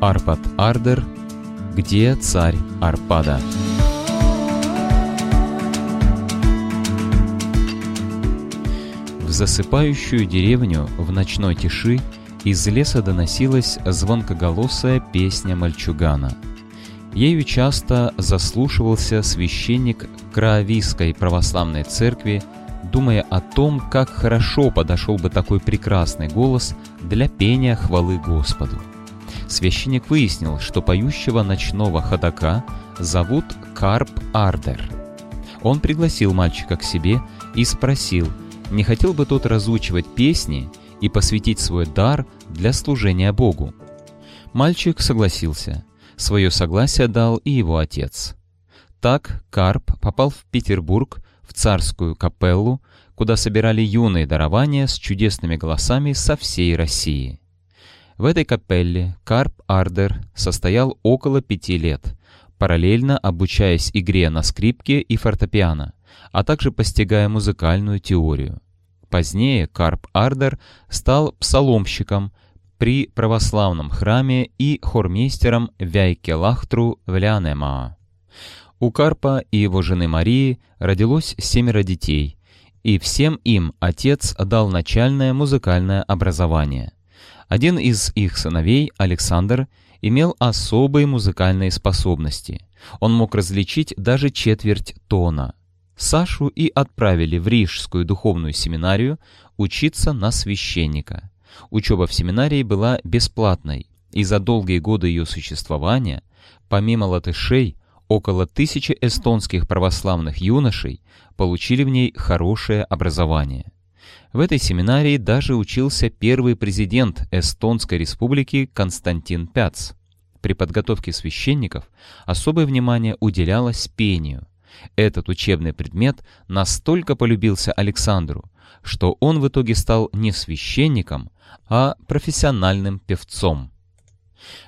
Арпад Ардер «Где царь Арпада?» В засыпающую деревню в ночной тиши из леса доносилась звонкоголосая песня мальчугана. Ею часто заслушивался священник Краовийской православной церкви, думая о том, как хорошо подошел бы такой прекрасный голос для пения хвалы Господу. Священник выяснил, что поющего ночного ходока зовут Карп Ардер. Он пригласил мальчика к себе и спросил, не хотел бы тот разучивать песни и посвятить свой дар для служения Богу. Мальчик согласился. Свое согласие дал и его отец. Так Карп попал в Петербург, в царскую капеллу, куда собирали юные дарования с чудесными голосами со всей России. В этой капелле Карп Ардер состоял около пяти лет, параллельно обучаясь игре на скрипке и фортепиано, а также постигая музыкальную теорию. Позднее Карп Ардер стал псаломщиком при православном храме и хормейстером Вяйкелахтру в Лянемаа. У Карпа и его жены Марии родилось семеро детей, и всем им отец дал начальное музыкальное образование. Один из их сыновей, Александр, имел особые музыкальные способности. Он мог различить даже четверть тона. Сашу и отправили в Рижскую духовную семинарию учиться на священника. Учеба в семинарии была бесплатной, и за долгие годы ее существования, помимо латышей, около тысячи эстонских православных юношей получили в ней хорошее образование. В этой семинарии даже учился первый президент Эстонской республики Константин Пяц. При подготовке священников особое внимание уделялось пению. Этот учебный предмет настолько полюбился Александру, что он в итоге стал не священником, а профессиональным певцом.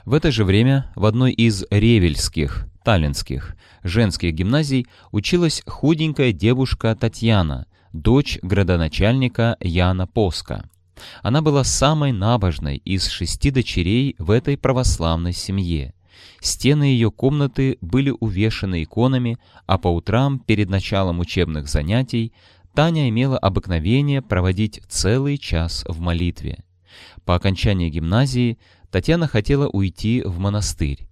В это же время в одной из ревельских, таллинских, женских гимназий училась худенькая девушка Татьяна, дочь градоначальника Яна Поска. Она была самой набожной из шести дочерей в этой православной семье. Стены ее комнаты были увешаны иконами, а по утрам, перед началом учебных занятий, Таня имела обыкновение проводить целый час в молитве. По окончании гимназии Татьяна хотела уйти в монастырь.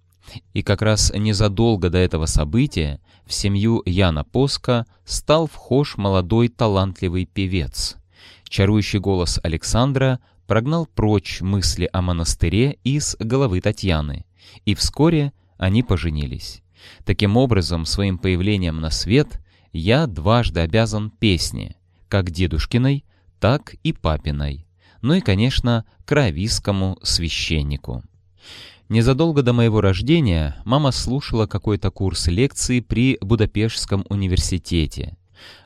И как раз незадолго до этого события в семью Яна Поска стал вхож молодой талантливый певец. Чарующий голос Александра прогнал прочь мысли о монастыре из головы Татьяны, и вскоре они поженились. Таким образом, своим появлением на свет я дважды обязан песне, как дедушкиной, так и папиной, ну и, конечно, кровискому священнику. Незадолго до моего рождения мама слушала какой-то курс лекций при Будапештском университете.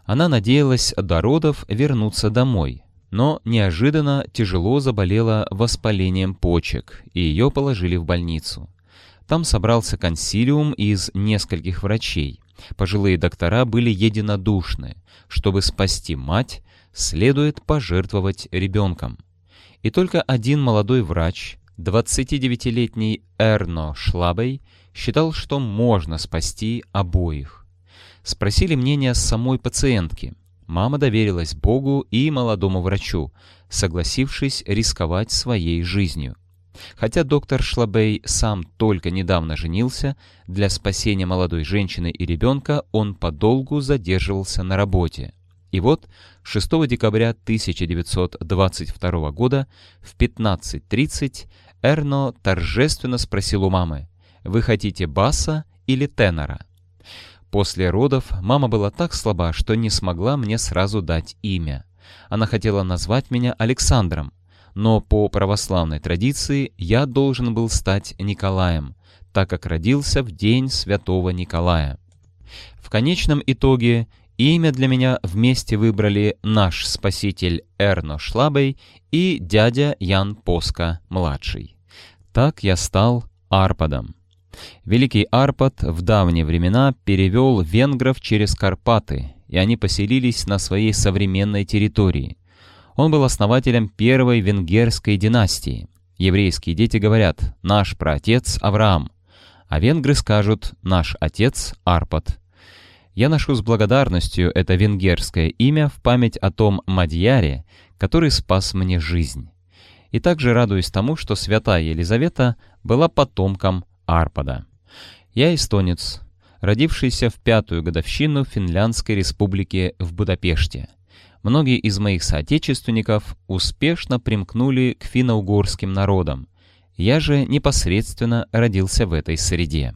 Она надеялась до родов вернуться домой, но неожиданно тяжело заболела воспалением почек, и ее положили в больницу. Там собрался консилиум из нескольких врачей. Пожилые доктора были единодушны. Чтобы спасти мать, следует пожертвовать ребенком. И только один молодой врач, 29-летний Эрно Шлабей считал, что можно спасти обоих. Спросили мнение самой пациентки. Мама доверилась Богу и молодому врачу, согласившись рисковать своей жизнью. Хотя доктор Шлабей сам только недавно женился, для спасения молодой женщины и ребенка он подолгу задерживался на работе. И вот 6 декабря 1922 года в 15.30 Эрно торжественно спросил у мамы, «Вы хотите баса или тенора?» После родов мама была так слаба, что не смогла мне сразу дать имя. Она хотела назвать меня Александром, но по православной традиции я должен был стать Николаем, так как родился в день святого Николая. В конечном итоге Имя для меня вместе выбрали наш спаситель Эрно Шлабей и дядя Ян Поска-младший. Так я стал Арпадом. Великий Арпад в давние времена перевел венгров через Карпаты, и они поселились на своей современной территории. Он был основателем первой венгерской династии. еврейские дети говорят «наш праотец Авраам», а венгры скажут «наш отец Арпад». Я ношу с благодарностью это венгерское имя в память о том Мадьяре, который спас мне жизнь. И также радуюсь тому, что святая Елизавета была потомком Арпада. Я эстонец, родившийся в пятую годовщину Финляндской республики в Будапеште. Многие из моих соотечественников успешно примкнули к финно-угорским народам. Я же непосредственно родился в этой среде.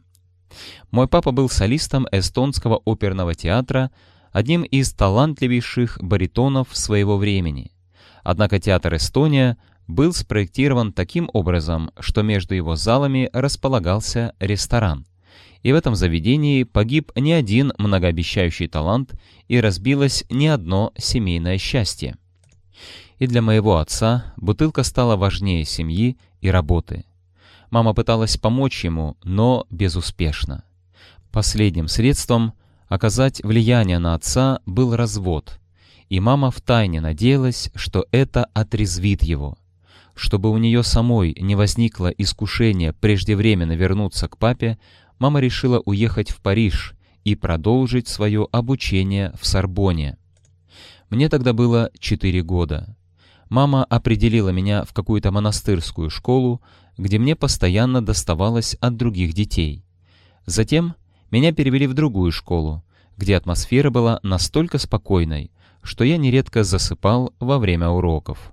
Мой папа был солистом эстонского оперного театра, одним из талантливейших баритонов своего времени. Однако театр «Эстония» был спроектирован таким образом, что между его залами располагался ресторан. И в этом заведении погиб не один многообещающий талант и разбилось не одно семейное счастье. И для моего отца бутылка стала важнее семьи и работы. Мама пыталась помочь ему, но безуспешно. Последним средством оказать влияние на отца был развод, и мама втайне надеялась, что это отрезвит его. Чтобы у нее самой не возникло искушение преждевременно вернуться к папе, мама решила уехать в Париж и продолжить свое обучение в Сорбоне. Мне тогда было 4 года. Мама определила меня в какую-то монастырскую школу, где мне постоянно доставалось от других детей. Затем меня перевели в другую школу, где атмосфера была настолько спокойной, что я нередко засыпал во время уроков.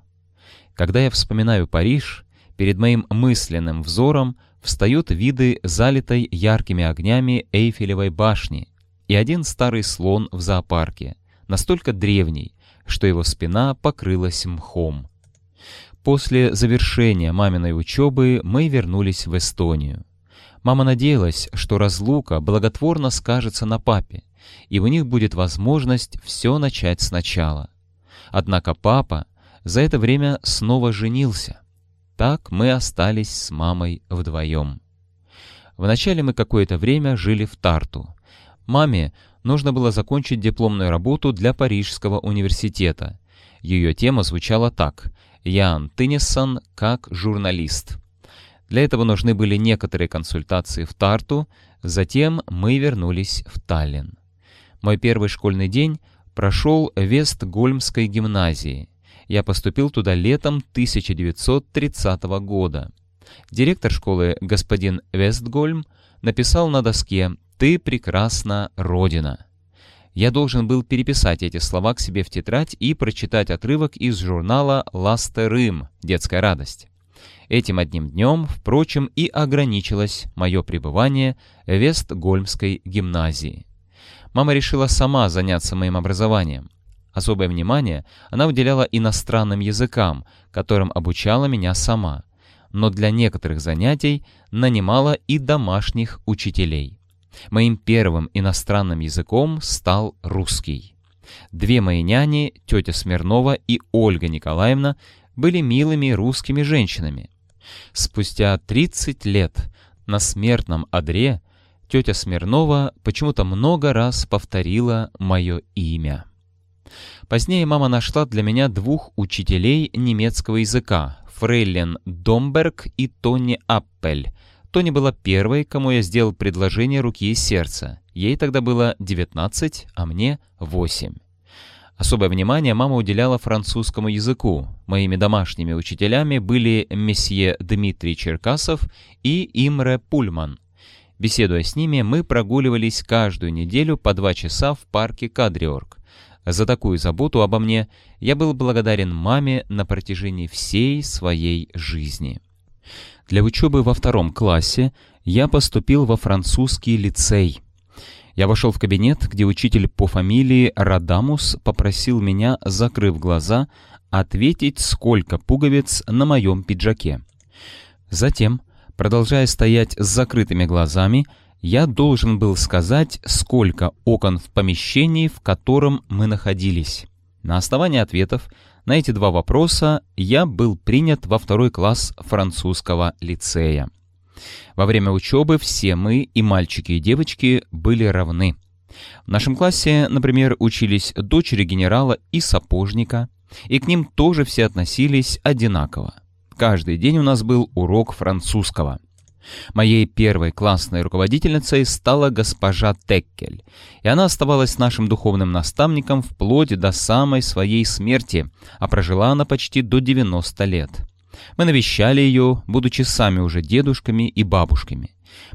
Когда я вспоминаю Париж, перед моим мысленным взором встают виды залитой яркими огнями Эйфелевой башни и один старый слон в зоопарке, настолько древний, что его спина покрылась мхом. После завершения маминой учебы мы вернулись в Эстонию. Мама надеялась, что разлука благотворно скажется на папе, и у них будет возможность все начать сначала. Однако папа за это время снова женился. Так мы остались с мамой вдвоем. Вначале мы какое-то время жили в Тарту. Маме нужно было закончить дипломную работу для Парижского университета. Ее тема звучала так Ян Тыннисон как журналист. Для этого нужны были некоторые консультации в Тарту, затем мы вернулись в Таллин. Мой первый школьный день прошел в Вестгольмской гимназии. Я поступил туда летом 1930 года. Директор школы господин Вестгольм написал на доске «Ты прекрасна, Родина». Я должен был переписать эти слова к себе в тетрадь и прочитать отрывок из журнала «Ластерым. Детская радость». Этим одним днем, впрочем, и ограничилось мое пребывание в Вестгольмской гимназии. Мама решила сама заняться моим образованием. Особое внимание она уделяла иностранным языкам, которым обучала меня сама, но для некоторых занятий нанимала и домашних учителей. Моим первым иностранным языком стал русский. Две мои няни, тетя Смирнова и Ольга Николаевна, были милыми русскими женщинами. Спустя 30 лет на смертном одре тетя Смирнова почему-то много раз повторила мое имя. Позднее мама нашла для меня двух учителей немецкого языка, Фрейлен Домберг и Тони Аппель, Тони была первой, кому я сделал предложение руки и сердца. Ей тогда было 19, а мне 8. Особое внимание мама уделяла французскому языку. Моими домашними учителями были месье Дмитрий Черкасов и Имре Пульман. Беседуя с ними, мы прогуливались каждую неделю по два часа в парке Кадриорг. За такую заботу обо мне я был благодарен маме на протяжении всей своей жизни. Для учебы во втором классе я поступил во французский лицей. Я вошел в кабинет, где учитель по фамилии Радамус попросил меня, закрыв глаза, ответить, сколько пуговиц на моем пиджаке. Затем, продолжая стоять с закрытыми глазами, я должен был сказать, сколько окон в помещении, в котором мы находились. На основании ответов на эти два вопроса я был принят во второй класс французского лицея. Во время учебы все мы, и мальчики, и девочки, были равны. В нашем классе, например, учились дочери генерала и сапожника, и к ним тоже все относились одинаково. каждый день у нас был урок французского. Моей первой классной руководительницей стала госпожа Теккель, и она оставалась нашим духовным наставником вплоть до самой своей смерти, а прожила она почти до 90 лет. Мы навещали ее, будучи сами уже дедушками и бабушками.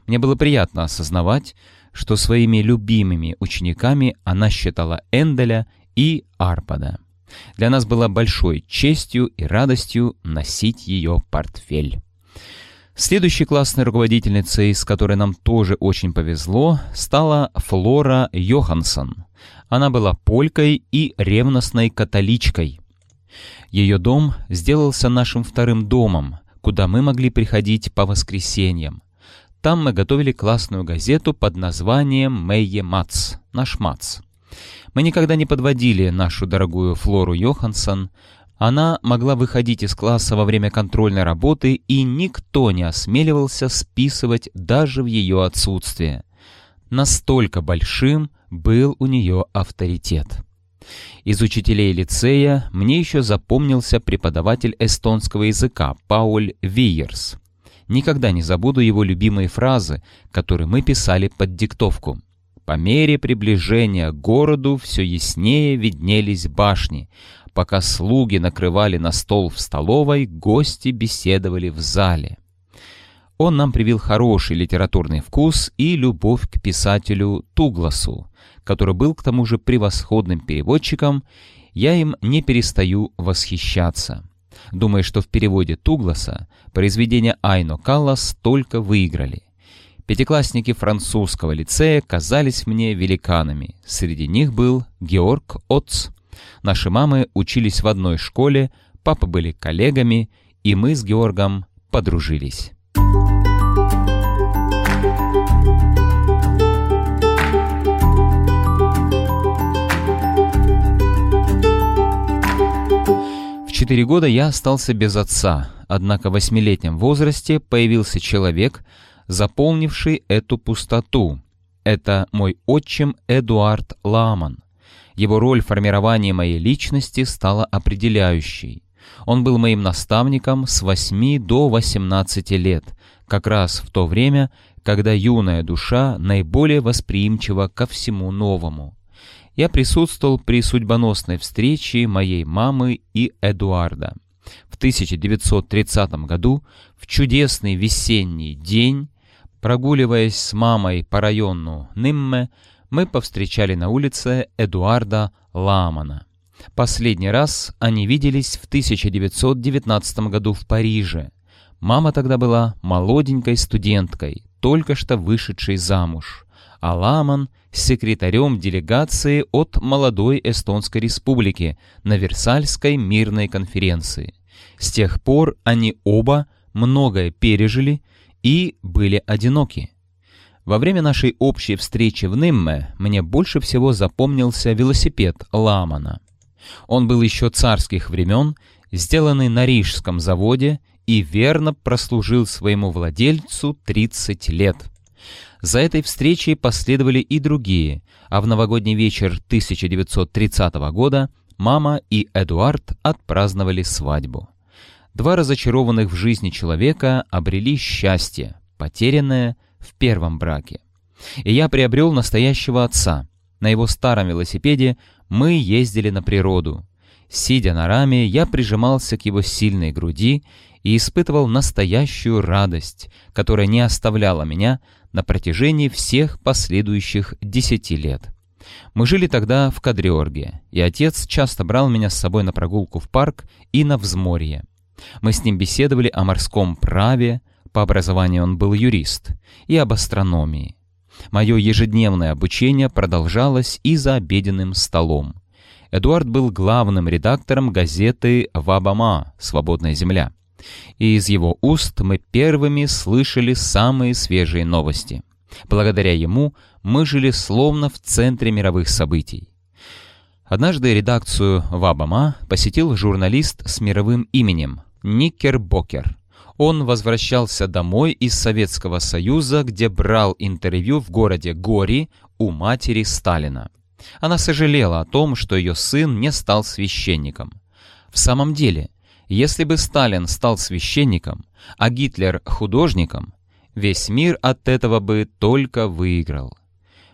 Мне было приятно осознавать, что своими любимыми учениками она считала Энделя и Арпада. Для нас было большой честью и радостью носить ее портфель. Следующей классной руководительницей, с которой нам тоже очень повезло, стала Флора Йоханссон. Она была полькой и ревностной католичкой. Ее дом сделался нашим вторым домом, куда мы могли приходить по воскресеньям. Там мы готовили классную газету под названием «Мэйе Мац», наш Мац. Мы никогда не подводили нашу дорогую Флору Йоханссон. Она могла выходить из класса во время контрольной работы, и никто не осмеливался списывать даже в ее отсутствие. Настолько большим был у нее авторитет. Из учителей лицея мне еще запомнился преподаватель эстонского языка Пауль Виерс. Никогда не забуду его любимые фразы, которые мы писали под диктовку. По мере приближения к городу все яснее виднелись башни. Пока слуги накрывали на стол в столовой, гости беседовали в зале. Он нам привил хороший литературный вкус и любовь к писателю Тугласу, который был к тому же превосходным переводчиком, я им не перестаю восхищаться. Думаю, что в переводе Тугласа произведения Айно Каллас только выиграли. Пятиклассники французского лицея казались мне великанами. Среди них был Георг Отц. Наши мамы учились в одной школе, папы были коллегами, и мы с Георгом подружились. В четыре года я остался без отца, однако в восьмилетнем возрасте появился человек, заполнивший эту пустоту. Это мой отчим Эдуард Ламан. Его роль в формировании моей личности стала определяющей. Он был моим наставником с 8 до 18 лет, как раз в то время, когда юная душа наиболее восприимчива ко всему новому. Я присутствовал при судьбоносной встрече моей мамы и Эдуарда. В 1930 году, в чудесный весенний день, Прогуливаясь с мамой по району Нимме, мы повстречали на улице Эдуарда Ламана. Последний раз они виделись в 1919 году в Париже. Мама тогда была молоденькой студенткой, только что вышедшей замуж, а Ламан — секретарем делегации от молодой Эстонской республики на Версальской мирной конференции. С тех пор они оба многое пережили и были одиноки. Во время нашей общей встречи в Нимме мне больше всего запомнился велосипед Ламана. Он был еще царских времен, сделанный на Рижском заводе и верно прослужил своему владельцу 30 лет. За этой встречей последовали и другие, а в новогодний вечер 1930 года мама и Эдуард отпраздновали свадьбу два разочарованных в жизни человека обрели счастье, потерянное в первом браке. И я приобрел настоящего отца. На его старом велосипеде мы ездили на природу. Сидя на раме, я прижимался к его сильной груди и испытывал настоящую радость, которая не оставляла меня на протяжении всех последующих десяти лет. Мы жили тогда в Кадриорге, и отец часто брал меня с собой на прогулку в парк и на взморье. Мы с ним беседовали о морском праве, по образованию он был юрист, и об астрономии. Мое ежедневное обучение продолжалось и за обеденным столом. Эдуард был главным редактором газеты «Вабама. Свободная земля». И из его уст мы первыми слышали самые свежие новости. Благодаря ему мы жили словно в центре мировых событий. Однажды редакцию «Вабама» посетил журналист с мировым именем Никербокер. Он возвращался домой из Советского Союза, где брал интервью в городе Гори у матери Сталина. Она сожалела о том, что ее сын не стал священником. В самом деле, Если бы Сталин стал священником, а Гитлер — художником, весь мир от этого бы только выиграл.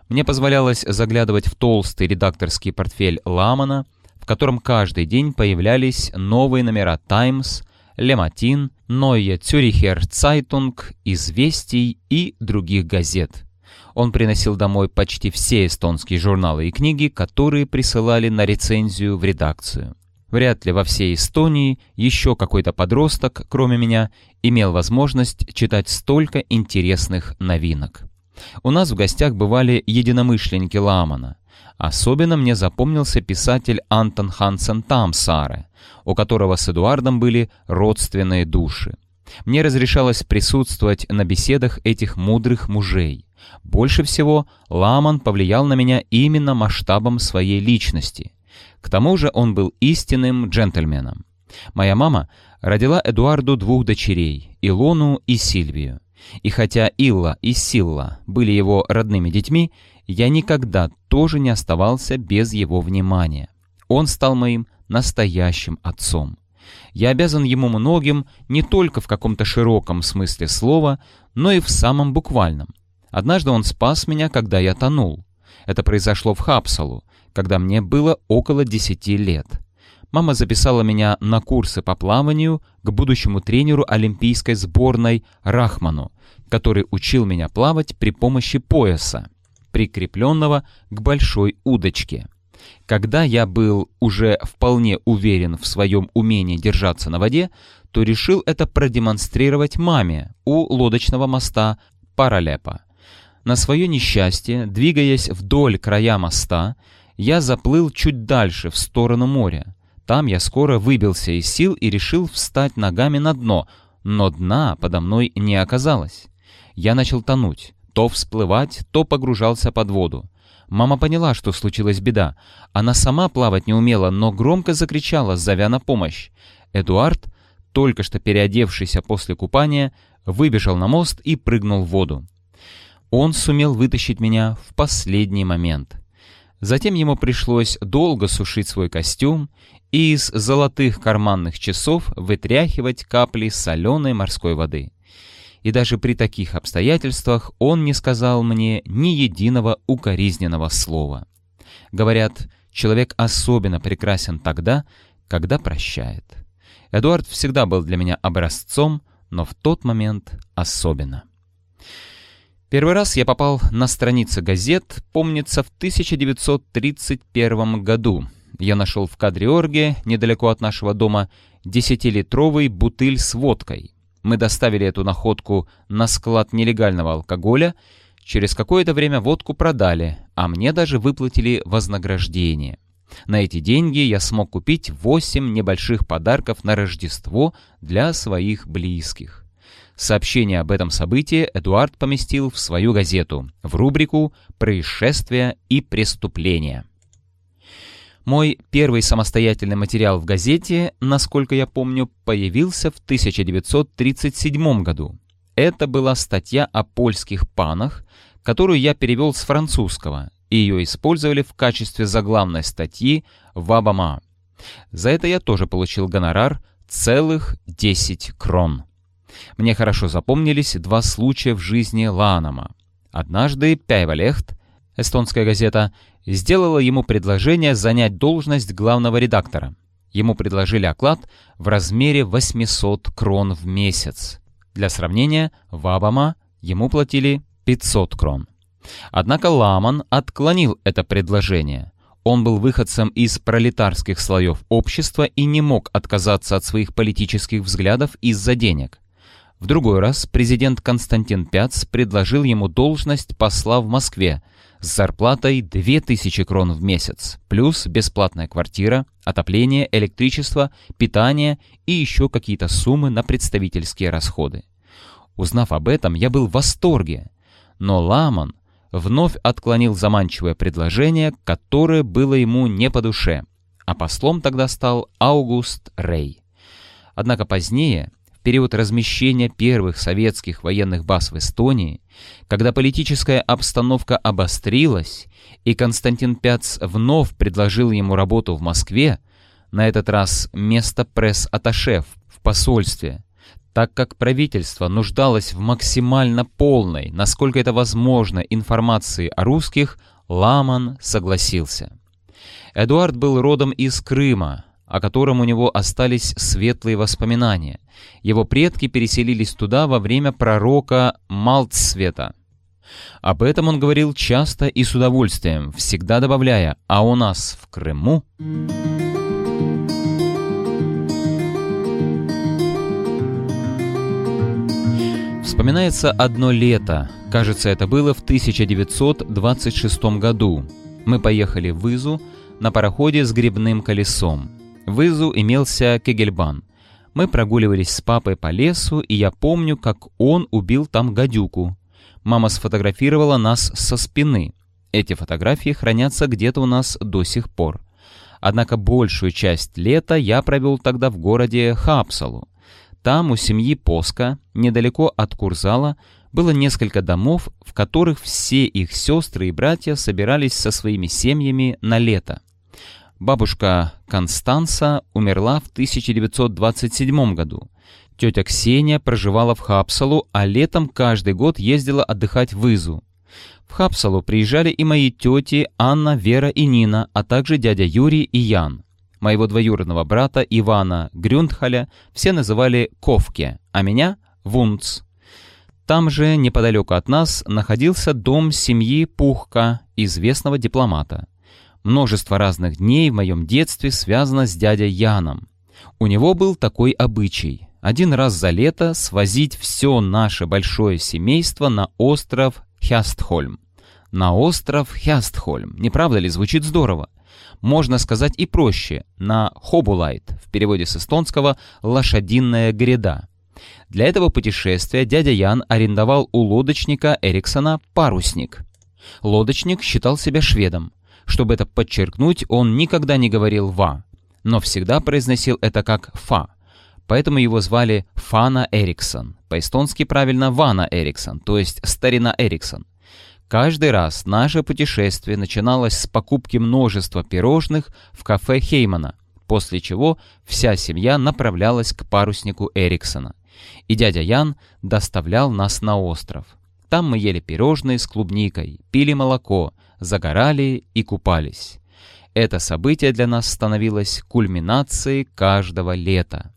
Мне позволялось заглядывать в толстый редакторский портфель Ламана, в котором каждый день появлялись новые номера «Таймс», «Лематин», «Нойе Цюрихер Цайтунг», «Известий» и других газет. Он приносил домой почти все эстонские журналы и книги, которые присылали на рецензию в редакцию. Вряд ли во всей Эстонии еще какой-то подросток, кроме меня, имел возможность читать столько интересных новинок. У нас в гостях бывали единомышленники Ламана. Особенно мне запомнился писатель Антон Хансен Тамсаре, у которого с Эдуардом были родственные души. Мне разрешалось присутствовать на беседах этих мудрых мужей. Больше всего Ламан повлиял на меня именно масштабом своей личности. К тому же он был истинным джентльменом. Моя мама родила Эдуарду двух дочерей, Илону и Сильвию. И хотя Илла и Силла были его родными детьми, я никогда тоже не оставался без его внимания. Он стал моим настоящим отцом. Я обязан ему многим не только в каком-то широком смысле слова, но и в самом буквальном. Однажды он спас меня, когда я тонул. Это произошло в Хапсалу, когда мне было около 10 лет. Мама записала меня на курсы по плаванию к будущему тренеру олимпийской сборной Рахману, который учил меня плавать при помощи пояса, прикрепленного к большой удочке. Когда я был уже вполне уверен в своем умении держаться на воде, то решил это продемонстрировать маме у лодочного моста Паралепа. На свое несчастье, двигаясь вдоль края моста, я заплыл чуть дальше, в сторону моря. Там я скоро выбился из сил и решил встать ногами на дно, но дна подо мной не оказалось. Я начал тонуть, то всплывать, то погружался под воду. Мама поняла, что случилась беда. Она сама плавать не умела, но громко закричала, зовя на помощь. Эдуард, только что переодевшийся после купания, выбежал на мост и прыгнул в воду. Он сумел вытащить меня в последний момент. Затем ему пришлось долго сушить свой костюм и из золотых карманных часов вытряхивать капли соленой морской воды. И даже при таких обстоятельствах он не сказал мне ни единого укоризненного слова. Говорят, человек особенно прекрасен тогда, когда прощает. Эдуард всегда был для меня образцом, но в тот момент особенно. Первый раз я попал на страницы газет, помнится, в 1931 году. Я нашел в Кадриорге, недалеко от нашего дома, десятилитровый бутыль с водкой. Мы доставили эту находку на склад нелегального алкоголя. Через какое-то время водку продали, а мне даже выплатили вознаграждение. На эти деньги я смог купить 8 небольших подарков на Рождество для своих близких. Сообщение об этом событии Эдуард поместил в свою газету в рубрику «Происшествия и преступления». Мой первый самостоятельный материал в газете, насколько я помню, появился в 1937 году. Это была статья о польских панах, которую я перевел с французского, и ее использовали в качестве заглавной статьи в Абама. За это я тоже получил гонорар целых 10 крон. Мне хорошо запомнились два случая в жизни Ланама. Однажды Пяйвалехт, эстонская газета, сделала ему предложение занять должность главного редактора. Ему предложили оклад в размере 800 крон в месяц. Для сравнения, в Абама ему платили 500 крон. Однако Ламан отклонил это предложение. Он был выходцем из пролетарских слоев общества и не мог отказаться от своих политических взглядов из-за денег. В другой раз президент Константин Пяц предложил ему должность посла в Москве с зарплатой 2000 крон в месяц, плюс бесплатная квартира, отопление, электричество, питание и еще какие-то суммы на представительские расходы. Узнав об этом, я был в восторге, но Ламан вновь отклонил заманчивое предложение, которое было ему не по душе, а послом тогда стал Аугуст Рей. Однако позднее период размещения первых советских военных баз в Эстонии, когда политическая обстановка обострилась и Константин Пяц вновь предложил ему работу в Москве, на этот раз место пресс-атташе в посольстве, так как правительство нуждалось в максимально полной, насколько это возможно, информации о русских, Ламан согласился. Эдуард был родом из Крыма, о котором у него остались светлые воспоминания. Его предки переселились туда во время пророка Малцвета. Об этом он говорил часто и с удовольствием, всегда добавляя «А у нас в Крыму...» Вспоминается одно лето, кажется, это было в 1926 году. Мы поехали в Изу на пароходе с грибным колесом. В Изу имелся кегельбан. Мы прогуливались с папой по лесу, и я помню, как он убил там гадюку. Мама сфотографировала нас со спины. Эти фотографии хранятся где-то у нас до сих пор. Однако большую часть лета я провел тогда в городе Хапсалу. Там у семьи Поска, недалеко от Курзала, было несколько домов, в которых все их сестры и братья собирались со своими семьями на лето. Бабушка Констанса умерла в 1927 году. Тетя Ксения проживала в Хапсалу, а летом каждый год ездила отдыхать в Изу. В Хапсалу приезжали и мои тети Анна, Вера и Нина, а также дядя Юрий и Ян. Моего двоюродного брата Ивана Грюндхаля все называли Ковке, а меня — Вунц. Там же, неподалеку от нас, находился дом семьи Пухка, известного дипломата. Множество разных дней в моем детстве связано с дядей Яном. У него был такой обычай – один раз за лето свозить все наше большое семейство на остров Хястхольм. На остров Хястхольм. Не правда ли, звучит здорово? Можно сказать и проще – на Хобулайт, в переводе с эстонского «лошадиная гряда». Для этого путешествия дядя Ян арендовал у лодочника Эриксона парусник. Лодочник считал себя шведом. Чтобы это подчеркнуть, он никогда не говорил «ва», но всегда произносил это как «фа». Поэтому его звали Фана Эриксон. По-эстонски правильно Вана Эриксон, то есть старина Эриксон. Каждый раз наше путешествие начиналось с покупки множества пирожных в кафе Хеймана, после чего вся семья направлялась к паруснику Эриксона. И дядя Ян доставлял нас на остров. Там мы ели пирожные с клубникой, пили молоко, загорали и купались. Это событие для нас становилось кульминацией каждого лета.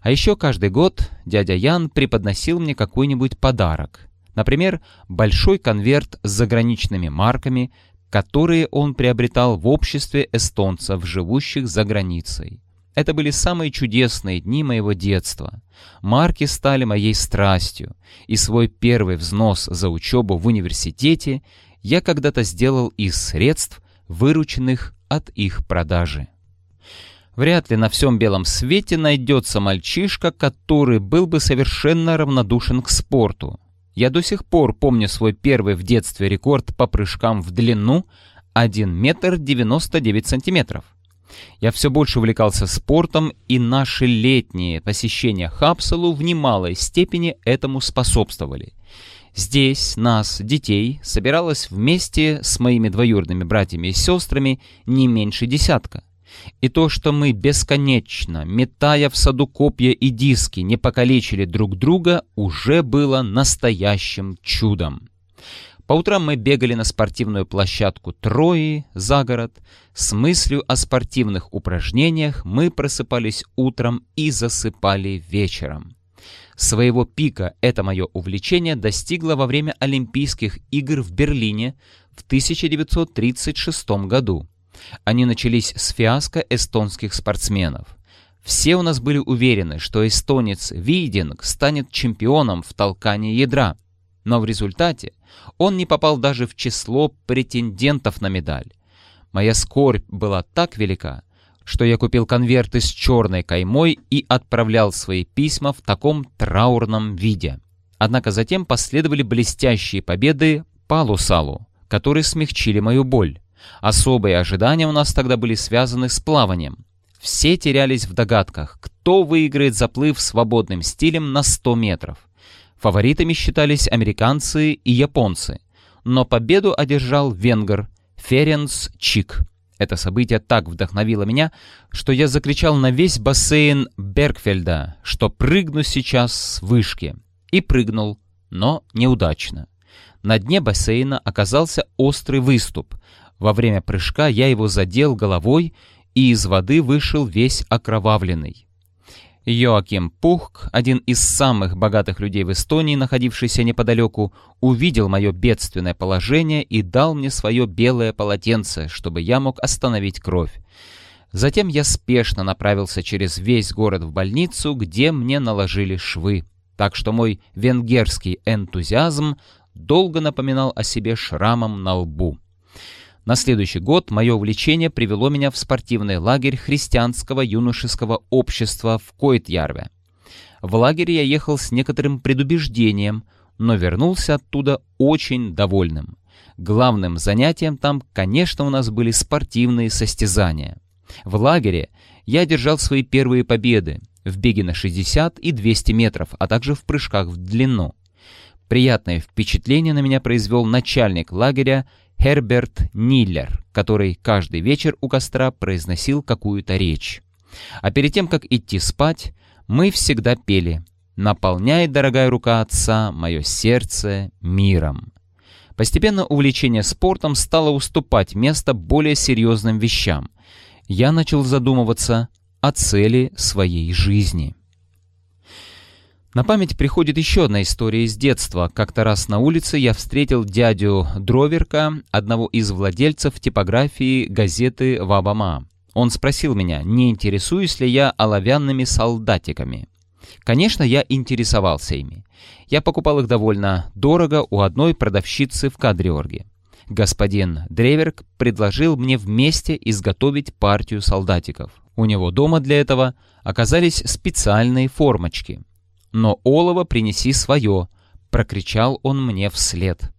А еще каждый год дядя Ян преподносил мне какой-нибудь подарок. Например, большой конверт с заграничными марками, которые он приобретал в обществе эстонцев, живущих за границей. Это были самые чудесные дни моего детства. Марки стали моей страстью, и свой первый взнос за учебу в университете я когда-то сделал из средств, вырученных от их продажи. Вряд ли на всем белом свете найдется мальчишка, который был бы совершенно равнодушен к спорту. Я до сих пор помню свой первый в детстве рекорд по прыжкам в длину 1 метр 99 сантиметров. Я все больше увлекался спортом, и наши летние посещения Хапсалу в немалой степени этому способствовали. Здесь нас, детей, собиралось вместе с моими двоюродными братьями и сестрами не меньше десятка. И то, что мы бесконечно, метая в саду копья и диски, не покалечили друг друга, уже было настоящим чудом. По утрам мы бегали на спортивную площадку Трои за город. С мыслью о спортивных упражнениях мы просыпались утром и засыпали вечером. Своего пика это мое увлечение достигло во время Олимпийских игр в Берлине в 1936 году. Они начались с фиаско эстонских спортсменов. Все у нас были уверены, что эстонец Вийдинг станет чемпионом в толкании ядра. Но в результате он не попал даже в число претендентов на медаль. Моя скорбь была так велика, что я купил конверты с черной каймой и отправлял свои письма в таком траурном виде. Однако затем последовали блестящие победы по Лусалу, которые смягчили мою боль. Особые ожидания у нас тогда были связаны с плаванием. Все терялись в догадках, кто выиграет заплыв свободным стилем на 100 метров. Фаворитами считались американцы и японцы, но победу одержал венгр Ференц Чик. Это событие так вдохновило меня, что я закричал на весь бассейн Бергфельда, что прыгну сейчас с вышки. И прыгнул, но неудачно. На дне бассейна оказался острый выступ. Во время прыжка я его задел головой, и из воды вышел весь окровавленный. Йоаким Пухк, один из самых богатых людей в Эстонии, находившийся неподалеку, увидел мое бедственное положение и дал мне свое белое полотенце, чтобы я мог остановить кровь. Затем я спешно направился через весь город в больницу, где мне наложили швы. Так что мой венгерский энтузиазм долго напоминал о себе шрамом на лбу. На следующий год мое увлечение привело меня в спортивный лагерь христианского юношеского общества в Койтярве. В лагере я ехал с некоторым предубеждением, но вернулся оттуда очень довольным. Главным занятием там, конечно, у нас были спортивные состязания. В лагере я одержал свои первые победы в беге на 60 и 200 метров, а также в прыжках в длину. Приятное впечатление на меня произвел начальник лагеря Херберт Ниллер, который каждый вечер у костра произносил какую-то речь. А перед тем, как идти спать, мы всегда пели «Наполняет, дорогая рука отца, мое сердце миром». Постепенно увлечение спортом стало уступать место более серьезным вещам. Я начал задумываться о цели своей жизни. На память приходит еще одна история из детства. Как-то раз на улице я встретил дядю Дроверка, одного из владельцев типографии газеты «Вабама». Он спросил меня, не интересуюсь ли я оловянными солдатиками. Конечно, я интересовался ими. Я покупал их довольно дорого у одной продавщицы в Кадриорге. Господин Древерк предложил мне вместе изготовить партию солдатиков. У него дома для этого оказались специальные формочки – но олово принеси свое», — прокричал он мне вслед.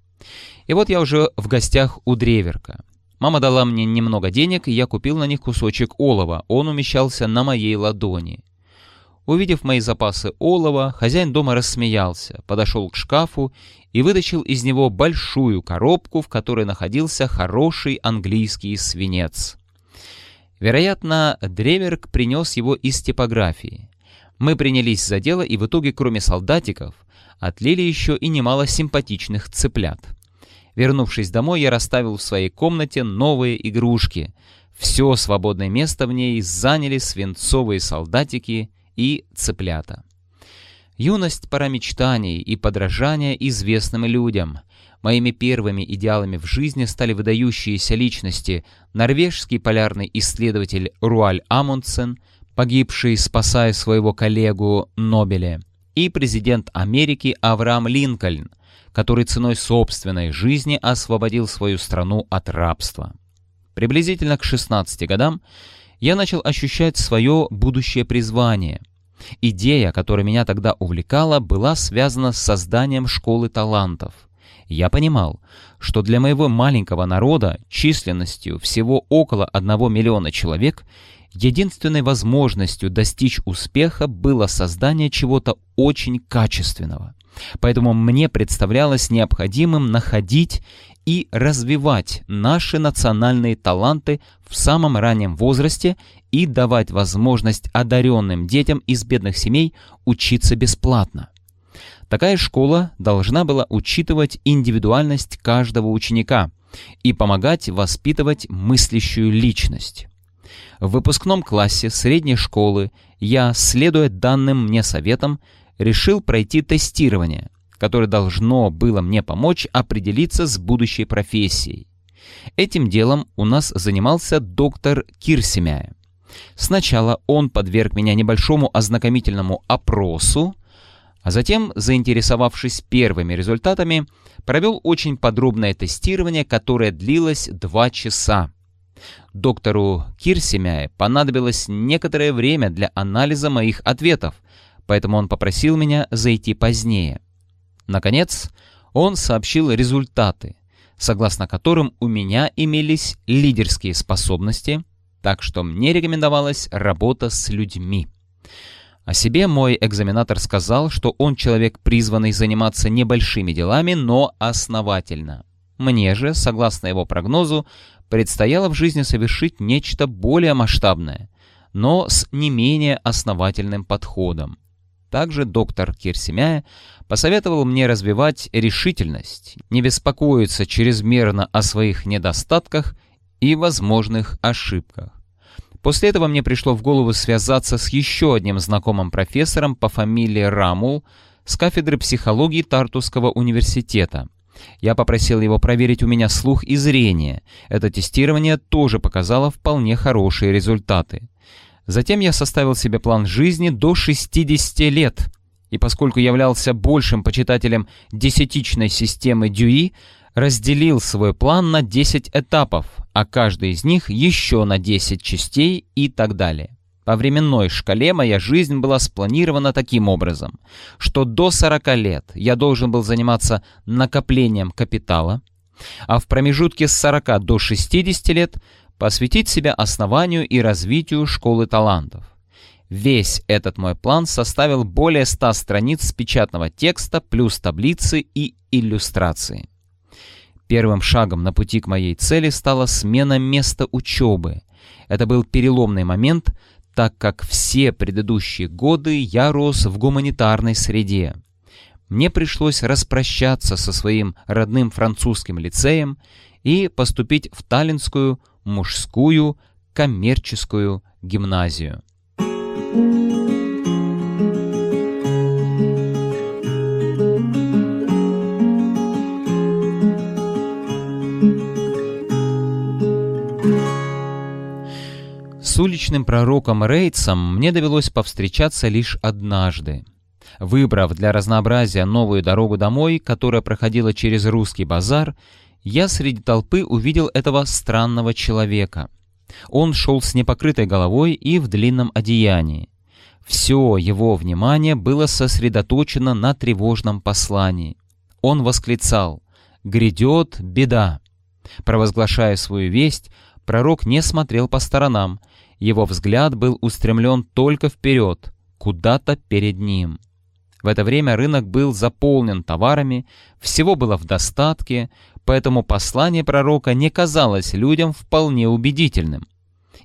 И вот я уже в гостях у Древерка. Мама дала мне немного денег, и я купил на них кусочек олова. Он умещался на моей ладони. Увидев мои запасы олова, хозяин дома рассмеялся, подошел к шкафу и вытащил из него большую коробку, в которой находился хороший английский свинец. Вероятно, Древерк принес его из типографии. Мы принялись за дело и в итоге, кроме солдатиков, отлили еще и немало симпатичных цыплят. Вернувшись домой, я расставил в своей комнате новые игрушки. Все свободное место в ней заняли свинцовые солдатики и цыплята. Юность — пора мечтаний и подражания известным людям. Моими первыми идеалами в жизни стали выдающиеся личности — норвежский полярный исследователь Руаль Амундсен — погибший, спасая своего коллегу Нобеля, и президент Америки Авраам Линкольн, который ценой собственной жизни освободил свою страну от рабства. Приблизительно к 16 годам я начал ощущать свое будущее призвание. Идея, которая меня тогда увлекала, была связана с созданием школы талантов. Я понимал, что для моего маленького народа численностью всего около 1 миллиона человек Единственной возможностью достичь успеха было создание чего-то очень качественного. Поэтому мне представлялось необходимым находить и развивать наши национальные таланты в самом раннем возрасте и давать возможность одаренным детям из бедных семей учиться бесплатно. Такая школа должна была учитывать индивидуальность каждого ученика и помогать воспитывать мыслящую личность. В выпускном классе средней школы я, следуя данным мне советам, решил пройти тестирование, которое должно было мне помочь определиться с будущей профессией. Этим делом у нас занимался доктор Кирсемяя. Сначала он подверг меня небольшому ознакомительному опросу, а затем, заинтересовавшись первыми результатами, провел очень подробное тестирование, которое длилось два часа. Доктору Кирсемяе понадобилось некоторое время для анализа моих ответов, поэтому он попросил меня зайти позднее. Наконец, он сообщил результаты, согласно которым у меня имелись лидерские способности, так что мне рекомендовалась работа с людьми. О себе мой экзаменатор сказал, что он человек, призванный заниматься небольшими делами, но основательно. Мне же, согласно его прогнозу, предстояло в жизни совершить нечто более масштабное, но с не менее основательным подходом. Также доктор Кирсемяя посоветовал мне развивать решительность, не беспокоиться чрезмерно о своих недостатках и возможных ошибках. После этого мне пришло в голову связаться с еще одним знакомым профессором по фамилии Рамул с кафедры психологии Тартусского университета. Я попросил его проверить у меня слух и зрение. Это тестирование тоже показало вполне хорошие результаты. Затем я составил себе план жизни до 60 лет. И поскольку являлся большим почитателем десятичной системы Дьюи, разделил свой план на 10 этапов, а каждый из них еще на 10 частей и так далее. По временной шкале моя жизнь была спланирована таким образом, что до 40 лет я должен был заниматься накоплением капитала, а в промежутке с 40 до 60 лет посвятить себя основанию и развитию школы талантов. Весь этот мой план составил более 100 страниц печатного текста плюс таблицы и иллюстрации. Первым шагом на пути к моей цели стала смена места учебы. Это был переломный момент, так как все предыдущие годы я рос в гуманитарной среде. Мне пришлось распрощаться со своим родным французским лицеем и поступить в Таллинскую мужскую коммерческую гимназию. С уличным пророком Рейтсом мне довелось повстречаться лишь однажды. Выбрав для разнообразия новую дорогу домой, которая проходила через русский базар, я среди толпы увидел этого странного человека. Он шел с непокрытой головой и в длинном одеянии. Все его внимание было сосредоточено на тревожном послании. Он восклицал «Грядет беда!». Провозглашая свою весть, пророк не смотрел по сторонам, его взгляд был устремлен только вперед, куда-то перед ним. В это время рынок был заполнен товарами, всего было в достатке, поэтому послание пророка не казалось людям вполне убедительным.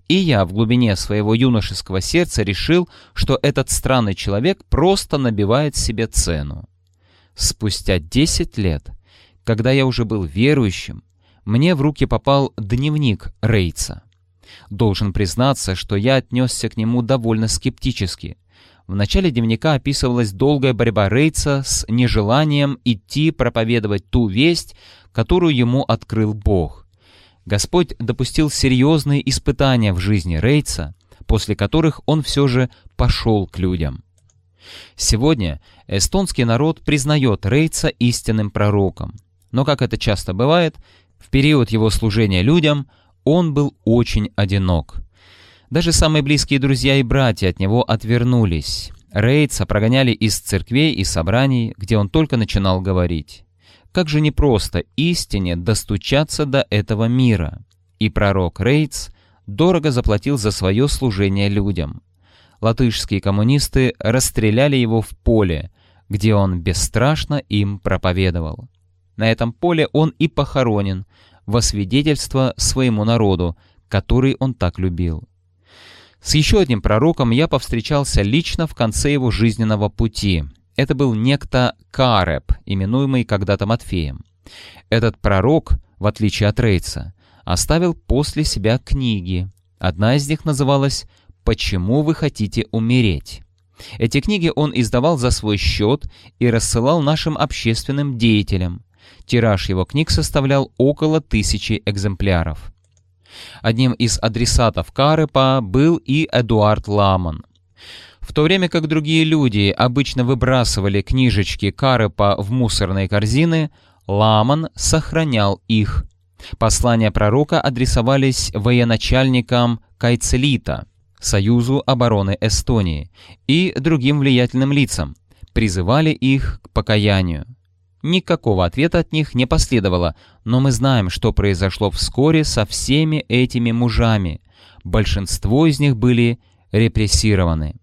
И я в глубине своего юношеского сердца решил, что этот странный человек просто набивает себе цену. Спустя десять лет, когда я уже был верующим, мне в руки попал дневник Рейца. Должен признаться, что я отнесся к нему довольно скептически. В начале дневника описывалась долгая борьба Рейца с нежеланием идти проповедовать ту весть, которую ему открыл Бог. Господь допустил серьезные испытания в жизни Рейца, после которых он все же пошел к людям. Сегодня эстонский народ признает Рейца истинным пророком. Но, как это часто бывает, в период его служения людям он был очень одинок. Даже самые близкие друзья и братья от него отвернулись. Рейдса прогоняли из церквей и собраний, где он только начинал говорить. Как же непросто истине достучаться до этого мира. И пророк Рейдс дорого заплатил за свое служение людям. Латышские коммунисты расстреляли его в поле, где он бесстрашно им проповедовал. На этом поле он и похоронен, во свидетельство своему народу, который он так любил. С еще одним пророком я повстречался лично в конце его жизненного пути. Это был некто Кареп, именуемый когда-то Матфеем. Этот пророк, в отличие от Рейца, оставил после себя книги. Одна из них называлась «Почему вы хотите умереть?». Эти книги он издавал за свой счет и рассылал нашим общественным деятелям. Тираж его книг составлял около тысячи экземпляров. Одним из адресатов Карепа был и Эдуард Ламан. В то время как другие люди обычно выбрасывали книжечки Карепа в мусорные корзины, Ламан сохранял их. Послания пророка адресовались военачальникам Кайцелита, Союзу обороны Эстонии, и другим влиятельным лицам, призывали их к покаянию. Никакого ответа от них не последовало, но мы знаем, что произошло вскоре со всеми этими мужами. Большинство из них были репрессированы.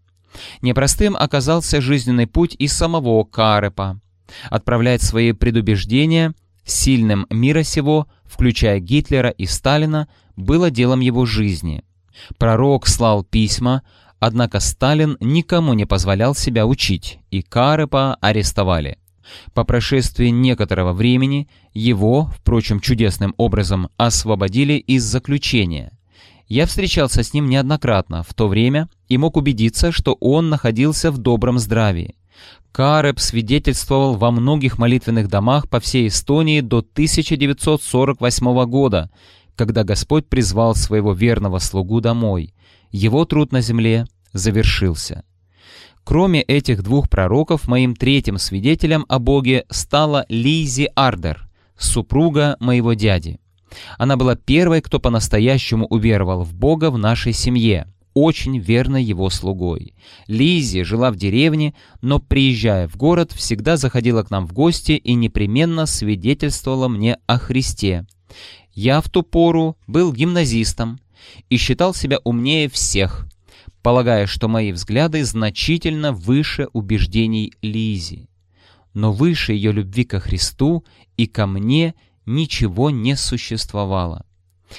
Непростым оказался жизненный путь и самого Карепа. Отправлять свои предубеждения сильным мира сего, включая Гитлера и Сталина, было делом его жизни. Пророк слал письма, однако Сталин никому не позволял себя учить, и Карепа арестовали. По прошествии некоторого времени его, впрочем, чудесным образом освободили из заключения. Я встречался с ним неоднократно в то время и мог убедиться, что он находился в добром здравии. Кареп свидетельствовал во многих молитвенных домах по всей Эстонии до 1948 года, когда Господь призвал своего верного слугу домой. Его труд на земле завершился. Кроме этих двух пророков, моим третьим свидетелем о Боге стала Лизи Ардер, супруга моего дяди. Она была первой, кто по-настоящему уверовал в Бога в нашей семье, очень верной его слугой. Лизи жила в деревне, но, приезжая в город, всегда заходила к нам в гости и непременно свидетельствовала мне о Христе. Я в ту пору был гимназистом и считал себя умнее всех, полагая, что мои взгляды значительно выше убеждений Лизи. Но выше ее любви ко Христу и ко мне ничего не существовало.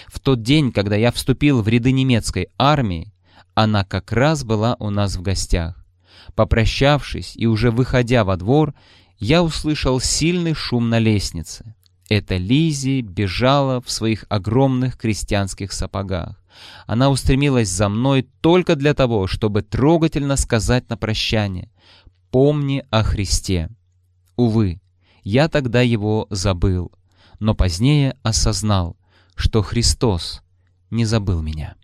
В тот день, когда я вступил в ряды немецкой армии, она как раз была у нас в гостях. Попрощавшись и уже выходя во двор, я услышал сильный шум на лестнице. Эта Лизи бежала в своих огромных крестьянских сапогах. Она устремилась за мной только для того, чтобы трогательно сказать на прощание «Помни о Христе». Увы, я тогда его забыл, но позднее осознал, что Христос не забыл меня.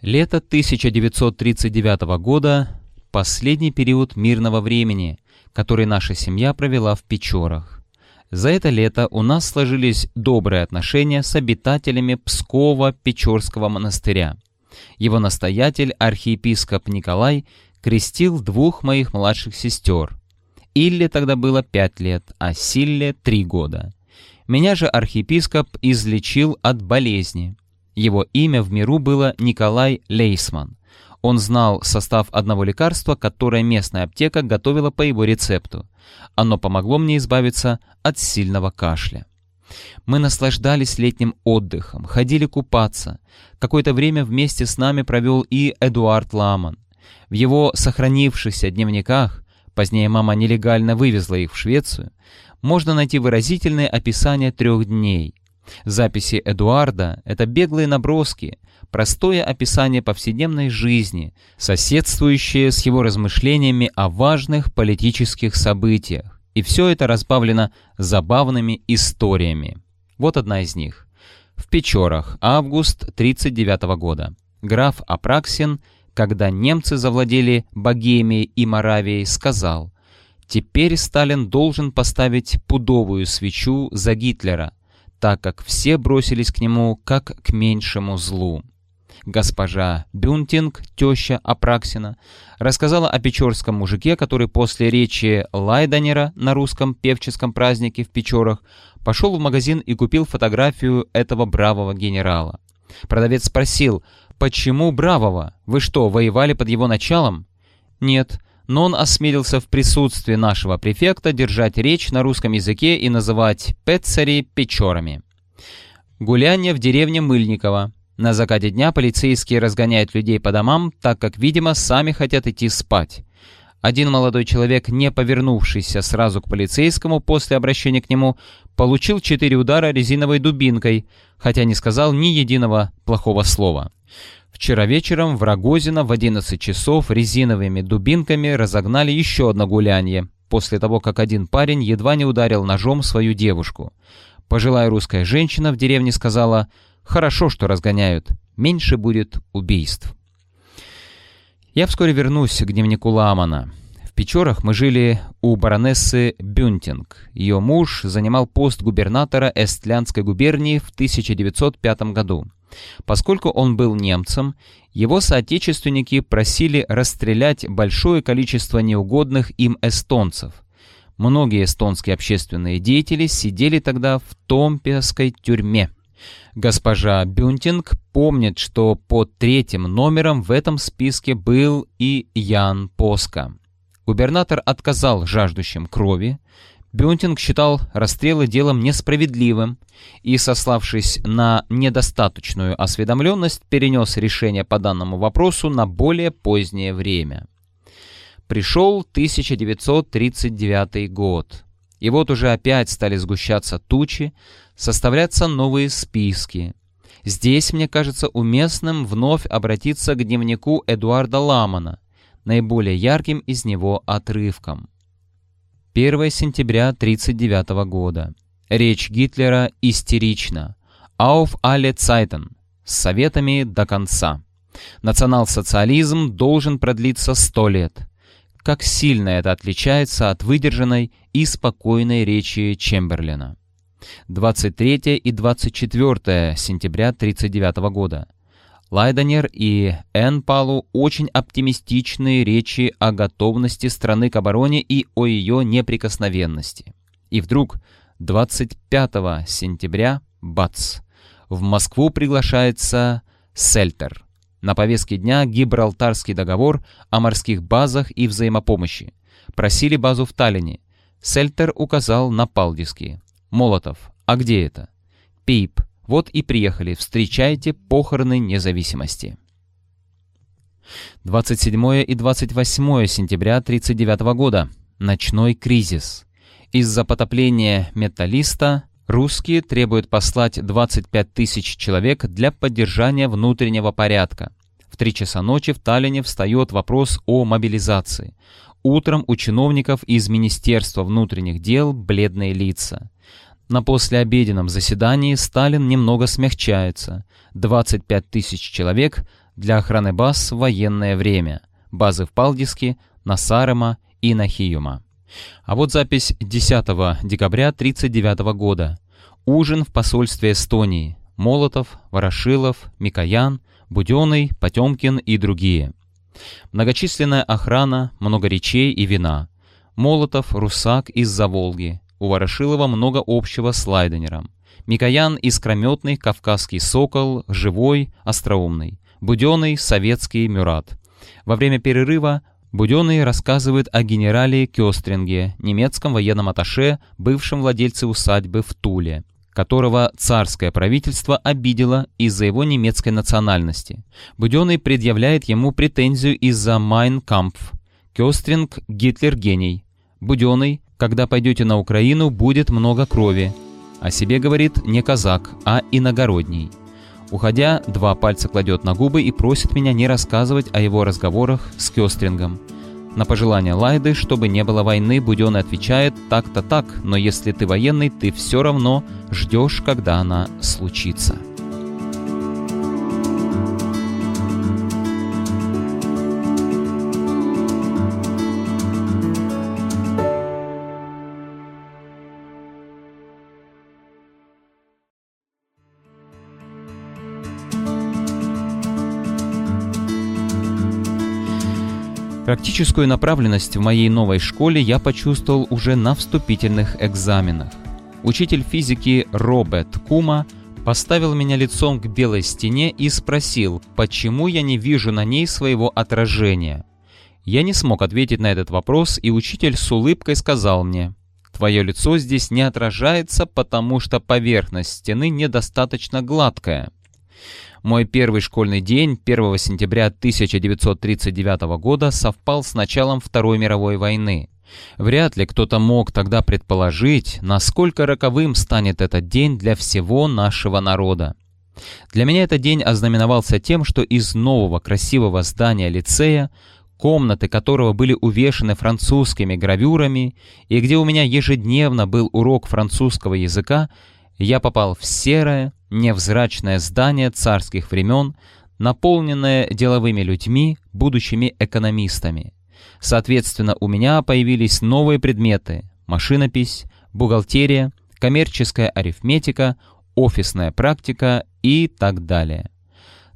Лето 1939 года — последний период мирного времени, который наша семья провела в Печорах. За это лето у нас сложились добрые отношения с обитателями Пскова-Печорского монастыря. Его настоятель, архиепископ Николай, крестил двух моих младших сестер. Илле тогда было пять лет, а Силле — три года. Меня же архиепископ излечил от болезни. Его имя в миру было Николай Лейсман. Он знал состав одного лекарства, которое местная аптека готовила по его рецепту. Оно помогло мне избавиться от сильного кашля. Мы наслаждались летним отдыхом, ходили купаться. Какое-то время вместе с нами провел и Эдуард Ламан. В его сохранившихся дневниках, позднее мама нелегально вывезла их в Швецию, можно найти выразительное описание трех дней. Записи Эдуарда — это беглые наброски, простое описание повседневной жизни, соседствующее с его размышлениями о важных политических событиях. И все это разбавлено забавными историями. Вот одна из них. В Печорах, август 1939 года. Граф Апраксин, когда немцы завладели Богемией и Моравией, сказал, «Теперь Сталин должен поставить пудовую свечу за Гитлера, так как все бросились к нему как к меньшему злу». Госпожа Бюнтинг, теща Апраксина, рассказала о печорском мужике, который после речи Лайденера на русском певческом празднике в Печорах пошел в магазин и купил фотографию этого бравого генерала. Продавец спросил, «Почему бравого? Вы что, воевали под его началом?» «Нет, но он осмелился в присутствии нашего префекта держать речь на русском языке и называть Петцари Печорами». Гуляние в деревне Мыльникова. На закате дня полицейские разгоняют людей по домам, так как, видимо, сами хотят идти спать. Один молодой человек, не повернувшийся сразу к полицейскому после обращения к нему, получил четыре удара резиновой дубинкой, хотя не сказал ни единого плохого слова. Вчера вечером в Рогозино в 11 часов резиновыми дубинками разогнали еще одно гулянье, после того, как один парень едва не ударил ножом свою девушку. Пожилая русская женщина в деревне сказала Хорошо, что разгоняют. Меньше будет убийств. Я вскоре вернусь к дневнику Ламана. В Печорах мы жили у баронессы Бюнтинг. Ее муж занимал пост губернатора Эстлянской губернии в 1905 году. Поскольку он был немцем, его соотечественники просили расстрелять большое количество неугодных им эстонцев. Многие эстонские общественные деятели сидели тогда в Томпиасской тюрьме. Госпожа Бюнтинг помнит, что под третьим номером в этом списке был и Ян Поска. Губернатор отказал жаждущим крови. Бюнтинг считал расстрелы делом несправедливым и, сославшись на недостаточную осведомленность, перенес решение по данному вопросу на более позднее время. Пришел 1939 год, и вот уже опять стали сгущаться тучи, составляться новые списки. Здесь, мне кажется, уместным вновь обратиться к дневнику Эдуарда Ламана, наиболее ярким из него отрывком. 1 сентября 1939 года. Речь Гитлера истерична. «Auf alle Zeiten» с советами до конца. Национал-социализм должен продлиться сто лет. Как сильно это отличается от выдержанной и спокойной речи Чемберлина. 23 и 24 сентября 1939 года. Лайденер и Энн Палу очень оптимистичные речи о готовности страны к обороне и о ее неприкосновенности. И вдруг 25 сентября, бац, в Москву приглашается Сельтер. На повестке дня Гибралтарский договор о морских базах и взаимопомощи. Просили базу в Таллине. Сельтер указал на Палдиски. Молотов. А где это? Пип. Вот и приехали. Встречайте похороны независимости. 27 и 28 сентября 1939 года. Ночной кризис. Из-за потопления металлиста русские требуют послать 25 тысяч человек для поддержания внутреннего порядка. В 3 часа ночи в Таллине встает вопрос о мобилизации. Утром у чиновников из Министерства внутренних дел бледные лица. На послеобеденном заседании Сталин немного смягчается. 25 тысяч человек для охраны баз в военное время. Базы в Палдиске, на Сарема и на Хиюма. А вот запись 10 декабря 1939 года. Ужин в посольстве Эстонии. Молотов, Ворошилов, Микоян, Буденный, Потемкин и другие. Многочисленная охрана, много речей и вина. Молотов, Русак из-за Волги. У Ворошилова много общего с Лайденером. Микоян искрометный, кавказский сокол, живой, остроумный. Буденный, советский Мюрат. Во время перерыва Буденный рассказывает о генерале Кёстринге, немецком военном аташе, бывшем владельце усадьбы в Туле, которого царское правительство обидело из-за его немецкой национальности. Буденный предъявляет ему претензию из-за «Майн Кампф». Кёстринг – Гитлер-гений. Буденный когда пойдете на Украину, будет много крови. О себе говорит не казак, а иногородний. Уходя, два пальца кладет на губы и просит меня не рассказывать о его разговорах с Кёстрингом. На пожелание Лайды, чтобы не было войны, Будённый отвечает «так-то так, но если ты военный, ты все равно ждешь, когда она случится». Практическую направленность в моей новой школе я почувствовал уже на вступительных экзаменах. Учитель физики Роберт Кума поставил меня лицом к белой стене и спросил, почему я не вижу на ней своего отражения. Я не смог ответить на этот вопрос, и учитель с улыбкой сказал мне, «Твое лицо здесь не отражается, потому что поверхность стены недостаточно гладкая». Мой первый школьный день 1 сентября 1939 года совпал с началом Второй мировой войны. Вряд ли кто-то мог тогда предположить, насколько роковым станет этот день для всего нашего народа. Для меня этот день ознаменовался тем, что из нового красивого здания лицея, комнаты которого были увешаны французскими гравюрами, и где у меня ежедневно был урок французского языка, я попал в серое, невзрачное здание царских времен, наполненное деловыми людьми, будущими экономистами. Соответственно, у меня появились новые предметы – машинопись, бухгалтерия, коммерческая арифметика, офисная практика и так далее.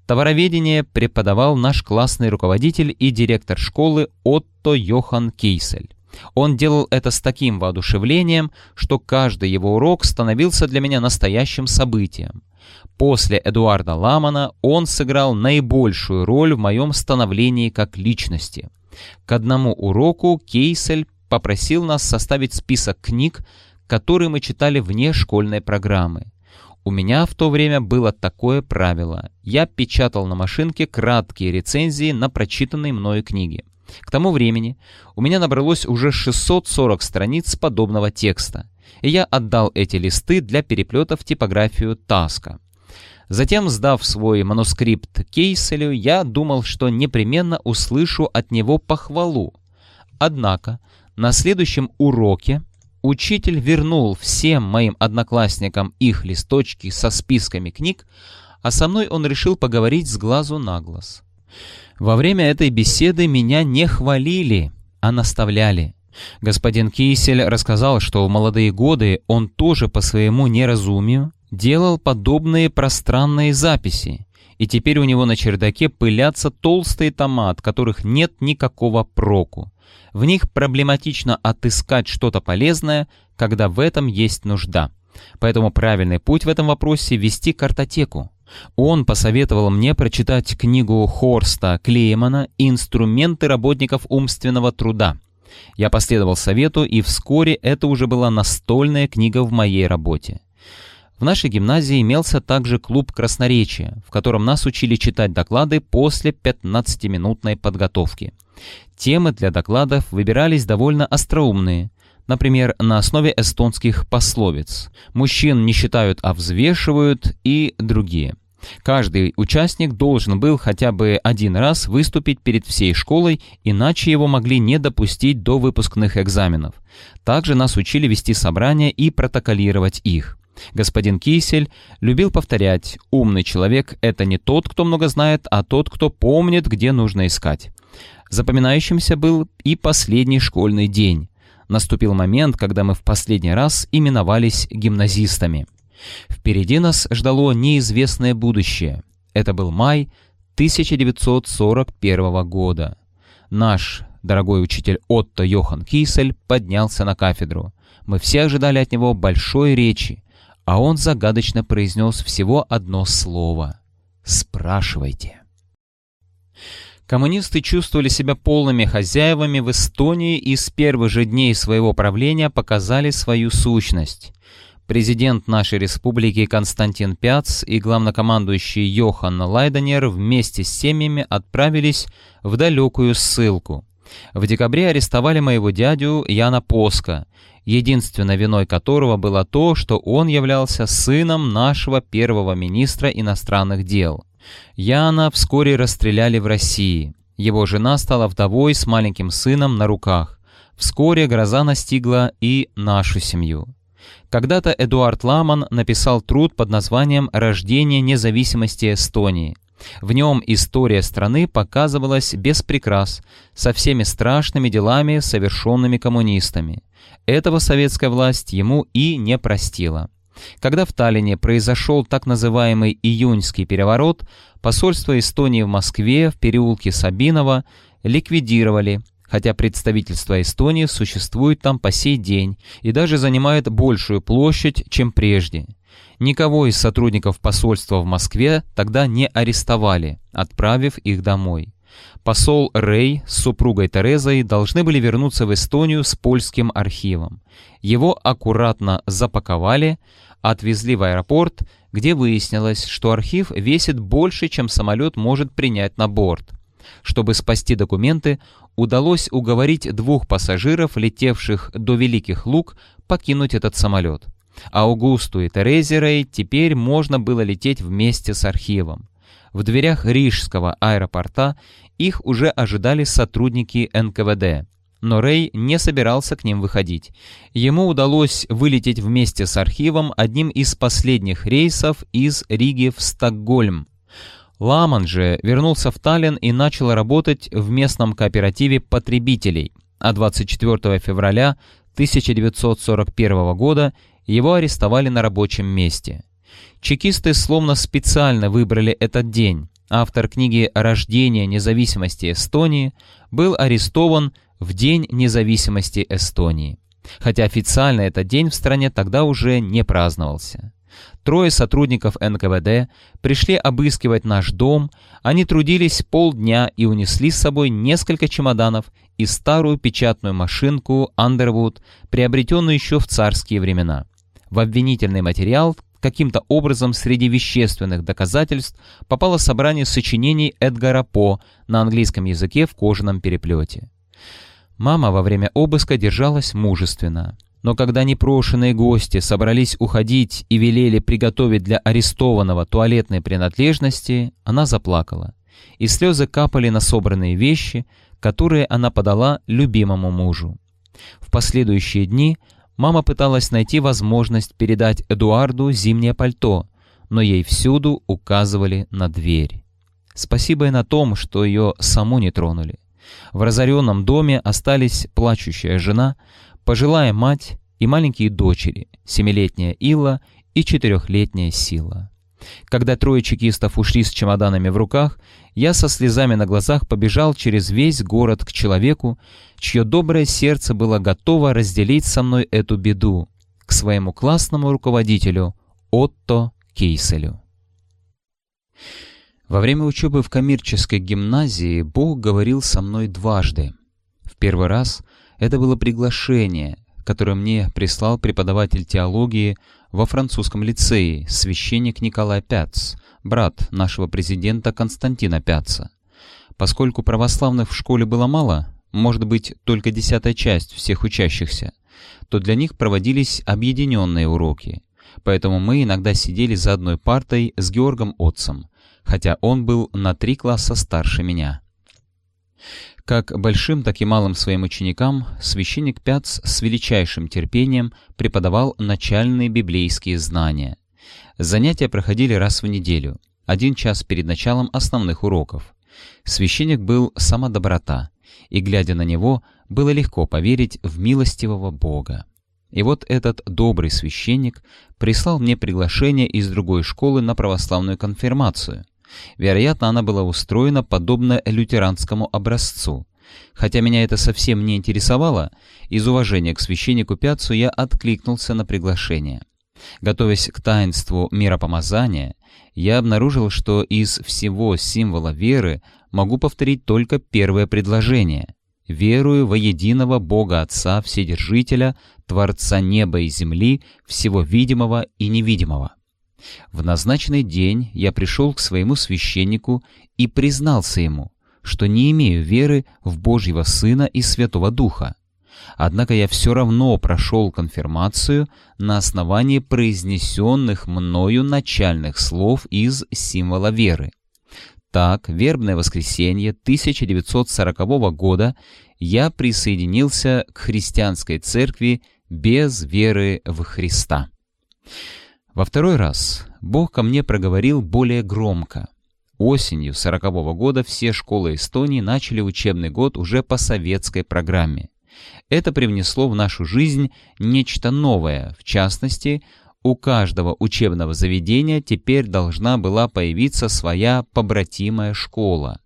Товароведение преподавал наш классный руководитель и директор школы Отто Йохан Кейсель. Он делал это с таким воодушевлением, что каждый его урок становился для меня настоящим событием. После Эдуарда Ламана он сыграл наибольшую роль в моем становлении как личности. К одному уроку Кейсель попросил нас составить список книг, которые мы читали вне школьной программы. У меня в то время было такое правило. Я печатал на машинке краткие рецензии на прочитанные мною книги. К тому времени у меня набралось уже 640 страниц подобного текста, и я отдал эти листы для переплета в типографию Таска. Затем, сдав свой манускрипт Кейселю, я думал, что непременно услышу от него похвалу. Однако на следующем уроке Учитель вернул всем моим одноклассникам их листочки со списками книг, а со мной он решил поговорить с глазу на глаз. Во время этой беседы меня не хвалили, а наставляли. Господин Кисель рассказал, что в молодые годы он тоже по своему неразумию делал подобные пространные записи, и теперь у него на чердаке пылятся толстые тома, от которых нет никакого проку. В них проблематично отыскать что-то полезное, когда в этом есть нужда. Поэтому правильный путь в этом вопросе – вести картотеку. Он посоветовал мне прочитать книгу Хорста Клеймана «Инструменты работников умственного труда». Я последовал совету, и вскоре это уже была настольная книга в моей работе. В нашей гимназии имелся также клуб красноречия, в котором нас учили читать доклады после 15-минутной подготовки. Темы для докладов выбирались довольно остроумные, например, на основе эстонских пословиц «мужчин не считают, а взвешивают» и другие. Каждый участник должен был хотя бы один раз выступить перед всей школой, иначе его могли не допустить до выпускных экзаменов. Также нас учили вести собрания и протоколировать их. Господин Кисель любил повторять «умный человек — это не тот, кто много знает, а тот, кто помнит, где нужно искать». Запоминающимся был и последний школьный день. Наступил момент, когда мы в последний раз именовались гимназистами. Впереди нас ждало неизвестное будущее. Это был май 1941 года. Наш дорогой учитель Отто Йохан Кисель поднялся на кафедру. Мы все ожидали от него большой речи, а он загадочно произнес всего одно слово «Спрашивайте». Коммунисты чувствовали себя полными хозяевами в Эстонии и с первых же дней своего правления показали свою сущность. Президент нашей республики Константин Пяц и главнокомандующий Йохан Лайденер вместе с семьями отправились в далекую ссылку. В декабре арестовали моего дядю Яна Поска, единственной виной которого было то, что он являлся сыном нашего первого министра иностранных дел. Яна вскоре расстреляли в России. Его жена стала вдовой с маленьким сыном на руках. Вскоре гроза настигла и нашу семью. Когда-то Эдуард Ламан написал труд под названием «Рождение независимости Эстонии». В нем история страны показывалась без прикрас, со всеми страшными делами, совершенными коммунистами. Этого советская власть ему и не простила. Когда в Таллине произошел так называемый «июньский переворот», посольство Эстонии в Москве в переулке Сабинова ликвидировали, хотя представительство Эстонии существует там по сей день и даже занимает большую площадь, чем прежде. Никого из сотрудников посольства в Москве тогда не арестовали, отправив их домой. Посол Рэй с супругой Терезой должны были вернуться в Эстонию с польским архивом. Его аккуратно запаковали, отвезли в аэропорт, где выяснилось, что архив весит больше, чем самолет может принять на борт. Чтобы спасти документы, удалось уговорить двух пассажиров, летевших до Великих Луг, покинуть этот самолет. Аугусту и Терезе Рей теперь можно было лететь вместе с архивом. В дверях Рижского аэропорта их уже ожидали сотрудники НКВД. Но Рэй не собирался к ним выходить. Ему удалось вылететь вместе с архивом одним из последних рейсов из Риги в Стокгольм. Ламан же вернулся в Таллин и начал работать в местном кооперативе потребителей, а 24 февраля 1941 года его арестовали на рабочем месте. Чекисты словно специально выбрали этот день. Автор книги «Рождение независимости Эстонии» был арестован в День независимости Эстонии. Хотя официально этот день в стране тогда уже не праздновался. Трое сотрудников НКВД пришли обыскивать наш дом, они трудились полдня и унесли с собой несколько чемоданов и старую печатную машинку Underwood, приобретенную еще в царские времена. В обвинительный материал каким-то образом среди вещественных доказательств попало собрание сочинений Эдгара По на английском языке в кожаном переплете. Мама во время обыска держалась мужественно. Но когда непрошенные гости собрались уходить и велели приготовить для арестованного туалетные принадлежности, она заплакала. И слезы капали на собранные вещи, которые она подала любимому мужу. В последующие дни мама пыталась найти возможность передать Эдуарду зимнее пальто, но ей всюду указывали на дверь. Спасибо и на том, что ее саму не тронули. В разоренном доме остались плачущая жена, пожилая мать и маленькие дочери, семилетняя Илла и четырехлетняя Сила. Когда трое чекистов ушли с чемоданами в руках, я со слезами на глазах побежал через весь город к человеку, чье доброе сердце было готово разделить со мной эту беду, к своему классному руководителю Отто Кейселю. Во время учебы в коммерческой гимназии Бог говорил со мной дважды. В первый раз это было приглашение, которое мне прислал преподаватель теологии во французском лицее, священник Николай Пяц, брат нашего президента Константина Пяца. Поскольку православных в школе было мало, может быть, только десятая часть всех учащихся, то для них проводились объединенные уроки. Поэтому мы иногда сидели за одной партой с Георгом Отцем, хотя он был на три класса старше меня. Как большим, так и малым своим ученикам священник Пяц с величайшим терпением преподавал начальные библейские знания. Занятия проходили раз в неделю, один час перед началом основных уроков. Священник был сама доброта, и, глядя на него, было легко поверить в милостивого Бога. И вот этот добрый священник прислал мне приглашение из другой школы на православную конфирмацию. Вероятно, она была устроена подобно лютеранскому образцу. Хотя меня это совсем не интересовало, из уважения к священнику Пяцу я откликнулся на приглашение. Готовясь к таинству миропомазания, я обнаружил, что из всего символа веры могу повторить только первое предложение. «Верую во единого Бога Отца Вседержителя, Творца неба и земли, всего видимого и невидимого». В назначенный день я пришел к своему священнику и признался ему, что не имею веры в Божьего Сына и Святого Духа. Однако я все равно прошел конфирмацию на основании произнесенных мною начальных слов из символа веры. Так, вербное воскресенье 1940 года я присоединился к христианской церкви без веры в Христа. Во второй раз Бог ко мне проговорил более громко. Осенью сорокового года все школы Эстонии начали учебный год уже по советской программе. Это привнесло в нашу жизнь нечто новое, в частности, у каждого учебного заведения теперь должна была появиться своя побратимая школа.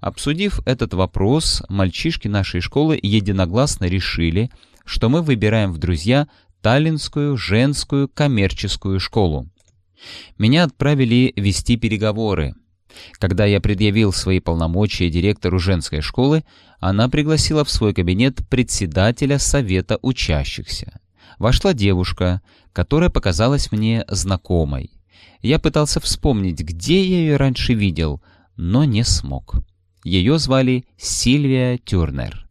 Обсудив этот вопрос, мальчишки нашей школы единогласно решили, что мы выбираем в друзья Таллинскую женскую коммерческую школу. Меня отправили вести переговоры. Когда я предъявил свои полномочия директору женской школы, она пригласила в свой кабинет председателя совета учащихся. Вошла девушка, которая показалась мне знакомой. Я пытался вспомнить, где я ее раньше видел, но не смог. Ее звали Сильвия Тюрнер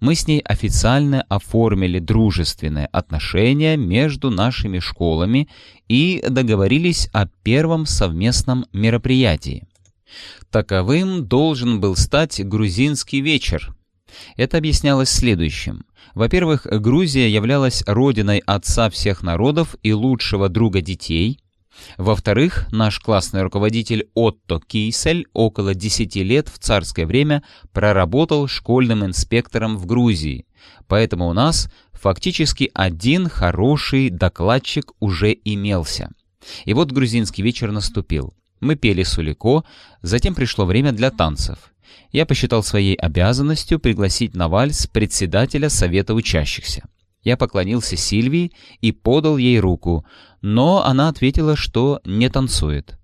мы с ней официально оформили дружественные отношения между нашими школами и договорились о первом совместном мероприятии. Таковым должен был стать грузинский вечер. Это объяснялось следующим. Во-первых, Грузия являлась родиной отца всех народов и лучшего друга детей – во-вторых, наш классный руководитель Отто Кейсель около 10 лет в царское время проработал школьным инспектором в Грузии, поэтому у нас фактически один хороший докладчик уже имелся. И вот грузинский вечер наступил. Мы пели сулико, затем пришло время для танцев. Я посчитал своей обязанностью пригласить на вальс председателя совета учащихся. Я поклонился Сильвии и подал ей руку, но она ответила, что не танцует.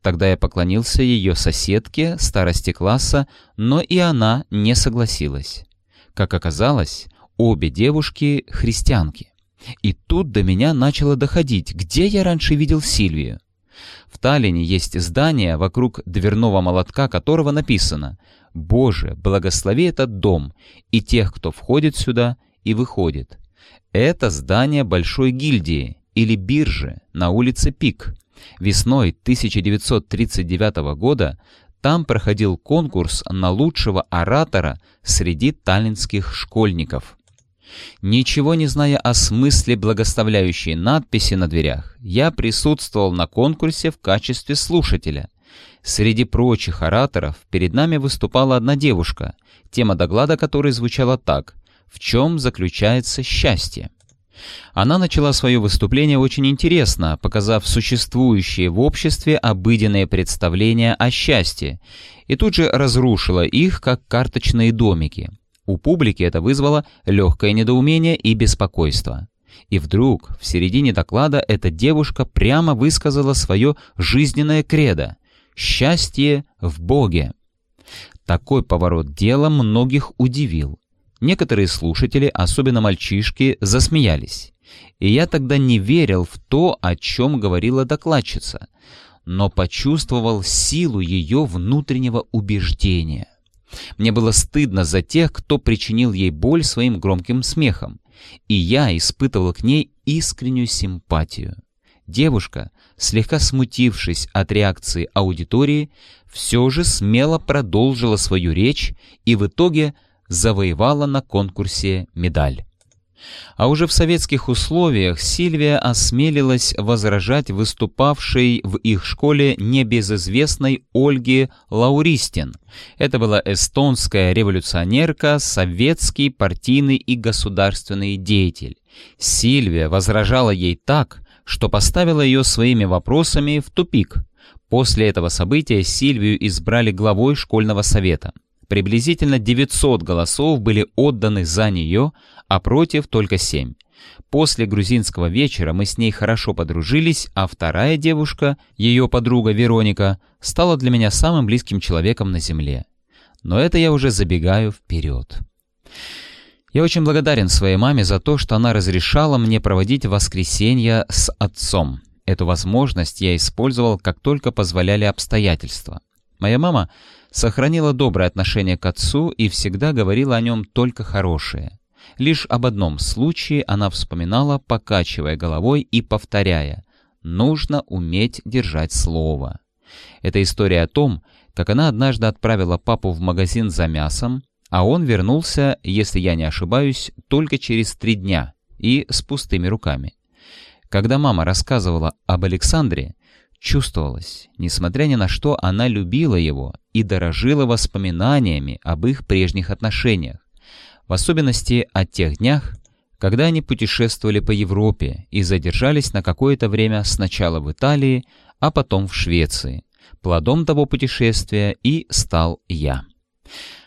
Тогда я поклонился ее соседке, старости класса, но и она не согласилась. Как оказалось, обе девушки — христианки. И тут до меня начало доходить, где я раньше видел Сильвию. В Таллине есть здание, вокруг дверного молотка которого написано «Боже, благослови этот дом и тех, кто входит сюда и выходит». Это здание Большой гильдии или биржи на улице Пик. Весной 1939 года там проходил конкурс на лучшего оратора среди таллинских школьников. Ничего не зная о смысле благоставляющей надписи на дверях, я присутствовал на конкурсе в качестве слушателя. Среди прочих ораторов перед нами выступала одна девушка, тема доклада которой звучала так «В чем заключается счастье?». Она начала свое выступление очень интересно, показав существующие в обществе обыденные представления о счастье, и тут же разрушила их, как карточные домики. У публики это вызвало легкое недоумение и беспокойство. И вдруг, в середине доклада, эта девушка прямо высказала свое жизненное кредо «Счастье в Боге». Такой поворот дела многих удивил. Некоторые слушатели, особенно мальчишки, засмеялись. И я тогда не верил в то, о чем говорила докладчица, но почувствовал силу ее внутреннего убеждения. Мне было стыдно за тех, кто причинил ей боль своим громким смехом, и я испытывал к ней искреннюю симпатию. Девушка, слегка смутившись от реакции аудитории, все же смело продолжила свою речь и в итоге – завоевала на конкурсе медаль. А уже в советских условиях Сильвия осмелилась возражать выступавшей в их школе небезызвестной Ольге Лауристин. Это была эстонская революционерка, советский партийный и государственный деятель. Сильвия возражала ей так, что поставила ее своими вопросами в тупик. После этого события Сильвию избрали главой школьного совета. Приблизительно 900 голосов были отданы за нее, а против только 7. После грузинского вечера мы с ней хорошо подружились, а вторая девушка, ее подруга Вероника, стала для меня самым близким человеком на земле. Но это я уже забегаю вперед. Я очень благодарен своей маме за то, что она разрешала мне проводить воскресенья с отцом. Эту возможность я использовал, как только позволяли обстоятельства. Моя мама сохранила доброе отношение к отцу и всегда говорила о нем только хорошее. Лишь об одном случае она вспоминала, покачивая головой и повторяя «нужно уметь держать слово». Это история о том, как она однажды отправила папу в магазин за мясом, а он вернулся, если я не ошибаюсь, только через три дня и с пустыми руками. Когда мама рассказывала об Александре, чувствовалось, несмотря ни на что, она любила его и дорожила воспоминаниями об их прежних отношениях, в особенности о тех днях, когда они путешествовали по Европе и задержались на какое-то время сначала в Италии, а потом в Швеции. Плодом того путешествия и стал я.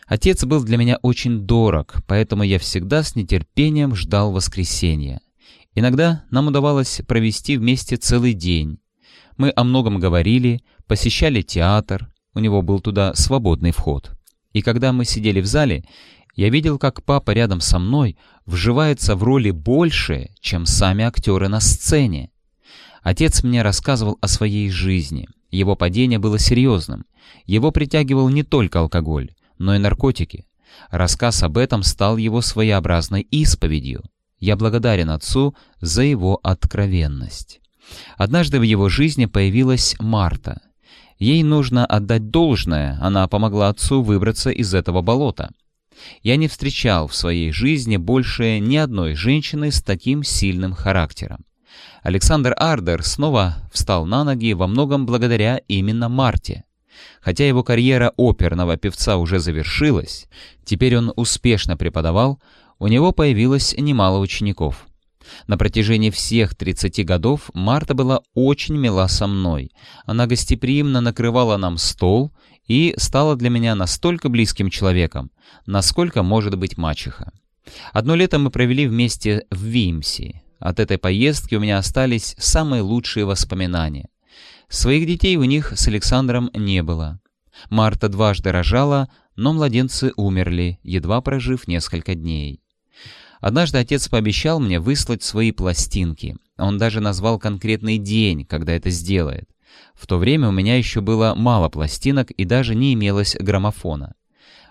Отец был для меня очень дорог, поэтому я всегда с нетерпением ждал воскресенья. Иногда нам удавалось провести вместе целый день. Мы о многом говорили, посещали театр, у него был туда свободный вход. И когда мы сидели в зале, я видел, как папа рядом со мной вживается в роли больше, чем сами актеры на сцене. Отец мне рассказывал о своей жизни. Его падение было серьезным. Его притягивал не только алкоголь, но и наркотики. Рассказ об этом стал его своеобразной исповедью. Я благодарен отцу за его откровенность. Однажды в его жизни появилась Марта. Ей нужно отдать должное, она помогла отцу выбраться из этого болота. Я не встречал в своей жизни больше ни одной женщины с таким сильным характером. Александр Ардер снова встал на ноги во многом благодаря именно Марте. Хотя его карьера оперного певца уже завершилась, теперь он успешно преподавал, у него появилось немало учеников. На протяжении всех 30 годов Марта была очень мила со мной. Она гостеприимно накрывала нам стол и стала для меня настолько близким человеком, насколько может быть мачеха. Одно лето мы провели вместе в Вимси. От этой поездки у меня остались самые лучшие воспоминания. Своих детей у них с Александром не было. Марта дважды рожала, но младенцы умерли, едва прожив несколько дней. Однажды отец пообещал мне выслать свои пластинки. Он даже назвал конкретный день, когда это сделает. В то время у меня еще было мало пластинок и даже не имелось граммофона.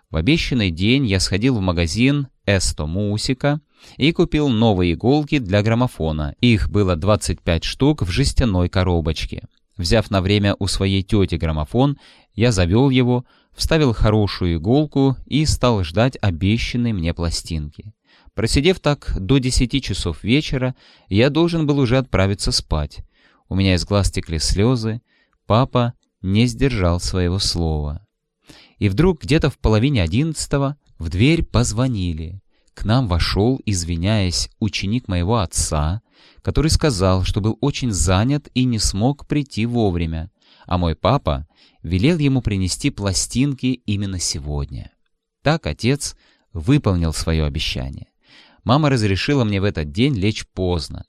В обещанный день я сходил в магазин Эсто Мусика и купил новые иголки для граммофона. Их было 25 штук в жестяной коробочке. Взяв на время у своей тети граммофон, я завел его, вставил хорошую иголку и стал ждать обещанной мне пластинки. Просидев так до 10 часов вечера, я должен был уже отправиться спать. У меня из глаз текли слезы. Папа не сдержал своего слова. И вдруг где-то в половине одиннадцатого в дверь позвонили. К нам вошел, извиняясь, ученик моего отца, который сказал, что был очень занят и не смог прийти вовремя, а мой папа велел ему принести пластинки именно сегодня. Так отец выполнил свое обещание. Мама разрешила мне в этот день лечь поздно.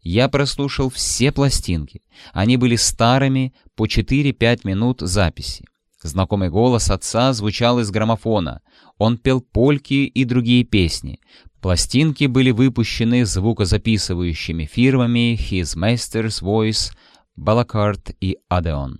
Я прослушал все пластинки. Они были старыми, по 4-5 минут записи. Знакомый голос отца звучал из граммофона. Он пел польки и другие песни. Пластинки были выпущены звукозаписывающими фирмами His Master's Voice, Balakart и Adeon.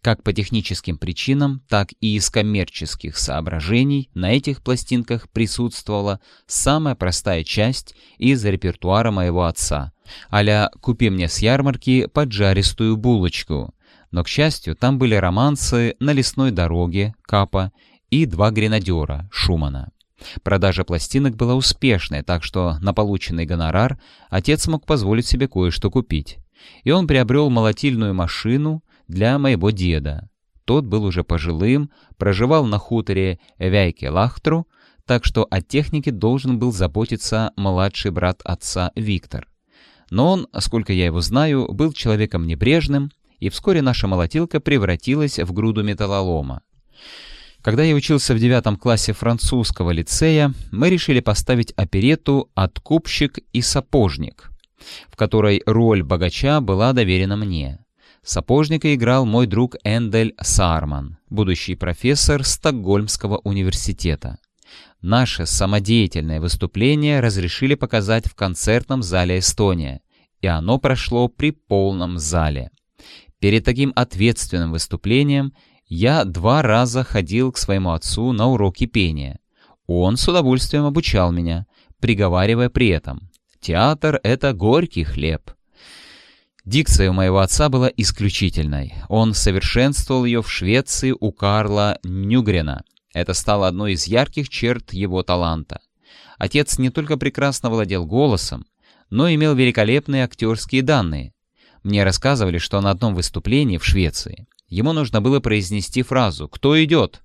Как по техническим причинам, так и из коммерческих соображений на этих пластинках присутствовала самая простая часть из репертуара моего отца. Аля «Купи мне с ярмарки поджаристую булочку», но, к счастью, там были романсы «На лесной дороге» Капа и «Два гренадера» Шумана. Продажа пластинок была успешной, так что на полученный гонорар отец мог позволить себе кое-что купить. И он приобрел молотильную машину для моего деда. Тот был уже пожилым, проживал на хуторе Вяйке-Лахтру, так что о технике должен был заботиться младший брат отца Виктор. Но он, сколько я его знаю, был человеком небрежным, и вскоре наша молотилка превратилась в груду металлолома. Когда я учился в девятом классе французского лицея, мы решили поставить оперету «Откупщик и сапожник», в которой роль богача была доверена мне. Сапожника играл мой друг Эндель Сарман, будущий профессор Стокгольмского университета. Наше самодеятельное выступление разрешили показать в концертном зале «Эстония», и оно прошло при полном зале. Перед таким ответственным выступлением я два раза ходил к своему отцу на уроки пения. Он с удовольствием обучал меня, приговаривая при этом «Театр — это горький хлеб». Дикция у моего отца была исключительной. Он совершенствовал ее в Швеции у Карла Нюгрена. Это стало одной из ярких черт его таланта. Отец не только прекрасно владел голосом, но имел великолепные актерские данные. Мне рассказывали, что на одном выступлении в Швеции ему нужно было произнести фразу «Кто идет?».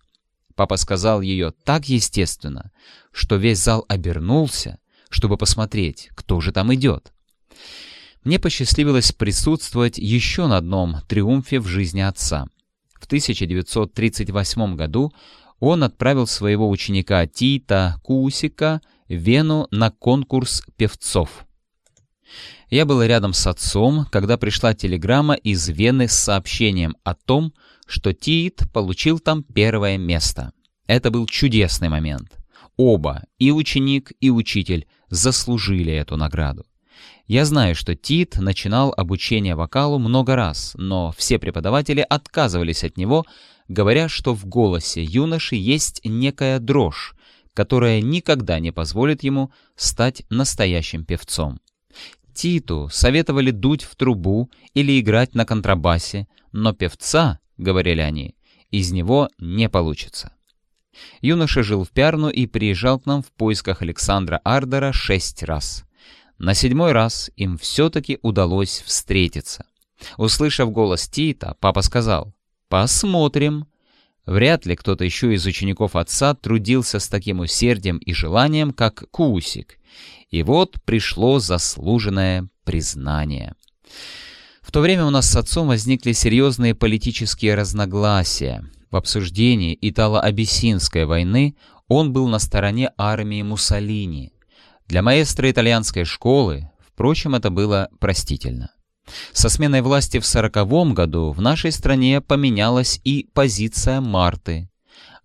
Папа сказал ее так естественно, что весь зал обернулся, чтобы посмотреть, кто же там идет. Мне посчастливилось присутствовать еще на одном триумфе в жизни отца. В 1938 году он отправил своего ученика Тита Кусика в Вену на конкурс певцов. Я был рядом с отцом, когда пришла телеграмма из Вены с сообщением о том, что Тит получил там первое место. Это был чудесный момент. Оба, и ученик, и учитель, заслужили эту награду. Я знаю, что Тит начинал обучение вокалу много раз, но все преподаватели отказывались от него, говоря, что в голосе юноши есть некая дрожь, которая никогда не позволит ему стать настоящим певцом. Титу советовали дуть в трубу или играть на контрабасе, но певца, говорили они, из него не получится. Юноша жил в Пярну и приезжал к нам в поисках Александра Ардера шесть раз. На седьмой раз им все-таки удалось встретиться. Услышав голос Тита, папа сказал «Посмотрим». Вряд ли кто-то еще из учеников отца трудился с таким усердием и желанием, как Кусик, и вот пришло заслуженное признание. В то время у нас с отцом возникли серьезные политические разногласия. В обсуждении Итало-Абиссинской войны он был на стороне армии Муссолини. Для маэстро итальянской школы, впрочем, это было простительно. Со сменой власти в сороковом году в нашей стране поменялась и позиция Марты.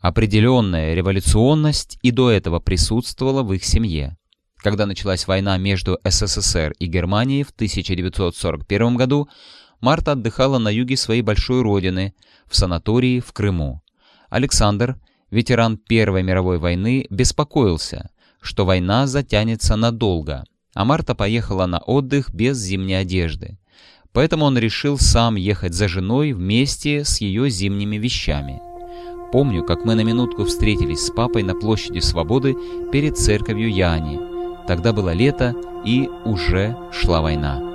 Определенная революционность и до этого присутствовала в их семье. Когда началась война между СССР и Германией в 1941 году, Марта отдыхала на юге своей большой родины, в санатории в Крыму. Александр, ветеран Первой мировой войны, беспокоился, что война затянется надолго, а Марта поехала на отдых без зимней одежды. Поэтому он решил сам ехать за женой вместе с ее зимними вещами. Помню, как мы на минутку встретились с папой на площади Свободы перед церковью Яни. Тогда было лето, и уже шла война.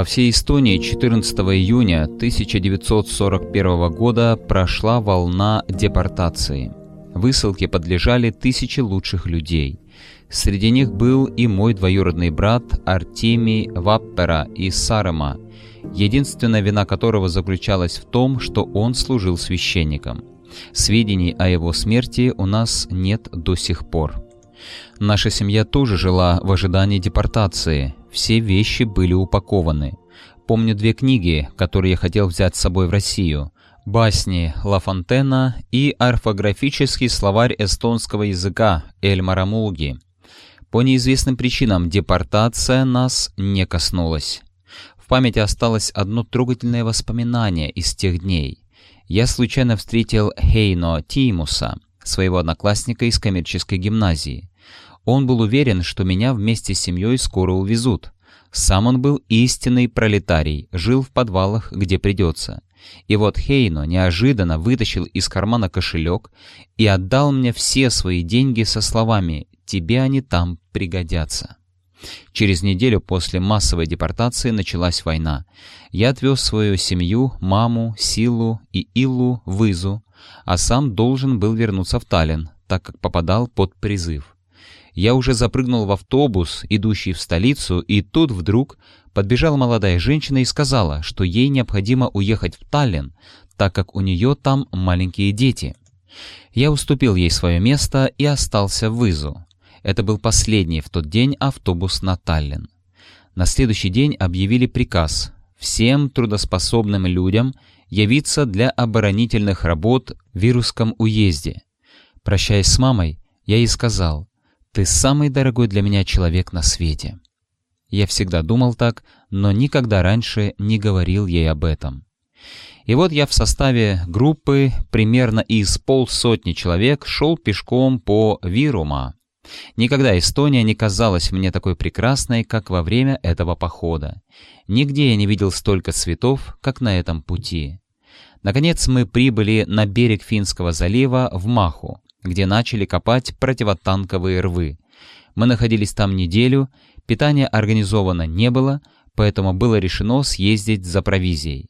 По всей Эстонии 14 июня 1941 года прошла волна депортации. Высылке подлежали тысячи лучших людей. Среди них был и мой двоюродный брат Артемий Ваппера из Сарема, единственная вина которого заключалась в том, что он служил священником. Сведений о его смерти у нас нет до сих пор. Наша семья тоже жила в ожидании депортации, все вещи были упакованы. Помню две книги, которые я хотел взять с собой в Россию. Басни Ла Фонтена и орфографический словарь эстонского языка Эль Марамулги. По неизвестным причинам депортация нас не коснулась. В памяти осталось одно трогательное воспоминание из тех дней. Я случайно встретил Хейно Тимуса, своего одноклассника из коммерческой гимназии. Он был уверен, что меня вместе с семьей скоро увезут. Сам он был истинный пролетарий, жил в подвалах, где придется. И вот Хейно неожиданно вытащил из кармана кошелек и отдал мне все свои деньги со словами «Тебе они там пригодятся». Через неделю после массовой депортации началась война. Я отвез свою семью, маму, Силу и Иллу в Изу, а сам должен был вернуться в Таллин, так как попадал под призыв. Я уже запрыгнул в автобус, идущий в столицу, и тут вдруг подбежала молодая женщина и сказала, что ей необходимо уехать в Таллин, так как у нее там маленькие дети. Я уступил ей свое место и остался в Изу. Это был последний в тот день автобус на Таллин. На следующий день объявили приказ всем трудоспособным людям явиться для оборонительных работ в Вирусском уезде. Прощаясь с мамой, я ей сказал, ты самый дорогой для меня человек на свете. Я всегда думал так, но никогда раньше не говорил ей об этом. И вот я в составе группы, примерно из полсотни человек, шел пешком по Вирума. Никогда Эстония не казалась мне такой прекрасной, как во время этого похода. Нигде я не видел столько цветов, как на этом пути. Наконец мы прибыли на берег Финского залива в Маху где начали копать противотанковые рвы. Мы находились там неделю, питания организовано не было, поэтому было решено съездить за провизией.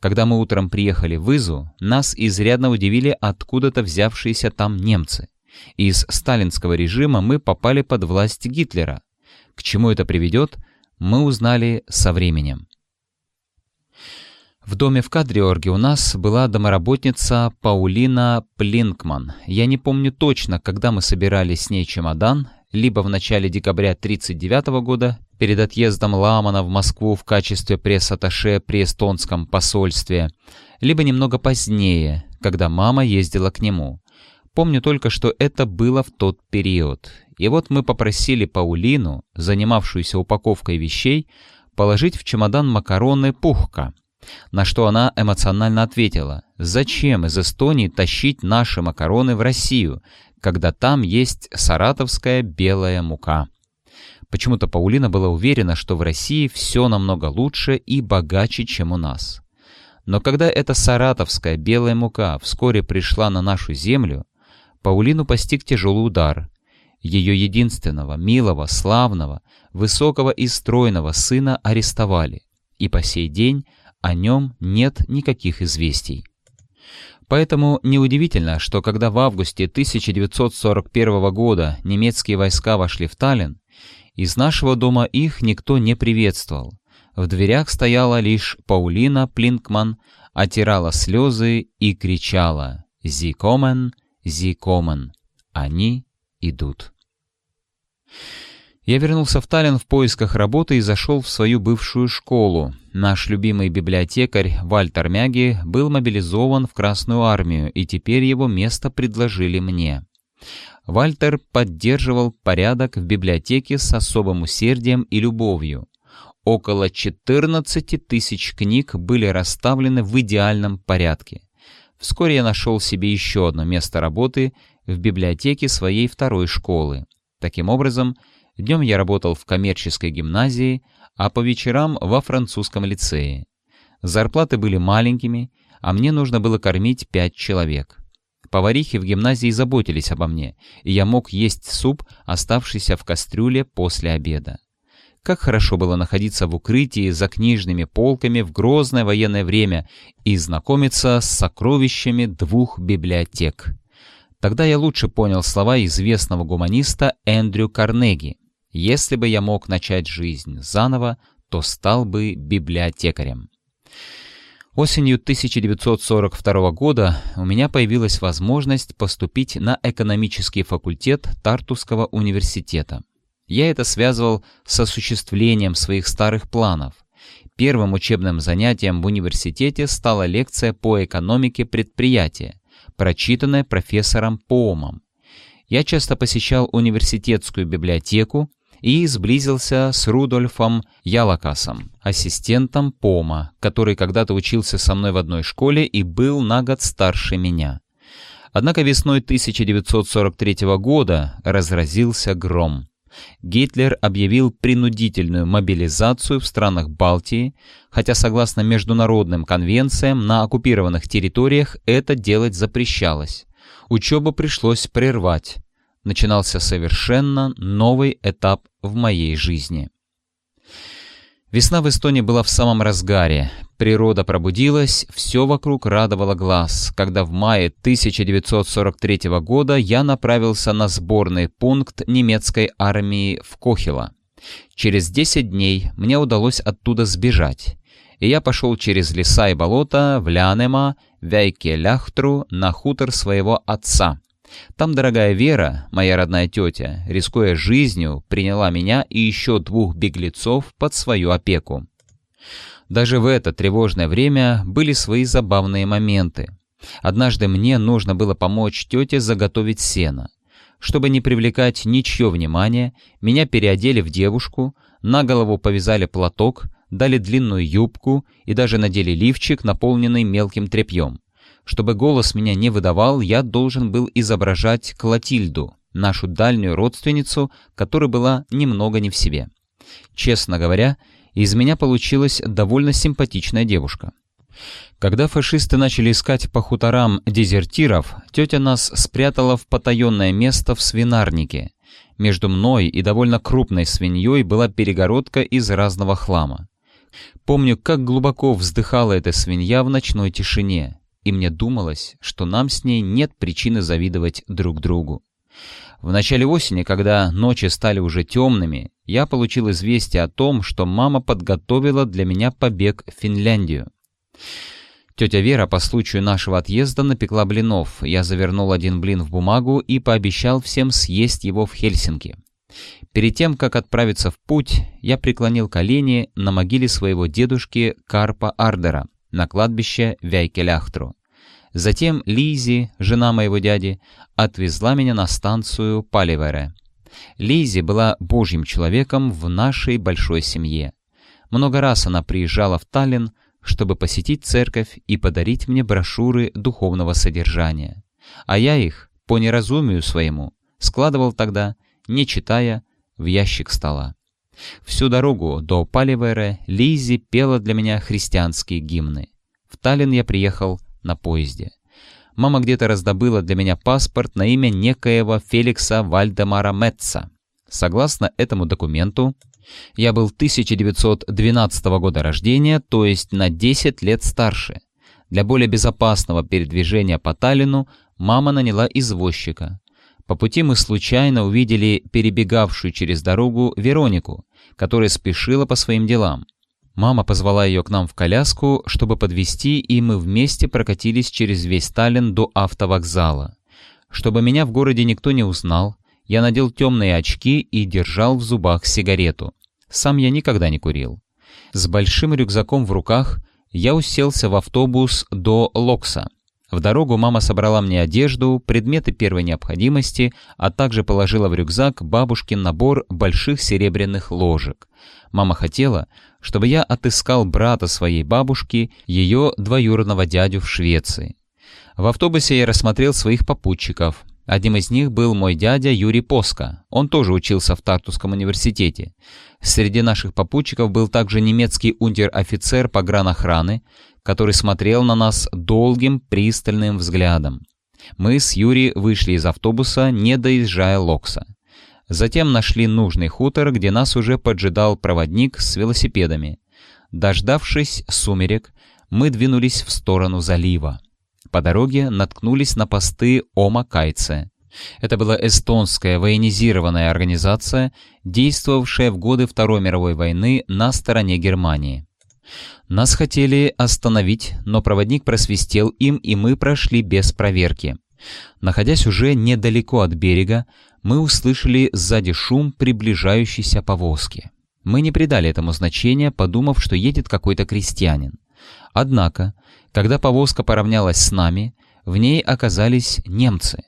Когда мы утром приехали в Изу, нас изрядно удивили откуда-то взявшиеся там немцы. Из сталинского режима мы попали под власть Гитлера. К чему это приведет, мы узнали со временем. В доме в Кадриорге у нас была домоработница Паулина Плинкман. Я не помню точно, когда мы собирали с ней чемодан, либо в начале декабря 1939 года, перед отъездом Ламана в Москву в качестве пресс-атташе при эстонском посольстве, либо немного позднее, когда мама ездила к нему. Помню только, что это было в тот период. И вот мы попросили Паулину, занимавшуюся упаковкой вещей, положить в чемодан макароны пухка, на что она эмоционально ответила, «Зачем из Эстонии тащить наши макароны в Россию, когда там есть саратовская белая мука?» Почему-то Паулина была уверена, что в России все намного лучше и богаче, чем у нас. Но когда эта саратовская белая мука вскоре пришла на нашу землю, Паулину постиг тяжелый удар. Ее единственного, милого, славного, высокого и стройного сына арестовали, и по сей день о нем нет никаких известий. Поэтому неудивительно, что когда в августе 1941 года немецкие войска вошли в Таллин, из нашего дома их никто не приветствовал. В дверях стояла лишь Паулина Плинкман, отирала слезы и кричала «Зикомен, Зикомен, они идут». Я вернулся в Таллин в поисках работы и зашел в свою бывшую школу. Наш любимый библиотекарь Вальтер Мяги был мобилизован в Красную армию, и теперь его место предложили мне. Вальтер поддерживал порядок в библиотеке с особым усердием и любовью. Около 14 тысяч книг были расставлены в идеальном порядке. Вскоре я нашел себе еще одно место работы в библиотеке своей второй школы. Таким образом, днем я работал в коммерческой гимназии, а по вечерам во французском лицее. Зарплаты были маленькими, а мне нужно было кормить пять человек. Поварихи в гимназии заботились обо мне, и я мог есть суп, оставшийся в кастрюле после обеда. Как хорошо было находиться в укрытии за книжными полками в грозное военное время и знакомиться с сокровищами двух библиотек. Тогда я лучше понял слова известного гуманиста Эндрю Карнеги. «Если бы я мог начать жизнь заново, то стал бы библиотекарем». Осенью 1942 года у меня появилась возможность поступить на экономический факультет Тартусского университета. Я это связывал с осуществлением своих старых планов. Первым учебным занятием в университете стала лекция по экономике предприятия, прочитанная профессором Поумом. Я часто посещал университетскую библиотеку и сблизился с Рудольфом Ялакасом, ассистентом Пома, который когда-то учился со мной в одной школе и был на год старше меня. Однако весной 1943 года разразился гром. Гитлер объявил принудительную мобилизацию в странах Балтии, хотя согласно международным конвенциям на оккупированных территориях это делать запрещалось. Учебу пришлось прервать. Начинался совершенно новый этап в моей жизни. Весна в Эстонии была в самом разгаре. Природа пробудилась, все вокруг радовало глаз, когда в мае 1943 года я направился на сборный пункт немецкой армии в Кохило. Через 10 дней мне удалось оттуда сбежать, и я пошел через леса и болота в Лянема, Вяйке-Ляхтру на хутор своего отца – там дорогая Вера, моя родная тетя, рискуя жизнью, приняла меня и еще двух беглецов под свою опеку. Даже в это тревожное время были свои забавные моменты. Однажды мне нужно было помочь тете заготовить сено. Чтобы не привлекать ничье внимание, меня переодели в девушку, на голову повязали платок, дали длинную юбку и даже надели лифчик, наполненный мелким тряпьем. Чтобы голос меня не выдавал, я должен был изображать Клотильду, нашу дальнюю родственницу, которая была немного не в себе. Честно говоря, из меня получилась довольно симпатичная девушка. Когда фашисты начали искать по хуторам дезертиров, тетя нас спрятала в потаенное место в свинарнике. Между мной и довольно крупной свиньей была перегородка из разного хлама. Помню, как глубоко вздыхала эта свинья в ночной тишине и мне думалось, что нам с ней нет причины завидовать друг другу. В начале осени, когда ночи стали уже темными, я получил известие о том, что мама подготовила для меня побег в Финляндию. Тетя Вера по случаю нашего отъезда напекла блинов. Я завернул один блин в бумагу и пообещал всем съесть его в Хельсинки. Перед тем, как отправиться в путь, я преклонил колени на могиле своего дедушки Карпа Ардера, на кладбище Вяйкеляхтру. Затем Лизи, жена моего дяди, отвезла меня на станцию Паливере. Лизи была божьим человеком в нашей большой семье. Много раз она приезжала в Таллин, чтобы посетить церковь и подарить мне брошюры духовного содержания. А я их, по неразумию своему, складывал тогда, не читая, в ящик стола. Всю дорогу до Паливера Лизи пела для меня христианские гимны. В Таллин я приехал на поезде. Мама где-то раздобыла для меня паспорт на имя некоего Феликса Вальдемара Метца. Согласно этому документу, я был 1912 года рождения, то есть на 10 лет старше. Для более безопасного передвижения по Таллину мама наняла извозчика. По пути мы случайно увидели перебегавшую через дорогу Веронику, которая спешила по своим делам. Мама позвала ее к нам в коляску, чтобы подвезти, и мы вместе прокатились через весь Таллин до автовокзала. Чтобы меня в городе никто не узнал, я надел темные очки и держал в зубах сигарету. Сам я никогда не курил. С большим рюкзаком в руках я уселся в автобус до Локса. В дорогу мама собрала мне одежду, предметы первой необходимости, а также положила в рюкзак бабушкин набор больших серебряных ложек. Мама хотела, чтобы я отыскал брата своей бабушки, ее двоюродного дядю в Швеции. В автобусе я рассмотрел своих попутчиков. Одним из них был мой дядя Юрий Поска. Он тоже учился в Тартусском университете. Среди наших попутчиков был также немецкий унтер-офицер погранохраны, который смотрел на нас долгим пристальным взглядом. Мы с Юрием вышли из автобуса, не доезжая Локса. Затем нашли нужный хутор, где нас уже поджидал проводник с велосипедами. Дождавшись сумерек, мы двинулись в сторону залива по дороге наткнулись на посты Ома Кайце. Это была эстонская военизированная организация, действовавшая в годы Второй мировой войны на стороне Германии. Нас хотели остановить, но проводник просвистел им, и мы прошли без проверки. Находясь уже недалеко от берега, мы услышали сзади шум приближающейся повозки. Мы не придали этому значения, подумав, что едет какой-то крестьянин. Однако, когда повозка поравнялась с нами, в ней оказались немцы.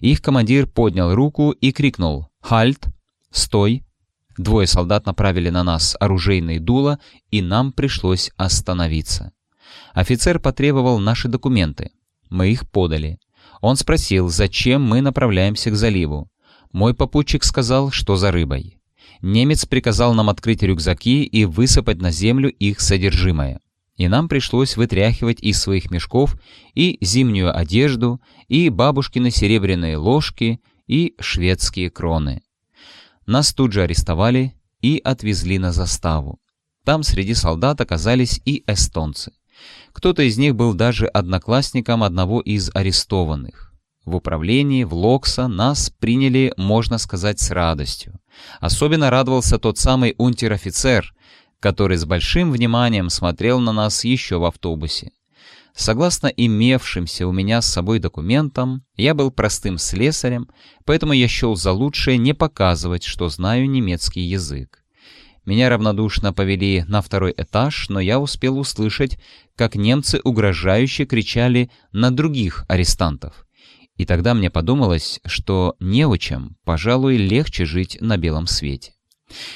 Их командир поднял руку и крикнул «Хальт! Стой!». Двое солдат направили на нас оружейные дула, и нам пришлось остановиться. Офицер потребовал наши документы. Мы их подали. Он спросил, зачем мы направляемся к заливу. Мой попутчик сказал, что за рыбой. Немец приказал нам открыть рюкзаки и высыпать на землю их содержимое и нам пришлось вытряхивать из своих мешков и зимнюю одежду, и бабушкины серебряные ложки, и шведские кроны. Нас тут же арестовали и отвезли на заставу. Там среди солдат оказались и эстонцы. Кто-то из них был даже одноклассником одного из арестованных. В управлении, в Локса нас приняли, можно сказать, с радостью. Особенно радовался тот самый унтер-офицер, который с большим вниманием смотрел на нас еще в автобусе. Согласно имевшимся у меня с собой документам, я был простым слесарем, поэтому я счел за лучшее не показывать, что знаю немецкий язык. Меня равнодушно повели на второй этаж, но я успел услышать, как немцы угрожающе кричали на других арестантов. И тогда мне подумалось, что неучем, пожалуй, легче жить на белом свете.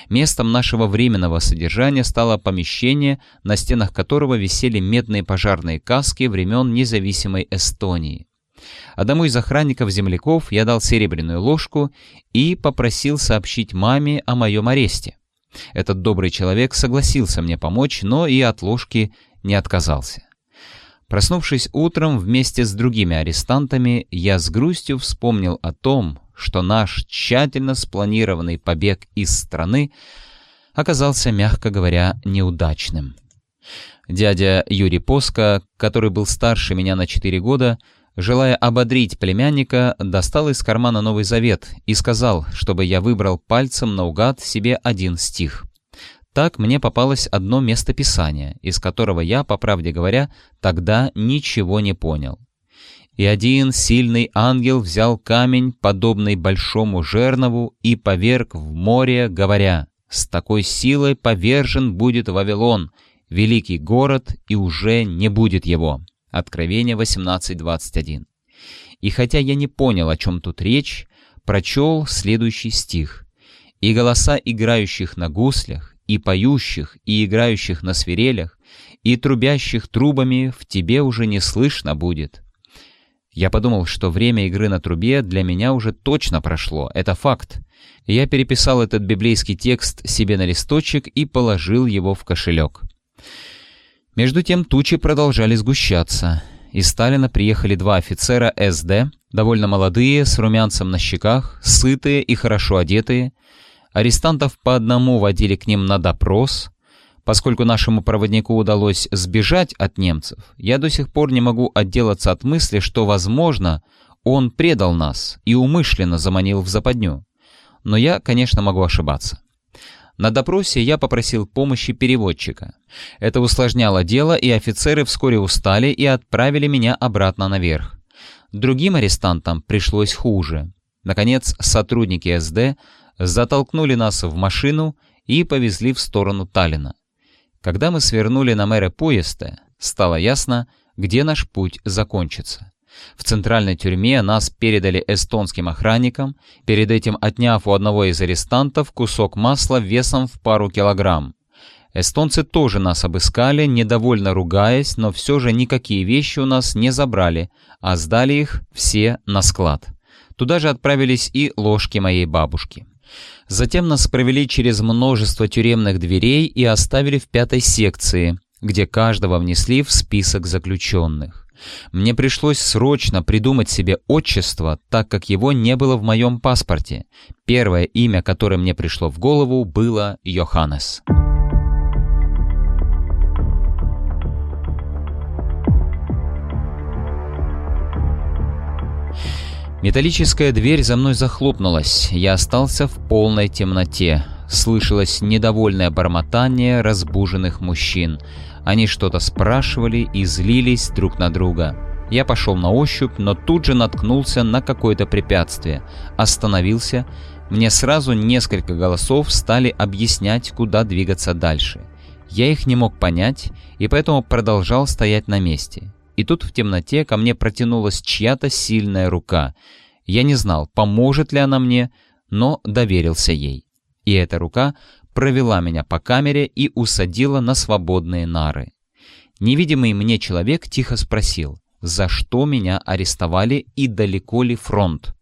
Местом нашего временного содержания стало помещение, на стенах которого висели медные пожарные каски времен независимой Эстонии. Одному из охранников-земляков я дал серебряную ложку и попросил сообщить маме о моем аресте. Этот добрый человек согласился мне помочь, но и от ложки не отказался. Проснувшись утром вместе с другими арестантами, я с грустью вспомнил о том, что наш тщательно спланированный побег из страны оказался, мягко говоря, неудачным. Дядя Юрий Поска, который был старше меня на 4 года, желая ободрить племянника, достал из кармана Новый Завет и сказал, чтобы я выбрал пальцем наугад себе один стих. Так мне попалось одно место Писания, из которого я, по правде говоря, тогда ничего не понял. И один сильный ангел взял камень, подобный большому жернову, и поверг в море, говоря, «С такой силой повержен будет Вавилон, великий город, и уже не будет его». Откровение 18.21. И хотя я не понял, о чем тут речь, прочел следующий стих. «И голоса играющих на гуслях, и поющих, и играющих на свирелях, и трубящих трубами в тебе уже не слышно будет, я подумал, что время игры на трубе для меня уже точно прошло, это факт. Я переписал этот библейский текст себе на листочек и положил его в кошелек. Между тем тучи продолжали сгущаться. Из Сталина приехали два офицера СД, довольно молодые, с румянцем на щеках, сытые и хорошо одетые. Арестантов по одному водили к ним на допрос, Поскольку нашему проводнику удалось сбежать от немцев, я до сих пор не могу отделаться от мысли, что, возможно, он предал нас и умышленно заманил в западню. Но я, конечно, могу ошибаться. На допросе я попросил помощи переводчика. Это усложняло дело, и офицеры вскоре устали и отправили меня обратно наверх. Другим арестантам пришлось хуже. Наконец, сотрудники СД затолкнули нас в машину и повезли в сторону Таллина. Когда мы свернули на мэра поезда, стало ясно, где наш путь закончится. В центральной тюрьме нас передали эстонским охранникам, перед этим отняв у одного из арестантов кусок масла весом в пару килограмм. Эстонцы тоже нас обыскали, недовольно ругаясь, но все же никакие вещи у нас не забрали, а сдали их все на склад. Туда же отправились и ложки моей бабушки. Затем нас провели через множество тюремных дверей и оставили в пятой секции, где каждого внесли в список заключенных. Мне пришлось срочно придумать себе отчество, так как его не было в моем паспорте. Первое имя, которое мне пришло в голову, было Йоханнес. Металлическая дверь за мной захлопнулась. Я остался в полной темноте. Слышалось недовольное бормотание разбуженных мужчин. Они что-то спрашивали и злились друг на друга. Я пошел на ощупь, но тут же наткнулся на какое-то препятствие. Остановился. Мне сразу несколько голосов стали объяснять, куда двигаться дальше. Я их не мог понять, и поэтому продолжал стоять на месте. И тут в темноте ко мне протянулась чья-то сильная рука. Я не знал, поможет ли она мне, но доверился ей. И эта рука провела меня по камере и усадила на свободные нары. Невидимый мне человек тихо спросил, за что меня арестовали и далеко ли фронт.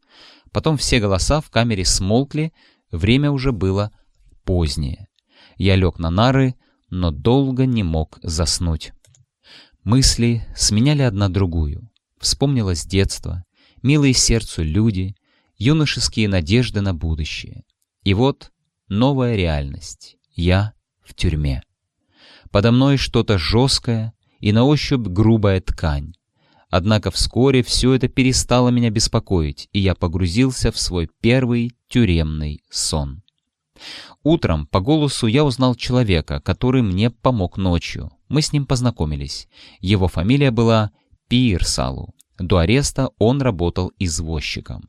Потом все голоса в камере смолкли, время уже было позднее. Я лег на нары, но долго не мог заснуть. Мысли сменяли одна другую. Вспомнилось детство, милые сердцу люди, юношеские надежды на будущее. И вот новая реальность. Я в тюрьме. Подо мной что-то жесткое и на ощупь грубая ткань. Однако вскоре все это перестало меня беспокоить, и я погрузился в свой первый тюремный сон. Утром по голосу я узнал человека, который мне помог ночью. Мы с ним познакомились. Его фамилия была Пирсалу. До ареста он работал извозчиком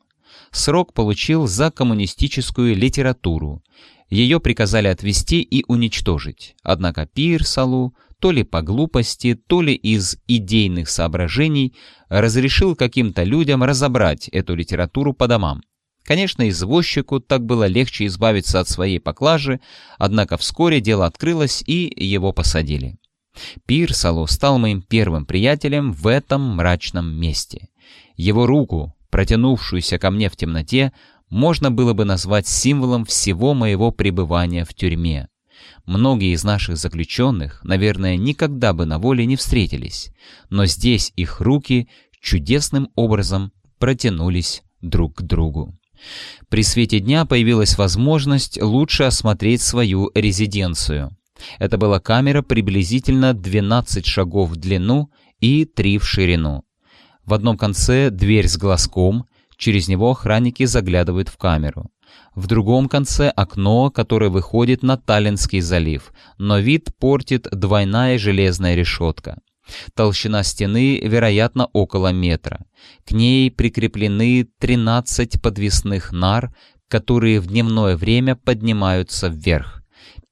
срок получил за коммунистическую литературу. Ее приказали отвести и уничтожить. Однако Пирсалу, то ли по глупости, то ли из идейных соображений, разрешил каким-то людям разобрать эту литературу по домам. Конечно, извозчику так было легче избавиться от своей поклажи, однако вскоре дело открылось и его посадили. Пирсалу стал моим первым приятелем в этом мрачном месте. Его руку, протянувшуюся ко мне в темноте, можно было бы назвать символом всего моего пребывания в тюрьме. Многие из наших заключенных, наверное, никогда бы на воле не встретились, но здесь их руки чудесным образом протянулись друг к другу. При свете дня появилась возможность лучше осмотреть свою резиденцию. Это была камера приблизительно 12 шагов в длину и 3 в ширину. В одном конце дверь с глазком, через него охранники заглядывают в камеру. В другом конце окно, которое выходит на Таллинский залив, но вид портит двойная железная решетка. Толщина стены, вероятно, около метра. К ней прикреплены 13 подвесных нар, которые в дневное время поднимаются вверх.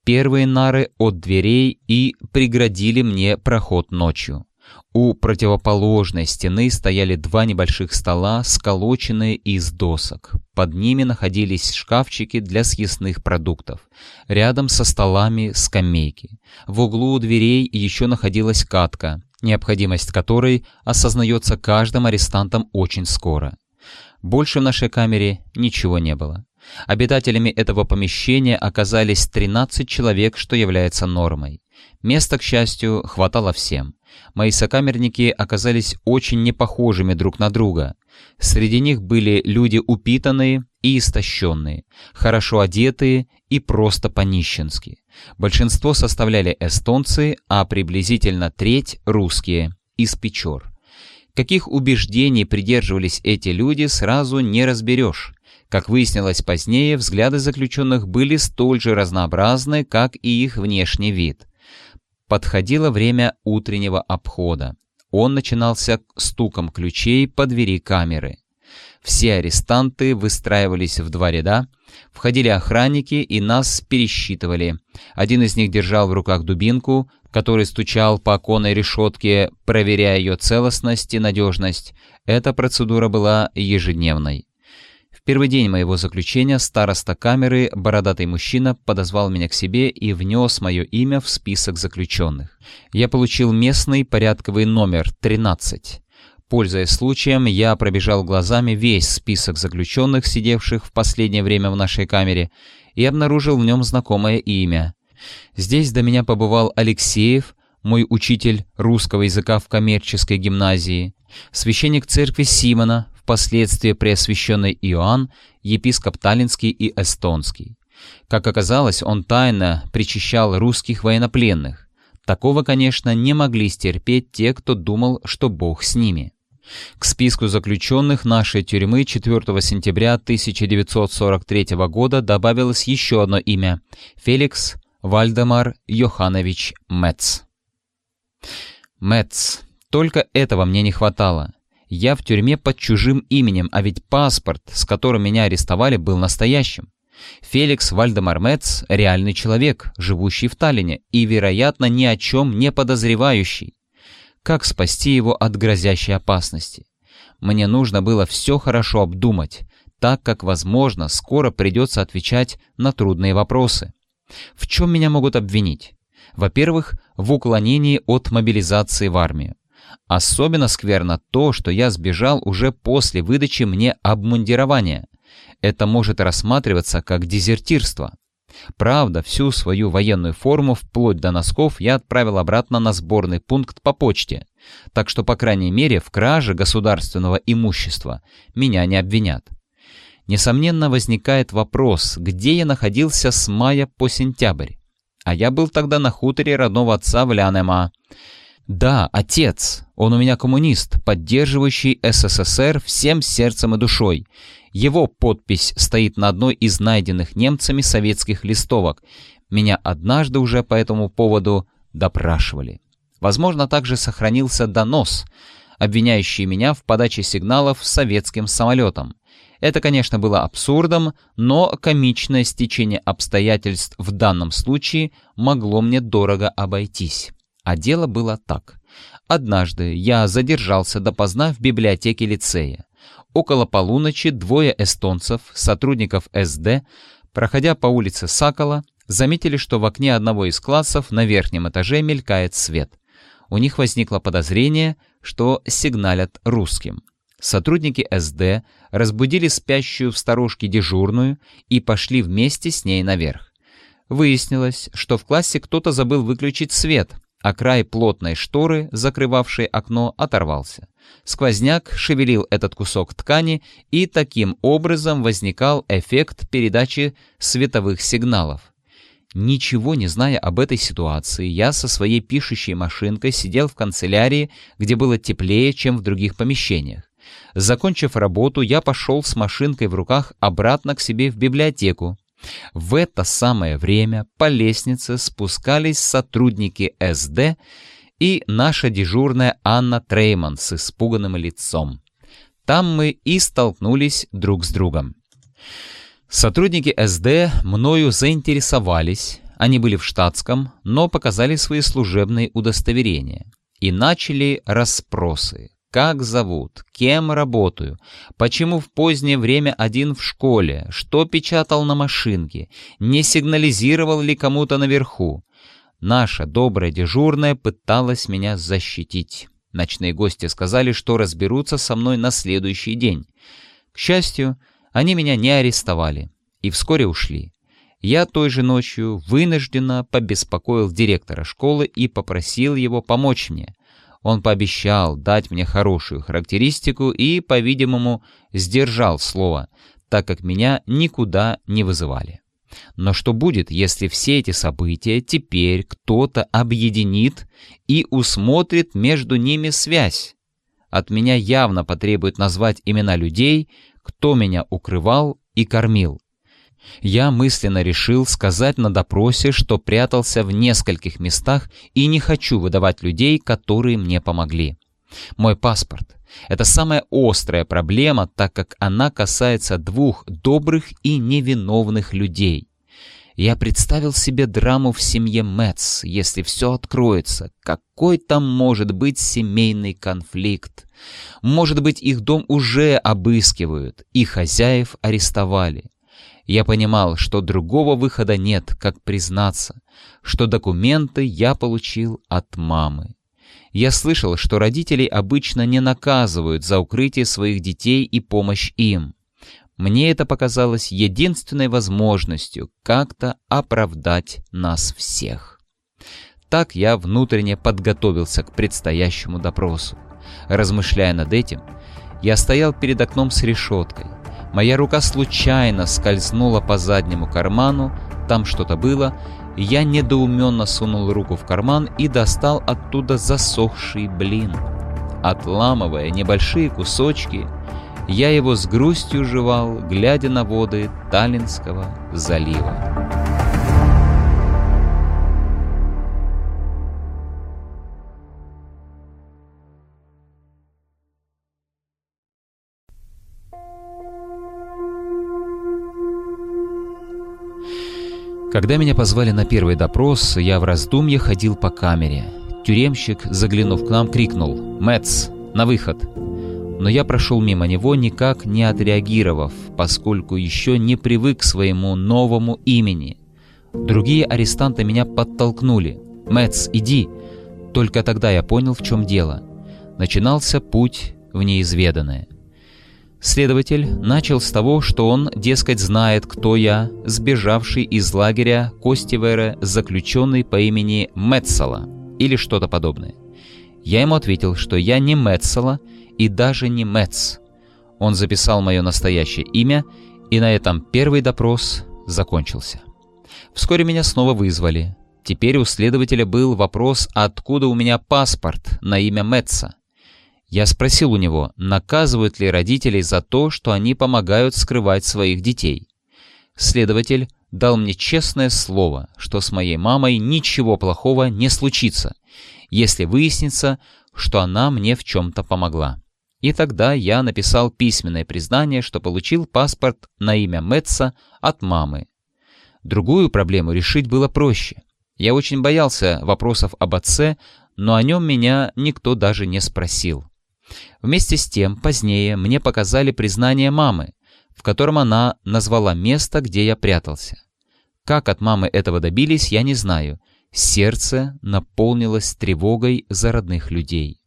Первые нары от дверей и преградили мне проход ночью. У противоположной стены стояли два небольших стола, сколоченные из досок. Под ними находились шкафчики для съестных продуктов. Рядом со столами скамейки. В углу у дверей еще находилась катка, необходимость которой осознается каждым арестантом очень скоро. Больше в нашей камере ничего не было. Обитателями этого помещения оказались 13 человек, что является нормой. Места, к счастью, хватало всем. Мои сокамерники оказались очень непохожими друг на друга. Среди них были люди упитанные и истощенные, хорошо одетые и просто по-нищенски. Большинство составляли эстонцы, а приблизительно треть — русские, из Печор. Каких убеждений придерживались эти люди, сразу не разберешь. Как выяснилось позднее, взгляды заключенных были столь же разнообразны, как и их внешний вид. Подходило время утреннего обхода. Он начинался стуком ключей по двери камеры. Все арестанты выстраивались в два ряда, входили охранники и нас пересчитывали. Один из них держал в руках дубинку, который стучал по оконной решетке, проверяя ее целостность и надежность. Эта процедура была ежедневной. Первый день моего заключения староста камеры, бородатый мужчина, подозвал меня к себе и внес мое имя в список заключенных. Я получил местный порядковый номер 13. Пользуясь случаем, я пробежал глазами весь список заключенных, сидевших в последнее время в нашей камере, и обнаружил в нем знакомое имя. Здесь до меня побывал Алексеев, мой учитель русского языка в коммерческой гимназии, священник церкви Симона, впоследствии преосвященный Иоанн, епископ Таллинский и Эстонский. Как оказалось, он тайно причащал русских военнопленных. Такого, конечно, не могли стерпеть те, кто думал, что Бог с ними. К списку заключенных нашей тюрьмы 4 сентября 1943 года добавилось еще одно имя – Феликс Вальдемар Йоханович Мец. Мец. Только этого мне не хватало. Я в тюрьме под чужим именем, а ведь паспорт, с которым меня арестовали, был настоящим. Феликс Вальдемар Мец – реальный человек, живущий в Таллине и, вероятно, ни о чем не подозревающий. Как спасти его от грозящей опасности? Мне нужно было все хорошо обдумать, так как, возможно, скоро придется отвечать на трудные вопросы. В чем меня могут обвинить? Во-первых, в уклонении от мобилизации в армию. Особенно скверно то, что я сбежал уже после выдачи мне обмундирования. Это может рассматриваться как дезертирство. Правда, всю свою военную форму, вплоть до носков, я отправил обратно на сборный пункт по почте. Так что, по крайней мере, в краже государственного имущества меня не обвинят. Несомненно, возникает вопрос, где я находился с мая по сентябрь. А я был тогда на хуторе родного отца в Лянема. Да, отец. Он у меня коммунист, поддерживающий СССР всем сердцем и душой. Его подпись стоит на одной из найденных немцами советских листовок. Меня однажды уже по этому поводу допрашивали. Возможно, также сохранился донос, обвиняющий меня в подаче сигналов советским самолетам. Это, конечно, было абсурдом, но комичное стечение обстоятельств в данном случае могло мне дорого обойтись. А дело было так. Однажды я задержался допоздна в библиотеке лицея. Около полуночи двое эстонцев, сотрудников СД, проходя по улице Сакола, заметили, что в окне одного из классов на верхнем этаже мелькает свет. У них возникло подозрение, что сигналят русским. Сотрудники СД разбудили спящую в сторожке дежурную и пошли вместе с ней наверх. Выяснилось, что в классе кто-то забыл выключить свет, а край плотной шторы, закрывавшей окно, оторвался. Сквозняк шевелил этот кусок ткани, и таким образом возникал эффект передачи световых сигналов. Ничего не зная об этой ситуации, я со своей пишущей машинкой сидел в канцелярии, где было теплее, чем в других помещениях. Закончив работу, я пошел с машинкой в руках обратно к себе в библиотеку. В это самое время по лестнице спускались сотрудники СД и наша дежурная Анна Трейман с испуганным лицом. Там мы и столкнулись друг с другом. Сотрудники СД мною заинтересовались, они были в штатском, но показали свои служебные удостоверения и начали расспросы как зовут, кем работаю, почему в позднее время один в школе, что печатал на машинке, не сигнализировал ли кому-то наверху. Наша добрая дежурная пыталась меня защитить. Ночные гости сказали, что разберутся со мной на следующий день. К счастью, они меня не арестовали и вскоре ушли. Я той же ночью вынужденно побеспокоил директора школы и попросил его помочь мне. Он пообещал дать мне хорошую характеристику и, по-видимому, сдержал слово, так как меня никуда не вызывали. Но что будет, если все эти события теперь кто-то объединит и усмотрит между ними связь? От меня явно потребует назвать имена людей, кто меня укрывал и кормил. Я мысленно решил сказать на допросе, что прятался в нескольких местах и не хочу выдавать людей, которые мне помогли. Мой паспорт — это самая острая проблема, так как она касается двух добрых и невиновных людей. Я представил себе драму в семье Мэтс, если все откроется. Какой там может быть семейный конфликт? Может быть, их дом уже обыскивают, и хозяев арестовали. Я понимал, что другого выхода нет, как признаться, что документы я получил от мамы. Я слышал, что родителей обычно не наказывают за укрытие своих детей и помощь им. Мне это показалось единственной возможностью как-то оправдать нас всех. Так я внутренне подготовился к предстоящему допросу. Размышляя над этим, я стоял перед окном с решеткой. Моя рука случайно скользнула по заднему карману, там что-то было, я недоуменно сунул руку в карман и достал оттуда засохший блин. Отламывая небольшие кусочки, я его с грустью жевал, глядя на воды Таллинского залива. Когда меня позвали на первый допрос, я в раздумье ходил по камере. Тюремщик, заглянув к нам, крикнул «Мэтс, на выход!» но я прошел мимо него, никак не отреагировав, поскольку еще не привык к своему новому имени. Другие арестанты меня подтолкнули. «Мэтс, иди!» Только тогда я понял, в чем дело. Начинался путь в неизведанное. Следователь начал с того, что он, дескать, знает, кто я, сбежавший из лагеря Костивера, заключенный по имени Метсала, или что-то подобное. Я ему ответил, что я не Метсала, и даже не Мэтс. Он записал мое настоящее имя, и на этом первый допрос закончился. Вскоре меня снова вызвали. Теперь у следователя был вопрос, откуда у меня паспорт на имя Мэтса. Я спросил у него, наказывают ли родителей за то, что они помогают скрывать своих детей. Следователь дал мне честное слово, что с моей мамой ничего плохого не случится, если выяснится, что она мне в чем-то помогла. И тогда я написал письменное признание, что получил паспорт на имя Мэтса от мамы. Другую проблему решить было проще. Я очень боялся вопросов об отце, но о нем меня никто даже не спросил. Вместе с тем, позднее мне показали признание мамы, в котором она назвала место, где я прятался. Как от мамы этого добились, я не знаю. Сердце наполнилось тревогой за родных людей.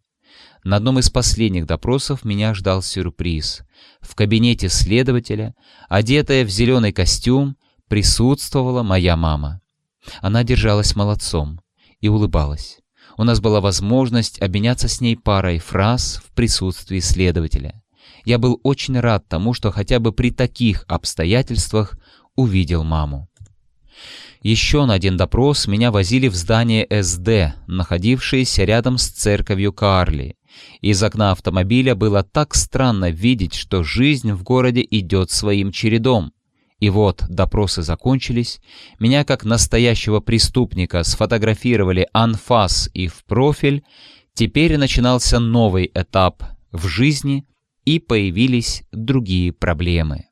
На одном из последних допросов меня ждал сюрприз. В кабинете следователя, одетая в зеленый костюм, присутствовала моя мама. Она держалась молодцом и улыбалась. У нас была возможность обменяться с ней парой фраз в присутствии следователя. Я был очень рад тому, что хотя бы при таких обстоятельствах увидел маму. Еще на один допрос меня возили в здание СД, находившееся рядом с церковью Карли. Из окна автомобиля было так странно видеть, что жизнь в городе идет своим чередом. И вот допросы закончились, меня как настоящего преступника сфотографировали анфас и в профиль, теперь начинался новый этап в жизни и появились другие проблемы.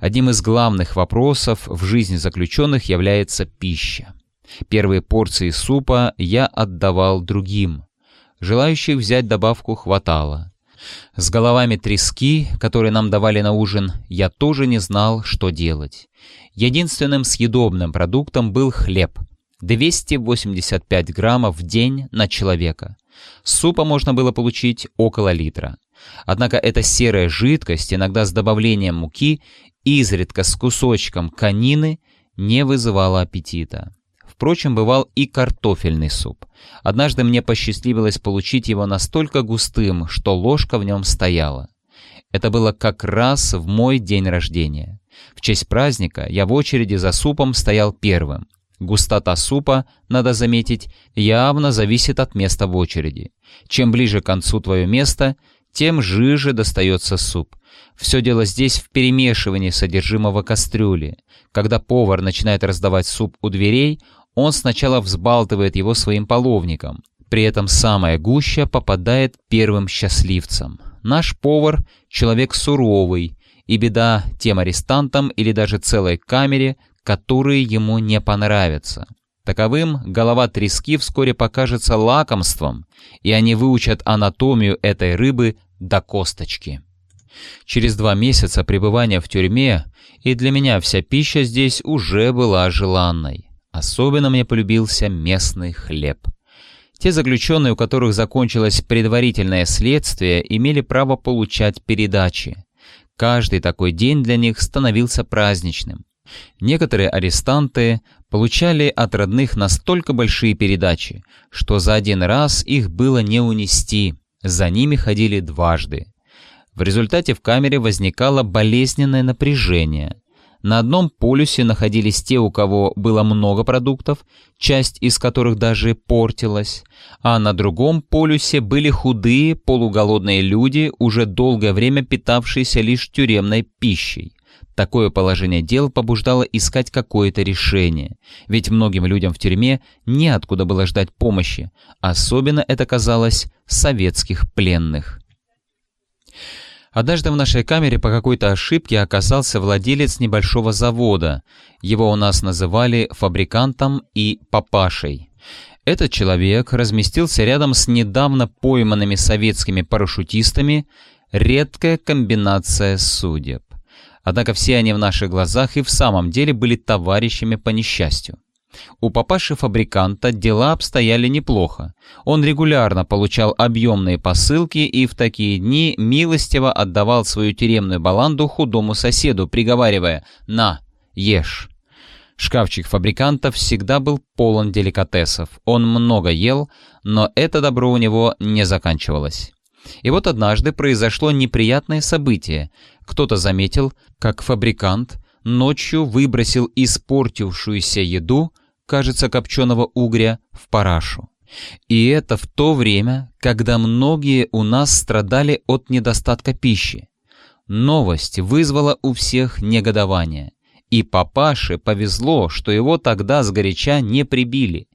Одним из главных вопросов в жизни заключенных является пища. Первые порции супа я отдавал другим, Желающих взять добавку хватало. С головами трески, которые нам давали на ужин, я тоже не знал, что делать. Единственным съедобным продуктом был хлеб. 285 граммов в день на человека. Супа можно было получить около литра. Однако эта серая жидкость, иногда с добавлением муки, изредка с кусочком конины, не вызывала аппетита. Впрочем, бывал и картофельный суп. Однажды мне посчастливилось получить его настолько густым, что ложка в нем стояла. Это было как раз в мой день рождения. В честь праздника я в очереди за супом стоял первым. Густота супа, надо заметить, явно зависит от места в очереди. Чем ближе к концу твое место, тем жиже достается суп. Все дело здесь в перемешивании содержимого кастрюли. Когда повар начинает раздавать суп у дверей, он сначала взбалтывает его своим половником. При этом самая гуща попадает первым счастливцам. Наш повар — человек суровый, и беда тем арестантам или даже целой камере, которые ему не понравятся. Таковым голова трески вскоре покажется лакомством, и они выучат анатомию этой рыбы до косточки. Через два месяца пребывания в тюрьме и для меня вся пища здесь уже была желанной. Особенно мне полюбился местный хлеб. Те заключенные, у которых закончилось предварительное следствие, имели право получать передачи. Каждый такой день для них становился праздничным. Некоторые арестанты получали от родных настолько большие передачи, что за один раз их было не унести, за ними ходили дважды. В результате в камере возникало болезненное напряжение. На одном полюсе находились те, у кого было много продуктов, часть из которых даже портилась, а на другом полюсе были худые, полуголодные люди, уже долгое время питавшиеся лишь тюремной пищей. Такое положение дел побуждало искать какое-то решение, ведь многим людям в тюрьме неоткуда было ждать помощи, особенно это казалось советских пленных. Однажды в нашей камере по какой-то ошибке оказался владелец небольшого завода. Его у нас называли фабрикантом и папашей. Этот человек разместился рядом с недавно пойманными советскими парашютистами, редкая комбинация судеб. Однако все они в наших глазах и в самом деле были товарищами по несчастью. У папаши-фабриканта дела обстояли неплохо. Он регулярно получал объемные посылки и в такие дни милостиво отдавал свою тюремную баланду худому соседу, приговаривая «На, ешь». Шкафчик фабриканта всегда был полон деликатесов. Он много ел, но это добро у него не заканчивалось. И вот однажды произошло неприятное событие. Кто-то заметил, как фабрикант ночью выбросил испортившуюся еду, кажется, копченого угря, в парашу. И это в то время, когда многие у нас страдали от недостатка пищи. Новость вызвала у всех негодование. И папаше повезло, что его тогда сгоряча не прибили.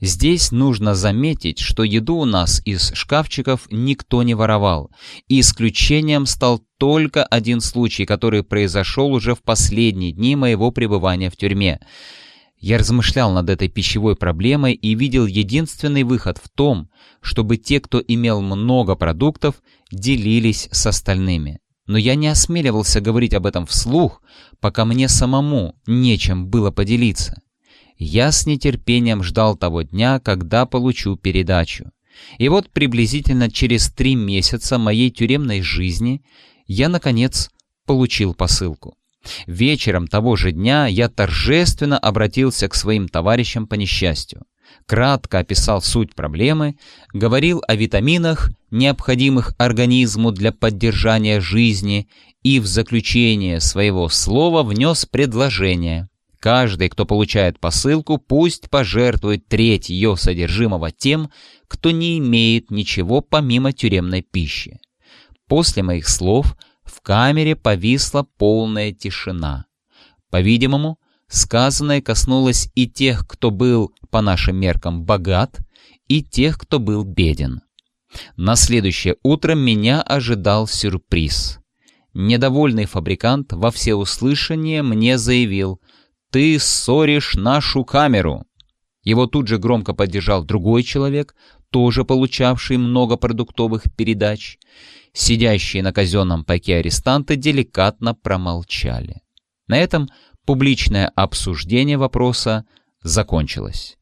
Здесь нужно заметить, что еду у нас из шкафчиков никто не воровал. И исключением стал только один случай, который произошел уже в последние дни моего пребывания в тюрьме. Я размышлял над этой пищевой проблемой и видел единственный выход в том, чтобы те, кто имел много продуктов, делились с остальными. Но я не осмеливался говорить об этом вслух, пока мне самому нечем было поделиться. Я с нетерпением ждал того дня, когда получу передачу. И вот приблизительно через три месяца моей тюремной жизни я, наконец, получил посылку. Вечером того же дня я торжественно обратился к своим товарищам по несчастью. Кратко описал суть проблемы, говорил о витаминах, необходимых организму для поддержания жизни, и в заключение своего слова внес предложение. Каждый, кто получает посылку, пусть пожертвует треть ее содержимого тем, кто не имеет ничего помимо тюремной пищи. После моих слов камере повисла полная тишина. По-видимому, сказанное коснулось и тех, кто был, по нашим меркам, богат, и тех, кто был беден. На следующее утро меня ожидал сюрприз. Недовольный фабрикант во всеуслышание мне заявил — «Ты ссоришь нашу камеру!» Его тут же громко поддержал другой человек, тоже получавший много продуктовых передач. Сидящие на казенном пайке арестанты деликатно промолчали. На этом публичное обсуждение вопроса закончилось.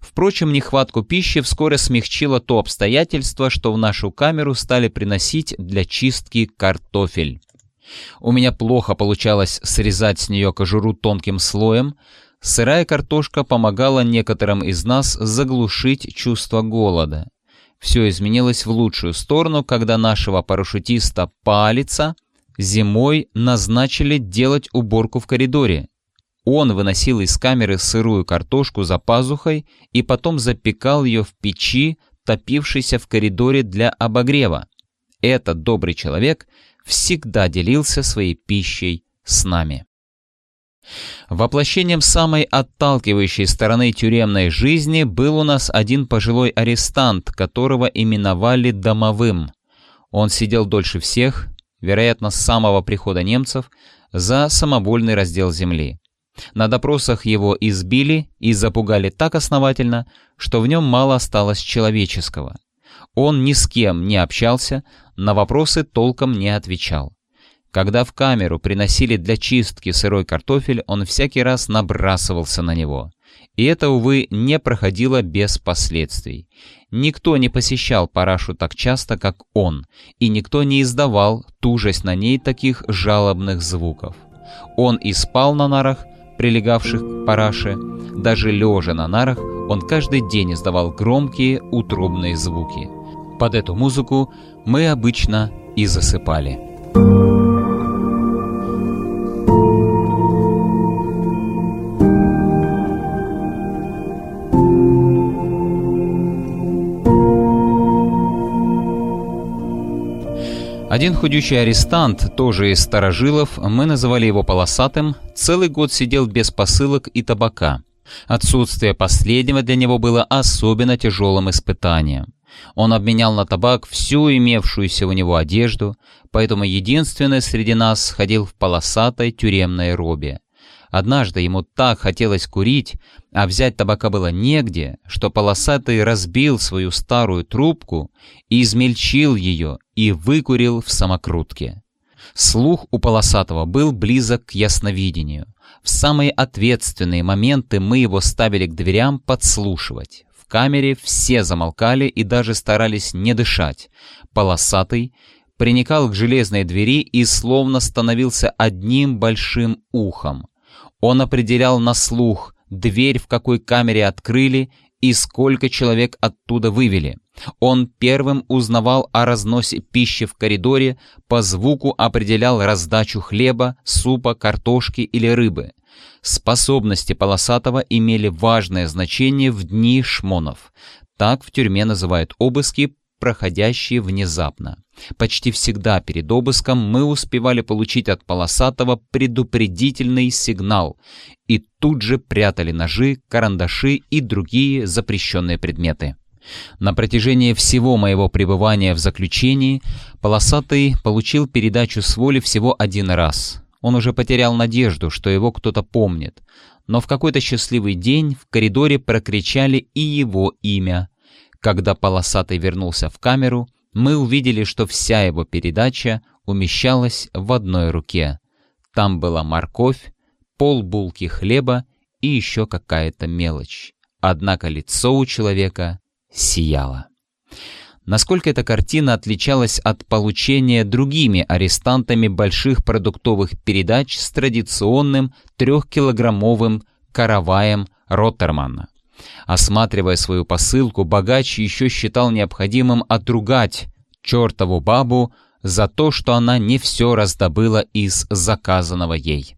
Впрочем, нехватку пищи вскоре смягчило то обстоятельство, что в нашу камеру стали приносить для чистки картофель. У меня плохо получалось срезать с нее кожуру тонким слоем. Сырая картошка помогала некоторым из нас заглушить чувство голода. Все изменилось в лучшую сторону, когда нашего парашютиста Палица зимой назначили делать уборку в коридоре. Он выносил из камеры сырую картошку за пазухой и потом запекал ее в печи, топившейся в коридоре для обогрева. этот добрый человек всегда делился своей пищей с нами. Воплощением самой отталкивающей стороны тюремной жизни был у нас один пожилой арестант, которого именовали «домовым». Он сидел дольше всех, вероятно, с самого прихода немцев, за самовольный раздел земли. На допросах его избили и запугали так основательно, что в нем мало осталось человеческого. Он ни с кем не общался, на вопросы толком не отвечал. Когда в камеру приносили для чистки сырой картофель, он всякий раз набрасывался на него. И это, увы, не проходило без последствий. Никто не посещал парашу так часто, как он, и никто не издавал, тужась на ней таких жалобных звуков. Он и спал на нарах, прилегавших к параше. Даже лежа на нарах, он каждый день издавал громкие утробные звуки. Под эту музыку мы обычно и засыпали. Один худющий арестант, тоже из старожилов, мы называли его полосатым, целый год сидел без посылок и табака. Отсутствие последнего для него было особенно тяжелым испытанием. Он обменял на табак всю имевшуюся у него одежду, поэтому единственный среди нас ходил в полосатой тюремной робе. Однажды ему так хотелось курить, а взять табака было негде, что полосатый разбил свою старую трубку, измельчил ее и выкурил в самокрутке. Слух у полосатого был близок к ясновидению. В самые ответственные моменты мы его ставили к дверям подслушивать. В камере все замолкали и даже старались не дышать. Полосатый приникал к железной двери и словно становился одним большим ухом. Он определял на слух, дверь в какой камере открыли и сколько человек оттуда вывели. Он первым узнавал о разносе пищи в коридоре, по звуку определял раздачу хлеба, супа, картошки или рыбы. Способности Полосатого имели важное значение в дни шмонов. Так в тюрьме называют обыски, проходящие внезапно. Почти всегда перед обыском мы успевали получить от Полосатого предупредительный сигнал и тут же прятали ножи, карандаши и другие запрещенные предметы. На протяжении всего моего пребывания в заключении Полосатый получил передачу с воли всего один раз. Он уже потерял надежду, что его кто-то помнит. Но в какой-то счастливый день в коридоре прокричали и его имя. Когда Полосатый вернулся в камеру, мы увидели, что вся его передача умещалась в одной руке. Там была морковь, полбулки хлеба и еще какая-то мелочь. Однако лицо у человека сияло. Насколько эта картина отличалась от получения другими арестантами больших продуктовых передач с традиционным трехкилограммовым караваем Роттермана. Осматривая свою посылку, богач еще считал необходимым отругать чертову бабу за то, что она не все раздобыла из заказанного ей.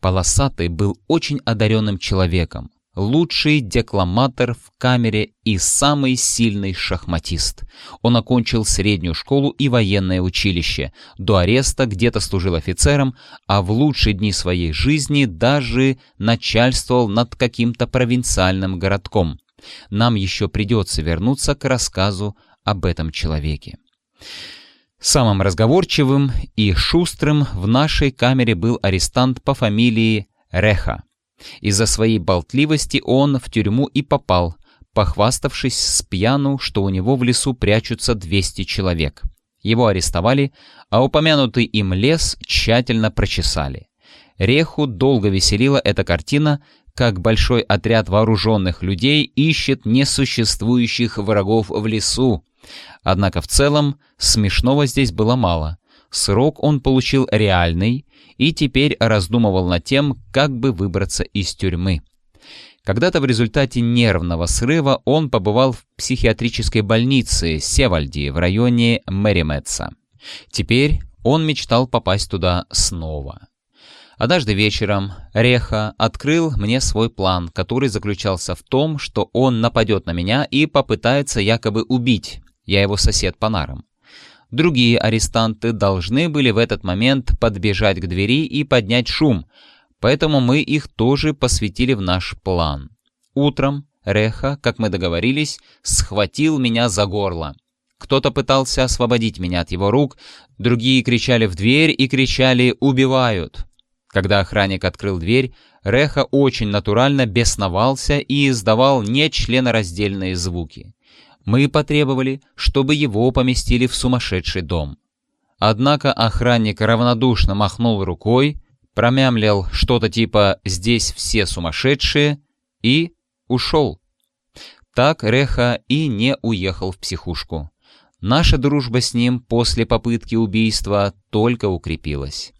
Полосатый был очень одаренным человеком, лучший декламатор в камере и самый сильный шахматист. Он окончил среднюю школу и военное училище. До ареста где-то служил офицером, а в лучшие дни своей жизни даже начальствовал над каким-то провинциальным городком. Нам еще придется вернуться к рассказу об этом человеке. Самым разговорчивым и шустрым в нашей камере был арестант по фамилии Реха. Из-за своей болтливости он в тюрьму и попал, похваставшись с пьяну, что у него в лесу прячутся 200 человек. Его арестовали, а упомянутый им лес тщательно прочесали. Реху долго веселила эта картина, как большой отряд вооруженных людей ищет несуществующих врагов в лесу. Однако в целом смешного здесь было мало. Срок он получил реальный и теперь раздумывал над тем, как бы выбраться из тюрьмы. Когда-то в результате нервного срыва он побывал в психиатрической больнице Севальди в районе Мэриметса. Теперь он мечтал попасть туда снова. Однажды вечером Реха открыл мне свой план, который заключался в том, что он нападет на меня и попытается якобы убить. Я его сосед по нарам. Другие арестанты должны были в этот момент подбежать к двери и поднять шум, поэтому мы их тоже посвятили в наш план. Утром Реха, как мы договорились, схватил меня за горло. Кто-то пытался освободить меня от его рук, другие кричали в дверь и кричали «Убивают!». Когда охранник открыл дверь, Реха очень натурально бесновался и издавал нечленораздельные звуки. Мы потребовали, чтобы его поместили в сумасшедший дом. Однако охранник равнодушно махнул рукой, промямлил что-то типа «здесь все сумасшедшие» и ушел. Так Реха и не уехал в психушку. Наша дружба с ним после попытки убийства только укрепилась.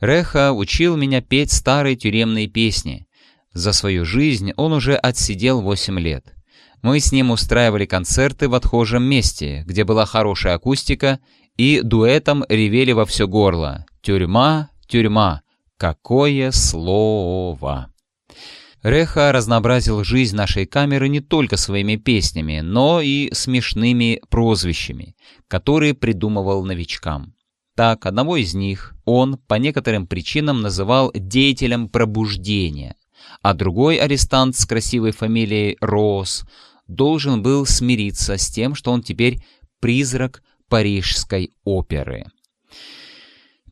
Реха учил меня петь старые тюремные песни. За свою жизнь он уже отсидел 8 лет. Мы с ним устраивали концерты в отхожем месте, где была хорошая акустика, и дуэтом ревели во все горло «Тюрьма, тюрьма, какое слово!» Реха разнообразил жизнь нашей камеры не только своими песнями, но и смешными прозвищами, которые придумывал новичкам. Так, одного из них он по некоторым причинам называл деятелем пробуждения, а другой арестант с красивой фамилией Роуз должен был смириться с тем, что он теперь призрак парижской оперы.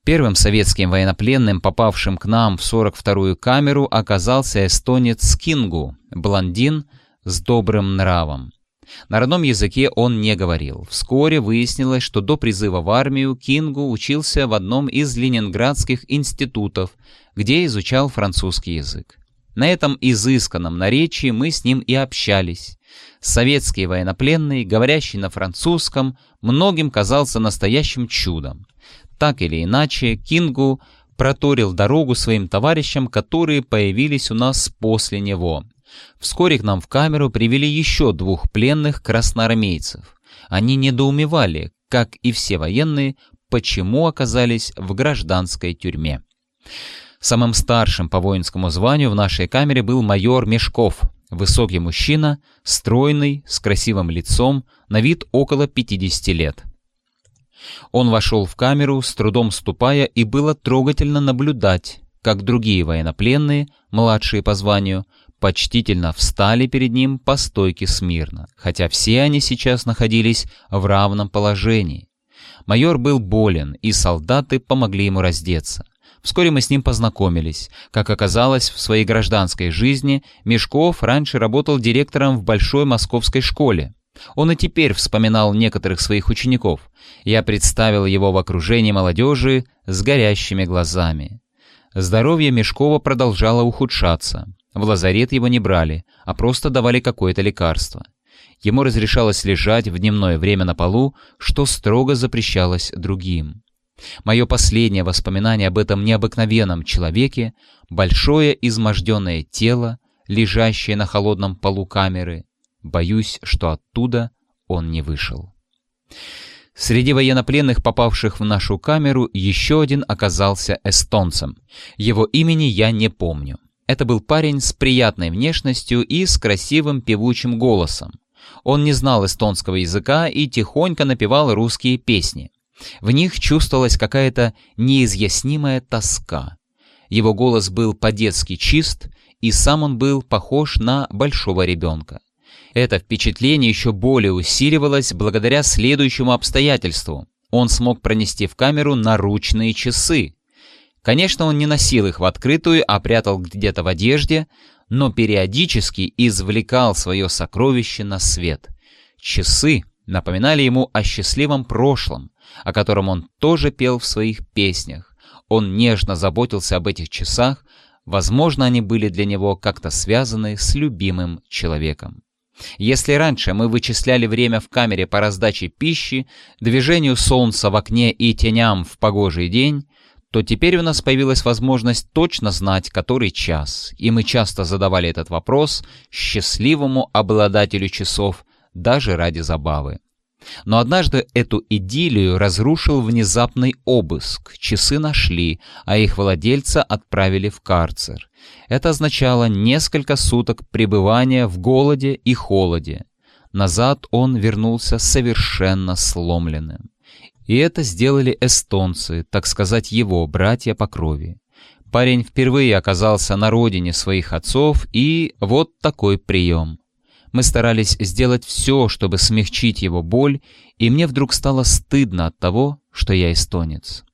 Первым советским военнопленным, попавшим к нам в 42-ю камеру, оказался эстонец Кингу, блондин с добрым нравом. На родном языке он не говорил. Вскоре выяснилось, что до призыва в армию Кингу учился в одном из ленинградских институтов, где изучал французский язык. На этом изысканном наречии мы с ним и общались. Советский военнопленный, говорящий на французском, многим казался настоящим чудом. Так или иначе, Кингу проторил дорогу своим товарищам, которые появились у нас после него. Вскоре к нам в камеру привели еще двух пленных красноармейцев. Они недоумевали, как и все военные, почему оказались в гражданской тюрьме. Самым старшим по воинскому званию в нашей камере был майор Мешков, высокий мужчина, стройный, с красивым лицом, на вид около 50 лет. Он вошел в камеру, с трудом ступая, и было трогательно наблюдать, как другие военнопленные, младшие по званию, почтительно встали перед ним по стойке смирно, хотя все они сейчас находились в равном положении. Майор был болен, и солдаты помогли ему раздеться. Вскоре мы с ним познакомились. Как оказалось, в своей гражданской жизни Мешков раньше работал директором в большой московской школе. Он и теперь вспоминал некоторых своих учеников. Я представил его в окружении молодежи с горящими глазами. Здоровье Мешкова продолжало ухудшаться. В лазарет его не брали, а просто давали какое-то лекарство. Ему разрешалось лежать в дневное время на полу, что строго запрещалось другим. Мое последнее воспоминание об этом необыкновенном человеке — большое изможденное тело, лежащее на холодном полу камеры, Боюсь, что оттуда он не вышел. Среди военнопленных, попавших в нашу камеру, еще один оказался эстонцем. Его имени я не помню. Это был парень с приятной внешностью и с красивым певучим голосом. Он не знал эстонского языка и тихонько напевал русские песни. В них чувствовалась какая-то неизъяснимая тоска. Его голос был по-детски чист, и сам он был похож на большого ребенка. Это впечатление еще более усиливалось благодаря следующему обстоятельству. Он смог пронести в камеру наручные часы. Конечно, он не носил их в открытую, а прятал где-то в одежде, но периодически извлекал свое сокровище на свет. Часы напоминали ему о счастливом прошлом, о котором он тоже пел в своих песнях. Он нежно заботился об этих часах, возможно, они были для него как-то связаны с любимым человеком. Если раньше мы вычисляли время в камере по раздаче пищи, движению солнца в окне и теням в погожий день, то теперь у нас появилась возможность точно знать, который час, и мы часто задавали этот вопрос счастливому обладателю часов даже ради забавы. Но однажды эту идиллию разрушил внезапный обыск. Часы нашли, а их владельца отправили в карцер. Это означало несколько суток пребывания в голоде и холоде. Назад он вернулся совершенно сломленным. И это сделали эстонцы, так сказать, его братья по крови. Парень впервые оказался на родине своих отцов, и вот такой прием. Мы старались сделать все, чтобы смягчить его боль, и мне вдруг стало стыдно от того, что я эстонец.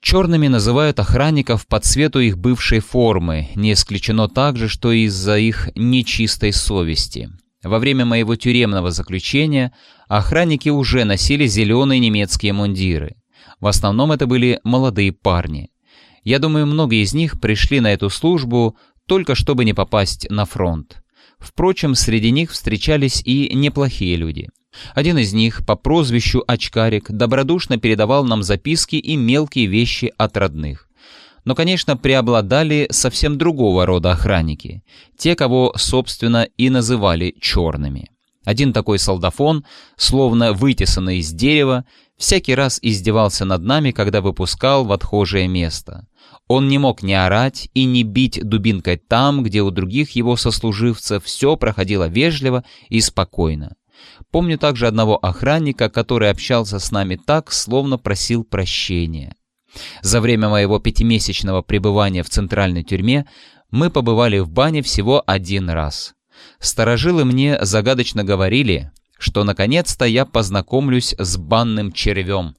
Черными называют охранников по цвету их бывшей формы, не исключено также, что из-за их нечистой совести. Во время моего тюремного заключения охранники уже носили зеленые немецкие мундиры. В основном это были молодые парни. Я думаю, многие из них пришли на эту службу только чтобы не попасть на фронт. Впрочем, среди них встречались и неплохие люди. Один из них по прозвищу Очкарик добродушно передавал нам записки и мелкие вещи от родных. Но, конечно, преобладали совсем другого рода охранники, те, кого, собственно, и называли черными. Один такой солдафон, словно вытесанный из дерева, всякий раз издевался над нами, когда выпускал в отхожее место. Он не мог не орать и не бить дубинкой там, где у других его сослуживцев все проходило вежливо и спокойно. Помню также одного охранника, который общался с нами так, словно просил прощения. За время моего пятимесячного пребывания в центральной тюрьме мы побывали в бане всего один раз. Старожилы мне загадочно говорили, что наконец-то я познакомлюсь с банным червем.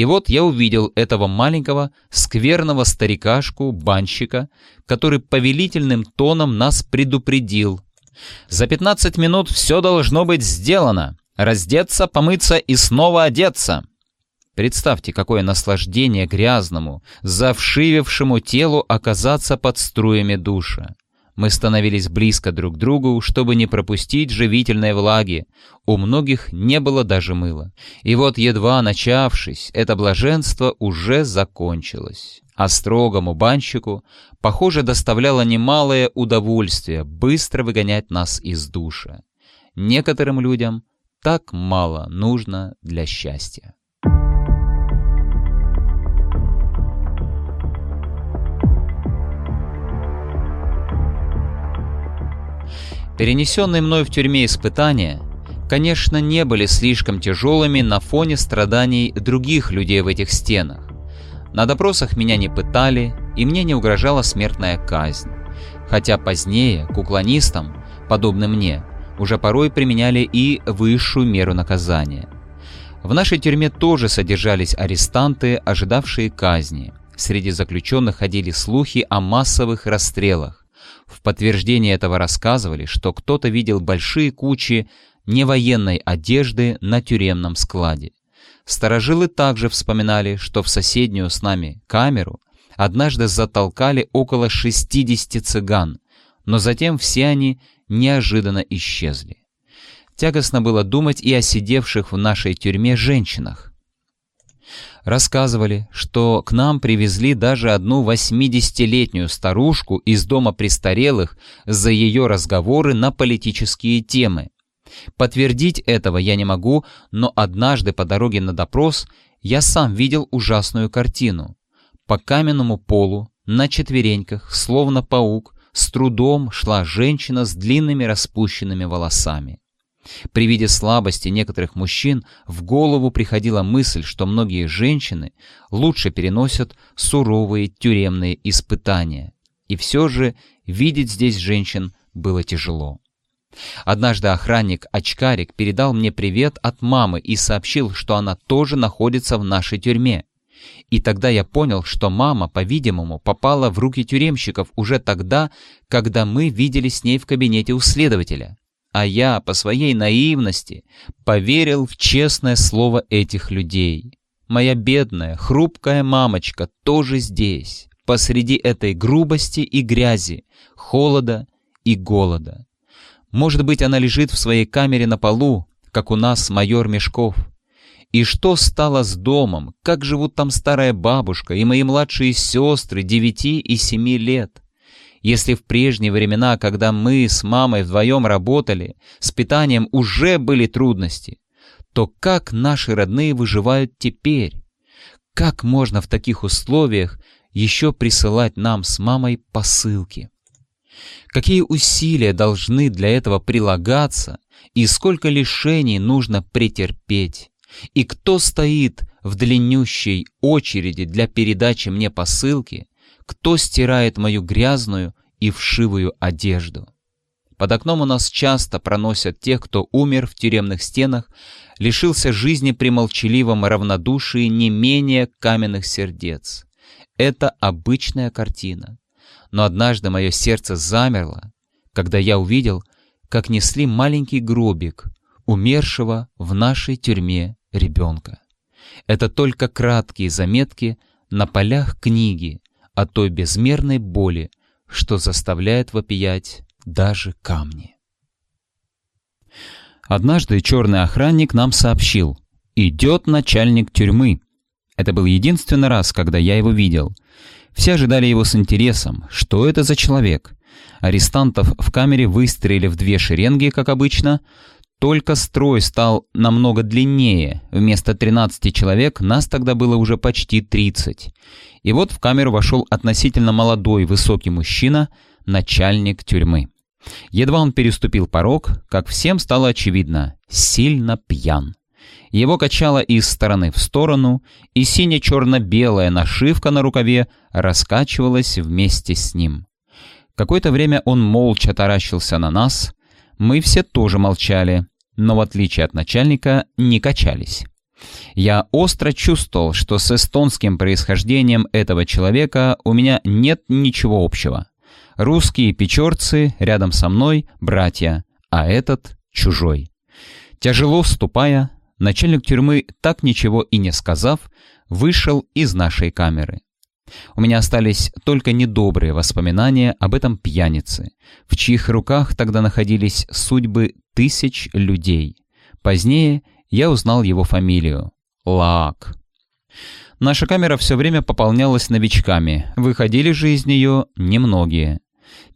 И вот я увидел этого маленького, скверного старикашку-банщика, который повелительным тоном нас предупредил, за 15 минут все должно быть сделано. Раздеться, помыться и снова одеться. Представьте, какое наслаждение грязному, завшивевшему телу оказаться под струями душа. Мы становились близко друг к другу, чтобы не пропустить живительной влаги. У многих не было даже мыла. И вот, едва начавшись, это блаженство уже закончилось. А строгому банщику, похоже, доставляло немалое удовольствие быстро выгонять нас из душа. Некоторым людям так мало нужно для счастья. Перенесенные мной в тюрьме испытания, конечно, не были слишком тяжелыми на фоне страданий других людей в этих стенах. На допросах меня не пытали, и мне не угрожала смертная казнь. Хотя позднее куклонистам, подобным мне, уже порой применяли и высшую меру наказания. В нашей тюрьме тоже содержались арестанты, ожидавшие казни. Среди заключенных ходили слухи о массовых расстрелах. В подтверждение этого рассказывали, что кто-то видел большие кучи невоенной одежды на тюремном складе. Старожилы также вспоминали, что в соседнюю с нами камеру однажды затолкали около 60 цыган, но затем все они неожиданно исчезли. Тягостно было думать и о сидевших в нашей тюрьме женщинах. Рассказывали, что к нам привезли даже одну 80-летнюю старушку из дома престарелых за ее разговоры на политические темы. Подтвердить этого я не могу, но однажды по дороге на допрос я сам видел ужасную картину. По каменному полу, на четвереньках, словно паук, с трудом шла женщина с длинными распущенными волосами. При виде слабости некоторых мужчин в голову приходила мысль, что многие женщины лучше переносят суровые тюремные испытания. И все же видеть здесь женщин было тяжело. Однажды охранник-очкарик передал мне привет от мамы и сообщил, что она тоже находится в нашей тюрьме. И тогда я понял, что мама, по-видимому, попала в руки тюремщиков уже тогда, когда мы видели с ней в кабинете у следователя. А я, по своей наивности, поверил в честное слово этих людей. Моя бедная, хрупкая мамочка тоже здесь, посреди этой грубости и грязи, холода и голода. Может быть, она лежит в своей камере на полу, как у нас майор Мешков. И что стало с домом? Как живут там старая бабушка и мои младшие сестры девяти и семи лет? Если в прежние времена, когда мы с мамой вдвоем работали, с питанием уже были трудности, то как наши родные выживают теперь? Как можно в таких условиях еще присылать нам с мамой посылки? Какие усилия должны для этого прилагаться и сколько лишений нужно претерпеть? И кто стоит в длиннющей очереди для передачи мне посылки, кто стирает мою грязную и вшивую одежду. Под окном у нас часто проносят тех, кто умер в тюремных стенах, лишился жизни при молчаливом равнодушии не менее каменных сердец. Это обычная картина. Но однажды мое сердце замерло, когда я увидел, как несли маленький гробик умершего в нашей тюрьме ребенка. Это только краткие заметки на полях книги о той безмерной боли, что заставляет вопиять даже камни. Однажды черный охранник нам сообщил «Идет начальник тюрьмы». Это был единственный раз, когда я его видел. Все ожидали его с интересом. Что это за человек? Арестантов в камере выстроили в две шеренги, как обычно. Только строй стал намного длиннее. Вместо 13 человек нас тогда было уже почти 30. И вот в камеру вошел относительно молодой высокий мужчина, начальник тюрьмы. Едва он переступил порог, как всем стало очевидно, сильно пьян. Его качало из стороны в сторону, и сине-черно-белая нашивка на рукаве раскачивалась вместе с ним. Какое-то время он молча таращился на нас, мы все тоже молчали, но в отличие от начальника не качались. Я остро чувствовал, что с эстонским происхождением этого человека у меня нет ничего общего. Русские печорцы рядом со мной — братья, а этот — чужой. Тяжело ступая, начальник тюрьмы, так ничего и не сказав, вышел из нашей камеры. У меня остались только недобрые воспоминания об этом пьянице, в чьих руках тогда находились судьбы тысяч людей. Позднее я узнал его фамилию — Лаак. Наша камера все время пополнялась новичками, выходили же из нее немногие.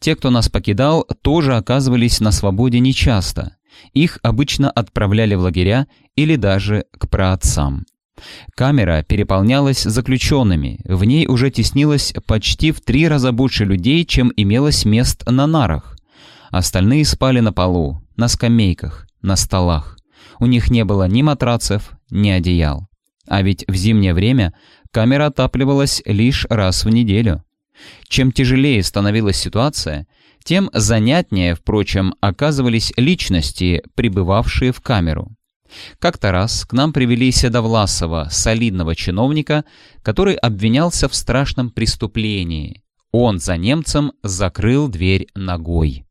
Те, кто нас покидал, тоже оказывались на свободе нечасто. Их обычно отправляли в лагеря или даже к праотцам. Камера переполнялась заключенными, в ней уже теснилось почти в три раза больше людей, чем имелось мест на нарах. Остальные спали на полу, на скамейках, на столах. У них не было ни матрацев, ни одеял. А ведь в зимнее время камера отапливалась лишь раз в неделю. Чем тяжелее становилась ситуация, тем занятнее, впрочем, оказывались личности, прибывавшие в камеру. Как-то раз к нам привели Седовласова, солидного чиновника, который обвинялся в страшном преступлении. Он за немцем закрыл дверь ногой.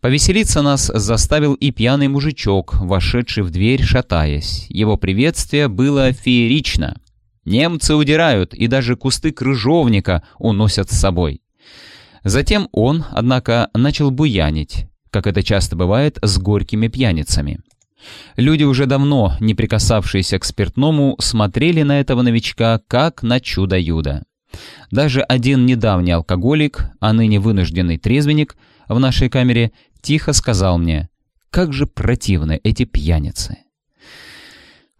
Повеселиться нас заставил и пьяный мужичок, вошедший в дверь, шатаясь. Его приветствие было феерично. Немцы удирают, и даже кусты крыжовника уносят с собой. Затем он, однако, начал буянить, как это часто бывает с горькими пьяницами. Люди, уже давно не прикасавшиеся к спиртному, смотрели на этого новичка как на чудо-юдо. Даже один недавний алкоголик, а ныне вынужденный трезвенник в нашей камере, тихо сказал мне, как же противны эти пьяницы.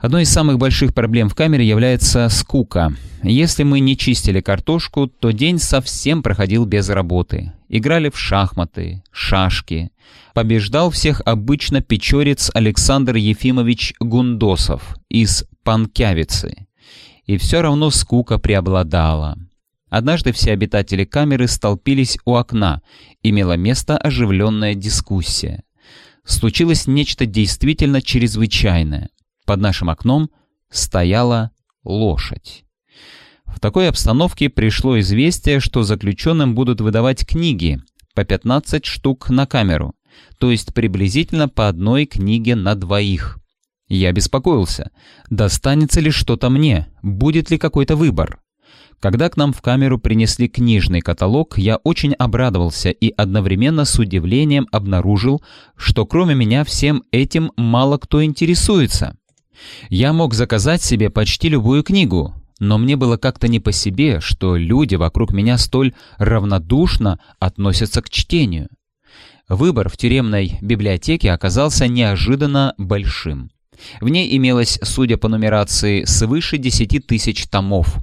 Одной из самых больших проблем в камере является скука. Если мы не чистили картошку, то день совсем проходил без работы. Играли в шахматы, шашки. Побеждал всех обычно печорец Александр Ефимович Гундосов из Панкявицы. И все равно скука преобладала. Однажды все обитатели камеры столпились у окна, имела место оживленная дискуссия. Случилось нечто действительно чрезвычайное. Под нашим окном стояла лошадь. В такой обстановке пришло известие, что заключенным будут выдавать книги по 15 штук на камеру, то есть приблизительно по одной книге на двоих. Я беспокоился, достанется ли что-то мне, будет ли какой-то выбор. Когда к нам в камеру принесли книжный каталог, я очень обрадовался и одновременно с удивлением обнаружил, что кроме меня всем этим мало кто интересуется. Я мог заказать себе почти любую книгу, но мне было как-то не по себе, что люди вокруг меня столь равнодушно относятся к чтению. Выбор в тюремной библиотеке оказался неожиданно большим. В ней имелось, судя по нумерации, свыше 10 тысяч томов.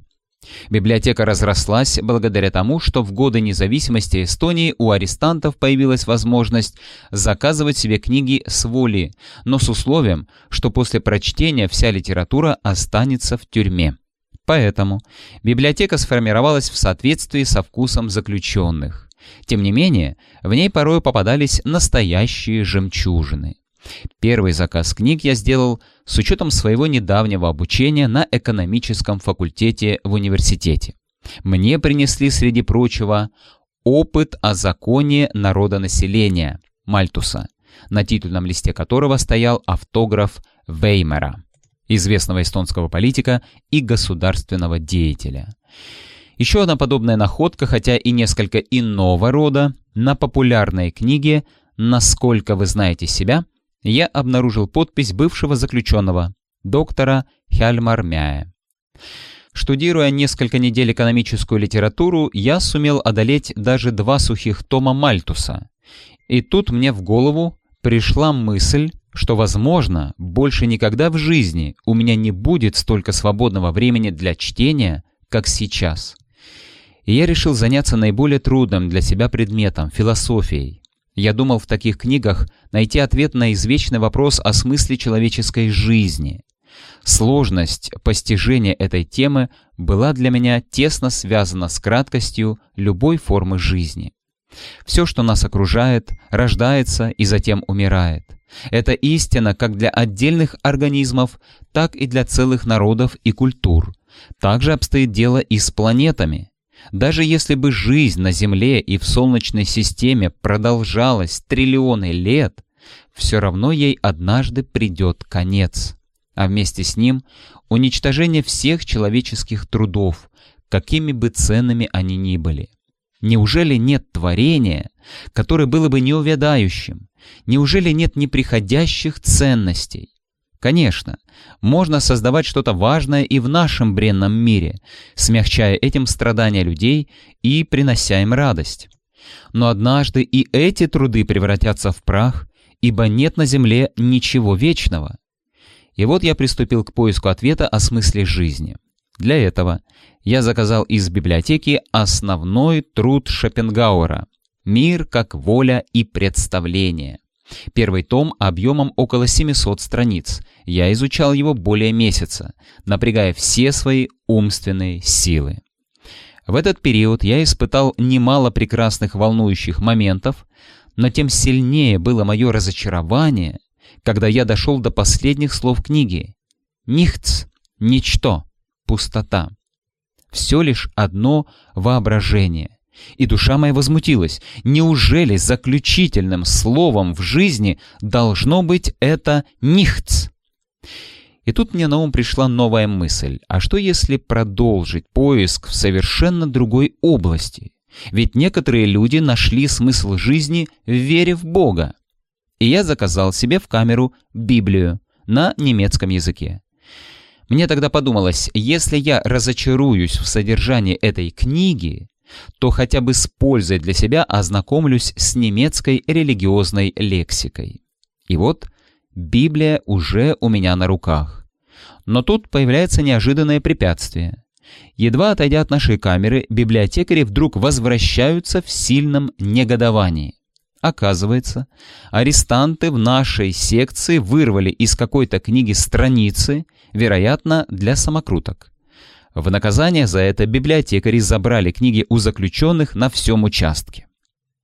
Библиотека разрослась благодаря тому, что в годы независимости Эстонии у арестантов появилась возможность заказывать себе книги с воли, но с условием, что после прочтения вся литература останется в тюрьме. Поэтому библиотека сформировалась в соответствии со вкусом заключенных. Тем не менее, в ней порой попадались настоящие жемчужины. Первый заказ книг я сделал с учетом своего недавнего обучения на экономическом факультете в университете. Мне принесли, среди прочего, опыт о законе народонаселения Мальтуса, на титульном листе которого стоял автограф Веймера, известного эстонского политика и государственного деятеля. Еще одна подобная находка, хотя и несколько иного рода, на популярной книге «Насколько вы знаете себя» я обнаружил подпись бывшего заключенного, доктора Хяльмар Мяя. Штудируя несколько недель экономическую литературу, я сумел одолеть даже два сухих тома Мальтуса. И тут мне в голову пришла мысль, что, возможно, больше никогда в жизни у меня не будет столько свободного времени для чтения, как сейчас. И я решил заняться наиболее трудным для себя предметом – философией. Я думал в таких книгах найти ответ на извечный вопрос о смысле человеческой жизни. Сложность постижения этой темы была для меня тесно связана с краткостью любой формы жизни. Все, что нас окружает, рождается и затем умирает. Это истина как для отдельных организмов, так и для целых народов и культур. Также обстоит дело и с планетами. Даже если бы жизнь на Земле и в Солнечной системе продолжалась триллионы лет, все равно ей однажды придет конец, а вместе с ним уничтожение всех человеческих трудов, какими бы ценными они ни были. Неужели нет творения, которое было бы неувядающим? Неужели нет неприходящих ценностей? Конечно, можно создавать что-то важное и в нашем бренном мире, смягчая этим страдания людей и принося им радость. Но однажды и эти труды превратятся в прах, ибо нет на земле ничего вечного. И вот я приступил к поиску ответа о смысле жизни. Для этого я заказал из библиотеки основной труд Шопенгауэра «Мир как воля и представление». Первый том объемом около 700 страниц. Я изучал его более месяца, напрягая все свои умственные силы. В этот период я испытал немало прекрасных волнующих моментов, но тем сильнее было мое разочарование, когда я дошел до последних слов книги. «Нихц» — «ничто», «пустота». Все лишь одно воображение. И душа моя возмутилась. Неужели заключительным словом в жизни должно быть это «нихц»? И тут мне на ум пришла новая мысль. А что если продолжить поиск в совершенно другой области? Ведь некоторые люди нашли смысл жизни в вере в Бога. И я заказал себе в камеру Библию на немецком языке. Мне тогда подумалось, если я разочаруюсь в содержании этой книги, то хотя бы с пользой для себя ознакомлюсь с немецкой религиозной лексикой. И вот Библия уже у меня на руках. Но тут появляется неожиданное препятствие. Едва отойдя от нашей камеры, библиотекари вдруг возвращаются в сильном негодовании. Оказывается, арестанты в нашей секции вырвали из какой-то книги страницы, вероятно, для самокруток. В наказание за это библиотекари забрали книги у заключенных на всем участке.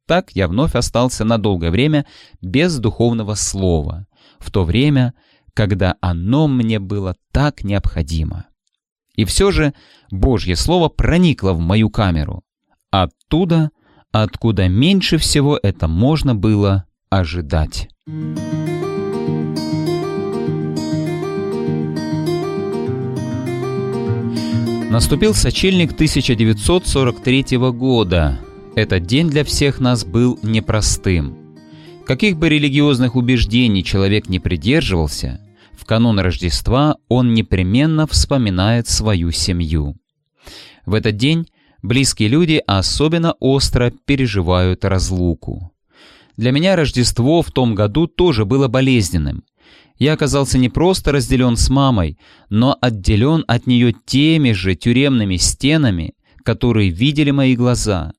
Так я вновь остался на долгое время без духовного слова, в то время, когда оно мне было так необходимо. И все же Божье Слово проникло в мою камеру. Оттуда, откуда меньше всего это можно было ожидать. Наступил сочельник 1943 года. Этот день для всех нас был непростым. Каких бы религиозных убеждений человек не придерживался, в канун Рождества он непременно вспоминает свою семью. В этот день близкие люди особенно остро переживают разлуку. Для меня Рождество в том году тоже было болезненным, Я оказался не просто разделен с мамой, но отделен от нее теми же тюремными стенами, которые видели мои глаза.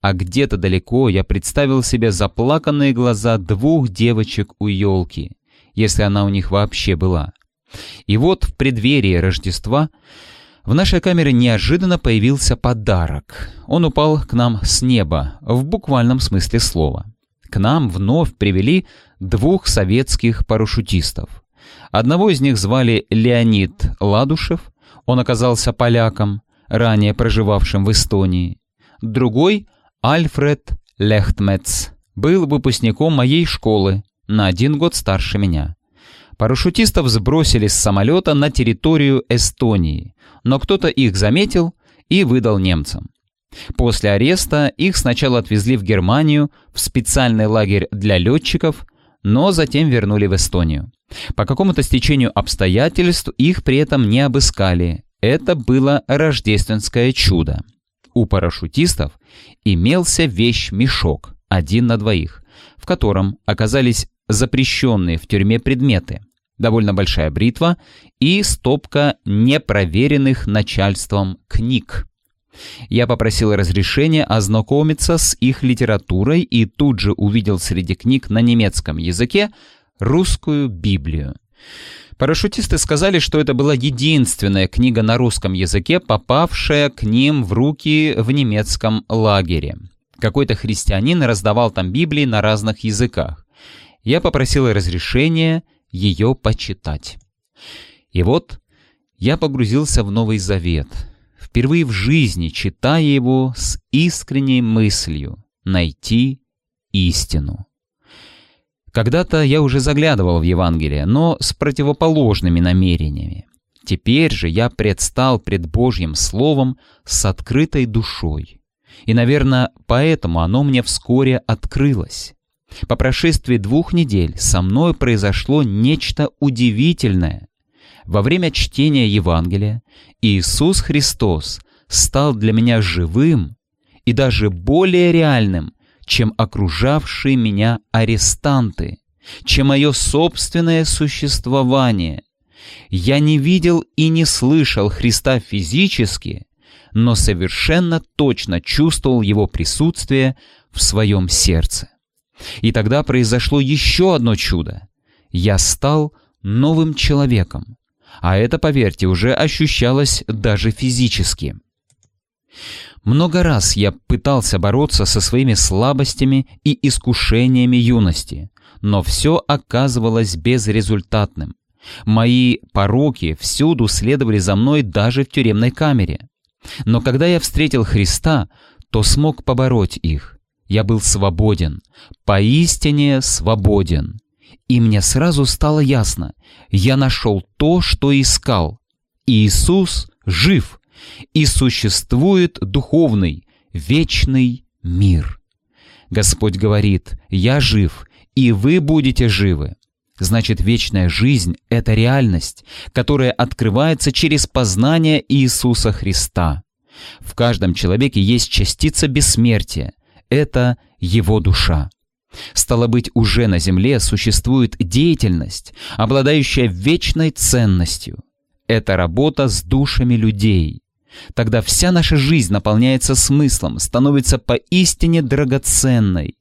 А где-то далеко я представил себе заплаканные глаза двух девочек у елки, если она у них вообще была. И вот в преддверии Рождества в нашей камере неожиданно появился подарок. Он упал к нам с неба, в буквальном смысле слова. К нам вновь привели двух советских парашютистов. Одного из них звали Леонид Ладушев, он оказался поляком, ранее проживавшим в Эстонии. Другой — Альфред Лехтмец, был выпускником моей школы, на один год старше меня. Парашютистов сбросили с самолета на территорию Эстонии, но кто-то их заметил и выдал немцам. После ареста их сначала отвезли в Германию, в специальный лагерь для летчиков, но затем вернули в Эстонию. По какому-то стечению обстоятельств их при этом не обыскали. Это было рождественское чудо. У парашютистов имелся вещь-мешок, один на двоих, в котором оказались запрещенные в тюрьме предметы, довольно большая бритва и стопка непроверенных начальством книг. Я попросил разрешения ознакомиться с их литературой и тут же увидел среди книг на немецком языке русскую Библию. Парашютисты сказали, что это была единственная книга на русском языке, попавшая к ним в руки в немецком лагере. Какой-то христианин раздавал там Библии на разных языках. Я попросил разрешения ее почитать. И вот я погрузился в Новый Завет — впервые в жизни читая его с искренней мыслью найти истину. Когда-то я уже заглядывал в Евангелие, но с противоположными намерениями. Теперь же я предстал пред Божьим Словом с открытой душой. И, наверное, поэтому оно мне вскоре открылось. По прошествии двух недель со мной произошло нечто удивительное, во время чтения Евангелия Иисус Христос стал для меня живым и даже более реальным, чем окружавшие меня арестанты, чем мое собственное существование. Я не видел и не слышал Христа физически, но совершенно точно чувствовал Его присутствие в своем сердце. И тогда произошло еще одно чудо. Я стал новым человеком, а это, поверьте, уже ощущалось даже физически. Много раз я пытался бороться со своими слабостями и искушениями юности, но все оказывалось безрезультатным. Мои пороки всюду следовали за мной даже в тюремной камере. Но когда я встретил Христа, то смог побороть их. Я был свободен, поистине свободен. И мне сразу стало ясно, я нашел то, что искал. Иисус жив, и существует духовный, вечный мир. Господь говорит, «Я жив, и вы будете живы». Значит, вечная жизнь — это реальность, которая открывается через познание Иисуса Христа. В каждом человеке есть частица бессмертия. Это его душа. Стало быть, уже на Земле существует деятельность, обладающая вечной ценностью. Это работа с душами людей. Тогда вся наша жизнь наполняется смыслом, становится поистине драгоценной.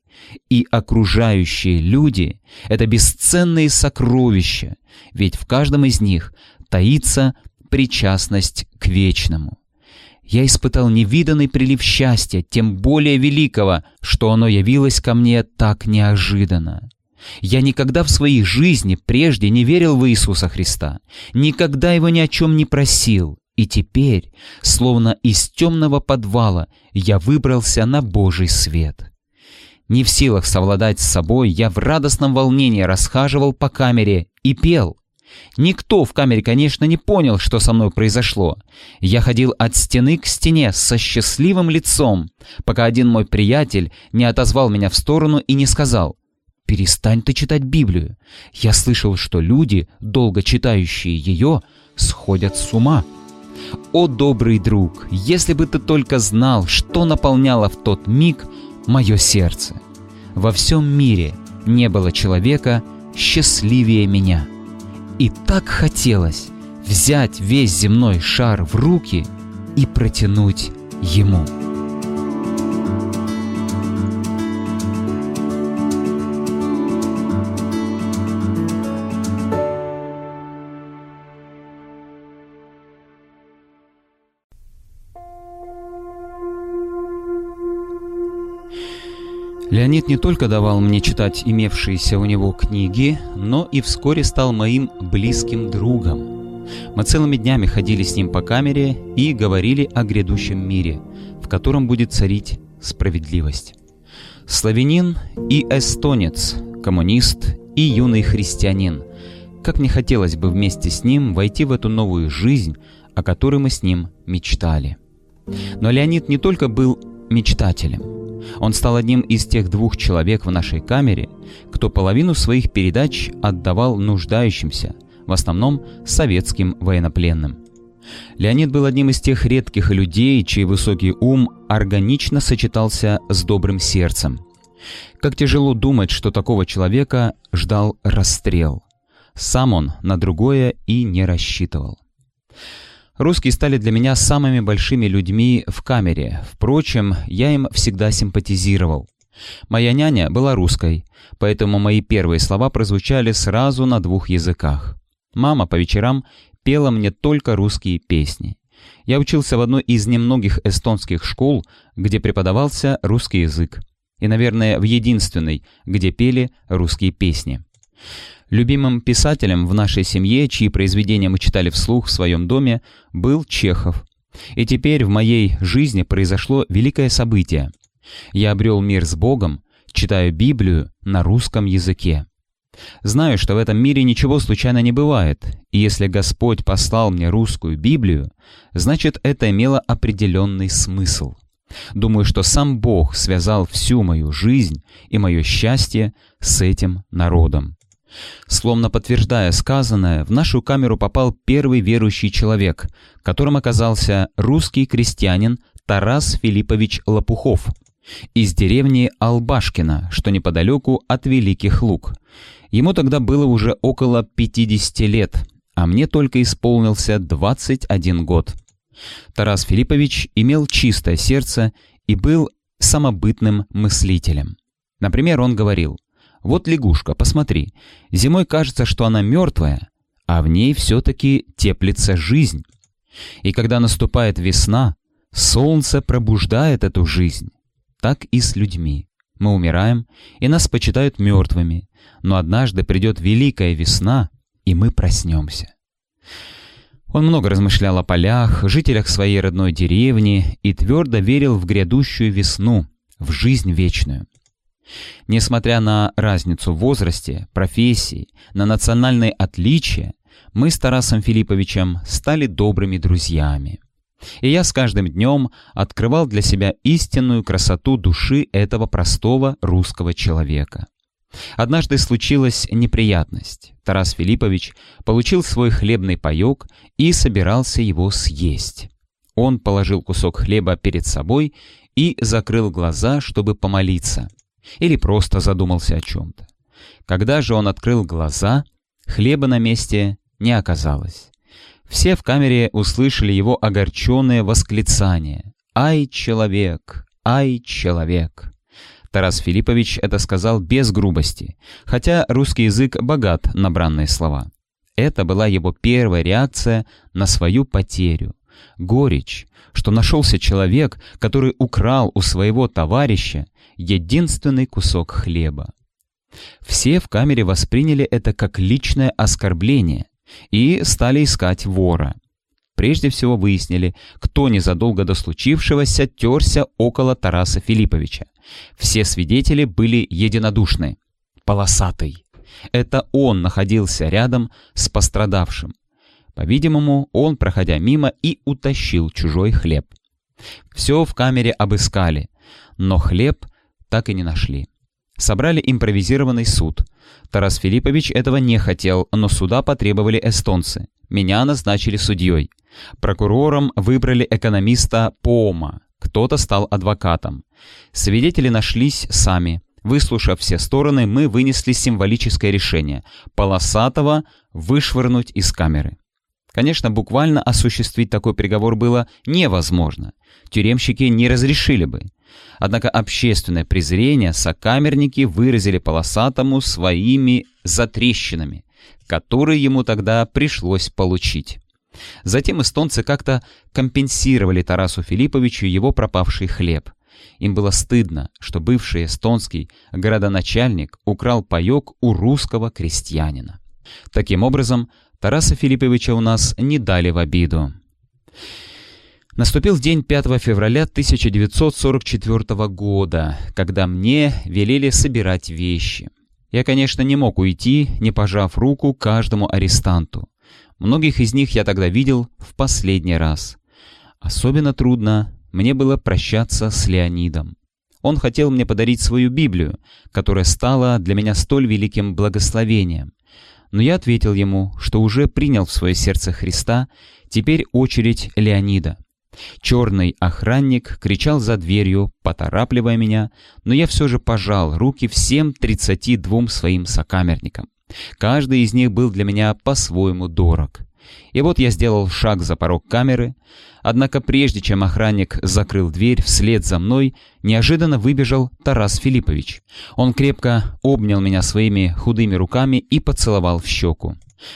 И окружающие люди — это бесценные сокровища, ведь в каждом из них таится причастность к вечному я испытал невиданный прилив счастья, тем более великого, что оно явилось ко мне так неожиданно. Я никогда в своей жизни прежде не верил в Иисуса Христа, никогда его ни о чем не просил, и теперь, словно из темного подвала, я выбрался на Божий свет. Не в силах совладать с собой, я в радостном волнении расхаживал по камере и пел — Никто в камере, конечно, не понял, что со мной произошло. Я ходил от стены к стене со счастливым лицом, пока один мой приятель не отозвал меня в сторону и не сказал «Перестань ты читать Библию. Я слышал, что люди, долго читающие ее, сходят с ума». О, добрый друг, если бы ты только знал, что наполняло в тот миг мое сердце. Во всем мире не было человека, счастливее меня. И так хотелось взять весь земной шар в руки и протянуть ему. Леонид не только давал мне читать имевшиеся у него книги, но и вскоре стал моим близким другом. Мы целыми днями ходили с ним по камере и говорили о грядущем мире, в котором будет царить справедливость. Славянин и эстонец, коммунист и юный христианин. Как мне хотелось бы вместе с ним войти в эту новую жизнь, о которой мы с ним мечтали. Но Леонид не только был мечтателем – он стал одним из тех двух человек в нашей камере, кто половину своих передач отдавал нуждающимся, в основном советским военнопленным. Леонид был одним из тех редких людей, чей высокий ум органично сочетался с добрым сердцем. Как тяжело думать, что такого человека ждал расстрел. Сам он на другое и не рассчитывал. Русские стали для меня самыми большими людьми в камере. Впрочем, я им всегда симпатизировал. Моя няня была русской, поэтому мои первые слова прозвучали сразу на двух языках. Мама по вечерам пела мне только русские песни. Я учился в одной из немногих эстонских школ, где преподавался русский язык. И, наверное, в единственной, где пели русские песни. Любимым писателем в нашей семье, чьи произведения мы читали вслух в своем доме, был Чехов. И теперь в моей жизни произошло великое событие. Я обрел мир с Богом, читаю Библию на русском языке. Знаю, что в этом мире ничего случайно не бывает, и если Господь послал мне русскую Библию, значит это имело определенный смысл. Думаю, что сам Бог связал всю мою жизнь и мое счастье с этим народом. Словно подтверждая сказанное, в нашу камеру попал первый верующий человек, которым оказался русский крестьянин Тарас Филиппович Лопухов из деревни Албашкина, что неподалеку от Великих Луг. Ему тогда было уже около 50 лет, а мне только исполнился 21 год. Тарас Филиппович имел чистое сердце и был самобытным мыслителем. Например, он говорил – вот лягушка, посмотри. Зимой кажется, что она мертвая, а в ней все-таки теплится жизнь. И когда наступает весна, солнце пробуждает эту жизнь. Так и с людьми. Мы умираем, и нас почитают мертвыми, но однажды придет великая весна, и мы проснемся. Он много размышлял о полях, жителях своей родной деревни и твердо верил в грядущую весну, в жизнь вечную. Несмотря на разницу в возрасте, профессии, на национальные отличия, мы с Тарасом Филипповичем стали добрыми друзьями. И я с каждым днем открывал для себя истинную красоту души этого простого русского человека. Однажды случилась неприятность. Тарас Филиппович получил свой хлебный паек и собирался его съесть. Он положил кусок хлеба перед собой и закрыл глаза, чтобы помолиться или просто задумался о чем-то. Когда же он открыл глаза, хлеба на месте не оказалось. Все в камере услышали его огорченное восклицание «Ай, человек! Ай, человек!» Тарас Филиппович это сказал без грубости, хотя русский язык богат на слова. Это была его первая реакция на свою потерю. Горечь, что нашелся человек, который украл у своего товарища единственный кусок хлеба. Все в камере восприняли это как личное оскорбление и стали искать вора. Прежде всего выяснили, кто незадолго до случившегося терся около Тараса Филипповича. Все свидетели были единодушны. Полосатый. Это он находился рядом с пострадавшим. По-видимому, он, проходя мимо, и утащил чужой хлеб. Все в камере обыскали, но хлеб так и не нашли. Собрали импровизированный суд. Тарас Филиппович этого не хотел, но суда потребовали эстонцы. Меня назначили судьей. Прокурором выбрали экономиста Поома. Кто-то стал адвокатом. Свидетели нашлись сами. Выслушав все стороны, мы вынесли символическое решение – полосатого вышвырнуть из камеры. Конечно, буквально осуществить такой приговор было невозможно. Тюремщики не разрешили бы. Однако общественное презрение сокамерники выразили полосатому своими затрещинами, которые ему тогда пришлось получить. Затем эстонцы как-то компенсировали Тарасу Филипповичу его пропавший хлеб. Им было стыдно, что бывший эстонский городоначальник украл паёк у русского крестьянина. Таким образом, Тараса Филипповича у нас не дали в обиду. Наступил день 5 февраля 1944 года, когда мне велели собирать вещи. Я, конечно, не мог уйти, не пожав руку каждому арестанту. Многих из них я тогда видел в последний раз. Особенно трудно мне было прощаться с Леонидом. Он хотел мне подарить свою Библию, которая стала для меня столь великим благословением. Но я ответил ему, что уже принял в свое сердце Христа, теперь очередь Леонида. Черный охранник кричал за дверью, поторапливая меня, но я все же пожал руки всем 32 своим сокамерникам. Каждый из них был для меня по-своему дорог. И вот я сделал шаг за порог камеры, однако прежде чем охранник закрыл дверь вслед за мной, неожиданно выбежал Тарас Филиппович. Он крепко обнял меня своими худыми руками и поцеловал в щеку.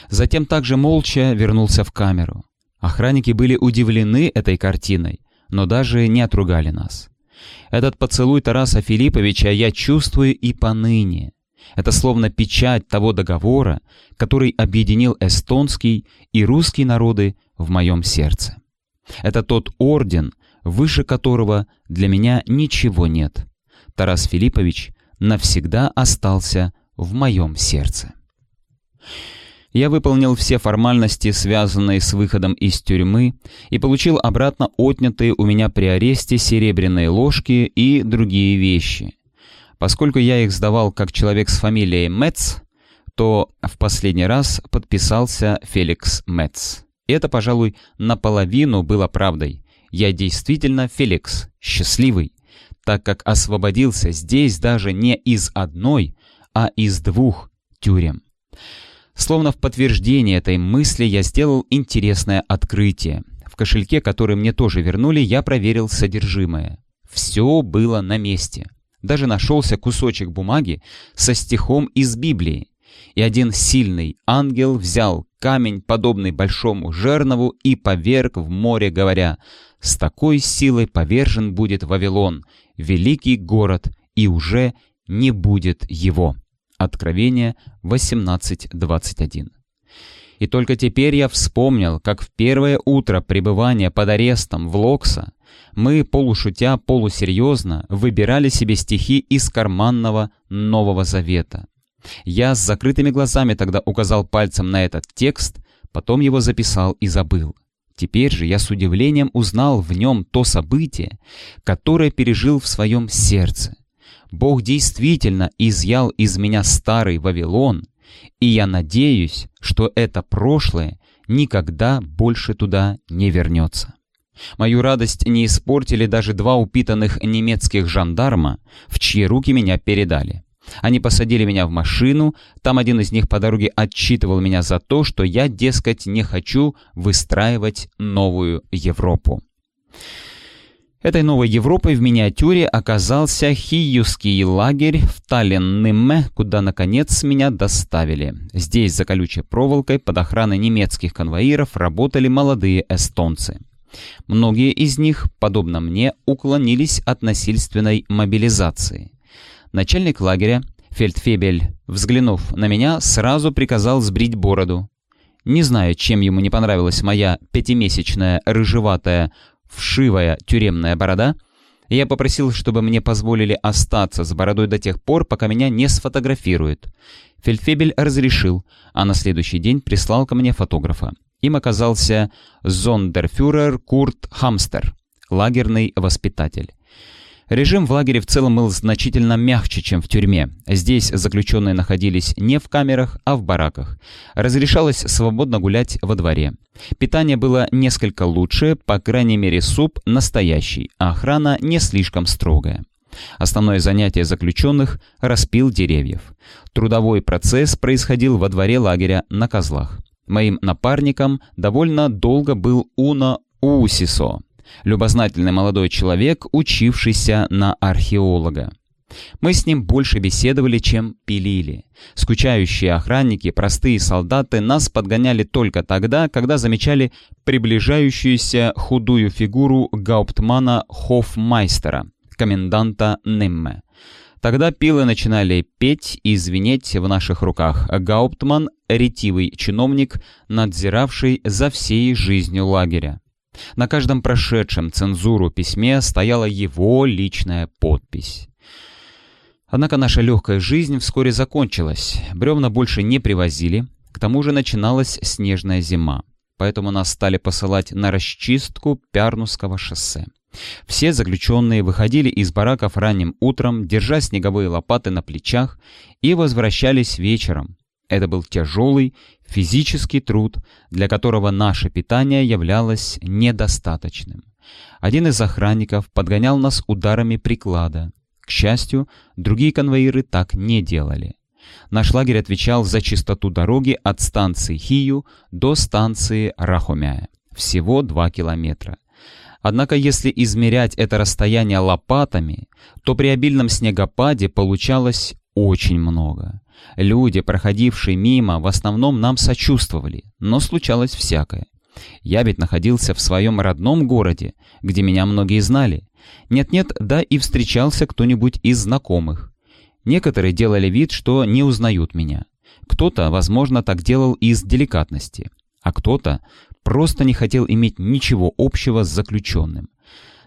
Затем также молча вернулся в камеру. Охранники были удивлены этой картиной, но даже не отругали нас. Этот поцелуй Тараса Филипповича я чувствую и поныне. Это словно печать того договора, который объединил эстонский и русский народы в моем сердце. Это тот орден, выше которого для меня ничего нет. Тарас Филиппович навсегда остался в моем сердце. Я выполнил все формальности, связанные с выходом из тюрьмы, и получил обратно отнятые у меня при аресте серебряные ложки и другие вещи. Поскольку я их сдавал как человек с фамилией Мэтц, то в последний раз подписался Феликс Мэтц. И это, пожалуй, наполовину было правдой. Я действительно Феликс, счастливый, так как освободился здесь даже не из одной, а из двух тюрем. Словно в подтверждение этой мысли я сделал интересное открытие. В кошельке, который мне тоже вернули, я проверил содержимое. Все было на месте. Даже нашелся кусочек бумаги со стихом из Библии. И один сильный ангел взял камень, подобный большому жернову, и поверг в море, говоря, «С такой силой повержен будет Вавилон, великий город, и уже не будет его». Откровение 18.21. И только теперь я вспомнил, как в первое утро пребывания под арестом в Локса мы, полушутя, полусерьезно, выбирали себе стихи из карманного Нового Завета. Я с закрытыми глазами тогда указал пальцем на этот текст, потом его записал и забыл. Теперь же я с удивлением узнал в нем то событие, которое пережил в своем сердце. Бог действительно изъял из меня старый Вавилон, и я надеюсь, что это прошлое никогда больше туда не вернется. Мою радость не испортили даже два упитанных немецких жандарма, в чьи руки меня передали. Они посадили меня в машину, там один из них по дороге отчитывал меня за то, что я, дескать, не хочу выстраивать новую Европу. Этой новой Европой в миниатюре оказался Хиюский лагерь в Таллин-Нимме, куда, наконец, меня доставили. Здесь за колючей проволокой под охраной немецких конвоиров работали молодые эстонцы. Многие из них, подобно мне, уклонились от насильственной мобилизации. Начальник лагеря, Фельдфебель, взглянув на меня, сразу приказал сбрить бороду. Не знаю, чем ему не понравилась моя пятимесячная рыжеватая вшивая тюремная борода, я попросил, чтобы мне позволили остаться с бородой до тех пор, пока меня не сфотографируют. Фельдфебель разрешил, а на следующий день прислал ко мне фотографа. Им оказался зондерфюрер Курт Хамстер, лагерный воспитатель. Режим в лагере в целом был значительно мягче, чем в тюрьме. Здесь заключенные находились не в камерах, а в бараках. Разрешалось свободно гулять во дворе. Питание было несколько лучше, по крайней мере суп настоящий, а охрана не слишком строгая. Основное занятие заключенных – распил деревьев. Трудовой процесс происходил во дворе лагеря на козлах. Моим напарником довольно долго был Уна Усисо, любознательный молодой человек, учившийся на археолога. Мы с ним больше беседовали, чем пилили. Скучающие охранники, простые солдаты нас подгоняли только тогда, когда замечали приближающуюся худую фигуру гауптмана Хофмайстера, коменданта Немме. Тогда пилы начинали петь и звенеть в наших руках. Гауптман — ретивый чиновник, надзиравший за всей жизнью лагеря. На каждом прошедшем цензуру письме стояла его личная подпись. Однако наша легкая жизнь вскоре закончилась. Бревна больше не привозили, к тому же начиналась снежная зима, поэтому нас стали посылать на расчистку Пярнусского шоссе. Все заключенные выходили из бараков ранним утром, держа снеговые лопаты на плечах, и возвращались вечером. Это был тяжелый физический труд, для которого наше питание являлось недостаточным. Один из охранников подгонял нас ударами приклада. К счастью, другие конвоиры так не делали. Наш лагерь отвечал за чистоту дороги от станции Хию до станции Рахумяя. Всего 2 километра. Однако если измерять это расстояние лопатами, то при обильном снегопаде получалось очень много. Люди, проходившие мимо, в основном нам сочувствовали, но случалось всякое. Я ведь находился в своем родном городе, где меня многие знали. Нет-нет, да и встречался кто-нибудь из знакомых. Некоторые делали вид, что не узнают меня. Кто-то, возможно, так делал из деликатности, а кто-то просто не хотел иметь ничего общего с заключенным.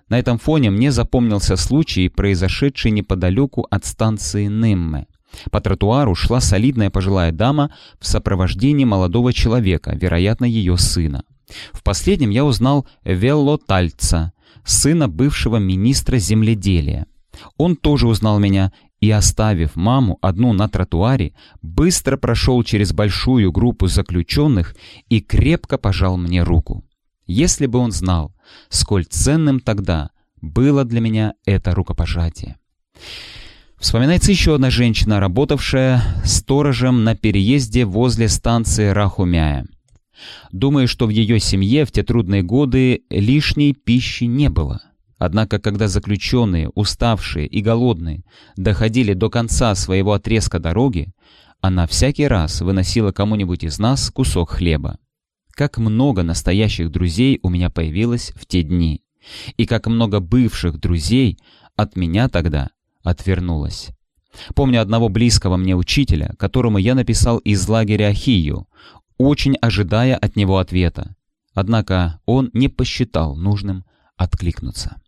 На этом фоне мне запомнился случай, произошедший неподалеку от станции Немме. По тротуару шла солидная пожилая дама в сопровождении молодого человека, вероятно, ее сына. В последнем я узнал Велло Тальца, сына бывшего министра земледелия. Он тоже узнал меня и, оставив маму одну на тротуаре, быстро прошел через большую группу заключенных и крепко пожал мне руку. Если бы он знал, сколь ценным тогда было для меня это рукопожатие. Вспоминается еще одна женщина, работавшая сторожем на переезде возле станции Рахумяя. Думаю, что в ее семье в те трудные годы лишней пищи не было. Однако, когда заключенные, уставшие и голодные, доходили до конца своего отрезка дороги, она всякий раз выносила кому-нибудь из нас кусок хлеба. Как много настоящих друзей у меня появилось в те дни, и как много бывших друзей от меня тогда отвернулось. Помню одного близкого мне учителя, которому я написал из лагеря Хию, очень ожидая от него ответа. Однако он не посчитал нужным откликнуться.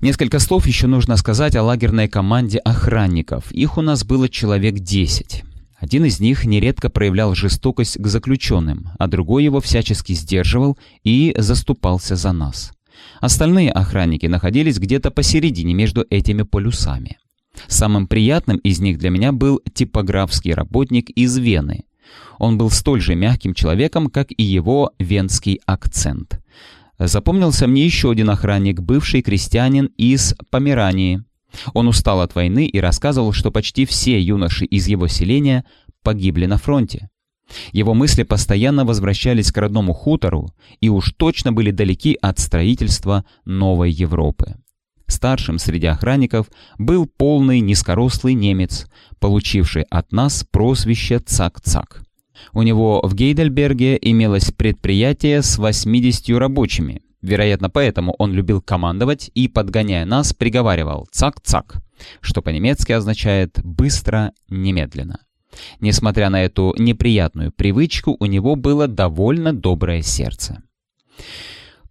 Несколько слов еще нужно сказать о лагерной команде охранников. Их у нас было человек 10. Один из них нередко проявлял жестокость к заключенным, а другой его всячески сдерживал и заступался за нас. Остальные охранники находились где-то посередине между этими полюсами. Самым приятным из них для меня был типографский работник из Вены. Он был столь же мягким человеком, как и его венский акцент. Запомнился мне еще один охранник, бывший крестьянин из Померании. Он устал от войны и рассказывал, что почти все юноши из его селения погибли на фронте. Его мысли постоянно возвращались к родному хутору и уж точно были далеки от строительства новой Европы. Старшим среди охранников был полный низкорослый немец, получивший от нас прозвище Цак-Цак. У него в Гейдельберге имелось предприятие с 80 рабочими. Вероятно, поэтому он любил командовать и, подгоняя нас, приговаривал «цак-цак», что по-немецки означает «быстро, немедленно». Несмотря на эту неприятную привычку, у него было довольно доброе сердце.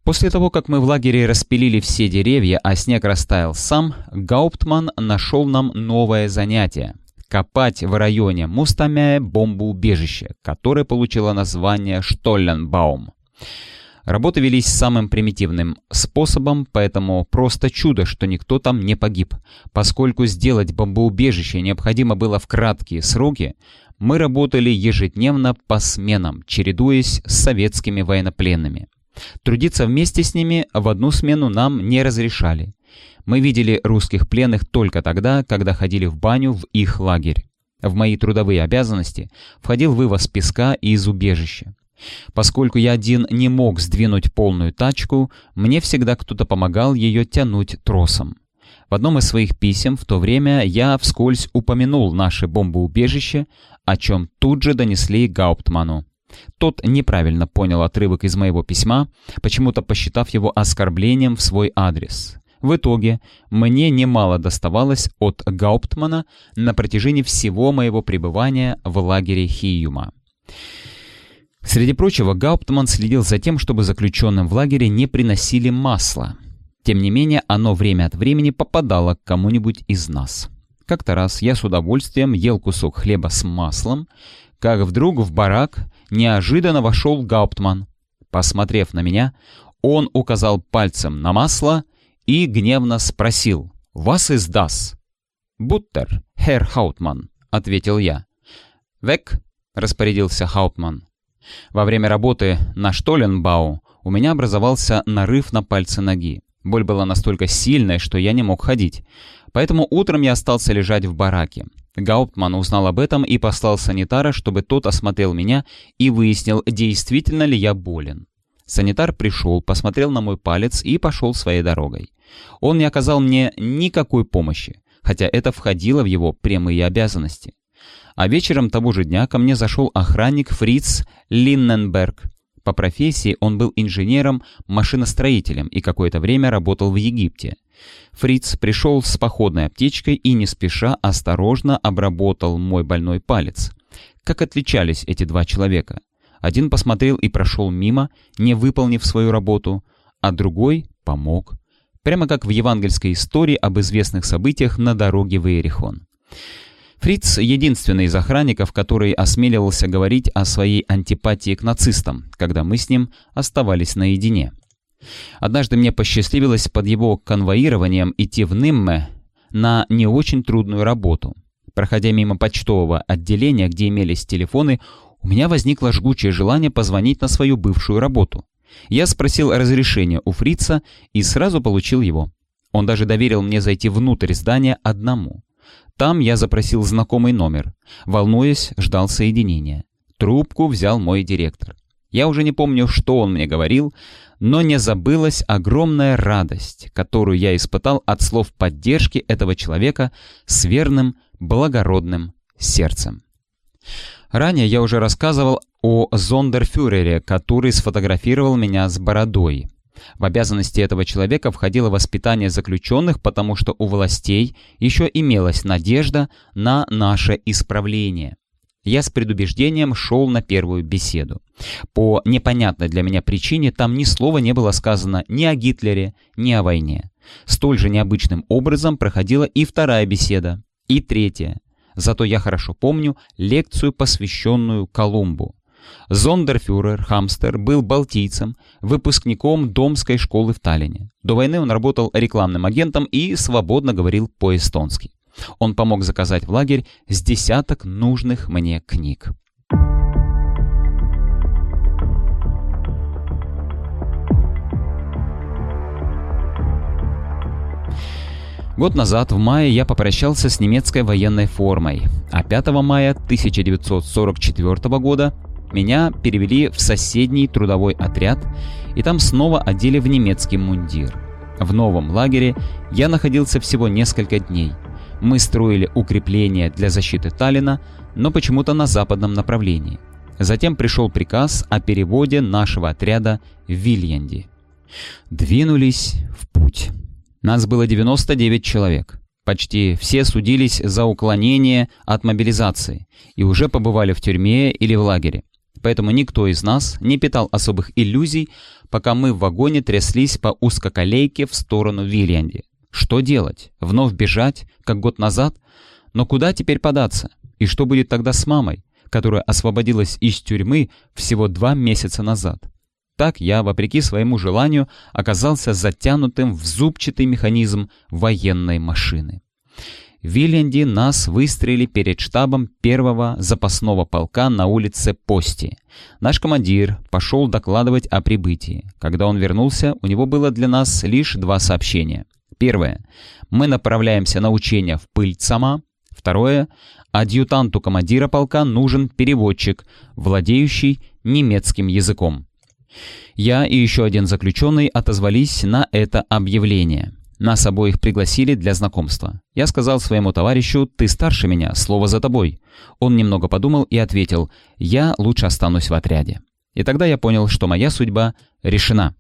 После того, как мы в лагере распилили все деревья, а снег растаял сам, Гауптман нашел нам новое занятие копать в районе Мустамяя бомбоубежище, которое получило название Штолленбаум. Работы велись самым примитивным способом, поэтому просто чудо, что никто там не погиб. Поскольку сделать бомбоубежище необходимо было в краткие сроки, мы работали ежедневно по сменам, чередуясь с советскими военнопленными. Трудиться вместе с ними в одну смену нам не разрешали. Мы видели русских пленных только тогда, когда ходили в баню в их лагерь. В мои трудовые обязанности входил вывоз песка из убежища. Поскольку я один не мог сдвинуть полную тачку, мне всегда кто-то помогал ее тянуть тросом. В одном из своих писем в то время я вскользь упомянул наше бомбоубежище, о чем тут же донесли Гауптману. Тот неправильно понял отрывок из моего письма, почему-то посчитав его оскорблением в свой адрес. В итоге мне немало доставалось от Гауптмана на протяжении всего моего пребывания в лагере Хиюма. Среди прочего, Гауптман следил за тем, чтобы заключенным в лагере не приносили масло. Тем не менее, оно время от времени попадало к кому-нибудь из нас. Как-то раз я с удовольствием ел кусок хлеба с маслом, как вдруг в барак неожиданно вошел Гауптман. Посмотрев на меня, он указал пальцем на масло и гневно спросил «Вас издас?» «Буттер, Херр Хаутман», — ответил я. «Век», — распорядился Хаутман. Во время работы на Штоленбау у меня образовался нарыв на пальце ноги. Боль была настолько сильная, что я не мог ходить. Поэтому утром я остался лежать в бараке. Гауптман узнал об этом и послал санитара, чтобы тот осмотрел меня и выяснил, действительно ли я болен. Санитар пришел, посмотрел на мой палец и пошел своей дорогой. Он не оказал мне никакой помощи, хотя это входило в его прямые обязанности. А вечером того же дня ко мне зашел охранник Фриц Линненберг. По профессии он был инженером-машиностроителем и какое-то время работал в Египте. Фриц пришел с походной аптечкой и не спеша осторожно обработал мой больной палец. Как отличались эти два человека? Один посмотрел и прошел мимо, не выполнив свою работу, а другой помог. Прямо как в евангельской истории об известных событиях на дороге в Иерихон. Фриц — единственный из охранников, который осмеливался говорить о своей антипатии к нацистам, когда мы с ним оставались наедине. Однажды мне посчастливилось под его конвоированием идти в Нимме на не очень трудную работу. Проходя мимо почтового отделения, где имелись телефоны, у меня возникло жгучее желание позвонить на свою бывшую работу. Я спросил разрешения у фрица и сразу получил его. Он даже доверил мне зайти внутрь здания одному. Там я запросил знакомый номер. Волнуясь, ждал соединения. Трубку взял мой директор. Я уже не помню, что он мне говорил, но не забылась огромная радость, которую я испытал от слов поддержки этого человека с верным, благородным сердцем. Ранее я уже рассказывал о зондерфюрере, который сфотографировал меня с бородой. В обязанности этого человека входило воспитание заключенных, потому что у властей еще имелась надежда на наше исправление. Я с предубеждением шел на первую беседу. По непонятной для меня причине там ни слова не было сказано ни о Гитлере, ни о войне. Столь же необычным образом проходила и вторая беседа, и третья. Зато я хорошо помню лекцию, посвященную Колумбу. Зондерфюрер Хамстер был балтийцем, выпускником Домской школы в Таллине. До войны он работал рекламным агентом и свободно говорил по-эстонски. Он помог заказать в лагерь с десяток нужных мне книг. Год назад, в мае, я попрощался с немецкой военной формой, а 5 мая 1944 года меня перевели в соседний трудовой отряд, и там снова одели в немецкий мундир. В новом лагере я находился всего несколько дней – мы строили укрепления для защиты Таллина, но почему-то на западном направлении. Затем пришел приказ о переводе нашего отряда в Вильянди. Двинулись в путь. Нас было 99 человек. Почти все судились за уклонение от мобилизации и уже побывали в тюрьме или в лагере. Поэтому никто из нас не питал особых иллюзий, пока мы в вагоне тряслись по узкоколейке в сторону Вильянди. Что делать? Вновь бежать, как год назад? Но куда теперь податься? И что будет тогда с мамой, которая освободилась из тюрьмы всего два месяца назад? Так я, вопреки своему желанию, оказался затянутым в зубчатый механизм военной машины. В Виленди нас выстроили перед штабом первого запасного полка на улице Пости. Наш командир пошел докладывать о прибытии. Когда он вернулся, у него было для нас лишь два сообщения. Первое. Мы направляемся на учения в Пыльцама. Второе. Адъютанту командира полка нужен переводчик, владеющий немецким языком. Я и еще один заключенный отозвались на это объявление. Нас обоих пригласили для знакомства. Я сказал своему товарищу «Ты старше меня, слово за тобой». Он немного подумал и ответил «Я лучше останусь в отряде». И тогда я понял, что моя судьба решена.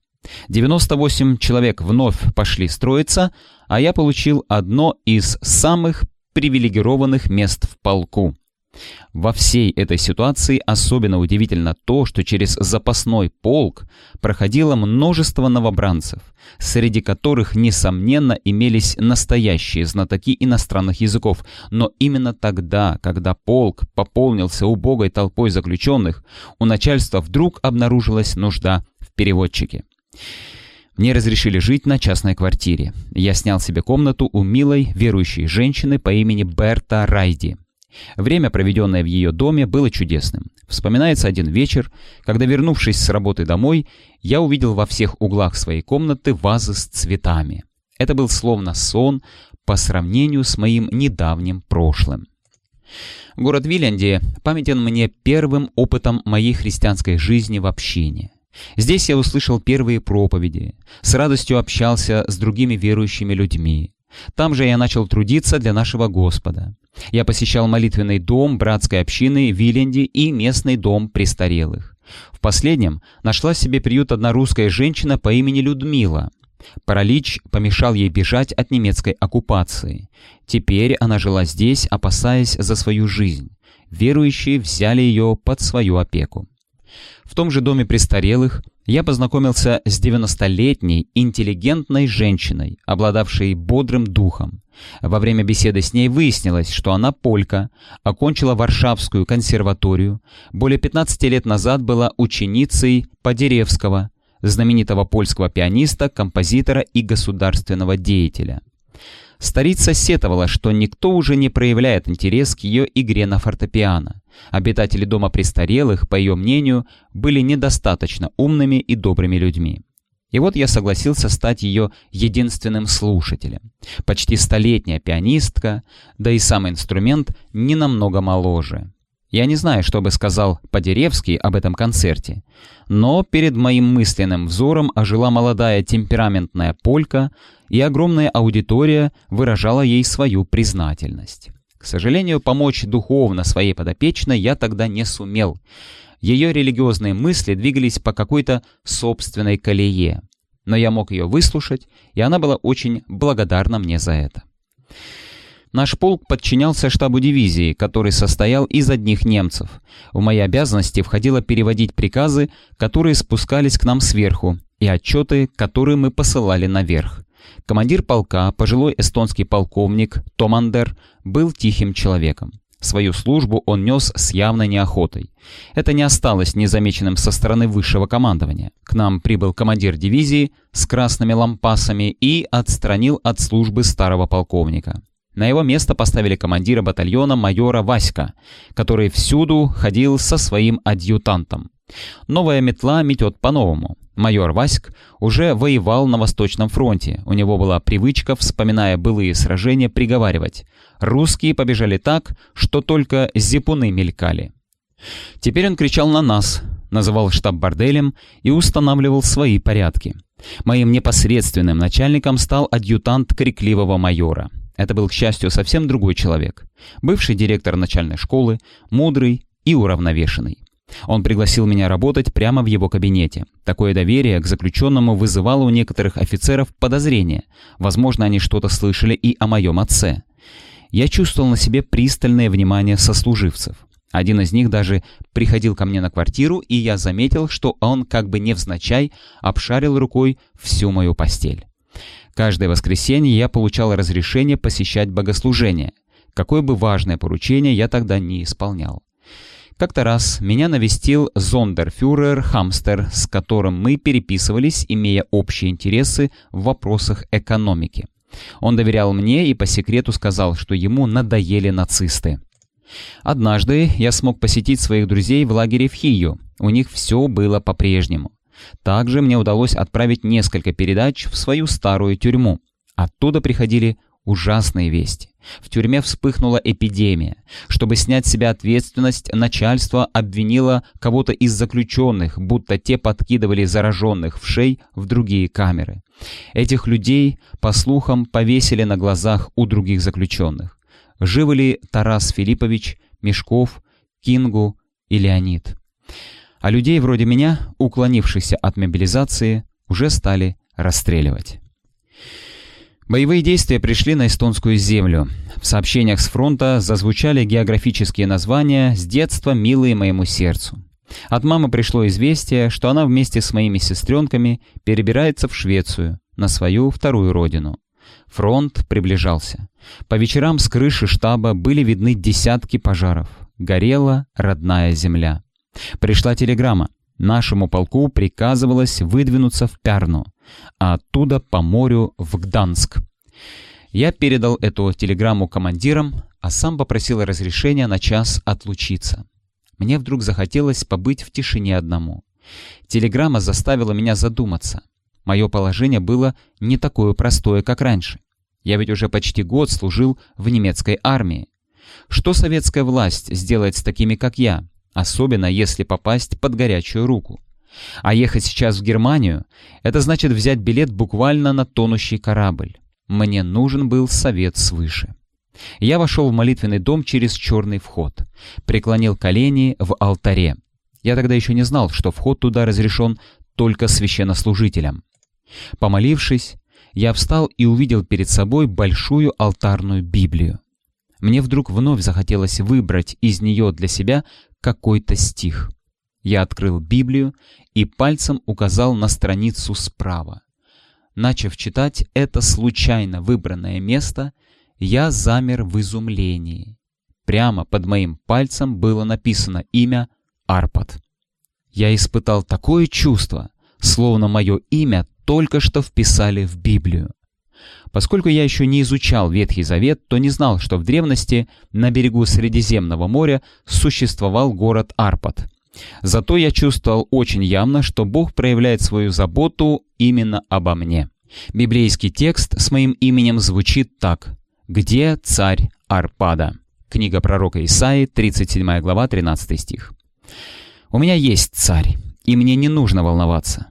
98 человек вновь пошли строиться, а я получил одно из самых привилегированных мест в полку. Во всей этой ситуации особенно удивительно то, что через запасной полк проходило множество новобранцев, среди которых, несомненно, имелись настоящие знатоки иностранных языков, но именно тогда, когда полк пополнился убогой толпой заключенных, у начальства вдруг обнаружилась нужда в переводчике. Мне разрешили жить на частной квартире. Я снял себе комнату у милой верующей женщины по имени Берта Райди. Время, проведенное в ее доме, было чудесным. Вспоминается один вечер, когда, вернувшись с работы домой, я увидел во всех углах своей комнаты вазы с цветами. Это был словно сон по сравнению с моим недавним прошлым. Город Виленди памятен мне первым опытом моей христианской жизни в общине. Здесь я услышал первые проповеди, с радостью общался с другими верующими людьми. Там же я начал трудиться для нашего Господа. Я посещал молитвенный дом братской общины в Виленде и местный дом престарелых. В последнем нашла себе приют одна русская женщина по имени Людмила. Паралич помешал ей бежать от немецкой оккупации. Теперь она жила здесь, опасаясь за свою жизнь. Верующие взяли ее под свою опеку. В том же доме престарелых я познакомился с 90-летней интеллигентной женщиной, обладавшей бодрым духом. Во время беседы с ней выяснилось, что она полька, окончила Варшавскую консерваторию, более 15 лет назад была ученицей Подеревского, знаменитого польского пианиста, композитора и государственного деятеля. Старица сетовала, что никто уже не проявляет интерес к ее игре на фортепиано. Обитатели дома престарелых, по ее мнению, были недостаточно умными и добрыми людьми. И вот я согласился стать ее единственным слушателем. Почти столетняя пианистка, да и сам инструмент не намного моложе. Я не знаю, что бы сказал Подеревский об этом концерте, но перед моим мысленным взором ожила молодая темпераментная полька, и огромная аудитория выражала ей свою признательность. К сожалению, помочь духовно своей подопечной я тогда не сумел. Ее религиозные мысли двигались по какой-то собственной колее. Но я мог ее выслушать, и она была очень благодарна мне за это. Наш полк подчинялся штабу дивизии, который состоял из одних немцев. В мои обязанности входило переводить приказы, которые спускались к нам сверху, и отчеты, которые мы посылали наверх. Командир полка, пожилой эстонский полковник Томандер, был тихим человеком. Свою службу он нес с явной неохотой. Это не осталось незамеченным со стороны высшего командования. К нам прибыл командир дивизии с красными лампасами и отстранил от службы старого полковника. На его место поставили командира батальона майора Васька, который всюду ходил со своим адъютантом. Новая метла метет по-новому. Майор Васьк уже воевал на Восточном фронте. У него была привычка, вспоминая былые сражения, приговаривать. Русские побежали так, что только зипуны мелькали. Теперь он кричал на нас, называл штаб борделем и устанавливал свои порядки. Моим непосредственным начальником стал адъютант крикливого майора. Это был, к счастью, совсем другой человек. Бывший директор начальной школы, мудрый и уравновешенный. Он пригласил меня работать прямо в его кабинете. Такое доверие к заключенному вызывало у некоторых офицеров подозрения. Возможно, они что-то слышали и о моем отце. Я чувствовал на себе пристальное внимание сослуживцев. Один из них даже приходил ко мне на квартиру, и я заметил, что он как бы невзначай обшарил рукой всю мою постель. Каждое воскресенье я получал разрешение посещать богослужение. Какое бы важное поручение я тогда не исполнял. Как-то раз меня навестил зондерфюрер Хамстер, с которым мы переписывались, имея общие интересы в вопросах экономики. Он доверял мне и по секрету сказал, что ему надоели нацисты. Однажды я смог посетить своих друзей в лагере в Хию. У них все было по-прежнему. Также мне удалось отправить несколько передач в свою старую тюрьму. Оттуда приходили ужасные вести. В тюрьме вспыхнула эпидемия. Чтобы снять с себя ответственность, начальство обвинило кого-то из заключенных, будто те подкидывали зараженных в шей в другие камеры. Этих людей, по слухам, повесили на глазах у других заключенных. Живы ли Тарас Филиппович, Мешков, Кингу и Леонид? А людей вроде меня, уклонившихся от мобилизации, уже стали расстреливать. Боевые действия пришли на эстонскую землю. В сообщениях с фронта зазвучали географические названия, с детства милые моему сердцу. От мамы пришло известие, что она вместе с моими сестренками перебирается в Швецию, на свою вторую родину. Фронт приближался. По вечерам с крыши штаба были видны десятки пожаров. Горела родная земля. Пришла телеграмма. Нашему полку приказывалось выдвинуться в Пярну а оттуда по морю в Гданск. Я передал эту телеграмму командирам, а сам попросил разрешения на час отлучиться. Мне вдруг захотелось побыть в тишине одному. Телеграмма заставила меня задуматься. Мое положение было не такое простое, как раньше. Я ведь уже почти год служил в немецкой армии. Что советская власть сделает с такими, как я, особенно если попасть под горячую руку? А ехать сейчас в Германию — это значит взять билет буквально на тонущий корабль. Мне нужен был совет свыше. Я вошел в молитвенный дом через черный вход, преклонил колени в алтаре. Я тогда еще не знал, что вход туда разрешен только священнослужителям. Помолившись, я встал и увидел перед собой большую алтарную Библию. Мне вдруг вновь захотелось выбрать из нее для себя какой-то стих. Я открыл Библию и пальцем указал на страницу справа. Начав читать это случайно выбранное место, я замер в изумлении. Прямо под моим пальцем было написано имя Арпад. Я испытал такое чувство, словно мое имя только что вписали в Библию. Поскольку я еще не изучал Ветхий Завет, то не знал, что в древности на берегу Средиземного моря существовал город Арпад. Зато я чувствовал очень явно, что Бог проявляет свою заботу именно обо мне. Библейский текст с моим именем звучит так. «Где царь Арпада?» Книга пророка Исаи, 37 глава, 13 стих. «У меня есть царь, и мне не нужно волноваться.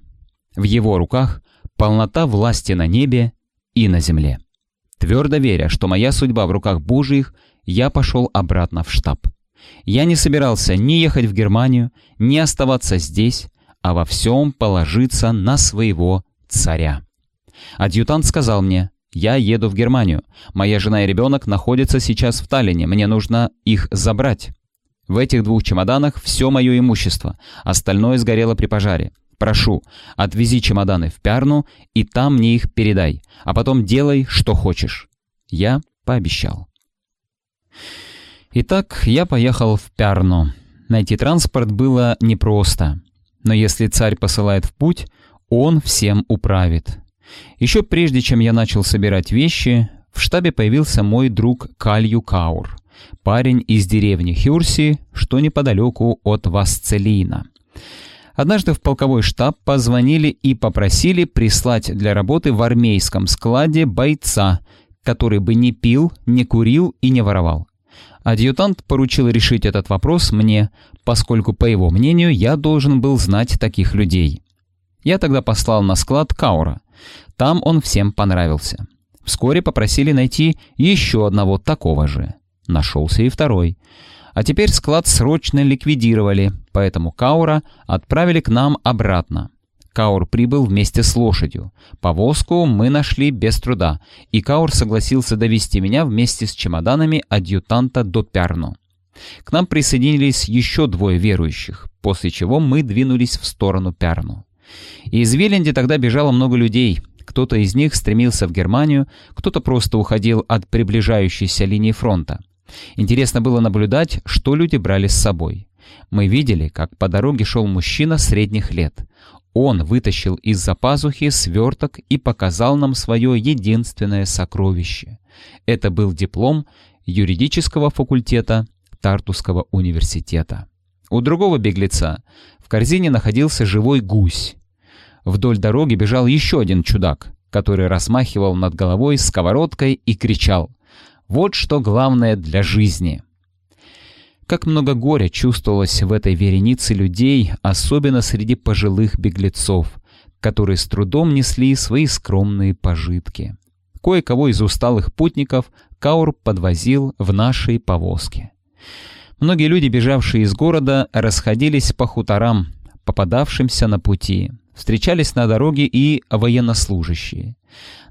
В его руках полнота власти на небе и на земле. Твердо веря, что моя судьба в руках Божьих, я пошел обратно в штаб. Я не собирался ни ехать в Германию, ни оставаться здесь, а во всем положиться на своего царя. Адъютант сказал мне, «Я еду в Германию. Моя жена и ребенок находятся сейчас в Таллине. Мне нужно их забрать. В этих двух чемоданах все мое имущество. Остальное сгорело при пожаре. Прошу, отвези чемоданы в Пярну и там мне их передай, а потом делай, что хочешь». Я пообещал. Итак, я поехал в Пярну. Найти транспорт было непросто. Но если царь посылает в путь, он всем управит. Еще прежде, чем я начал собирать вещи, в штабе появился мой друг Калью Каур, парень из деревни Хюрси, что неподалеку от Васцелина. Однажды в полковой штаб позвонили и попросили прислать для работы в армейском складе бойца, который бы не пил, не курил и не воровал. Адъютант поручил решить этот вопрос мне, поскольку, по его мнению, я должен был знать таких людей. Я тогда послал на склад Каура. Там он всем понравился. Вскоре попросили найти еще одного такого же. Нашелся и второй. А теперь склад срочно ликвидировали, поэтому Каура отправили к нам обратно. Каур прибыл вместе с лошадью. Повозку мы нашли без труда, и Каур согласился довести меня вместе с чемоданами адъютанта до Пярну. К нам присоединились еще двое верующих, после чего мы двинулись в сторону Пярну. Из Виленди тогда бежало много людей. Кто-то из них стремился в Германию, кто-то просто уходил от приближающейся линии фронта. Интересно было наблюдать, что люди брали с собой. Мы видели, как по дороге шел мужчина средних лет. Он вытащил из-за пазухи сверток и показал нам свое единственное сокровище. Это был диплом юридического факультета Тартусского университета. У другого беглеца в корзине находился живой гусь. Вдоль дороги бежал еще один чудак, который размахивал над головой сковородкой и кричал «Вот что главное для жизни!» Как много горя чувствовалось в этой веренице людей, особенно среди пожилых беглецов, которые с трудом несли свои скромные пожитки. Кое-кого из усталых путников Каур подвозил в нашей повозке. Многие люди, бежавшие из города, расходились по хуторам, попадавшимся на пути. Встречались на дороге и военнослужащие.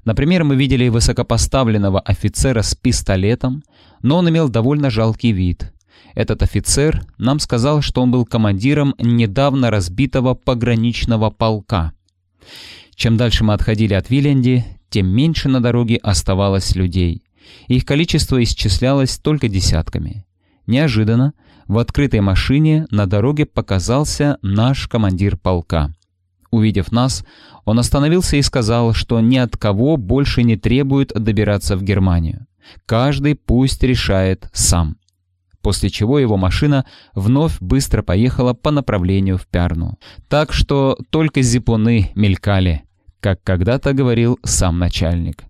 Например, мы видели высокопоставленного офицера с пистолетом, но он имел довольно жалкий вид. Этот офицер нам сказал, что он был командиром недавно разбитого пограничного полка. Чем дальше мы отходили от Виленди, тем меньше на дороге оставалось людей. Их количество исчислялось только десятками. Неожиданно в открытой машине на дороге показался наш командир полка. Увидев нас, он остановился и сказал, что ни от кого больше не требует добираться в Германию. Каждый пусть решает сам после чего его машина вновь быстро поехала по направлению в Пярну. Так что только зипуны мелькали, как когда-то говорил сам начальник.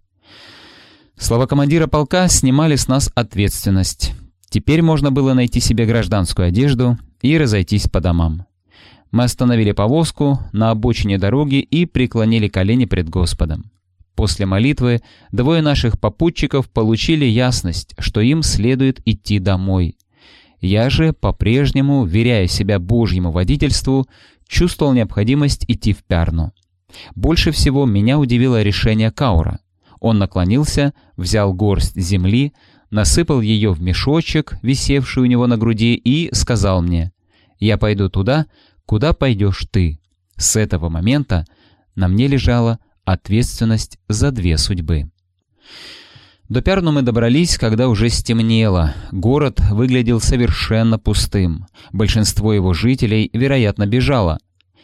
Слова командира полка снимали с нас ответственность. Теперь можно было найти себе гражданскую одежду и разойтись по домам. Мы остановили повозку на обочине дороги и преклонили колени пред Господом. После молитвы двое наших попутчиков получили ясность, что им следует идти домой. Я же, по-прежнему, веряя себя Божьему водительству, чувствовал необходимость идти в Пярну. Больше всего меня удивило решение Каура. Он наклонился, взял горсть земли, насыпал ее в мешочек, висевший у него на груди, и сказал мне, «Я пойду туда, куда пойдешь ты». С этого момента на мне лежала ответственность за две судьбы. До Пярну мы добрались, когда уже стемнело. Город выглядел совершенно пустым. Большинство его жителей, вероятно, бежало.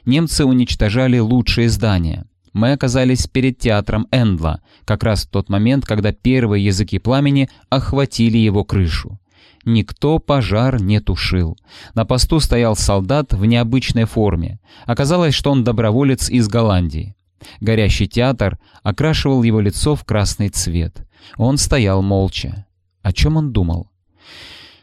Немцы уничтожали лучшие здания. Мы оказались перед театром Эндла, как раз в тот момент, когда первые языки пламени охватили его крышу. Никто пожар не тушил. На посту стоял солдат в необычной форме. Оказалось, что он доброволец из Голландии. Горящий театр окрашивал его лицо в красный цвет. Он стоял молча. О чем он думал?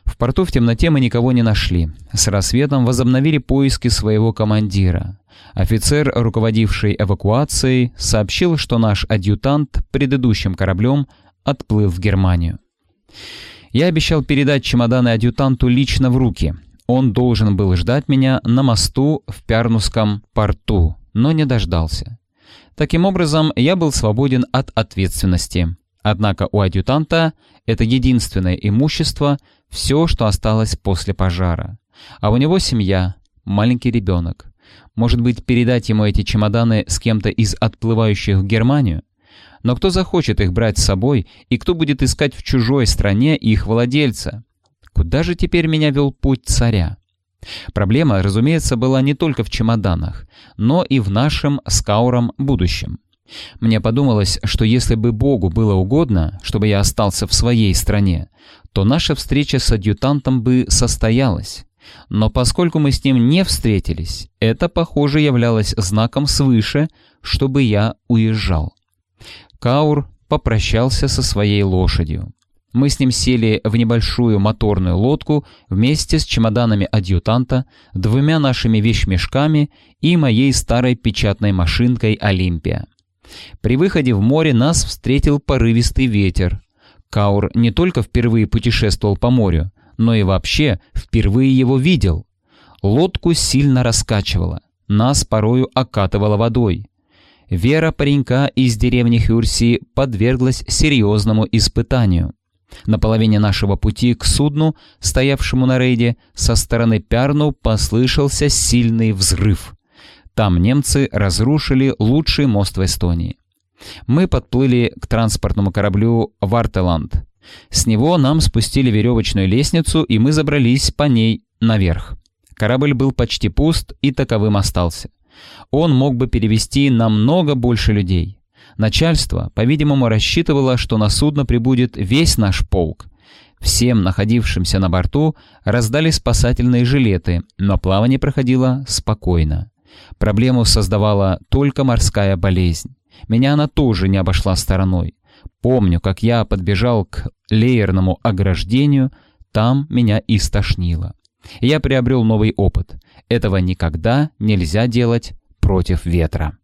В порту в темноте мы никого не нашли. С рассветом возобновили поиски своего командира. Офицер, руководивший эвакуацией, сообщил, что наш адъютант предыдущим кораблем отплыл в Германию. Я обещал передать чемоданы адъютанту лично в руки. Он должен был ждать меня на мосту в Пярнуском порту, но не дождался. Таким образом, я был свободен от ответственности. Однако у адъютанта это единственное имущество, все, что осталось после пожара. А у него семья, маленький ребенок. Может быть, передать ему эти чемоданы с кем-то из отплывающих в Германию? Но кто захочет их брать с собой, и кто будет искать в чужой стране их владельца? Куда же теперь меня вел путь царя? Проблема, разумеется, была не только в чемоданах, но и в нашем с Кауром будущем. Мне подумалось, что если бы Богу было угодно, чтобы я остался в своей стране, то наша встреча с адъютантом бы состоялась. Но поскольку мы с ним не встретились, это, похоже, являлось знаком свыше, чтобы я уезжал. Каур попрощался со своей лошадью. Мы с ним сели в небольшую моторную лодку вместе с чемоданами адъютанта, двумя нашими вещмешками и моей старой печатной машинкой «Олимпия». При выходе в море нас встретил порывистый ветер. Каур не только впервые путешествовал по морю, но и вообще впервые его видел. Лодку сильно раскачивало, нас порою окатывало водой. Вера паренька из деревни Хюрси подверглась серьезному испытанию. На половине нашего пути к судну, стоявшему на рейде, со стороны Пярну послышался сильный взрыв. Там немцы разрушили лучший мост в Эстонии. Мы подплыли к транспортному кораблю «Вартеланд». С него нам спустили веревочную лестницу, и мы забрались по ней наверх. Корабль был почти пуст и таковым остался. Он мог бы перевести намного больше людей. Начальство, по-видимому, рассчитывало, что на судно прибудет весь наш полк. Всем находившимся на борту раздали спасательные жилеты, но плавание проходило спокойно. Проблему создавала только морская болезнь. Меня она тоже не обошла стороной. Помню, как я подбежал к леерному ограждению, там меня и стошнило. Я приобрел новый опыт. Этого никогда нельзя делать против ветра.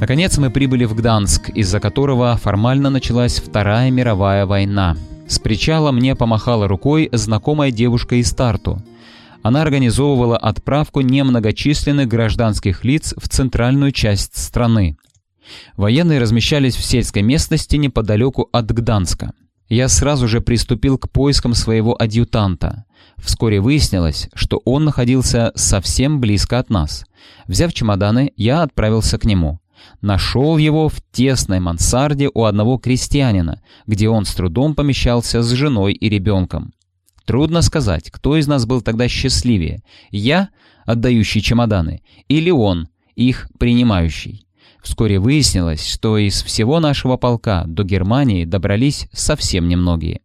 Наконец мы прибыли в Гданск, из-за которого формально началась Вторая мировая война. С причала мне помахала рукой знакомая девушка из Тарту. Она организовывала отправку немногочисленных гражданских лиц в центральную часть страны. Военные размещались в сельской местности неподалеку от Гданска. Я сразу же приступил к поискам своего адъютанта. Вскоре выяснилось, что он находился совсем близко от нас. Взяв чемоданы, я отправился к нему. Нашел его в тесной мансарде у одного крестьянина, где он с трудом помещался с женой и ребенком. Трудно сказать, кто из нас был тогда счастливее, я, отдающий чемоданы, или он, их принимающий. Вскоре выяснилось, что из всего нашего полка до Германии добрались совсем немногие.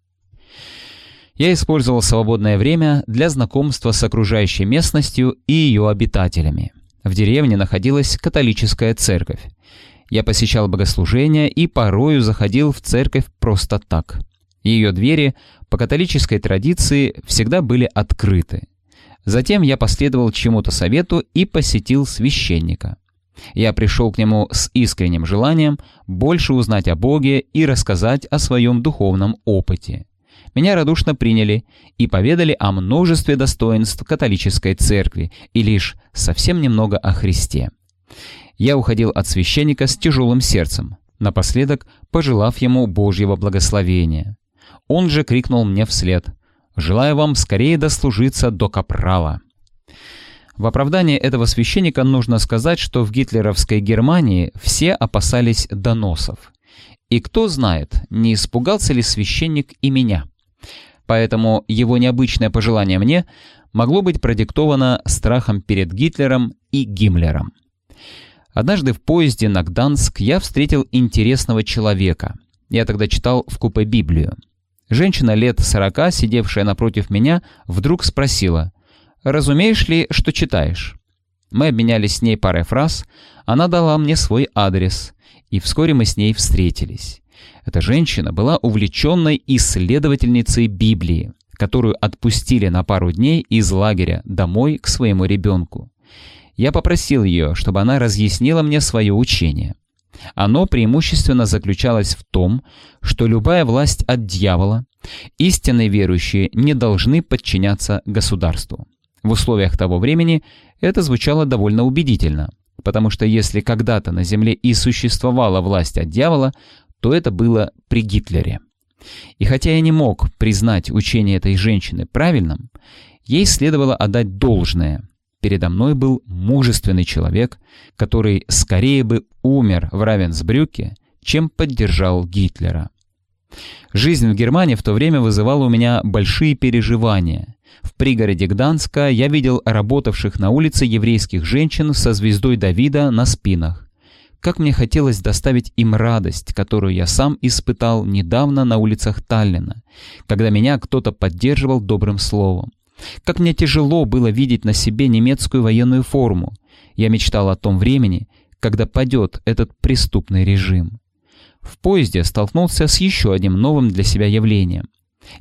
Я использовал свободное время для знакомства с окружающей местностью и ее обитателями. В деревне находилась католическая церковь. Я посещал богослужения и порою заходил в церковь просто так. Ее двери по католической традиции всегда были открыты. Затем я последовал чему-то совету и посетил священника. Я пришел к нему с искренним желанием больше узнать о Боге и рассказать о своем духовном опыте. Меня радушно приняли и поведали о множестве достоинств католической церкви и лишь совсем немного о Христе. Я уходил от священника с тяжелым сердцем, напоследок пожелав ему Божьего благословения. Он же крикнул мне вслед «Желаю вам скорее дослужиться до капрала». В оправдании этого священника нужно сказать, что в гитлеровской Германии все опасались доносов. И кто знает, не испугался ли священник и меня. Поэтому его необычное пожелание мне могло быть продиктовано страхом перед Гитлером и Гиммлером. Однажды в поезде на Гданск я встретил интересного человека. Я тогда читал в купе Библию. Женщина лет сорока, сидевшая напротив меня, вдруг спросила, «Разумеешь ли, что читаешь?» Мы обменялись с ней парой фраз, она дала мне свой адрес, и вскоре мы с ней встретились. Эта женщина была увлеченной исследовательницей Библии, которую отпустили на пару дней из лагеря домой к своему ребенку. Я попросил ее, чтобы она разъяснила мне свое учение. Оно преимущественно заключалось в том, что любая власть от дьявола, истинные верующие не должны подчиняться государству. В условиях того времени это звучало довольно убедительно, потому что если когда-то на земле и существовала власть от дьявола, то это было при Гитлере. И хотя я не мог признать учение этой женщины правильным, ей следовало отдать должное. Передо мной был мужественный человек, который скорее бы умер в Равенсбрюке, чем поддержал Гитлера. Жизнь в Германии в то время вызывала у меня большие переживания. В пригороде Гданска я видел работавших на улице еврейских женщин со звездой Давида на спинах. Как мне хотелось доставить им радость, которую я сам испытал недавно на улицах Таллина, когда меня кто-то поддерживал добрым словом. Как мне тяжело было видеть на себе немецкую военную форму. Я мечтал о том времени, когда падет этот преступный режим. В поезде столкнулся с еще одним новым для себя явлением.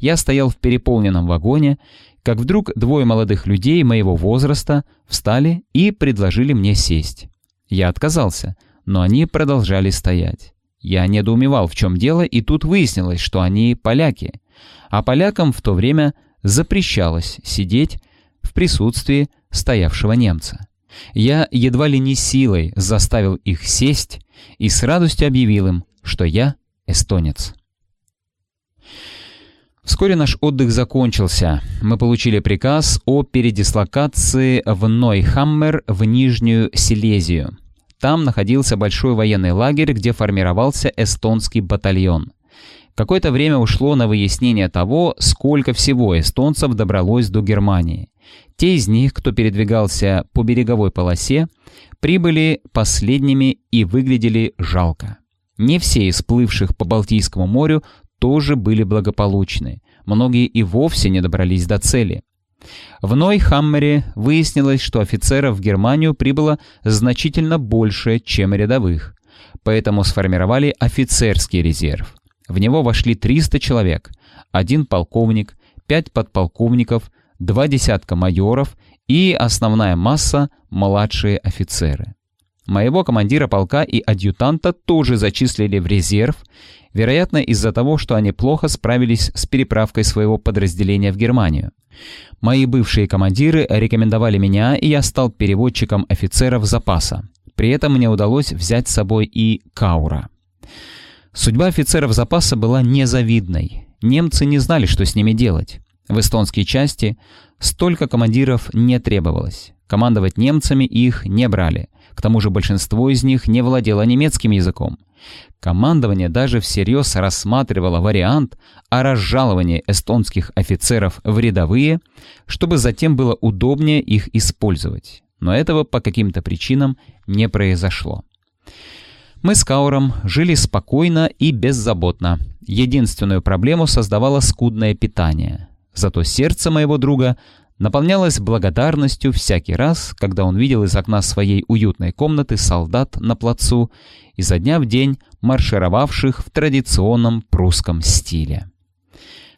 Я стоял в переполненном вагоне, как вдруг двое молодых людей моего возраста встали и предложили мне сесть. Я отказался, но они продолжали стоять. Я недоумевал, в чем дело, и тут выяснилось, что они поляки. А полякам в то время запрещалось сидеть в присутствии стоявшего немца. Я едва ли не силой заставил их сесть и с радостью объявил им, что я эстонец. Вскоре наш отдых закончился. Мы получили приказ о передислокации в Нойхаммер в Нижнюю Силезию. Там находился большой военный лагерь, где формировался эстонский батальон. Какое-то время ушло на выяснение того, сколько всего эстонцев добралось до Германии. Те из них, кто передвигался по береговой полосе, прибыли последними и выглядели жалко. Не все из плывших по Балтийскому морю тоже были благополучны. Многие и вовсе не добрались до цели. В Нойхаммере выяснилось, что офицеров в Германию прибыло значительно больше, чем рядовых. Поэтому сформировали офицерский резерв. В него вошли 300 человек, один полковник, пять подполковников, два десятка майоров и основная масса – младшие офицеры. Моего командира полка и адъютанта тоже зачислили в резерв, вероятно из-за того, что они плохо справились с переправкой своего подразделения в Германию. Мои бывшие командиры рекомендовали меня, и я стал переводчиком офицеров запаса. При этом мне удалось взять с собой и Каура. Судьба офицеров запаса была незавидной. Немцы не знали, что с ними делать. В эстонские части столько командиров не требовалось. Командовать немцами их не брали. К тому же большинство из них не владело немецким языком. Командование даже всерьез рассматривало вариант о разжаловании эстонских офицеров в рядовые, чтобы затем было удобнее их использовать. Но этого по каким-то причинам не произошло. Мы с Кауром жили спокойно и беззаботно. Единственную проблему создавало скудное питание. Зато сердце моего друга наполнялось благодарностью всякий раз, когда он видел из окна своей уютной комнаты солдат на плацу, изо дня в день маршировавших в традиционном прусском стиле.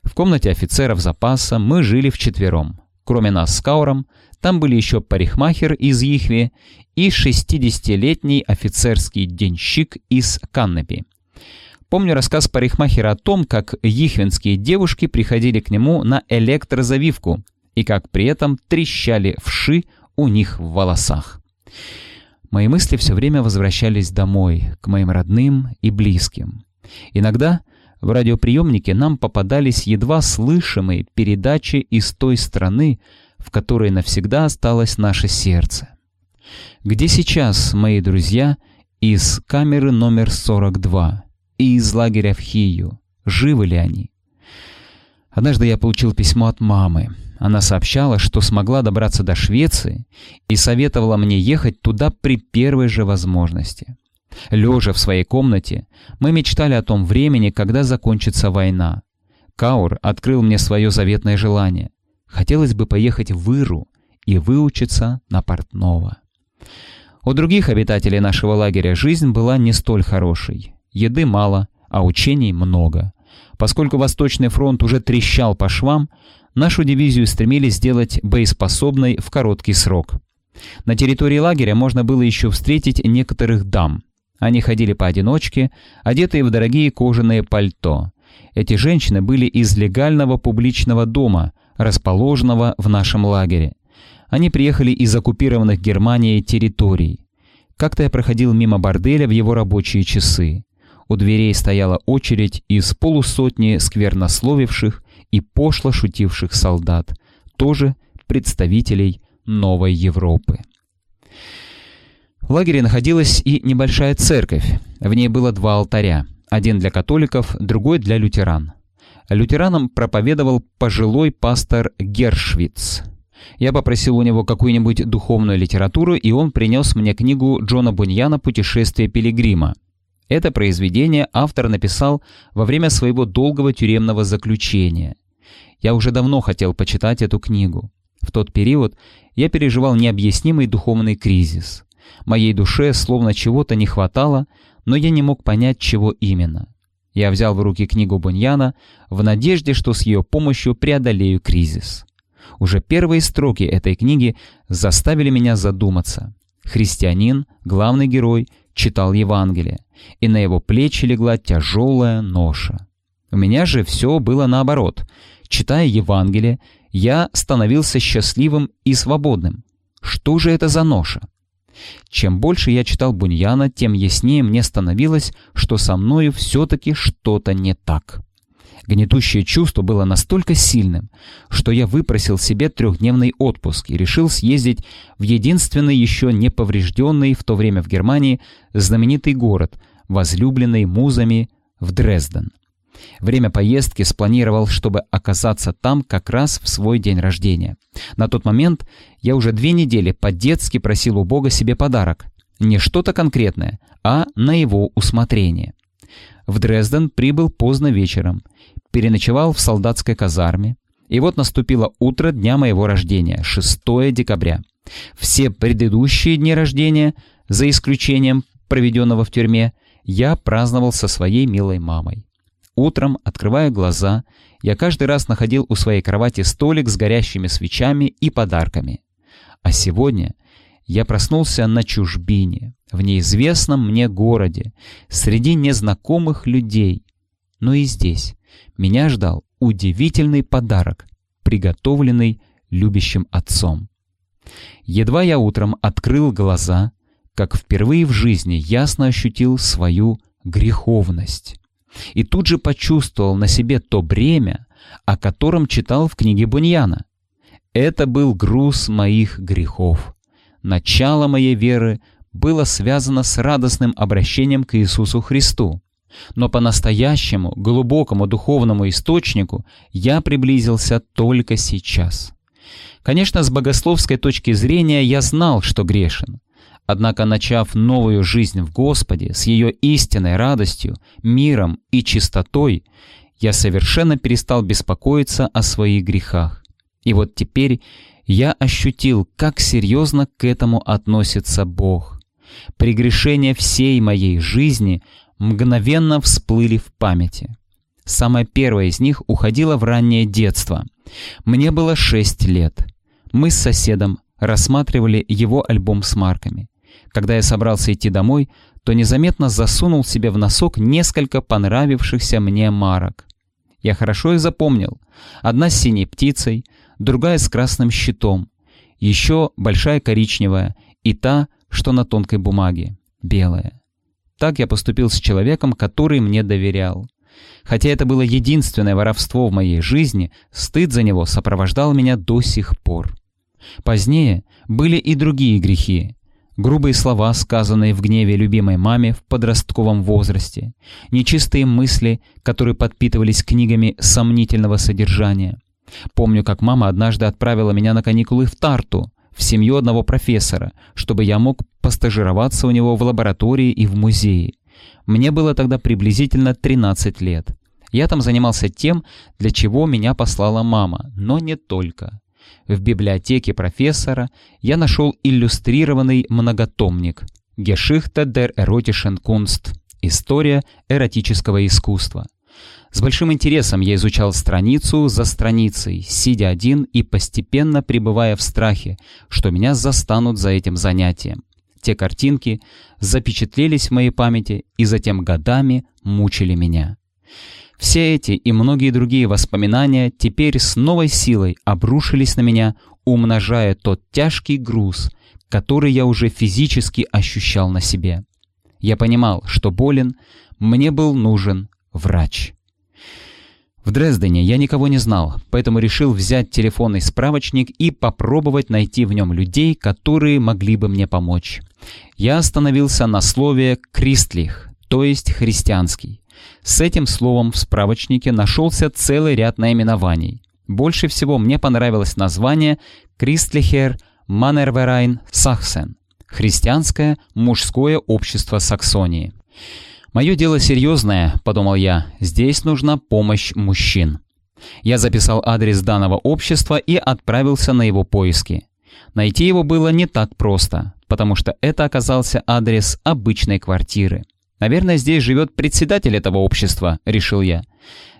В комнате офицеров запаса мы жили вчетвером. Кроме нас с Кауром, там были еще парикмахер из Ихви и 60-летний офицерский денщик из Каннепи. Помню рассказ парикмахера о том, как ихвинские девушки приходили к нему на электрозавивку и как при этом трещали вши у них в волосах. Мои мысли все время возвращались домой, к моим родным и близким. Иногда в радиоприемнике нам попадались едва слышимые передачи из той страны, в которой навсегда осталось наше сердце. Где сейчас мои друзья из камеры номер 42 и из лагеря в Хию? Живы ли они? Однажды я получил письмо от мамы. Она сообщала, что смогла добраться до Швеции и советовала мне ехать туда при первой же возможности. Лежа в своей комнате, мы мечтали о том времени, когда закончится война. Каур открыл мне свое заветное желание. Хотелось бы поехать в Иру и выучиться на портного. У других обитателей нашего лагеря жизнь была не столь хорошей. Еды мало, а учений много. Поскольку Восточный фронт уже трещал по швам, нашу дивизию стремились сделать боеспособной в короткий срок. На территории лагеря можно было еще встретить некоторых дам. Они ходили поодиночке, одетые в дорогие кожаные пальто. Эти женщины были из легального публичного дома, расположенного в нашем лагере. Они приехали из оккупированных Германией территорий. Как-то я проходил мимо борделя в его рабочие часы. У дверей стояла очередь из полусотни сквернословивших и пошло шутивших солдат, тоже представителей Новой Европы. В лагере находилась и небольшая церковь. В ней было два алтаря, один для католиков, другой для лютеран. Лютеранам проповедовал пожилой пастор Гершвиц. Я попросил у него какую-нибудь духовную литературу, и он принес мне книгу Джона Буньяна «Путешествие пилигрима». Это произведение автор написал во время своего долгого тюремного заключения. Я уже давно хотел почитать эту книгу. В тот период я переживал необъяснимый духовный кризис. Моей душе словно чего-то не хватало, но я не мог понять, чего именно. Я взял в руки книгу Буньяна в надежде, что с ее помощью преодолею кризис. Уже первые строки этой книги заставили меня задуматься. Христианин, главный герой, читал Евангелие, и на его плечи легла тяжелая ноша. У меня же все было наоборот. Читая Евангелие, я становился счастливым и свободным. Что же это за ноша? Чем больше я читал Буньяна, тем яснее мне становилось, что со мною все-таки что-то не так. Гнетущее чувство было настолько сильным, что я выпросил себе трехдневный отпуск и решил съездить в единственный еще не поврежденный в то время в Германии знаменитый город, возлюбленный музами, в Дрезден. Время поездки спланировал, чтобы оказаться там как раз в свой день рождения. На тот момент я уже две недели по-детски просил у Бога себе подарок. Не что-то конкретное, а на его усмотрение. В Дрезден прибыл поздно вечером, переночевал в солдатской казарме, и вот наступило утро дня моего рождения, 6 декабря. Все предыдущие дни рождения, за исключением проведенного в тюрьме, я праздновал со своей милой мамой. Утром, открывая глаза, я каждый раз находил у своей кровати столик с горящими свечами и подарками. А сегодня я проснулся на чужбине, в неизвестном мне городе, среди незнакомых людей. Но и здесь меня ждал удивительный подарок, приготовленный любящим отцом. Едва я утром открыл глаза, как впервые в жизни ясно ощутил свою греховность и тут же почувствовал на себе то бремя, о котором читал в книге Буньяна. Это был груз моих грехов. Начало моей веры было связано с радостным обращением к Иисусу Христу. Но по-настоящему, глубокому духовному источнику я приблизился только сейчас. Конечно, с богословской точки зрения я знал, что грешен. Однако, начав новую жизнь в Господе с ее истинной радостью, миром и чистотой, я совершенно перестал беспокоиться о своих грехах. И вот теперь я ощутил, как серьезно к этому относится Бог. Прегрешения всей моей жизни мгновенно всплыли в памяти. Самое первое из них уходило в раннее детство. Мне было шесть лет. Мы с соседом рассматривали его альбом с марками. Когда я собрался идти домой, то незаметно засунул себе в носок несколько понравившихся мне марок. Я хорошо их запомнил. Одна с синей птицей, другая с красным щитом, еще большая коричневая и та, что на тонкой бумаге, белая. Так я поступил с человеком, который мне доверял. Хотя это было единственное воровство в моей жизни, стыд за него сопровождал меня до сих пор. Позднее были и другие грехи, грубые слова, сказанные в гневе любимой маме в подростковом возрасте, нечистые мысли, которые подпитывались книгами сомнительного содержания. Помню, как мама однажды отправила меня на каникулы в Тарту, в семью одного профессора, чтобы я мог постажироваться у него в лаборатории и в музее. Мне было тогда приблизительно 13 лет. Я там занимался тем, для чего меня послала мама, но не только. В библиотеке профессора я нашел иллюстрированный многотомник «Geschichte der erotischen Kunst» — «История эротического искусства». С большим интересом я изучал страницу за страницей, сидя один и постепенно пребывая в страхе, что меня застанут за этим занятием. Те картинки запечатлелись в моей памяти и затем годами мучили меня. Все эти и многие другие воспоминания теперь с новой силой обрушились на меня, умножая тот тяжкий груз, который я уже физически ощущал на себе. Я понимал, что болен, мне был нужен врач. В Дрездене я никого не знал, поэтому решил взять телефонный справочник и попробовать найти в нем людей, которые могли бы мне помочь. Я остановился на слове «кристлих», то есть «христианский». С этим словом в справочнике нашелся целый ряд наименований. Больше всего мне понравилось название «Кристлихер Манерверайн Сахсен» — «Христианское мужское общество Саксонии». «Мое дело серьезное», — подумал я, — «здесь нужна помощь мужчин». Я записал адрес данного общества и отправился на его поиски. Найти его было не так просто, потому что это оказался адрес обычной квартиры. «Наверное, здесь живет председатель этого общества», — решил я.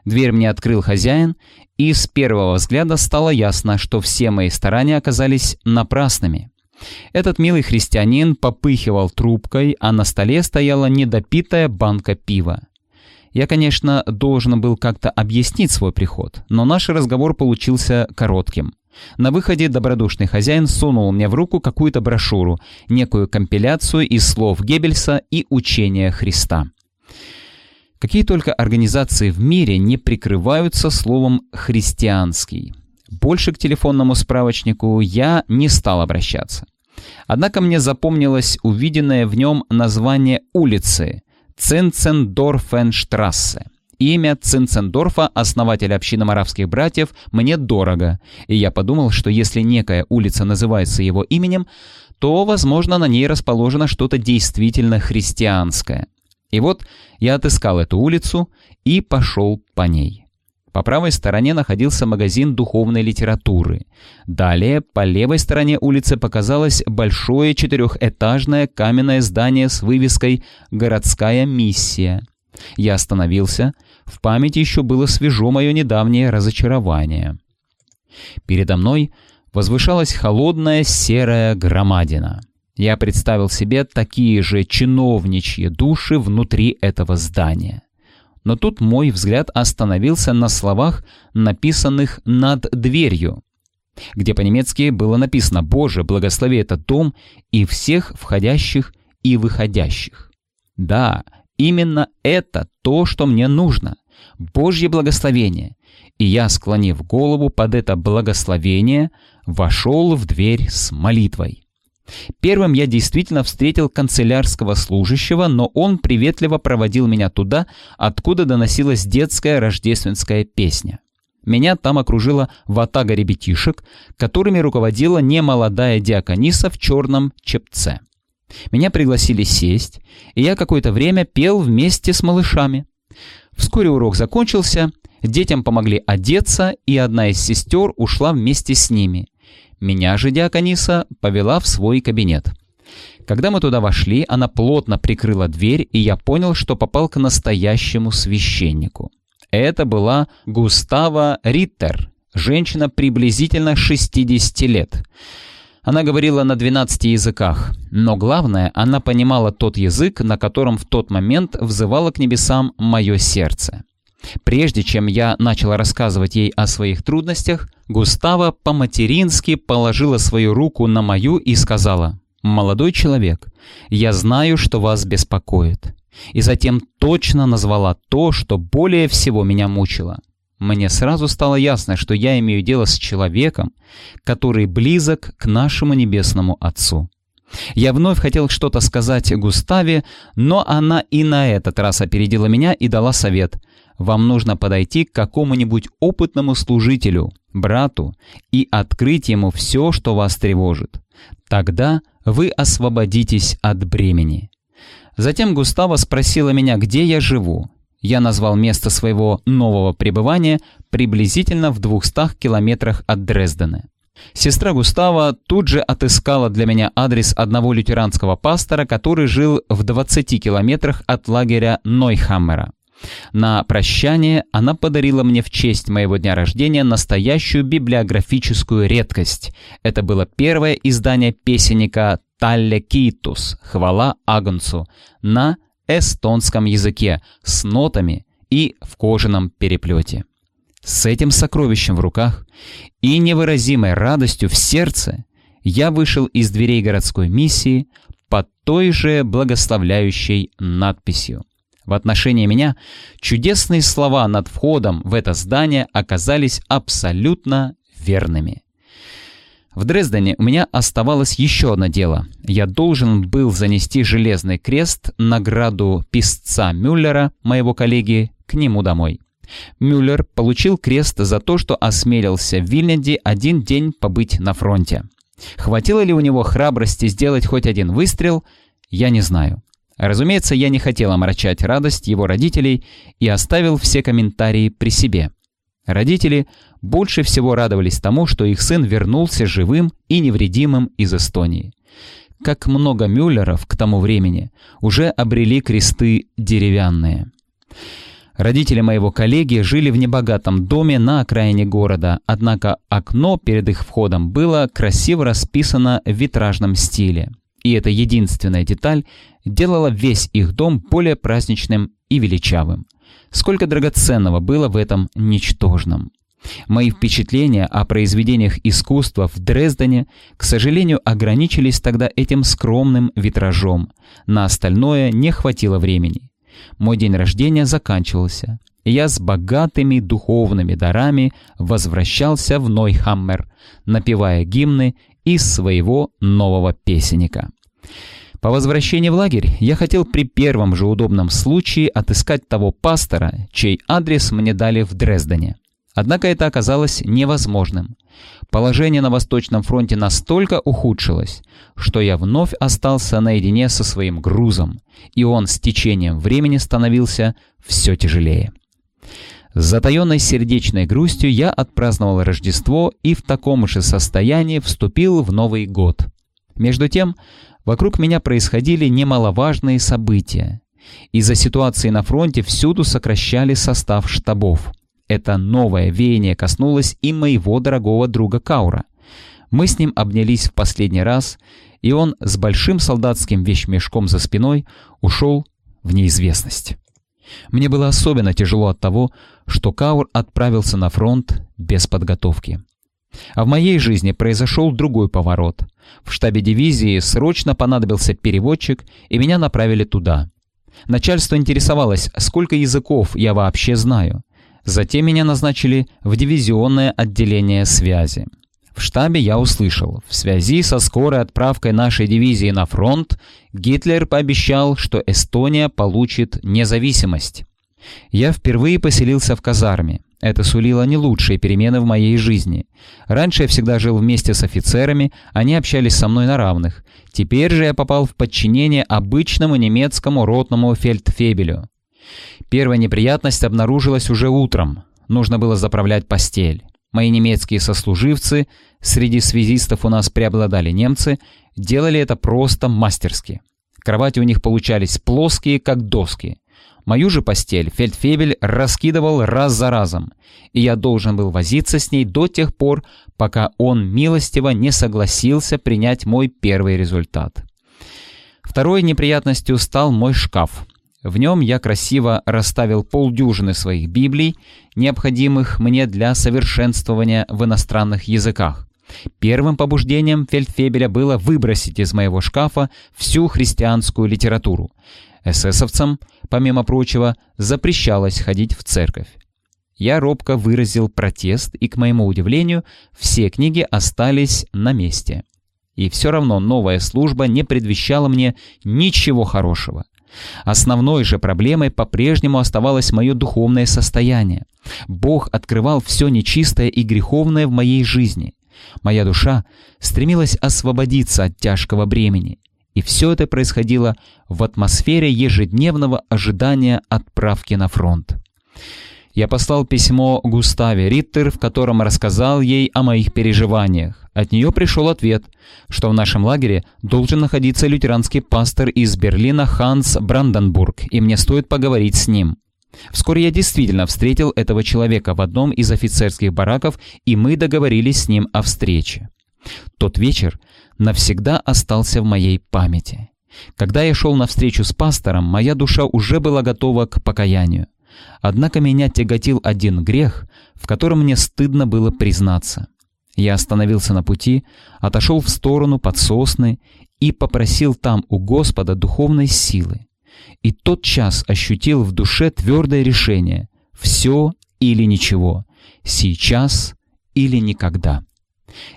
Дверь мне открыл хозяин, и с первого взгляда стало ясно, что все мои старания оказались напрасными. Этот милый христианин попыхивал трубкой, а на столе стояла недопитая банка пива. Я, конечно, должен был как-то объяснить свой приход, но наш разговор получился коротким. На выходе добродушный хозяин сунул мне в руку какую-то брошюру, некую компиляцию из слов Геббельса и учения Христа. Какие только организации в мире не прикрываются словом «христианский». Больше к телефонному справочнику я не стал обращаться. Однако мне запомнилось увиденное в нем название улицы Ценцендорфенштрассе. Имя Цинцендорфа, основателя общины моравских братьев, мне дорого, и я подумал, что если некая улица называется его именем, то, возможно, на ней расположено что-то действительно христианское. И вот я отыскал эту улицу и пошел по ней. По правой стороне находился магазин духовной литературы. Далее, по левой стороне улицы показалось большое четырехэтажное каменное здание с вывеской «Городская миссия». Я остановился. В памяти еще было свежо мое недавнее разочарование. Передо мной возвышалась холодная серая громадина. Я представил себе такие же чиновничьи души внутри этого здания. Но тут мой взгляд остановился на словах, написанных над дверью, где по-немецки было написано «Боже, благослови этот дом и всех входящих и выходящих». Да, именно это то, что мне нужно. Божье благословение. И я, склонив голову под это благословение, вошел в дверь с молитвой. Первым я действительно встретил канцелярского служащего, но он приветливо проводил меня туда, откуда доносилась детская рождественская песня. Меня там окружила ватага ребятишек, которыми руководила немолодая диакониса в черном чепце. Меня пригласили сесть, и я какое-то время пел вместе с малышами. Вскоре урок закончился, детям помогли одеться, и одна из сестер ушла вместе с ними – меня же диакониса повела в свой кабинет. Когда мы туда вошли, она плотно прикрыла дверь, и я понял, что попал к настоящему священнику. Это была Густава Риттер, женщина приблизительно 60 лет. Она говорила на 12 языках, но главное, она понимала тот язык, на котором в тот момент взывало к небесам мое сердце. Прежде чем я начал рассказывать ей о своих трудностях, Густава по-матерински положила свою руку на мою и сказала, «Молодой человек, я знаю, что вас беспокоит». И затем точно назвала то, что более всего меня мучило. Мне сразу стало ясно, что я имею дело с человеком, который близок к нашему Небесному Отцу. Я вновь хотел что-то сказать Густаве, но она и на этот раз опередила меня и дала совет – вам нужно подойти к какому-нибудь опытному служителю, брату, и открыть ему все, что вас тревожит. Тогда вы освободитесь от бремени. Затем Густава спросила меня, где я живу. Я назвал место своего нового пребывания приблизительно в 200 километрах от Дрездена. Сестра Густава тут же отыскала для меня адрес одного лютеранского пастора, который жил в 20 километрах от лагеря Нойхаммера. На прощание она подарила мне в честь моего дня рождения настоящую библиографическую редкость. Это было первое издание песенника «Талле Китус» «Хвала Агнцу» на эстонском языке с нотами и в кожаном переплете. С этим сокровищем в руках и невыразимой радостью в сердце я вышел из дверей городской миссии под той же благословляющей надписью. В отношении меня чудесные слова над входом в это здание оказались абсолютно верными. В Дрездене у меня оставалось еще одно дело. Я должен был занести железный крест, награду писца Мюллера, моего коллеги, к нему домой. Мюллер получил крест за то, что осмелился в Вильнюсе один день побыть на фронте. Хватило ли у него храбрости сделать хоть один выстрел, я не знаю. Разумеется, я не хотел омрачать радость его родителей и оставил все комментарии при себе. Родители больше всего радовались тому, что их сын вернулся живым и невредимым из Эстонии. Как много Мюллеров к тому времени уже обрели кресты деревянные. Родители моего коллеги жили в небогатом доме на окраине города, однако окно перед их входом было красиво расписано в витражном стиле. И эта единственная деталь делала весь их дом более праздничным и величавым. Сколько драгоценного было в этом ничтожном. Мои впечатления о произведениях искусства в Дрездене, к сожалению, ограничились тогда этим скромным витражом. На остальное не хватило времени. Мой день рождения заканчивался. Я с богатыми духовными дарами возвращался в Нойхаммер, напевая гимны из своего нового песенника. По возвращении в лагерь я хотел при первом же удобном случае отыскать того пастора, чей адрес мне дали в Дрездене. Однако это оказалось невозможным. Положение на Восточном фронте настолько ухудшилось, что я вновь остался наедине со своим грузом, и он с течением времени становился все тяжелее. С затаенной сердечной грустью я отпраздновал Рождество и в таком же состоянии вступил в Новый год. Между тем, вокруг меня происходили немаловажные события. Из-за ситуации на фронте всюду сокращали состав штабов. Это новое веяние коснулось и моего дорогого друга Каура. Мы с ним обнялись в последний раз, и он с большим солдатским вещмешком за спиной ушел в неизвестность. Мне было особенно тяжело от того, что Каур отправился на фронт без подготовки. А в моей жизни произошел другой поворот. В штабе дивизии срочно понадобился переводчик, и меня направили туда. Начальство интересовалось, сколько языков я вообще знаю. Затем меня назначили в дивизионное отделение связи. В штабе я услышал, в связи со скорой отправкой нашей дивизии на фронт, Гитлер пообещал, что Эстония получит независимость. Я впервые поселился в казарме. Это сулило не лучшие перемены в моей жизни. Раньше я всегда жил вместе с офицерами, они общались со мной на равных. Теперь же я попал в подчинение обычному немецкому ротному фельдфебелю. Первая неприятность обнаружилась уже утром. Нужно было заправлять постель. Мои немецкие сослуживцы, среди связистов у нас преобладали немцы, делали это просто мастерски. Кровати у них получались плоские, как доски. Мою же постель фельдфебель раскидывал раз за разом, и я должен был возиться с ней до тех пор, пока он милостиво не согласился принять мой первый результат. Второй неприятностью стал мой шкаф. В нем я красиво расставил полдюжины своих библий, необходимых мне для совершенствования в иностранных языках. Первым побуждением Фельдфебеля было выбросить из моего шкафа всю христианскую литературу. Эсэсовцам, помимо прочего, запрещалось ходить в церковь. Я робко выразил протест, и, к моему удивлению, все книги остались на месте. И все равно новая служба не предвещала мне ничего хорошего. Основной же проблемой по-прежнему оставалось мое духовное состояние. Бог открывал все нечистое и греховное в моей жизни. Моя душа стремилась освободиться от тяжкого бремени. И все это происходило в атмосфере ежедневного ожидания отправки на фронт. Я послал письмо Густаве Риттер, в котором рассказал ей о моих переживаниях. От нее пришел ответ, что в нашем лагере должен находиться лютеранский пастор из Берлина Ханс Бранденбург, и мне стоит поговорить с ним. Вскоре я действительно встретил этого человека в одном из офицерских бараков, и мы договорились с ним о встрече. Тот вечер навсегда остался в моей памяти. Когда я шел на встречу с пастором, моя душа уже была готова к покаянию. Однако меня тяготил один грех, в котором мне стыдно было признаться. Я остановился на пути, отошел в сторону под сосны и попросил там у Господа духовной силы. И тот час ощутил в душе твердое решение «все или ничего, сейчас или никогда».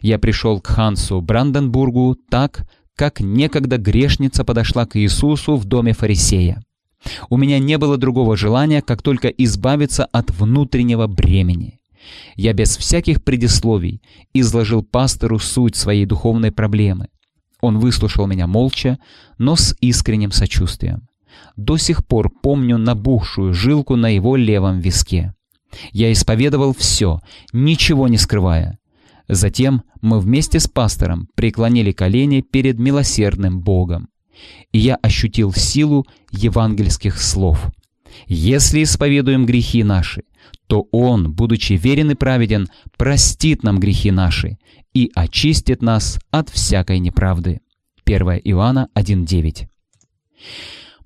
Я пришел к Хансу Бранденбургу так, как некогда грешница подошла к Иисусу в доме фарисея. У меня не было другого желания, как только избавиться от внутреннего бремени. Я без всяких предисловий изложил пастору суть своей духовной проблемы. Он выслушал меня молча, но с искренним сочувствием. До сих пор помню набухшую жилку на его левом виске. Я исповедовал все, ничего не скрывая. Затем мы вместе с пастором преклонили колени перед милосердным Богом и я ощутил силу евангельских слов. «Если исповедуем грехи наши, то Он, будучи верен и праведен, простит нам грехи наши и очистит нас от всякой неправды». 1 Иоанна 1.9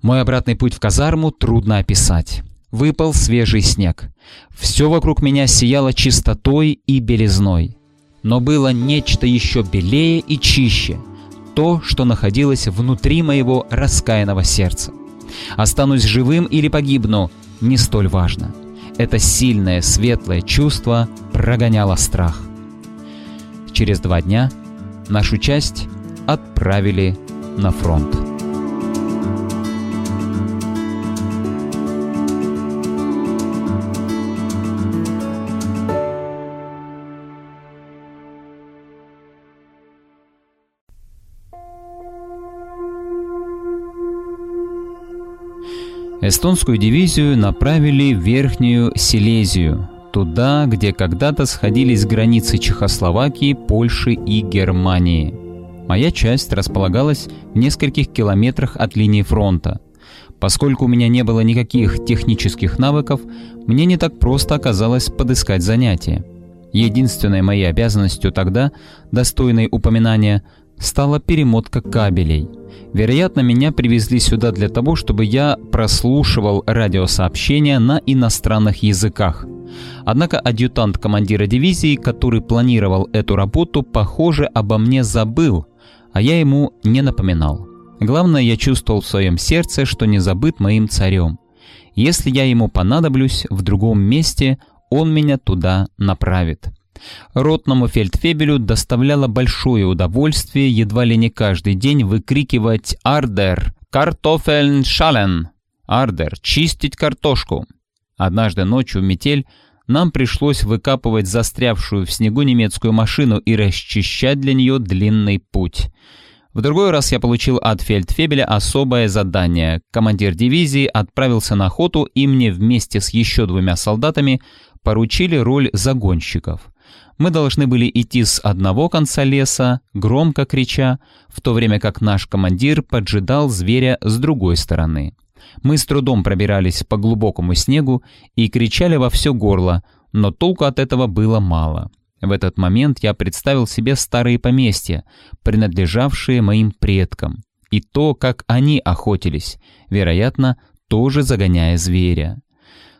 Мой обратный путь в казарму трудно описать. Выпал свежий снег. Все вокруг меня сияло чистотой и белизной. Но было нечто еще белее и чище — то, что находилось внутри моего раскаянного сердца. Останусь живым или погибну, не столь важно. Это сильное, светлое чувство прогоняло страх. Через два дня нашу часть отправили на фронт. Эстонскую дивизию направили в Верхнюю Силезию, туда, где когда-то сходились границы Чехословакии, Польши и Германии. Моя часть располагалась в нескольких километрах от линии фронта. Поскольку у меня не было никаких технических навыков, мне не так просто оказалось подыскать занятие. Единственной моей обязанностью тогда, достойной упоминания, стала перемотка кабелей. Вероятно, меня привезли сюда для того, чтобы я прослушивал радиосообщения на иностранных языках. Однако адъютант командира дивизии, который планировал эту работу, похоже, обо мне забыл, а я ему не напоминал. Главное, я чувствовал в своем сердце, что не забыт моим царем. Если я ему понадоблюсь в другом месте, он меня туда направит. Ротному фельдфебелю доставляло большое удовольствие едва ли не каждый день выкрикивать «Ардер! Картофельн шален!» «Ардер! Чистить картошку!» Однажды ночью метель нам пришлось выкапывать застрявшую в снегу немецкую машину и расчищать для нее длинный путь. В другой раз я получил от фельдфебеля особое задание. Командир дивизии отправился на охоту, и мне вместе с еще двумя солдатами поручили роль загонщиков. Мы должны были идти с одного конца леса, громко крича, в то время как наш командир поджидал зверя с другой стороны. Мы с трудом пробирались по глубокому снегу и кричали во все горло, но толку от этого было мало. В этот момент я представил себе старые поместья, принадлежавшие моим предкам, и то, как они охотились, вероятно, тоже загоняя зверя.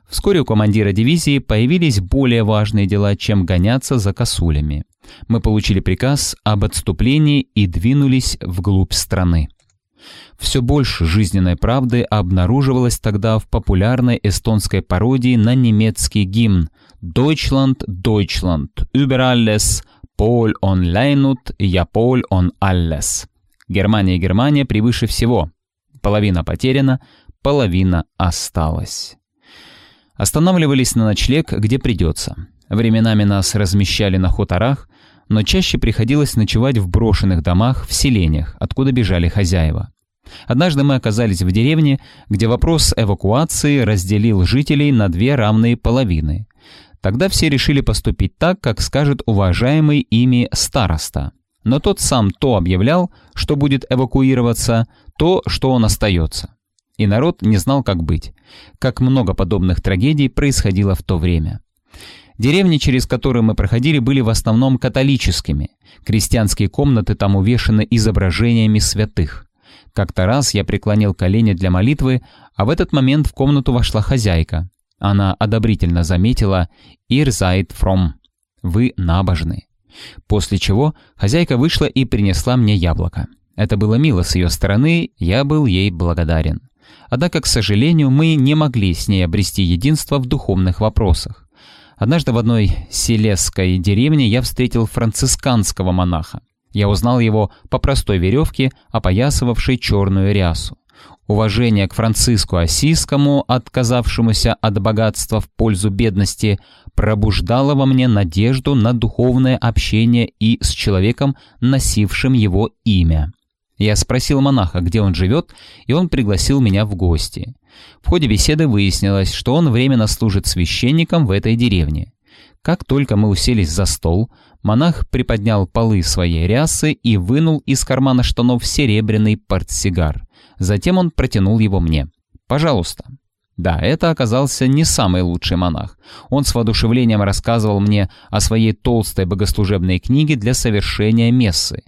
Вскоре у командира дивизии появились более важные дела, чем гоняться за косулями. Мы получили приказ об отступлении и двинулись вглубь страны. Все больше жизненной правды обнаруживалось тогда в популярной эстонской пародии на немецкий гимн «Deutschland, Deutschland, über alles, Pol on leinut, ja Pol on alles». Германия, Германия превыше всего. Половина потеряна, половина осталась. Останавливались на ночлег, где придется. Временами нас размещали на хуторах, но чаще приходилось ночевать в брошенных домах в селениях, откуда бежали хозяева. Однажды мы оказались в деревне, где вопрос эвакуации разделил жителей на две равные половины. Тогда все решили поступить так, как скажет уважаемый ими староста. Но тот сам то объявлял, что будет эвакуироваться, то, что он остается и народ не знал, как быть. Как много подобных трагедий происходило в то время. Деревни, через которые мы проходили, были в основном католическими. Крестьянские комнаты там увешаны изображениями святых. Как-то раз я преклонил колени для молитвы, а в этот момент в комнату вошла хозяйка. Она одобрительно заметила «Ihr seid from» — «Вы набожны». После чего хозяйка вышла и принесла мне яблоко. Это было мило с ее стороны, я был ей благодарен. Однако, к сожалению, мы не могли с ней обрести единство в духовных вопросах. Однажды в одной селесской деревне я встретил францисканского монаха. Я узнал его по простой веревке, опоясывавшей черную рясу. Уважение к Франциску Осискому, отказавшемуся от богатства в пользу бедности, пробуждало во мне надежду на духовное общение и с человеком, носившим его имя. Я спросил монаха, где он живет, и он пригласил меня в гости. В ходе беседы выяснилось, что он временно служит священником в этой деревне. Как только мы уселись за стол, монах приподнял полы своей рясы и вынул из кармана штанов серебряный портсигар. Затем он протянул его мне. «Пожалуйста». Да, это оказался не самый лучший монах. Он с воодушевлением рассказывал мне о своей толстой богослужебной книге для совершения мессы.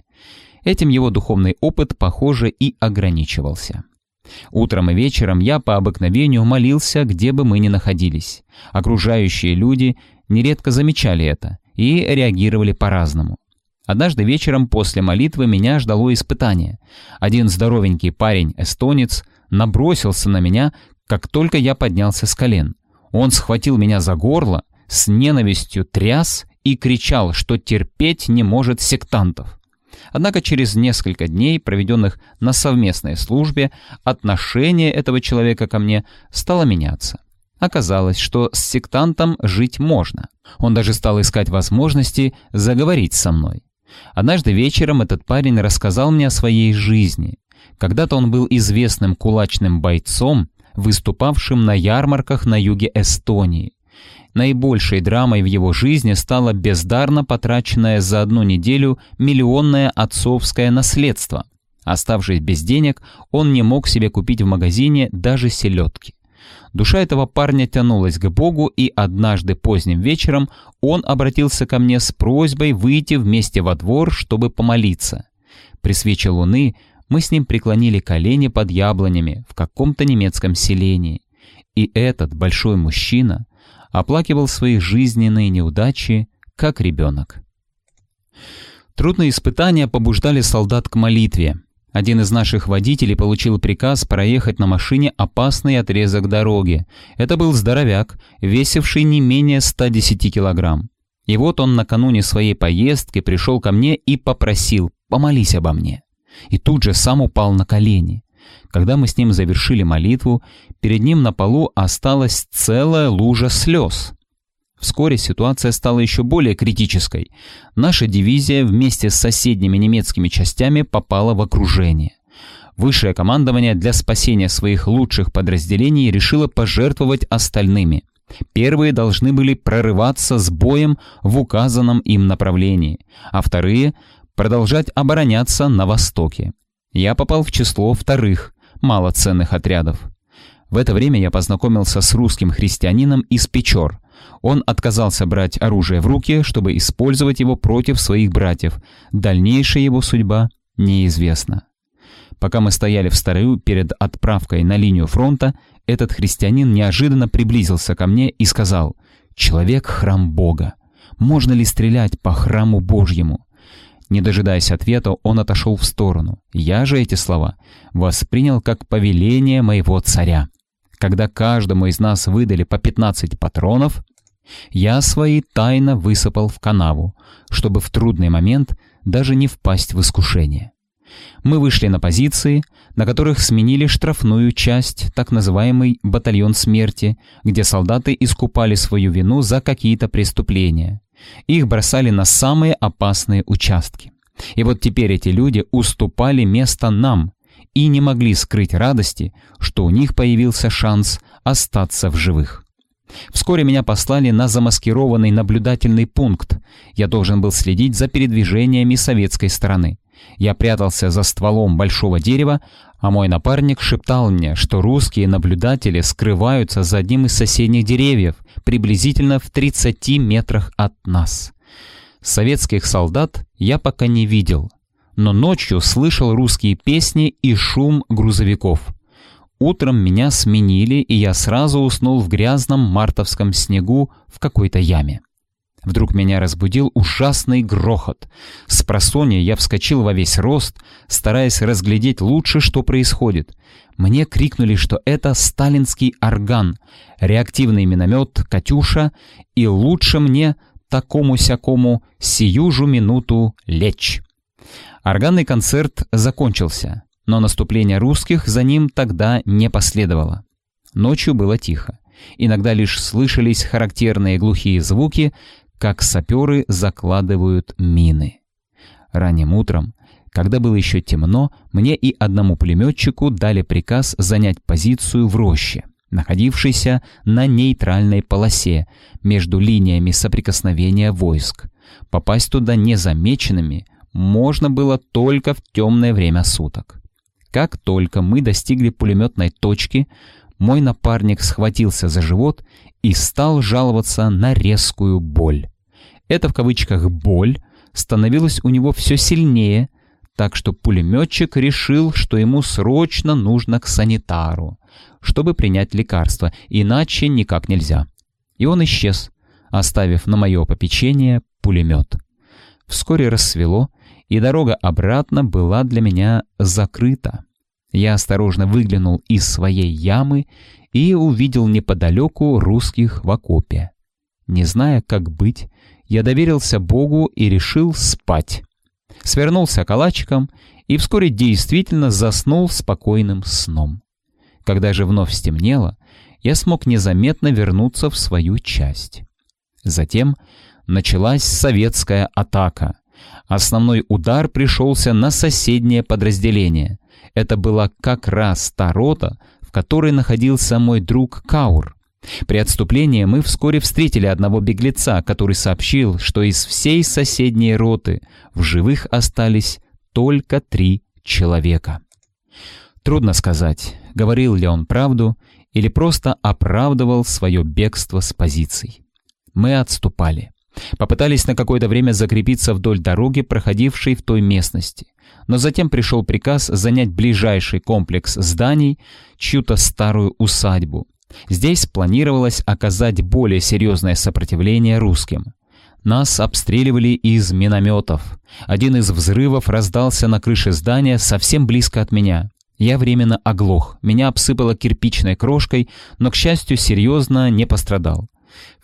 Этим его духовный опыт, похоже, и ограничивался. Утром и вечером я по обыкновению молился, где бы мы ни находились. Окружающие люди нередко замечали это и реагировали по-разному. Однажды вечером после молитвы меня ждало испытание. Один здоровенький парень-эстонец набросился на меня, как только я поднялся с колен. Он схватил меня за горло, с ненавистью тряс и кричал, что терпеть не может сектантов. Однако через несколько дней, проведенных на совместной службе, отношение этого человека ко мне стало меняться. Оказалось, что с сектантом жить можно. Он даже стал искать возможности заговорить со мной. Однажды вечером этот парень рассказал мне о своей жизни. Когда-то он был известным кулачным бойцом, выступавшим на ярмарках на юге Эстонии. Наибольшей драмой в его жизни стало бездарно потраченное за одну неделю миллионное отцовское наследство. Оставшись без денег, он не мог себе купить в магазине даже селедки. Душа этого парня тянулась к Богу, и однажды поздним вечером он обратился ко мне с просьбой выйти вместе во двор, чтобы помолиться. При свече луны мы с ним преклонили колени под яблонями в каком-то немецком селении. И этот большой мужчина оплакивал свои жизненные неудачи, как ребенок. Трудные испытания побуждали солдат к молитве. Один из наших водителей получил приказ проехать на машине опасный отрезок дороги. Это был здоровяк, весивший не менее 110 килограмм. И вот он накануне своей поездки пришел ко мне и попросил «помолись обо мне». И тут же сам упал на колени. Когда мы с ним завершили молитву, перед ним на полу осталась целая лужа слез. Вскоре ситуация стала еще более критической. Наша дивизия вместе с соседними немецкими частями попала в окружение. Высшее командование для спасения своих лучших подразделений решило пожертвовать остальными. Первые должны были прорываться с боем в указанном им направлении, а вторые — продолжать обороняться на востоке. Я попал в число вторых, малоценных отрядов. В это время я познакомился с русским христианином из Печор. Он отказался брать оружие в руки, чтобы использовать его против своих братьев. Дальнейшая его судьба неизвестна. Пока мы стояли в старую перед отправкой на линию фронта, этот христианин неожиданно приблизился ко мне и сказал «Человек — храм Бога. Можно ли стрелять по храму Божьему?» Не дожидаясь ответа, он отошел в сторону. Я же эти слова воспринял как повеление моего царя. Когда каждому из нас выдали по 15 патронов, я свои тайно высыпал в канаву, чтобы в трудный момент даже не впасть в искушение. Мы вышли на позиции, на которых сменили штрафную часть, так называемый «батальон смерти», где солдаты искупали свою вину за какие-то преступления. Их бросали на самые опасные участки. И вот теперь эти люди уступали место нам и не могли скрыть радости, что у них появился шанс остаться в живых. Вскоре меня послали на замаскированный наблюдательный пункт. Я должен был следить за передвижениями советской стороны. Я прятался за стволом большого дерева, а мой напарник шептал мне, что русские наблюдатели скрываются за одним из соседних деревьев, приблизительно в 30 метрах от нас. Советских солдат я пока не видел, но ночью слышал русские песни и шум грузовиков. Утром меня сменили, и я сразу уснул в грязном мартовском снегу в какой-то яме. Вдруг меня разбудил ужасный грохот. С просонья я вскочил во весь рост, стараясь разглядеть лучше, что происходит. Мне крикнули, что это сталинский орган, реактивный миномет «Катюша», и лучше мне, такому-сякому, сию же минуту лечь. Органный концерт закончился, но наступление русских за ним тогда не последовало. Ночью было тихо. Иногда лишь слышались характерные глухие звуки, как саперы закладывают мины. Ранним утром, когда было еще темно, мне и одному пулеметчику дали приказ занять позицию в роще, находившейся на нейтральной полосе между линиями соприкосновения войск. Попасть туда незамеченными можно было только в темное время суток. Как только мы достигли пулеметной точки, мой напарник схватился за живот и стал жаловаться на резкую боль. Это в кавычках «боль» становилась у него все сильнее, так что пулеметчик решил, что ему срочно нужно к санитару, чтобы принять лекарство, иначе никак нельзя. И он исчез, оставив на мое попечение пулемет. Вскоре рассвело, и дорога обратно была для меня закрыта. Я осторожно выглянул из своей ямы и увидел неподалеку русских в окопе. Не зная, как быть, я доверился Богу и решил спать. Свернулся калачиком и вскоре действительно заснул спокойным сном. Когда же вновь стемнело, я смог незаметно вернуться в свою часть. Затем началась советская атака. Основной удар пришелся на соседнее подразделение. Это была как раз та рота, в которой находился мой друг Каур. При отступлении мы вскоре встретили одного беглеца, который сообщил, что из всей соседней роты в живых остались только три человека. Трудно сказать, говорил ли он правду или просто оправдывал свое бегство с позиций. Мы отступали. Попытались на какое-то время закрепиться вдоль дороги, проходившей в той местности. Но затем пришел приказ занять ближайший комплекс зданий, чью-то старую усадьбу. Здесь планировалось оказать более серьезное сопротивление русским. Нас обстреливали из минометов. Один из взрывов раздался на крыше здания совсем близко от меня. Я временно оглох, меня обсыпало кирпичной крошкой, но, к счастью, серьезно не пострадал.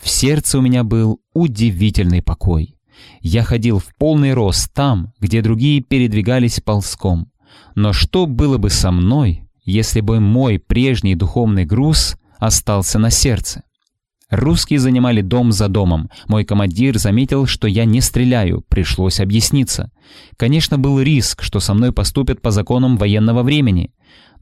В сердце у меня был удивительный покой. Я ходил в полный рост там, где другие передвигались ползком. Но что было бы со мной, если бы мой прежний духовный груз остался на сердце? Русские занимали дом за домом. Мой командир заметил, что я не стреляю, пришлось объясниться. Конечно, был риск, что со мной поступят по законам военного времени.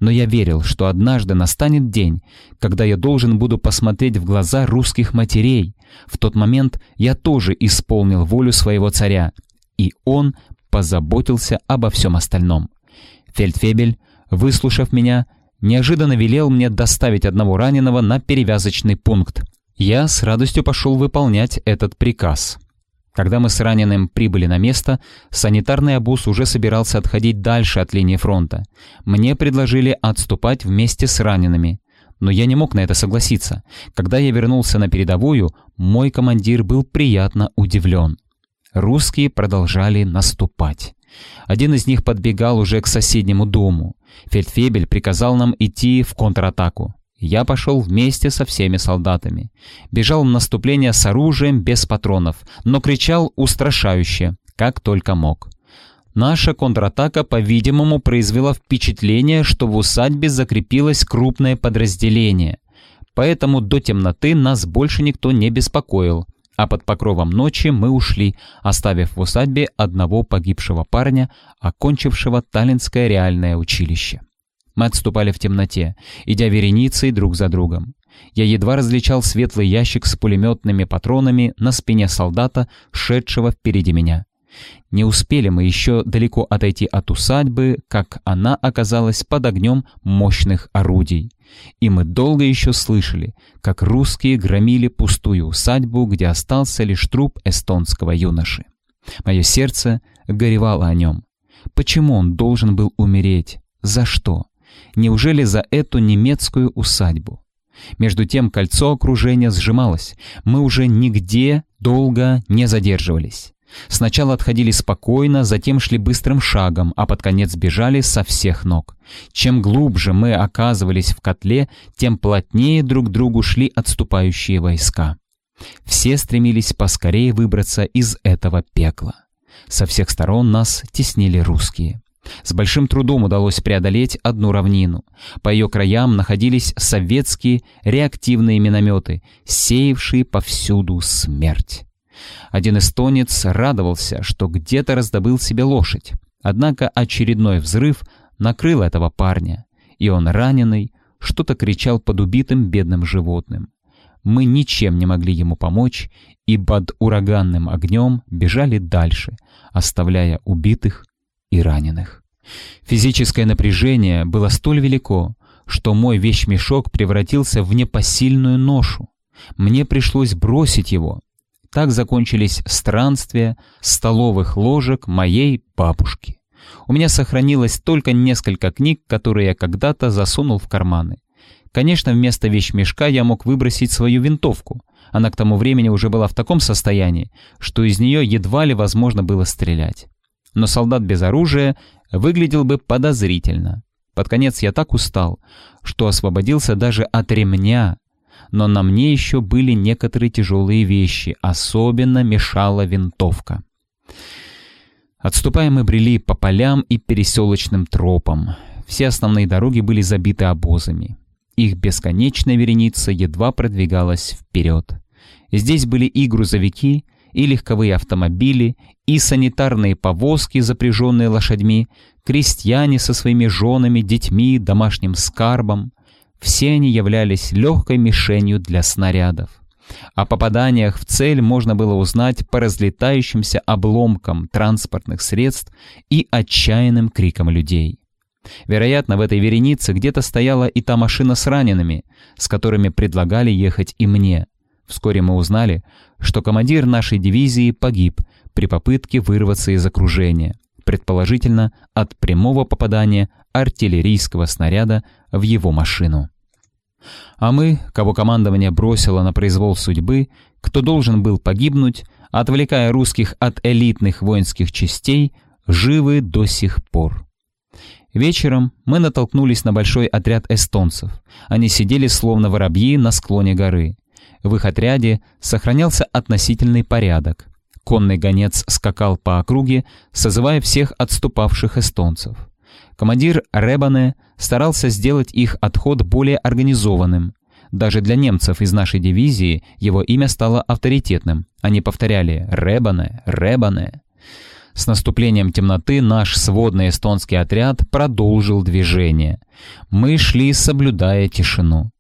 Но я верил, что однажды настанет день, когда я должен буду посмотреть в глаза русских матерей. В тот момент я тоже исполнил волю своего царя, и он позаботился обо всем остальном. Фельдфебель, выслушав меня, неожиданно велел мне доставить одного раненого на перевязочный пункт. Я с радостью пошел выполнять этот приказ. Когда мы с раненым прибыли на место, санитарный обоз уже собирался отходить дальше от линии фронта. Мне предложили отступать вместе с ранеными. Но я не мог на это согласиться. Когда я вернулся на передовую, мой командир был приятно удивлен. Русские продолжали наступать. Один из них подбегал уже к соседнему дому. Фельдфебель приказал нам идти в контратаку. Я пошел вместе со всеми солдатами. Бежал в наступление с оружием без патронов, но кричал устрашающе, как только мог. Наша контратака, по-видимому, произвела впечатление, что в усадьбе закрепилось крупное подразделение. Поэтому до темноты нас больше никто не беспокоил, а под покровом ночи мы ушли, оставив в усадьбе одного погибшего парня, окончившего Таллинское реальное училище. Мы отступали в темноте, идя вереницей друг за другом. Я едва различал светлый ящик с пулеметными патронами на спине солдата, шедшего впереди меня. Не успели мы еще далеко отойти от усадьбы, как она оказалась под огнем мощных орудий. И мы долго еще слышали, как русские громили пустую усадьбу, где остался лишь труп эстонского юноши. Мое сердце горевало о нем. Почему он должен был умереть? За что? Неужели за эту немецкую усадьбу? Между тем кольцо окружения сжималось. Мы уже нигде долго не задерживались. Сначала отходили спокойно, затем шли быстрым шагом, а под конец бежали со всех ног. Чем глубже мы оказывались в котле, тем плотнее друг другу шли отступающие войска. Все стремились поскорее выбраться из этого пекла. Со всех сторон нас теснили русские. С большим трудом удалось преодолеть одну равнину. По ее краям находились советские реактивные минометы, сеявшие повсюду смерть. Один эстонец радовался, что где-то раздобыл себе лошадь. Однако очередной взрыв накрыл этого парня, и он раненый, что-то кричал под убитым бедным животным. Мы ничем не могли ему помочь, и под ураганным огнем бежали дальше, оставляя убитых и раненых. Физическое напряжение было столь велико, что мой вещмешок превратился в непосильную ношу. Мне пришлось бросить его. Так закончились странствия столовых ложек моей бабушки. У меня сохранилось только несколько книг, которые я когда-то засунул в карманы. Конечно, вместо вещмешка я мог выбросить свою винтовку. Она к тому времени уже была в таком состоянии, что из нее едва ли возможно было стрелять но солдат без оружия выглядел бы подозрительно. Под конец я так устал, что освободился даже от ремня, но на мне еще были некоторые тяжелые вещи, особенно мешала винтовка. Отступая мы брели по полям и переселочным тропам. Все основные дороги были забиты обозами. Их бесконечная вереница едва продвигалась вперед. Здесь были и грузовики, и легковые автомобили, и санитарные повозки, запряженные лошадьми, крестьяне со своими женами, детьми, домашним скарбом. все они являлись легкой мишенью для снарядов. О попаданиях в цель можно было узнать по разлетающимся обломкам транспортных средств и отчаянным крикам людей. Вероятно, в этой веренице где-то стояла и та машина с ранеными, с которыми предлагали ехать и мне. Вскоре мы узнали, что командир нашей дивизии погиб при попытке вырваться из окружения, предположительно от прямого попадания артиллерийского снаряда в его машину. А мы, кого командование бросило на произвол судьбы, кто должен был погибнуть, отвлекая русских от элитных воинских частей, живы до сих пор. Вечером мы натолкнулись на большой отряд эстонцев. Они сидели словно воробьи на склоне горы. В их отряде сохранялся относительный порядок. Конный гонец скакал по округе, созывая всех отступавших эстонцев. Командир Ребане старался сделать их отход более организованным. Даже для немцев из нашей дивизии его имя стало авторитетным. Они повторяли «Ребане, Ребане». С наступлением темноты наш сводный эстонский отряд продолжил движение. Мы шли, соблюдая тишину.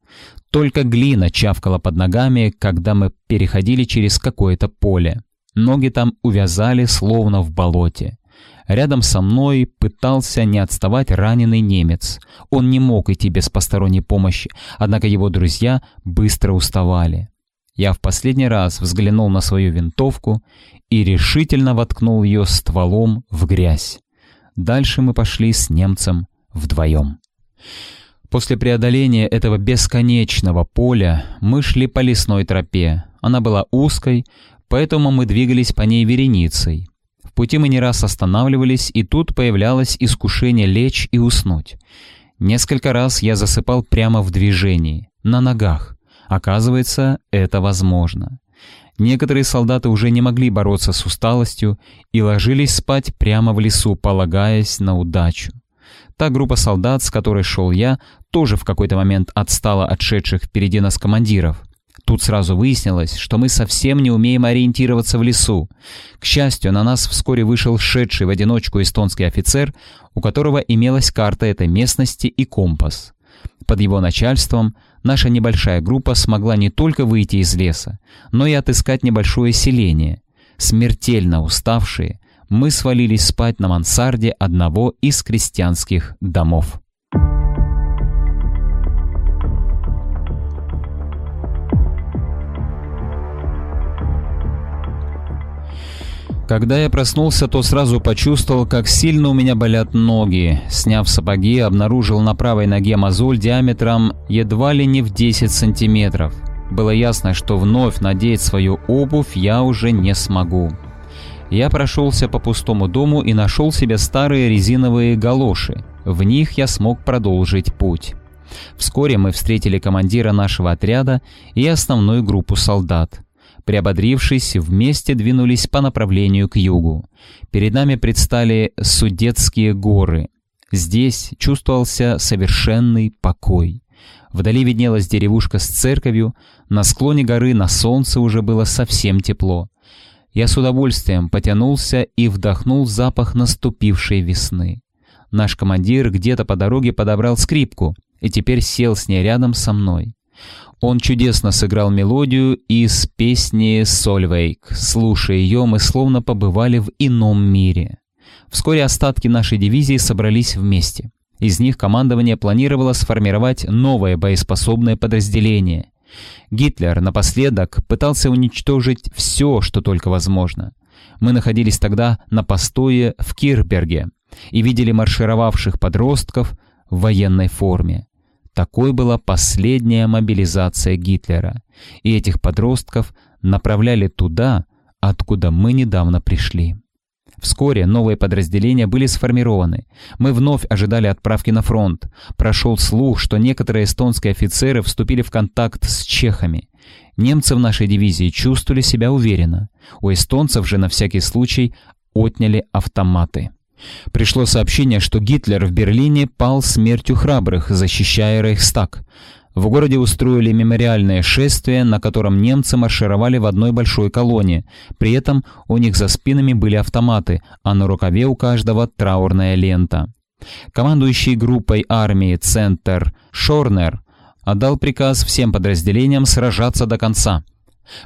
Только глина чавкала под ногами, когда мы переходили через какое-то поле. Ноги там увязали, словно в болоте. Рядом со мной пытался не отставать раненый немец. Он не мог идти без посторонней помощи, однако его друзья быстро уставали. Я в последний раз взглянул на свою винтовку и решительно воткнул ее стволом в грязь. Дальше мы пошли с немцем вдвоем. После преодоления этого бесконечного поля мы шли по лесной тропе. Она была узкой, поэтому мы двигались по ней вереницей. В пути мы не раз останавливались, и тут появлялось искушение лечь и уснуть. Несколько раз я засыпал прямо в движении, на ногах. Оказывается, это возможно. Некоторые солдаты уже не могли бороться с усталостью и ложились спать прямо в лесу, полагаясь на удачу. Та группа солдат, с которой шел я, тоже в какой-то момент отстала от шедших впереди нас командиров. Тут сразу выяснилось, что мы совсем не умеем ориентироваться в лесу. К счастью, на нас вскоре вышел шедший в одиночку эстонский офицер, у которого имелась карта этой местности и компас. Под его начальством наша небольшая группа смогла не только выйти из леса, но и отыскать небольшое селение. Смертельно уставшие, мы свалились спать на мансарде одного из крестьянских домов. Когда я проснулся, то сразу почувствовал, как сильно у меня болят ноги. Сняв сапоги, обнаружил на правой ноге мозоль диаметром едва ли не в 10 сантиметров. Было ясно, что вновь надеть свою обувь я уже не смогу. Я прошелся по пустому дому и нашел себе старые резиновые галоши. В них я смог продолжить путь. Вскоре мы встретили командира нашего отряда и основную группу солдат. Приободрившись, вместе двинулись по направлению к югу. Перед нами предстали Судетские горы. Здесь чувствовался совершенный покой. Вдали виднелась деревушка с церковью, на склоне горы на солнце уже было совсем тепло. Я с удовольствием потянулся и вдохнул запах наступившей весны. Наш командир где-то по дороге подобрал скрипку и теперь сел с ней рядом со мной. Он чудесно сыграл мелодию из песни «Сольвейк». Слушая ее, мы словно побывали в ином мире. Вскоре остатки нашей дивизии собрались вместе. Из них командование планировало сформировать новое боеспособное подразделение. Гитлер напоследок пытался уничтожить все, что только возможно. Мы находились тогда на постое в Кирберге и видели маршировавших подростков в военной форме. Такой была последняя мобилизация Гитлера, и этих подростков направляли туда, откуда мы недавно пришли. Вскоре новые подразделения были сформированы. Мы вновь ожидали отправки на фронт. Прошел слух, что некоторые эстонские офицеры вступили в контакт с чехами. Немцы в нашей дивизии чувствовали себя уверенно. У эстонцев же на всякий случай отняли автоматы. Пришло сообщение, что Гитлер в Берлине пал смертью храбрых, защищая Рейхстаг. В городе устроили мемориальное шествие, на котором немцы маршировали в одной большой колонне. При этом у них за спинами были автоматы, а на рукаве у каждого траурная лента. Командующий группой армии «Центр» Шорнер отдал приказ всем подразделениям сражаться до конца.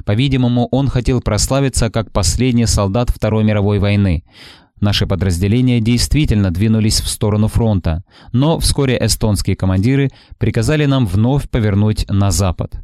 По-видимому, он хотел прославиться как последний солдат Второй мировой войны. Наши подразделения действительно двинулись в сторону фронта, но вскоре эстонские командиры приказали нам вновь повернуть на запад.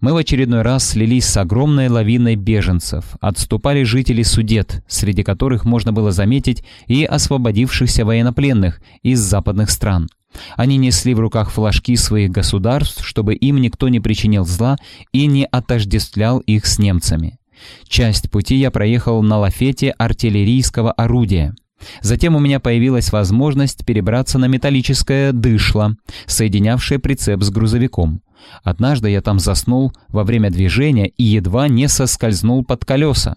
Мы в очередной раз слились с огромной лавиной беженцев. Отступали жители Судет, среди которых можно было заметить и освободившихся военнопленных из западных стран. Они несли в руках флажки своих государств, чтобы им никто не причинил зла и не отождествлял их с немцами. Часть пути я проехал на лафете артиллерийского орудия. Затем у меня появилась возможность перебраться на металлическое дышло, соединявшее прицеп с грузовиком. Однажды я там заснул во время движения и едва не соскользнул под колеса.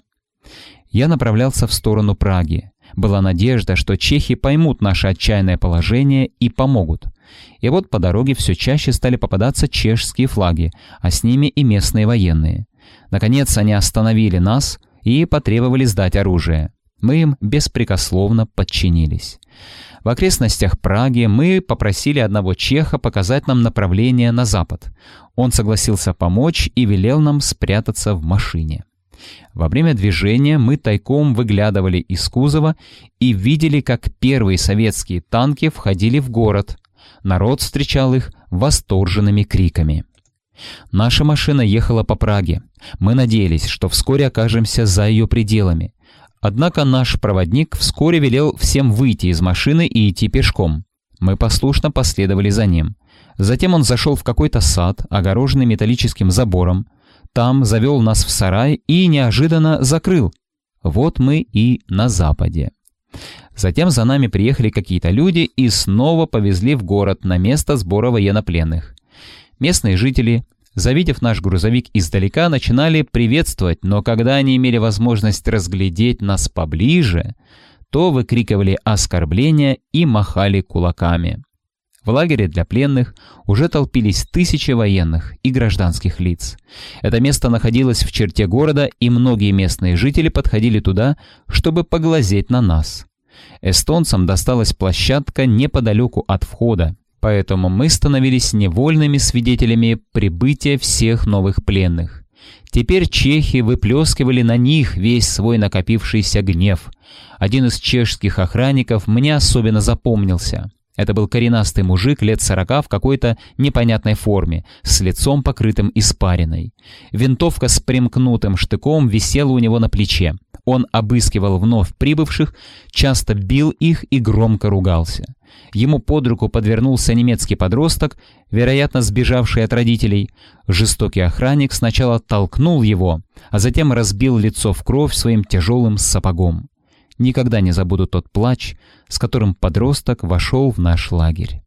Я направлялся в сторону Праги. Была надежда, что чехи поймут наше отчаянное положение и помогут. И вот по дороге все чаще стали попадаться чешские флаги, а с ними и местные военные. Наконец они остановили нас и потребовали сдать оружие. Мы им беспрекословно подчинились. В окрестностях Праги мы попросили одного чеха показать нам направление на запад. Он согласился помочь и велел нам спрятаться в машине. Во время движения мы тайком выглядывали из кузова и видели, как первые советские танки входили в город. Народ встречал их восторженными криками. Наша машина ехала по Праге. Мы надеялись, что вскоре окажемся за ее пределами. Однако наш проводник вскоре велел всем выйти из машины и идти пешком. Мы послушно последовали за ним. Затем он зашел в какой-то сад, огороженный металлическим забором. Там завел нас в сарай и неожиданно закрыл. Вот мы и на западе. Затем за нами приехали какие-то люди и снова повезли в город на место сбора военнопленных. Местные жители, завидев наш грузовик издалека, начинали приветствовать, но когда они имели возможность разглядеть нас поближе, то выкрикивали оскорбления и махали кулаками. В лагере для пленных уже толпились тысячи военных и гражданских лиц. Это место находилось в черте города, и многие местные жители подходили туда, чтобы поглазеть на нас. Эстонцам досталась площадка неподалеку от входа, поэтому мы становились невольными свидетелями прибытия всех новых пленных. Теперь чехи выплескивали на них весь свой накопившийся гнев. Один из чешских охранников мне особенно запомнился. Это был коренастый мужик лет сорока в какой-то непонятной форме, с лицом покрытым испариной. Винтовка с примкнутым штыком висела у него на плече. Он обыскивал вновь прибывших, часто бил их и громко ругался. Ему под руку подвернулся немецкий подросток, вероятно, сбежавший от родителей. Жестокий охранник сначала толкнул его, а затем разбил лицо в кровь своим тяжелым сапогом. Никогда не забуду тот плач, с которым подросток вошел в наш лагерь.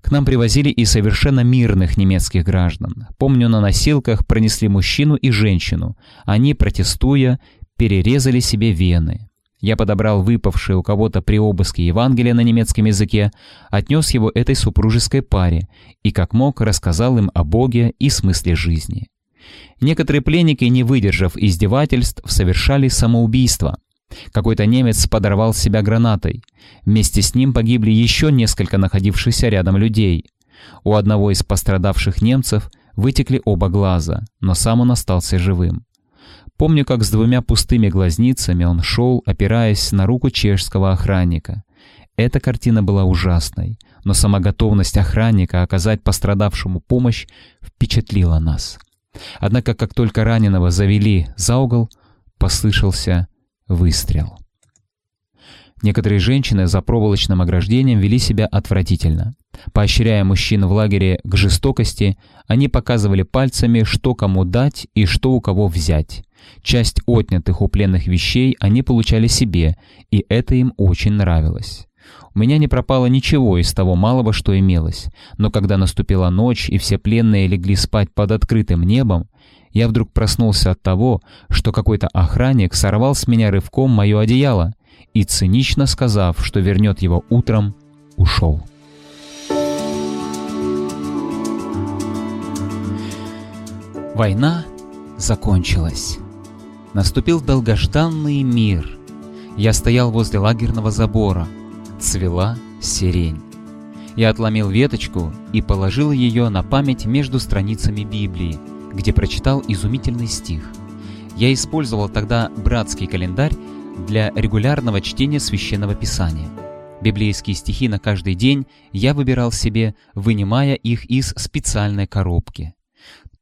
К нам привозили и совершенно мирных немецких граждан. Помню, на носилках пронесли мужчину и женщину. Они, протестуя, перерезали себе вены. Я подобрал выпавшее у кого-то при обыске Евангелие на немецком языке, отнес его этой супружеской паре и, как мог, рассказал им о Боге и смысле жизни. Некоторые пленники, не выдержав издевательств, совершали самоубийство. Какой-то немец подорвал себя гранатой. Вместе с ним погибли еще несколько находившихся рядом людей. У одного из пострадавших немцев вытекли оба глаза, но сам он остался живым. Помню, как с двумя пустыми глазницами он шел, опираясь на руку чешского охранника. Эта картина была ужасной, но сама готовность охранника оказать пострадавшему помощь впечатлила нас. Однако, как только раненого завели за угол, послышался Выстрел. Некоторые женщины за проволочным ограждением вели себя отвратительно. Поощряя мужчин в лагере к жестокости, они показывали пальцами, что кому дать и что у кого взять. Часть отнятых у пленных вещей они получали себе, и это им очень нравилось. У меня не пропало ничего из того малого, что имелось, но когда наступила ночь и все пленные легли спать под открытым небом, я вдруг проснулся от того, что какой-то охранник сорвал с меня рывком мое одеяло и, цинично сказав, что вернет его утром, ушел. Война закончилась. Наступил долгожданный мир. Я стоял возле лагерного забора. Цвела сирень. Я отломил веточку и положил ее на память между страницами Библии, где прочитал изумительный стих. Я использовал тогда братский календарь для регулярного чтения священного писания. Библейские стихи на каждый день я выбирал себе, вынимая их из специальной коробки.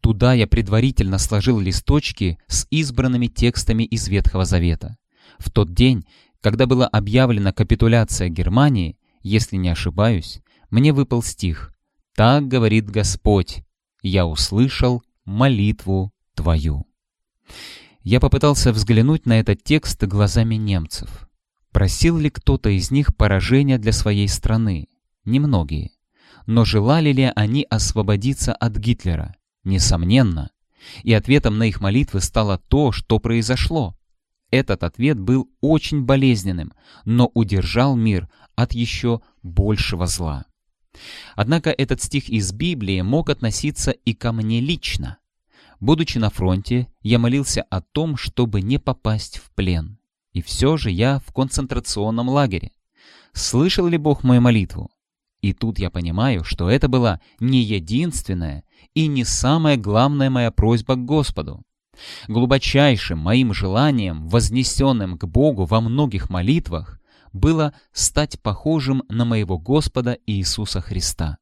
Туда я предварительно сложил листочки с избранными текстами из Ветхого Завета. В тот день, когда была объявлена капитуляция Германии, если не ошибаюсь, мне выпал стих «Так говорит Господь, я услышал молитву твою». Я попытался взглянуть на этот текст глазами немцев. Просил ли кто-то из них поражения для своей страны? Немногие. Но желали ли они освободиться от Гитлера? Несомненно. И ответом на их молитвы стало то, что произошло. Этот ответ был очень болезненным, но удержал мир от еще большего зла. Однако этот стих из Библии мог относиться и ко мне лично. Будучи на фронте, я молился о том, чтобы не попасть в плен. И все же я в концентрационном лагере. Слышал ли Бог мою молитву? И тут я понимаю, что это была не единственная и не самая главная моя просьба к Господу. Глубочайшим моим желанием, вознесенным к Богу во многих молитвах, было стать похожим на моего Господа Иисуса Христа.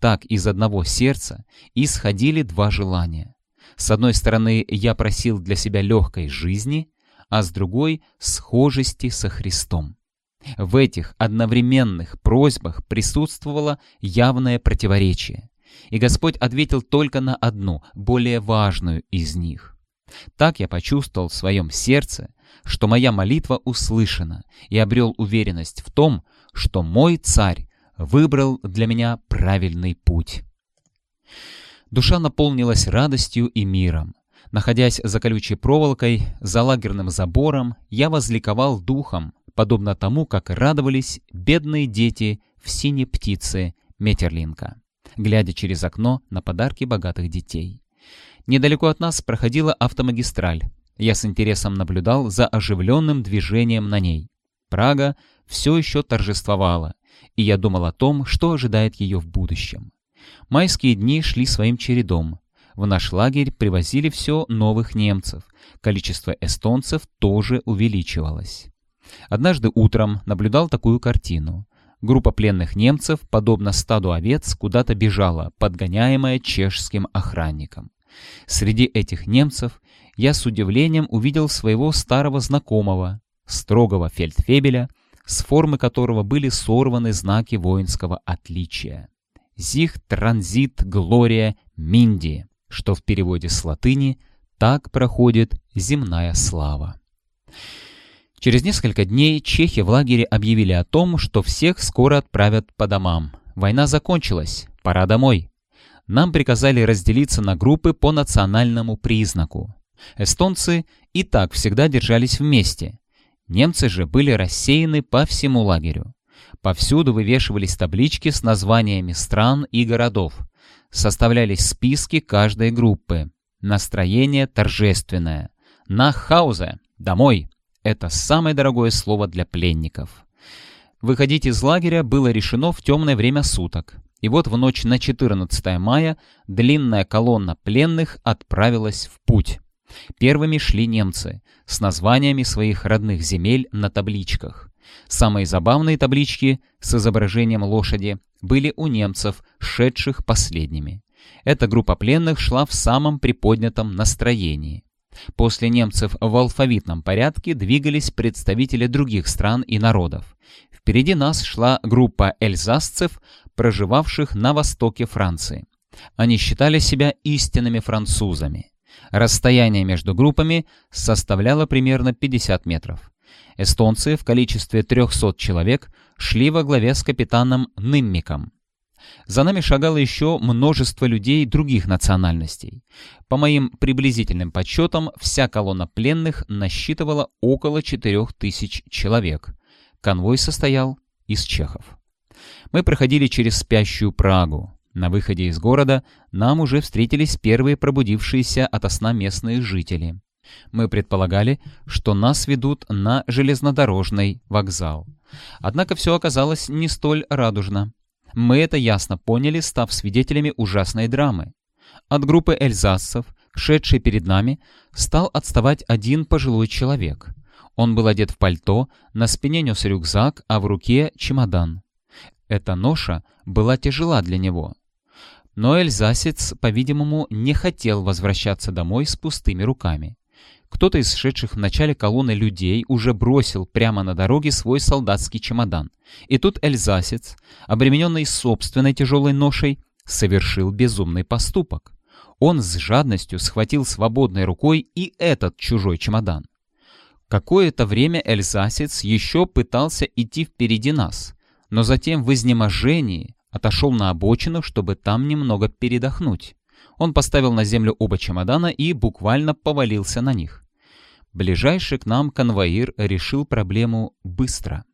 Так из одного сердца исходили два желания. С одной стороны, я просил для себя легкой жизни, а с другой — схожести со Христом. В этих одновременных просьбах присутствовало явное противоречие, и Господь ответил только на одну, более важную из них. Так я почувствовал в своем сердце, что моя молитва услышана, и обрел уверенность в том, что мой царь выбрал для меня правильный путь. Душа наполнилась радостью и миром. Находясь за колючей проволокой, за лагерным забором, я возликовал духом, подобно тому, как радовались бедные дети в синей птице Метерлинка, глядя через окно на подарки богатых детей. Недалеко от нас проходила автомагистраль. Я с интересом наблюдал за оживленным движением на ней. Прага все еще торжествовала, и я думал о том, что ожидает ее в будущем. Майские дни шли своим чередом. В наш лагерь привозили все новых немцев. Количество эстонцев тоже увеличивалось. Однажды утром наблюдал такую картину. Группа пленных немцев, подобно стаду овец, куда-то бежала, подгоняемая чешским охранником. Среди этих немцев я с удивлением увидел своего старого знакомого, строгого фельдфебеля, с формы которого были сорваны знаки воинского отличия. «Зих транзит глория Минди», что в переводе с латыни «так проходит земная слава». Через несколько дней чехи в лагере объявили о том, что всех скоро отправят по домам. Война закончилась, пора домой. Нам приказали разделиться на группы по национальному признаку. Эстонцы и так всегда держались вместе. Немцы же были рассеяны по всему лагерю. Повсюду вывешивались таблички с названиями стран и городов. Составлялись списки каждой группы. Настроение торжественное. На хаузе. Домой. Это самое дорогое слово для пленников. Выходить из лагеря было решено в темное время суток. И вот в ночь на 14 мая длинная колонна пленных отправилась в путь. Первыми шли немцы с названиями своих родных земель на табличках. Самые забавные таблички с изображением лошади были у немцев, шедших последними. Эта группа пленных шла в самом приподнятом настроении. После немцев в алфавитном порядке двигались представители других стран и народов. Впереди нас шла группа эльзасцев, проживавших на востоке Франции. Они считали себя истинными французами. Расстояние между группами составляло примерно 50 метров. Эстонцы в количестве 300 человек шли во главе с капитаном Ныммиком. За нами шагало еще множество людей других национальностей. По моим приблизительным подсчетам, вся колонна пленных насчитывала около 4000 человек. Конвой состоял из чехов. Мы проходили через спящую Прагу. На выходе из города нам уже встретились первые пробудившиеся ото сна местные жители. Мы предполагали, что нас ведут на железнодорожный вокзал. Однако все оказалось не столь радужно. Мы это ясно поняли, став свидетелями ужасной драмы. От группы эльзасцев, шедшей перед нами, стал отставать один пожилой человек. Он был одет в пальто, на спине нес рюкзак, а в руке чемодан. Эта ноша была тяжела для него. Но эльзасец, по-видимому, не хотел возвращаться домой с пустыми руками. Кто-то из шедших в начале колонны людей уже бросил прямо на дороге свой солдатский чемодан. И тут эльзасец, обремененный собственной тяжелой ношей, совершил безумный поступок. Он с жадностью схватил свободной рукой и этот чужой чемодан. Какое-то время эльзасец еще пытался идти впереди нас, но затем в изнеможении отошел на обочину, чтобы там немного передохнуть. Он поставил на землю оба чемодана и буквально повалился на них. Ближайший к нам конвоир решил проблему быстро.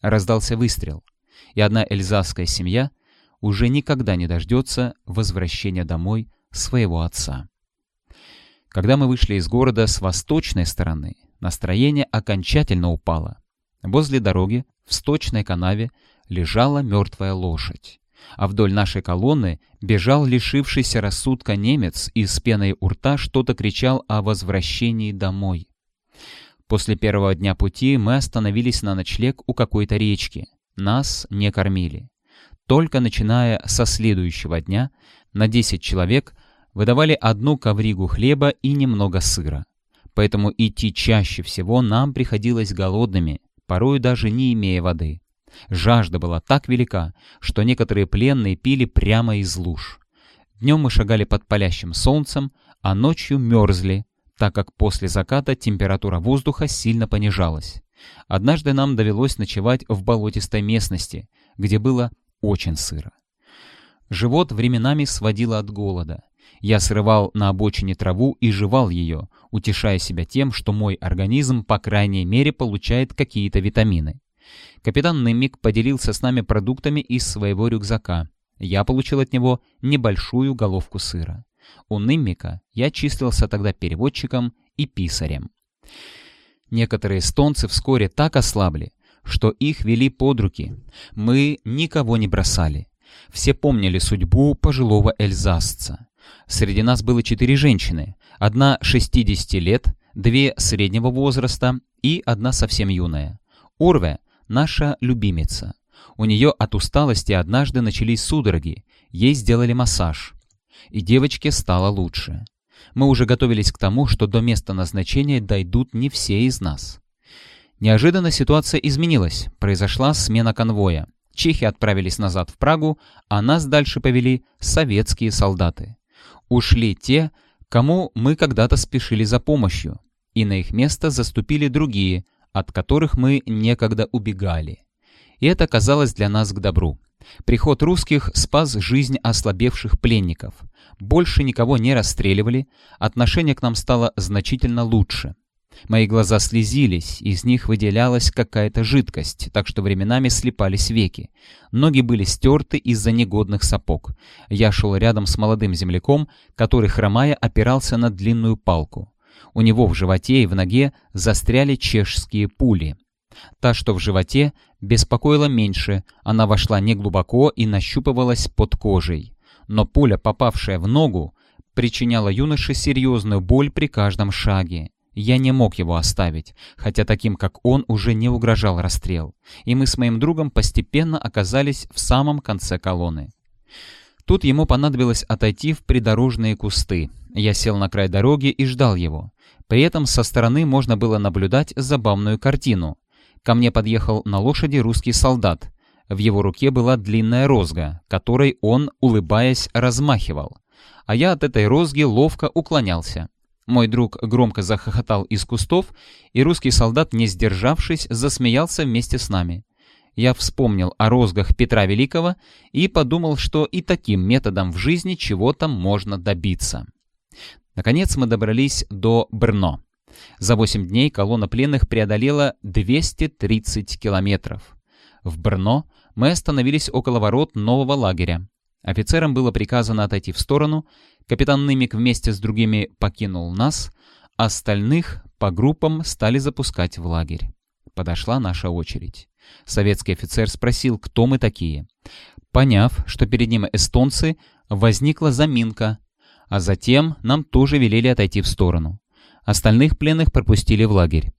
Раздался выстрел, и одна эльзасская семья уже никогда не дождется возвращения домой своего отца. Когда мы вышли из города с восточной стороны, настроение окончательно упало. Возле дороги, в сточной канаве, лежала мертвая лошадь а вдоль нашей колонны бежал лишившийся рассудка немец и с пеной у рта что-то кричал о возвращении домой. После первого дня пути мы остановились на ночлег у какой-то речки. Нас не кормили. Только начиная со следующего дня на 10 человек выдавали одну ковригу хлеба и немного сыра. Поэтому идти чаще всего нам приходилось голодными, порой даже не имея воды. Жажда была так велика, что некоторые пленные пили прямо из луж. Днем мы шагали под палящим солнцем, а ночью мерзли, так как после заката температура воздуха сильно понижалась. Однажды нам довелось ночевать в болотистой местности, где было очень сыро. Живот временами сводило от голода. Я срывал на обочине траву и жевал ее, утешая себя тем, что мой организм, по крайней мере, получает какие-то витамины. Капитан Немик поделился с нами продуктами из своего рюкзака. Я получил от него небольшую головку сыра. У Неммика я числился тогда переводчиком и писарем. Некоторые эстонцы вскоре так ослабли, что их вели под руки. Мы никого не бросали. Все помнили судьбу пожилого эльзасца. Среди нас было четыре женщины. Одна 60 лет, две среднего возраста и одна совсем юная. Урве наша любимица. У нее от усталости однажды начались судороги, ей сделали массаж. И девочке стало лучше. Мы уже готовились к тому, что до места назначения дойдут не все из нас. Неожиданно ситуация изменилась, произошла смена конвоя. Чехи отправились назад в Прагу, а нас дальше повели советские солдаты. Ушли те, кому мы когда-то спешили за помощью, и на их место заступили другие – от которых мы некогда убегали. И это казалось для нас к добру. Приход русских спас жизнь ослабевших пленников. Больше никого не расстреливали, отношение к нам стало значительно лучше. Мои глаза слезились, из них выделялась какая-то жидкость, так что временами слепались веки. Ноги были стерты из-за негодных сапог. Я шел рядом с молодым земляком, который, хромая, опирался на длинную палку. У него в животе и в ноге застряли чешские пули. Та, что в животе, беспокоила меньше, она вошла неглубоко и нащупывалась под кожей. Но пуля, попавшая в ногу, причиняла юноше серьезную боль при каждом шаге. Я не мог его оставить, хотя таким, как он, уже не угрожал расстрел, и мы с моим другом постепенно оказались в самом конце колонны. Тут ему понадобилось отойти в придорожные кусты. Я сел на край дороги и ждал его. При этом со стороны можно было наблюдать забавную картину. Ко мне подъехал на лошади русский солдат. В его руке была длинная розга, которой он, улыбаясь, размахивал. А я от этой розги ловко уклонялся. Мой друг громко захохотал из кустов, и русский солдат, не сдержавшись, засмеялся вместе с нами я вспомнил о розгах Петра Великого и подумал, что и таким методом в жизни чего-то можно добиться. Наконец мы добрались до Брно. За 8 дней колонна пленных преодолела 230 километров. В Брно мы остановились около ворот нового лагеря. Офицерам было приказано отойти в сторону, капитан Нымик вместе с другими покинул нас, остальных по группам стали запускать в лагерь. Подошла наша очередь. Советский офицер спросил, кто мы такие. Поняв, что перед ним эстонцы, возникла заминка, а затем нам тоже велели отойти в сторону. Остальных пленных пропустили в лагерь.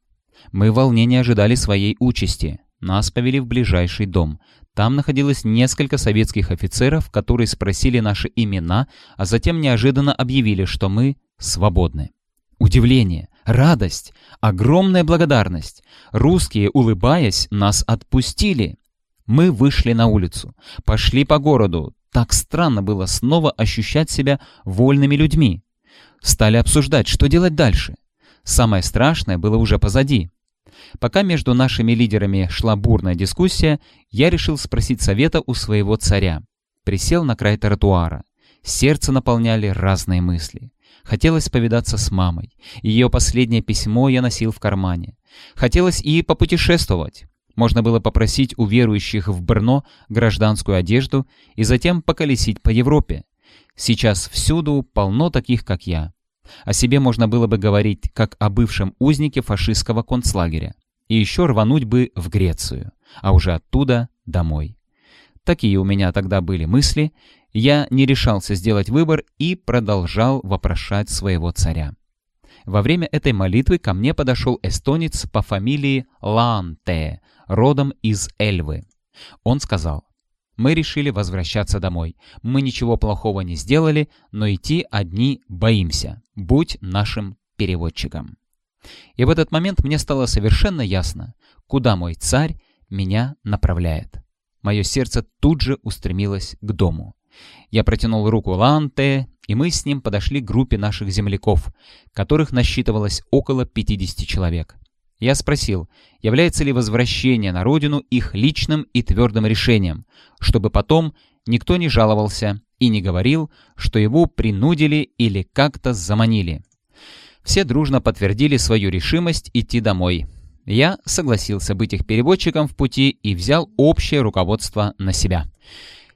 Мы в волнении ожидали своей участи. Нас повели в ближайший дом. Там находилось несколько советских офицеров, которые спросили наши имена, а затем неожиданно объявили, что мы свободны. Удивление, радость, огромная благодарность. Русские, улыбаясь, нас отпустили. Мы вышли на улицу, пошли по городу. Так странно было снова ощущать себя вольными людьми. Стали обсуждать, что делать дальше. Самое страшное было уже позади. Пока между нашими лидерами шла бурная дискуссия, я решил спросить совета у своего царя. Присел на край тротуара. Сердце наполняли разные мысли. Хотелось повидаться с мамой. Ее последнее письмо я носил в кармане. Хотелось и попутешествовать. Можно было попросить у верующих в Брно гражданскую одежду и затем поколесить по Европе. Сейчас всюду полно таких, как я. О себе можно было бы говорить, как о бывшем узнике фашистского концлагеря. И еще рвануть бы в Грецию, а уже оттуда домой. Такие у меня тогда были мысли, я не решался сделать выбор и продолжал вопрошать своего царя. Во время этой молитвы ко мне подошел эстонец по фамилии Ланте, родом из Эльвы. Он сказал, «Мы решили возвращаться домой. Мы ничего плохого не сделали, но идти одни боимся. Будь нашим переводчиком». И в этот момент мне стало совершенно ясно, куда мой царь меня направляет. Мое сердце тут же устремилось к дому. Я протянул руку Ланте, и мы с ним подошли к группе наших земляков, которых насчитывалось около 50 человек. Я спросил, является ли возвращение на родину их личным и твердым решением, чтобы потом никто не жаловался и не говорил, что его принудили или как-то заманили. Все дружно подтвердили свою решимость идти домой. Я согласился быть их переводчиком в пути и взял общее руководство на себя.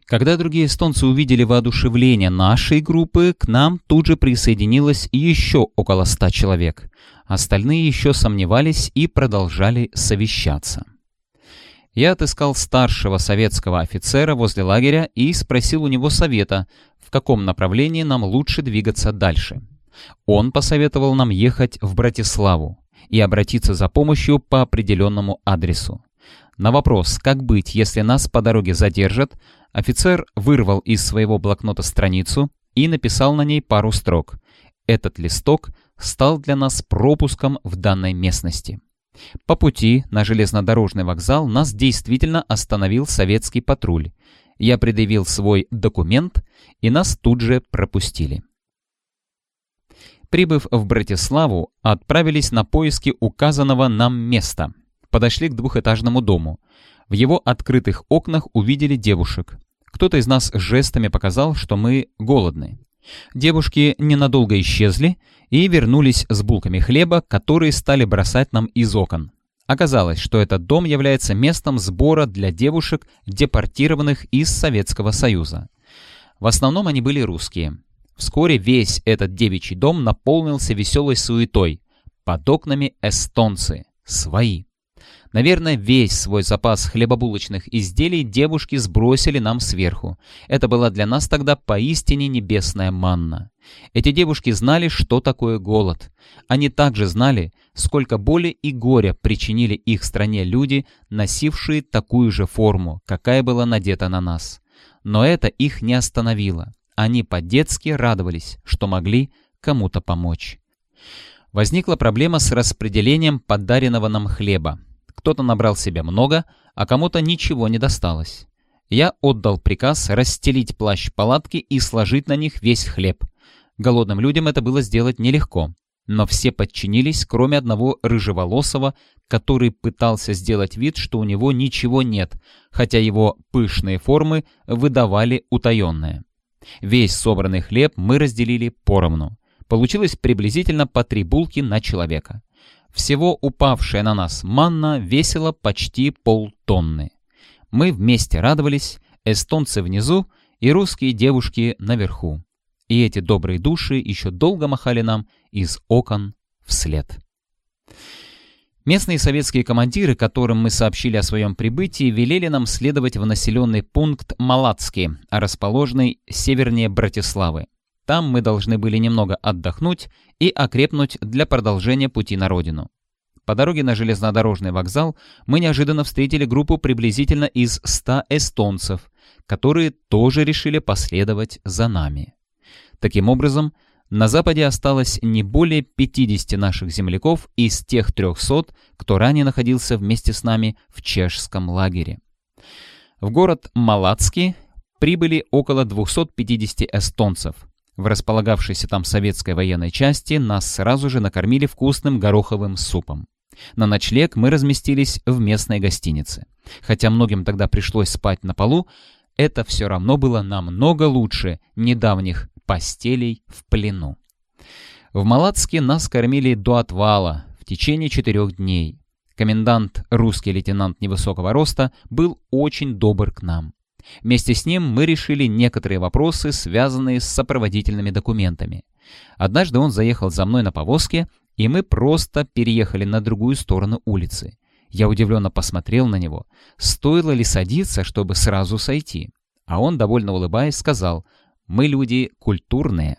Когда другие эстонцы увидели воодушевление нашей группы, к нам тут же присоединилось еще около ста человек. Остальные еще сомневались и продолжали совещаться. Я отыскал старшего советского офицера возле лагеря и спросил у него совета, в каком направлении нам лучше двигаться дальше. Он посоветовал нам ехать в Братиславу и обратиться за помощью по определенному адресу. На вопрос, как быть, если нас по дороге задержат, офицер вырвал из своего блокнота страницу и написал на ней пару строк. Этот листок стал для нас пропуском в данной местности. По пути на железнодорожный вокзал нас действительно остановил советский патруль. Я предъявил свой документ, и нас тут же пропустили. Прибыв в Братиславу, отправились на поиски указанного нам места. Подошли к двухэтажному дому. В его открытых окнах увидели девушек. Кто-то из нас жестами показал, что мы голодны. Девушки ненадолго исчезли и вернулись с булками хлеба, которые стали бросать нам из окон. Оказалось, что этот дом является местом сбора для девушек, депортированных из Советского Союза. В основном они были русские. Вскоре весь этот девичий дом наполнился веселой суетой. Под окнами эстонцы. Свои. Наверное, весь свой запас хлебобулочных изделий девушки сбросили нам сверху. Это была для нас тогда поистине небесная манна. Эти девушки знали, что такое голод. Они также знали, сколько боли и горя причинили их стране люди, носившие такую же форму, какая была надета на нас. Но это их не остановило. Они по-детски радовались, что могли кому-то помочь. Возникла проблема с распределением подаренного нам хлеба. Кто-то набрал себе много, а кому-то ничего не досталось. Я отдал приказ расстелить плащ палатки и сложить на них весь хлеб. Голодным людям это было сделать нелегко. Но все подчинились, кроме одного рыжеволосого, который пытался сделать вид, что у него ничего нет, хотя его пышные формы выдавали утаенное. Весь собранный хлеб мы разделили поровну. Получилось приблизительно по три булки на человека. Всего упавшая на нас манна весила почти полтонны. Мы вместе радовались, эстонцы внизу и русские девушки наверху. И эти добрые души еще долго махали нам из окон вслед. Местные советские командиры, которым мы сообщили о своем прибытии, велели нам следовать в населенный пункт Малацкий, расположенный севернее Братиславы. Там мы должны были немного отдохнуть и окрепнуть для продолжения пути на родину. По дороге на железнодорожный вокзал мы неожиданно встретили группу приблизительно из 100 эстонцев, которые тоже решили последовать за нами. Таким образом, на Западе осталось не более 50 наших земляков из тех 300, кто ранее находился вместе с нами в чешском лагере. В город Малацкий прибыли около 250 эстонцев. В располагавшейся там советской военной части нас сразу же накормили вкусным гороховым супом. На ночлег мы разместились в местной гостинице. Хотя многим тогда пришлось спать на полу, это все равно было намного лучше недавних постелей в плену. В Малацке нас кормили до отвала в течение четырех дней. Комендант, русский лейтенант невысокого роста, был очень добр к нам. Вместе с ним мы решили некоторые вопросы, связанные с сопроводительными документами. Однажды он заехал за мной на повозке, и мы просто переехали на другую сторону улицы. Я удивленно посмотрел на него. Стоило ли садиться, чтобы сразу сойти? А он, довольно улыбаясь, сказал, «Мы люди культурные».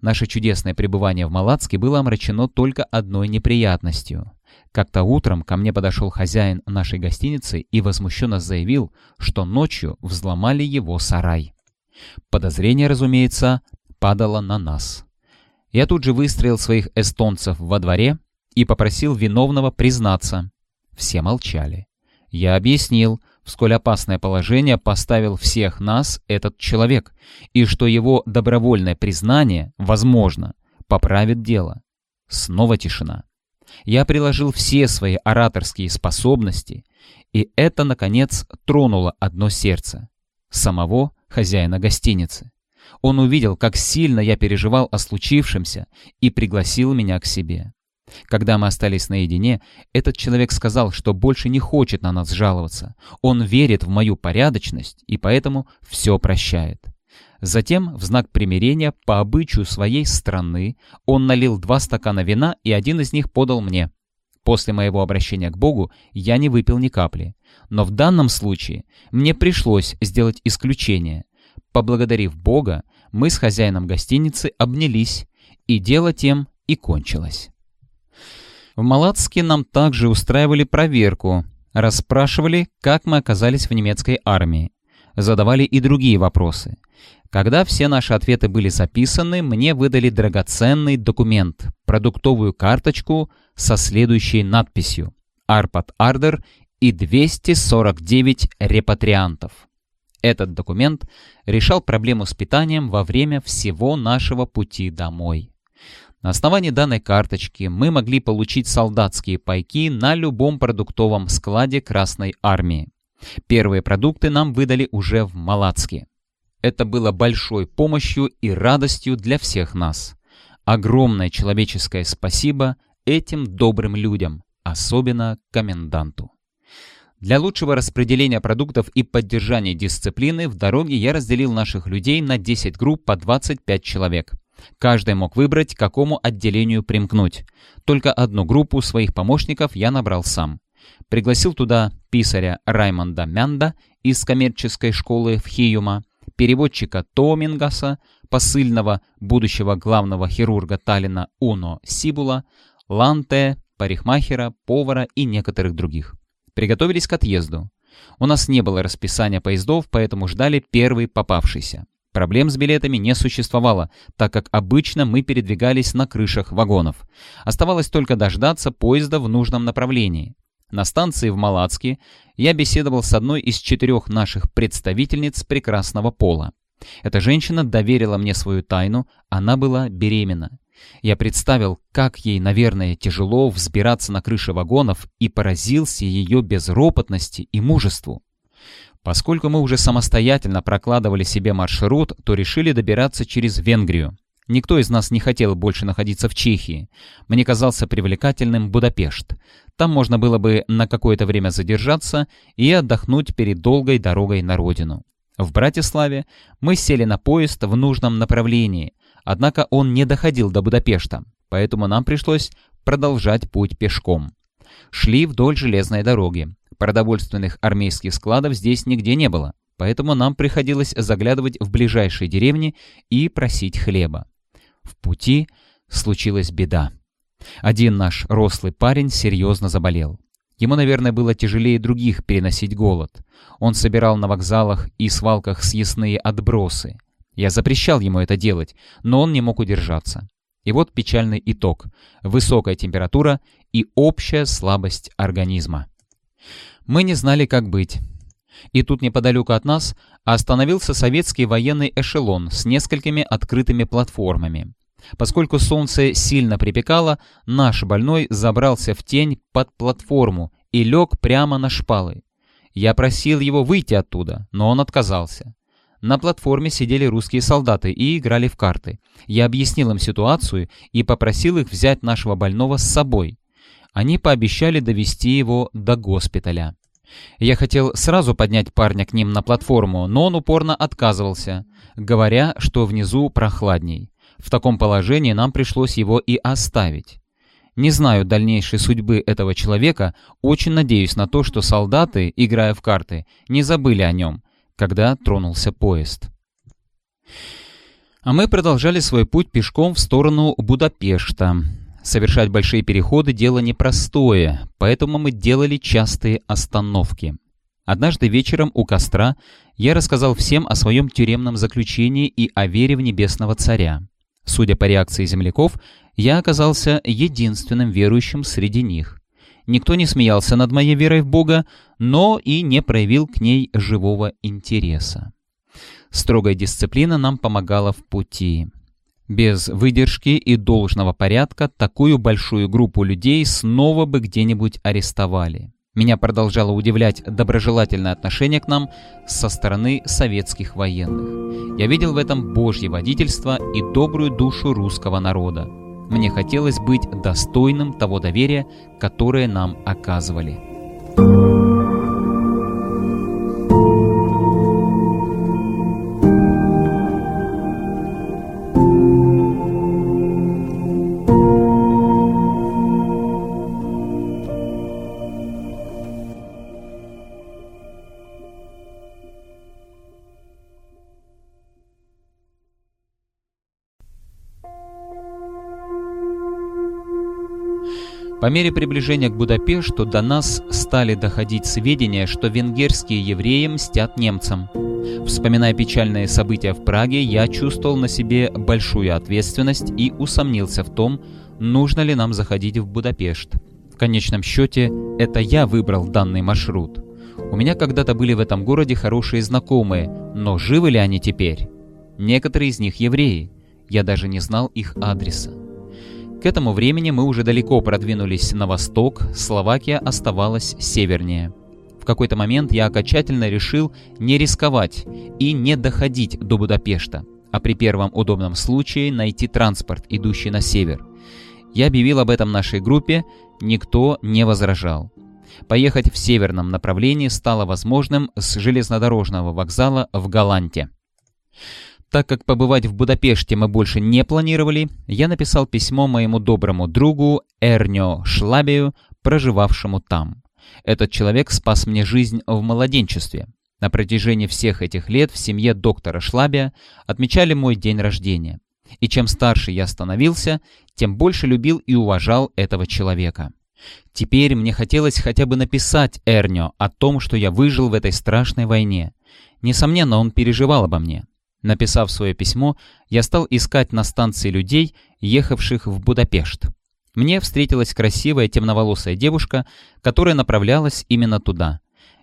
Наше чудесное пребывание в Малацке было омрачено только одной неприятностью. Как-то утром ко мне подошел хозяин нашей гостиницы и возмущенно заявил, что ночью взломали его сарай. Подозрение, разумеется, падало на нас. Я тут же выстроил своих эстонцев во дворе и попросил виновного признаться. Все молчали. Я объяснил, в сколь опасное положение поставил всех нас этот человек, и что его добровольное признание, возможно, поправит дело. Снова тишина. Я приложил все свои ораторские способности, и это, наконец, тронуло одно сердце — самого хозяина гостиницы. Он увидел, как сильно я переживал о случившемся, и пригласил меня к себе. Когда мы остались наедине, этот человек сказал, что больше не хочет на нас жаловаться. Он верит в мою порядочность и поэтому все прощает. Затем, в знак примирения, по обычаю своей страны, он налил два стакана вина и один из них подал мне. После моего обращения к Богу я не выпил ни капли. Но в данном случае мне пришлось сделать исключение. Поблагодарив Бога, мы с хозяином гостиницы обнялись, и дело тем и кончилось. В Малацке нам также устраивали проверку, расспрашивали, как мы оказались в немецкой армии. Задавали и другие вопросы. Когда все наши ответы были записаны, мне выдали драгоценный документ, продуктовую карточку со следующей надписью «Арпад Ардер» и 249 репатриантов. Этот документ решал проблему с питанием во время всего нашего пути домой. На основании данной карточки мы могли получить солдатские пайки на любом продуктовом складе Красной Армии. Первые продукты нам выдали уже в Малацке. Это было большой помощью и радостью для всех нас. Огромное человеческое спасибо этим добрым людям, особенно коменданту. Для лучшего распределения продуктов и поддержания дисциплины в дороге я разделил наших людей на 10 групп по 25 человек. Каждый мог выбрать, к какому отделению примкнуть. Только одну группу своих помощников я набрал сам. Пригласил туда писаря Раймонда Мянда из коммерческой школы в Хиюма, переводчика Томингаса, посыльного будущего главного хирурга Таллина Уно Сибула, Ланте, парикмахера, повара и некоторых других. Приготовились к отъезду. У нас не было расписания поездов, поэтому ждали первый попавшийся. Проблем с билетами не существовало, так как обычно мы передвигались на крышах вагонов. Оставалось только дождаться поезда в нужном направлении. На станции в Малацке я беседовал с одной из четырех наших представительниц прекрасного пола. Эта женщина доверила мне свою тайну, она была беременна. Я представил, как ей, наверное, тяжело взбираться на крыши вагонов и поразился ее безропотности и мужеству. Поскольку мы уже самостоятельно прокладывали себе маршрут, то решили добираться через Венгрию. Никто из нас не хотел больше находиться в Чехии. Мне казался привлекательным Будапешт. Там можно было бы на какое-то время задержаться и отдохнуть перед долгой дорогой на родину. В Братиславе мы сели на поезд в нужном направлении, однако он не доходил до Будапешта, поэтому нам пришлось продолжать путь пешком. шли вдоль железной дороги. Продовольственных армейских складов здесь нигде не было, поэтому нам приходилось заглядывать в ближайшие деревни и просить хлеба. В пути случилась беда. Один наш рослый парень серьезно заболел. Ему, наверное, было тяжелее других переносить голод. Он собирал на вокзалах и свалках съестные отбросы. Я запрещал ему это делать, но он не мог удержаться. И вот печальный итог. Высокая температура и общая слабость организма. Мы не знали, как быть. И тут неподалеку от нас остановился советский военный эшелон с несколькими открытыми платформами. Поскольку солнце сильно припекало, наш больной забрался в тень под платформу и лег прямо на шпалы. Я просил его выйти оттуда, но он отказался. На платформе сидели русские солдаты и играли в карты. Я объяснил им ситуацию и попросил их взять нашего больного с собой. Они пообещали довести его до госпиталя. Я хотел сразу поднять парня к ним на платформу, но он упорно отказывался, говоря, что внизу прохладней. В таком положении нам пришлось его и оставить. Не знаю дальнейшей судьбы этого человека, очень надеюсь на то, что солдаты, играя в карты, не забыли о нем, когда тронулся поезд. А мы продолжали свой путь пешком в сторону Будапешта. Совершать большие переходы – дело непростое, поэтому мы делали частые остановки. Однажды вечером у костра я рассказал всем о своем тюремном заключении и о вере в небесного царя. Судя по реакции земляков, я оказался единственным верующим среди них. Никто не смеялся над моей верой в Бога, но и не проявил к ней живого интереса. Строгая дисциплина нам помогала в пути. Без выдержки и должного порядка такую большую группу людей снова бы где-нибудь арестовали. Меня продолжало удивлять доброжелательное отношение к нам со стороны советских военных. Я видел в этом божье водительство и добрую душу русского народа. Мне хотелось быть достойным того доверия, которое нам оказывали. По мере приближения к Будапешту до нас стали доходить сведения, что венгерские евреи мстят немцам. Вспоминая печальные события в Праге, я чувствовал на себе большую ответственность и усомнился в том, нужно ли нам заходить в Будапешт. В конечном счете, это я выбрал данный маршрут. У меня когда-то были в этом городе хорошие знакомые, но живы ли они теперь? Некоторые из них евреи. Я даже не знал их адреса. К этому времени мы уже далеко продвинулись на восток, Словакия оставалась севернее. В какой-то момент я окончательно решил не рисковать и не доходить до Будапешта, а при первом удобном случае найти транспорт, идущий на север. Я объявил об этом нашей группе, никто не возражал. Поехать в северном направлении стало возможным с железнодорожного вокзала в Галанте. Так как побывать в Будапеште мы больше не планировали, я написал письмо моему доброму другу Эрнё Шлабию, проживавшему там. Этот человек спас мне жизнь в младенчестве. На протяжении всех этих лет в семье доктора Шлабия отмечали мой день рождения. И чем старше я становился, тем больше любил и уважал этого человека. Теперь мне хотелось хотя бы написать Эрнё о том, что я выжил в этой страшной войне. Несомненно, он переживал обо мне. Написав свое письмо, я стал искать на станции людей, ехавших в Будапешт. Мне встретилась красивая темноволосая девушка, которая направлялась именно туда.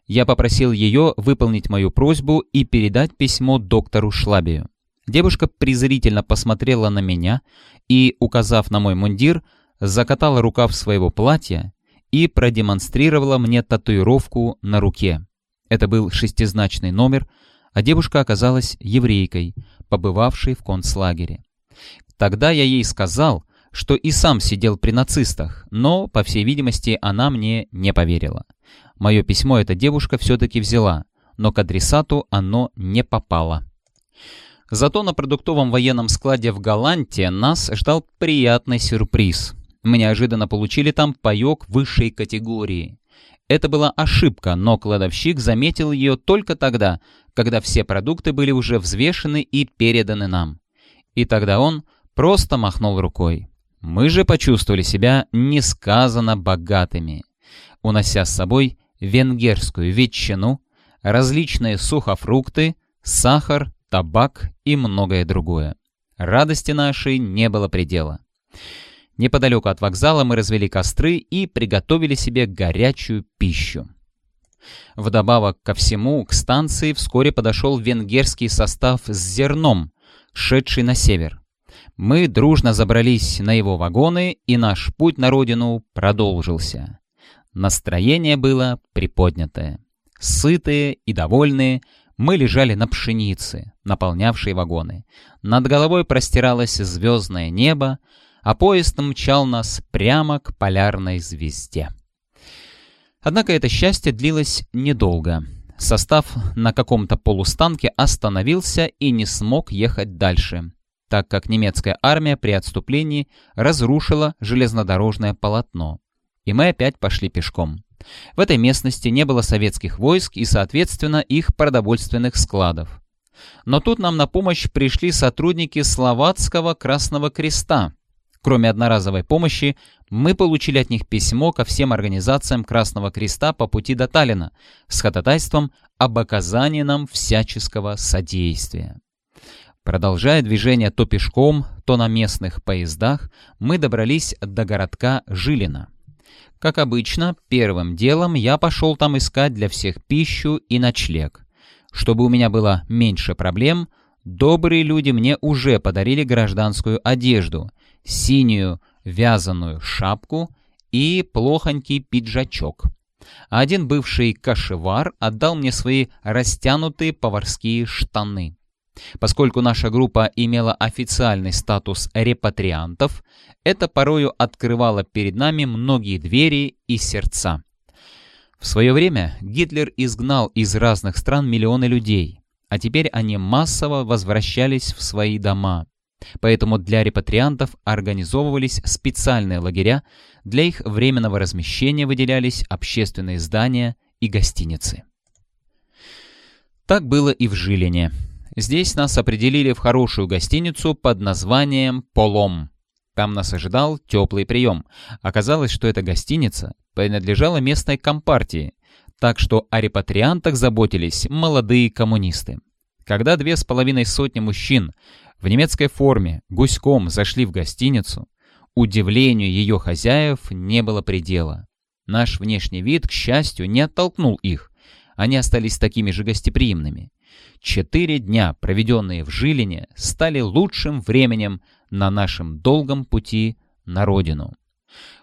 Я попросил ее выполнить мою просьбу и передать письмо доктору Шлабию. Девушка презрительно посмотрела на меня и, указав на мой мундир, закатала рукав своего платья и продемонстрировала мне татуировку на руке. Это был шестизначный номер — а девушка оказалась еврейкой, побывавшей в концлагере. Тогда я ей сказал, что и сам сидел при нацистах, но, по всей видимости, она мне не поверила. Мое письмо эта девушка все-таки взяла, но к адресату оно не попало. Зато на продуктовом военном складе в Голландии нас ждал приятный сюрприз. Мы неожиданно получили там паек высшей категории. Это была ошибка, но кладовщик заметил ее только тогда, когда все продукты были уже взвешены и переданы нам. И тогда он просто махнул рукой. Мы же почувствовали себя несказанно богатыми, унося с собой венгерскую ветчину, различные сухофрукты, сахар, табак и многое другое. Радости нашей не было предела. Неподалеку от вокзала мы развели костры и приготовили себе горячую пищу. Вдобавок ко всему, к станции вскоре подошел венгерский состав с зерном, шедший на север. Мы дружно забрались на его вагоны, и наш путь на родину продолжился. Настроение было приподнятое. Сытые и довольные, мы лежали на пшенице, наполнявшей вагоны. Над головой простиралось звездное небо, а поезд мчал нас прямо к полярной звезде. Однако это счастье длилось недолго. Состав на каком-то полустанке остановился и не смог ехать дальше, так как немецкая армия при отступлении разрушила железнодорожное полотно. И мы опять пошли пешком. В этой местности не было советских войск и, соответственно, их продовольственных складов. Но тут нам на помощь пришли сотрудники Словацкого Красного Креста, Кроме одноразовой помощи, мы получили от них письмо ко всем организациям Красного Креста по пути до Таллина с ходатайством об оказании нам всяческого содействия. Продолжая движение то пешком, то на местных поездах, мы добрались до городка Жилина. Как обычно, первым делом я пошел там искать для всех пищу и ночлег. Чтобы у меня было меньше проблем, добрые люди мне уже подарили гражданскую одежду — синюю вязаную шапку и плохонький пиджачок. один бывший кашевар отдал мне свои растянутые поварские штаны. Поскольку наша группа имела официальный статус репатриантов, это порою открывало перед нами многие двери и сердца. В свое время Гитлер изгнал из разных стран миллионы людей, а теперь они массово возвращались в свои дома. Поэтому для репатриантов организовывались специальные лагеря, для их временного размещения выделялись общественные здания и гостиницы. Так было и в Жилине. Здесь нас определили в хорошую гостиницу под названием «Полом». Там нас ожидал теплый прием. Оказалось, что эта гостиница принадлежала местной компартии, так что о репатриантах заботились молодые коммунисты. Когда две с половиной сотни мужчин в немецкой форме гуськом зашли в гостиницу, удивлению ее хозяев не было предела. Наш внешний вид, к счастью, не оттолкнул их. Они остались такими же гостеприимными. Четыре дня, проведенные в Жилине, стали лучшим временем на нашем долгом пути на родину.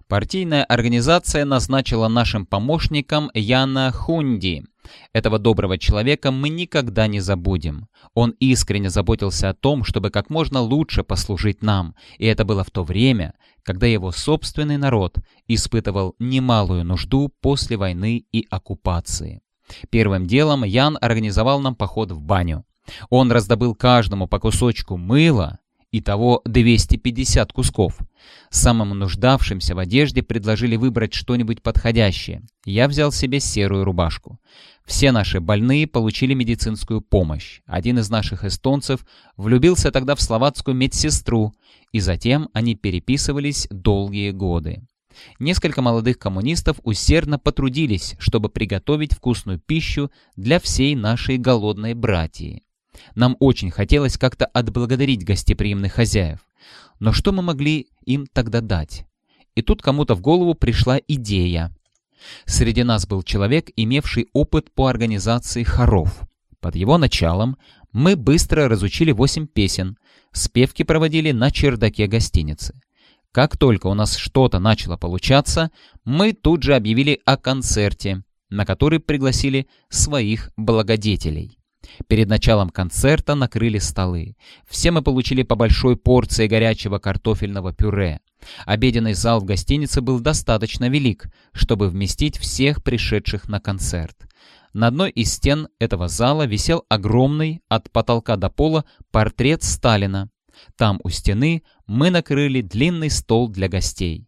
Партийная организация назначила нашим помощником Яна Хунди, этого доброго человека мы никогда не забудем. Он искренне заботился о том, чтобы как можно лучше послужить нам, и это было в то время, когда его собственный народ испытывал немалую нужду после войны и оккупации. Первым делом Ян организовал нам поход в баню. Он раздобыл каждому по кусочку мыла, Итого 250 кусков. Самым нуждавшимся в одежде предложили выбрать что-нибудь подходящее. Я взял себе серую рубашку. Все наши больные получили медицинскую помощь. Один из наших эстонцев влюбился тогда в словацкую медсестру, и затем они переписывались долгие годы. Несколько молодых коммунистов усердно потрудились, чтобы приготовить вкусную пищу для всей нашей голодной братьи. Нам очень хотелось как-то отблагодарить гостеприимных хозяев. Но что мы могли им тогда дать? И тут кому-то в голову пришла идея. Среди нас был человек, имевший опыт по организации хоров. Под его началом мы быстро разучили восемь песен, спевки проводили на чердаке гостиницы. Как только у нас что-то начало получаться, мы тут же объявили о концерте, на который пригласили своих благодетелей. Перед началом концерта накрыли столы. Все мы получили по большой порции горячего картофельного пюре. Обеденный зал в гостинице был достаточно велик, чтобы вместить всех пришедших на концерт. На одной из стен этого зала висел огромный, от потолка до пола, портрет Сталина. Там у стены мы накрыли длинный стол для гостей.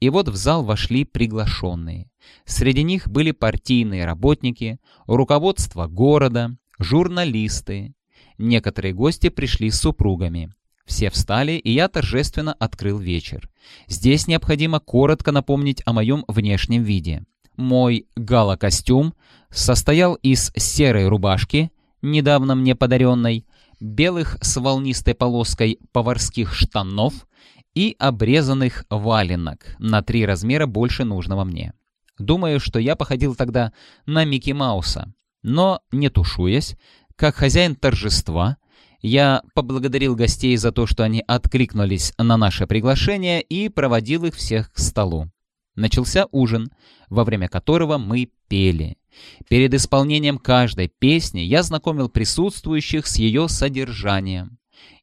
И вот в зал вошли приглашенные. Среди них были партийные работники, руководство города, журналисты. Некоторые гости пришли с супругами. Все встали, и я торжественно открыл вечер. Здесь необходимо коротко напомнить о моем внешнем виде. Мой гала-костюм состоял из серой рубашки, недавно мне подаренной, белых с волнистой полоской поварских штанов и обрезанных валенок на три размера больше нужного мне. Думаю, что я походил тогда на Микки Мауса. Но, не тушуясь, как хозяин торжества, я поблагодарил гостей за то, что они откликнулись на наше приглашение и проводил их всех к столу. Начался ужин, во время которого мы пели. Перед исполнением каждой песни я знакомил присутствующих с ее содержанием.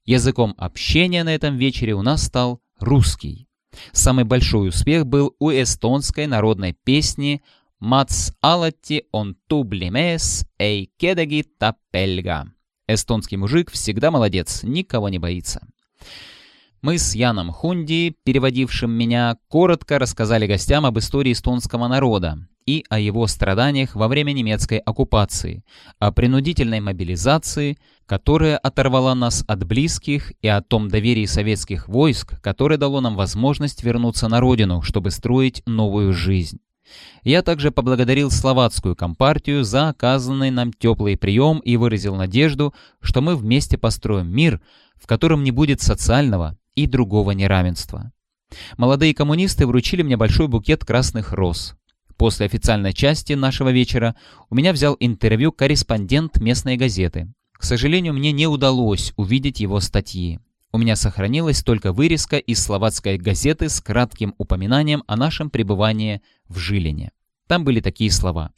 Языком общения на этом вечере у нас стал русский. Самый большой успех был у эстонской народной песни «Мац алати он тублимес эй кедаги тапельга». Эстонский мужик всегда молодец, никого не боится. Мы с Яном Хунди, переводившим меня, коротко рассказали гостям об истории эстонского народа и о его страданиях во время немецкой оккупации, о принудительной мобилизации, которая оторвала нас от близких, и о том доверии советских войск, которое дало нам возможность вернуться на родину, чтобы строить новую жизнь. Я также поблагодарил словацкую компартию за оказанный нам теплый прием и выразил надежду, что мы вместе построим мир, в котором не будет социального, и другого неравенства. Молодые коммунисты вручили мне большой букет красных роз. После официальной части нашего вечера у меня взял интервью корреспондент местной газеты. К сожалению, мне не удалось увидеть его статьи. У меня сохранилась только вырезка из словацкой газеты с кратким упоминанием о нашем пребывании в Жилине. Там были такие слова.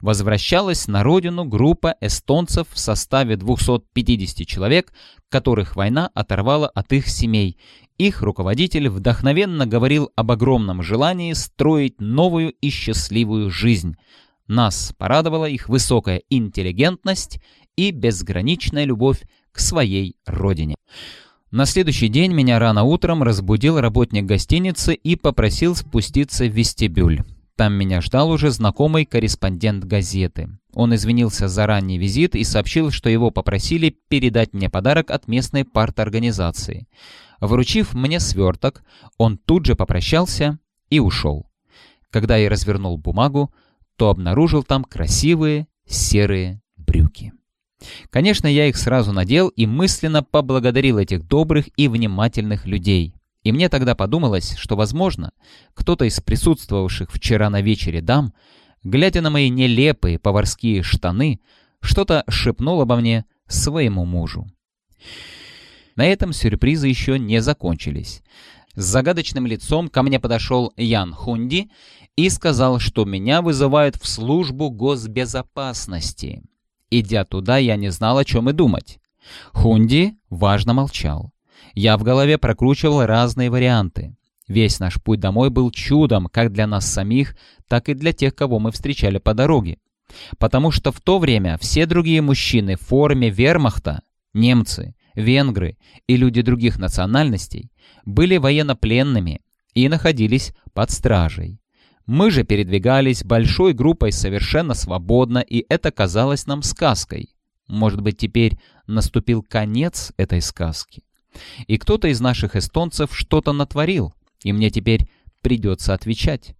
Возвращалась на родину группа эстонцев в составе 250 человек, которых война оторвала от их семей. Их руководитель вдохновенно говорил об огромном желании строить новую и счастливую жизнь. Нас порадовала их высокая интеллигентность и безграничная любовь к своей родине. На следующий день меня рано утром разбудил работник гостиницы и попросил спуститься в вестибюль. Там меня ждал уже знакомый корреспондент газеты. Он извинился за ранний визит и сообщил, что его попросили передать мне подарок от местной парторганизации. Вручив мне сверток, он тут же попрощался и ушел. Когда я развернул бумагу, то обнаружил там красивые серые брюки. Конечно, я их сразу надел и мысленно поблагодарил этих добрых и внимательных людей. И мне тогда подумалось, что, возможно, кто-то из присутствовавших вчера на вечере дам, глядя на мои нелепые поварские штаны, что-то шепнул обо мне своему мужу. На этом сюрпризы еще не закончились. С загадочным лицом ко мне подошел Ян Хунди и сказал, что меня вызывают в службу госбезопасности. Идя туда, я не знал, о чем и думать. Хунди важно молчал. Я в голове прокручивал разные варианты. Весь наш путь домой был чудом как для нас самих, так и для тех, кого мы встречали по дороге. Потому что в то время все другие мужчины в форме вермахта, немцы, венгры и люди других национальностей, были военнопленными и находились под стражей. Мы же передвигались большой группой совершенно свободно, и это казалось нам сказкой. Может быть, теперь наступил конец этой сказки? И кто-то из наших эстонцев что-то натворил, и мне теперь придется отвечать.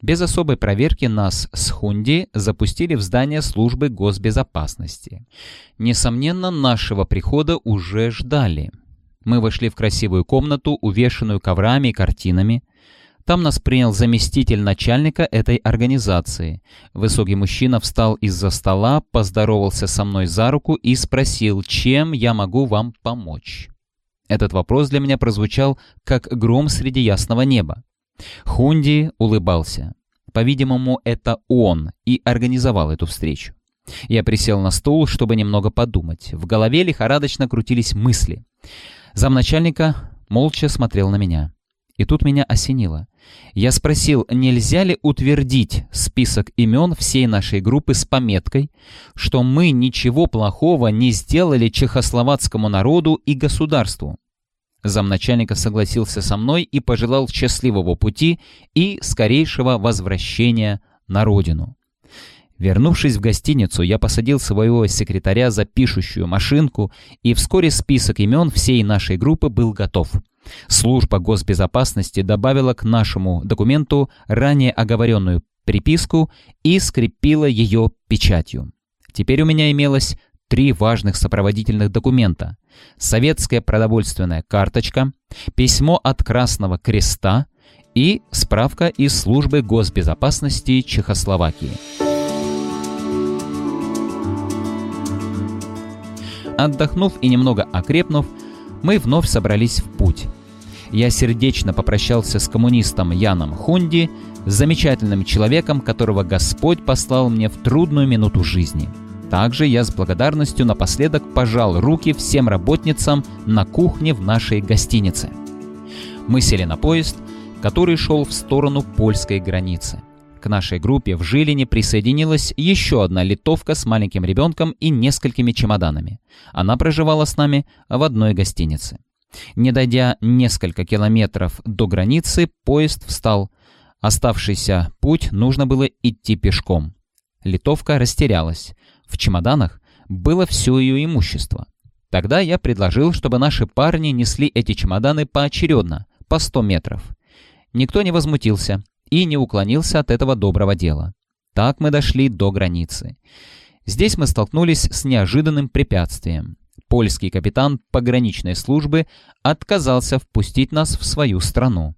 Без особой проверки нас с Хунди запустили в здание службы госбезопасности. Несомненно, нашего прихода уже ждали. Мы вошли в красивую комнату, увешанную коврами и картинами. Там нас принял заместитель начальника этой организации. Высокий мужчина встал из-за стола, поздоровался со мной за руку и спросил, чем я могу вам помочь. Этот вопрос для меня прозвучал, как гром среди ясного неба. Хунди улыбался. По-видимому, это он и организовал эту встречу. Я присел на стул, чтобы немного подумать. В голове лихорадочно крутились мысли. Замначальника молча смотрел на меня. И тут меня осенило. Я спросил, нельзя ли утвердить список имен всей нашей группы с пометкой, что мы ничего плохого не сделали чехословацкому народу и государству. Замначальника согласился со мной и пожелал счастливого пути и скорейшего возвращения на родину. Вернувшись в гостиницу, я посадил своего секретаря за пишущую машинку, и вскоре список имен всей нашей группы был готов. Служба госбезопасности добавила к нашему документу ранее оговоренную приписку и скрепила ее печатью. Теперь у меня имелось три важных сопроводительных документа. Советская продовольственная карточка, письмо от Красного Креста и справка из службы госбезопасности Чехословакии. Отдохнув и немного окрепнув, мы вновь собрались в путь. Я сердечно попрощался с коммунистом Яном Хунди, замечательным человеком, которого Господь послал мне в трудную минуту жизни. Также я с благодарностью напоследок пожал руки всем работницам на кухне в нашей гостинице. Мы сели на поезд, который шел в сторону польской границы. К нашей группе в Жилине присоединилась еще одна литовка с маленьким ребенком и несколькими чемоданами. Она проживала с нами в одной гостинице. Не дойдя несколько километров до границы, поезд встал. Оставшийся путь нужно было идти пешком. Литовка растерялась. В чемоданах было все ее имущество. Тогда я предложил, чтобы наши парни несли эти чемоданы поочередно, по 100 метров. Никто не возмутился, и не уклонился от этого доброго дела. Так мы дошли до границы. Здесь мы столкнулись с неожиданным препятствием. Польский капитан пограничной службы отказался впустить нас в свою страну.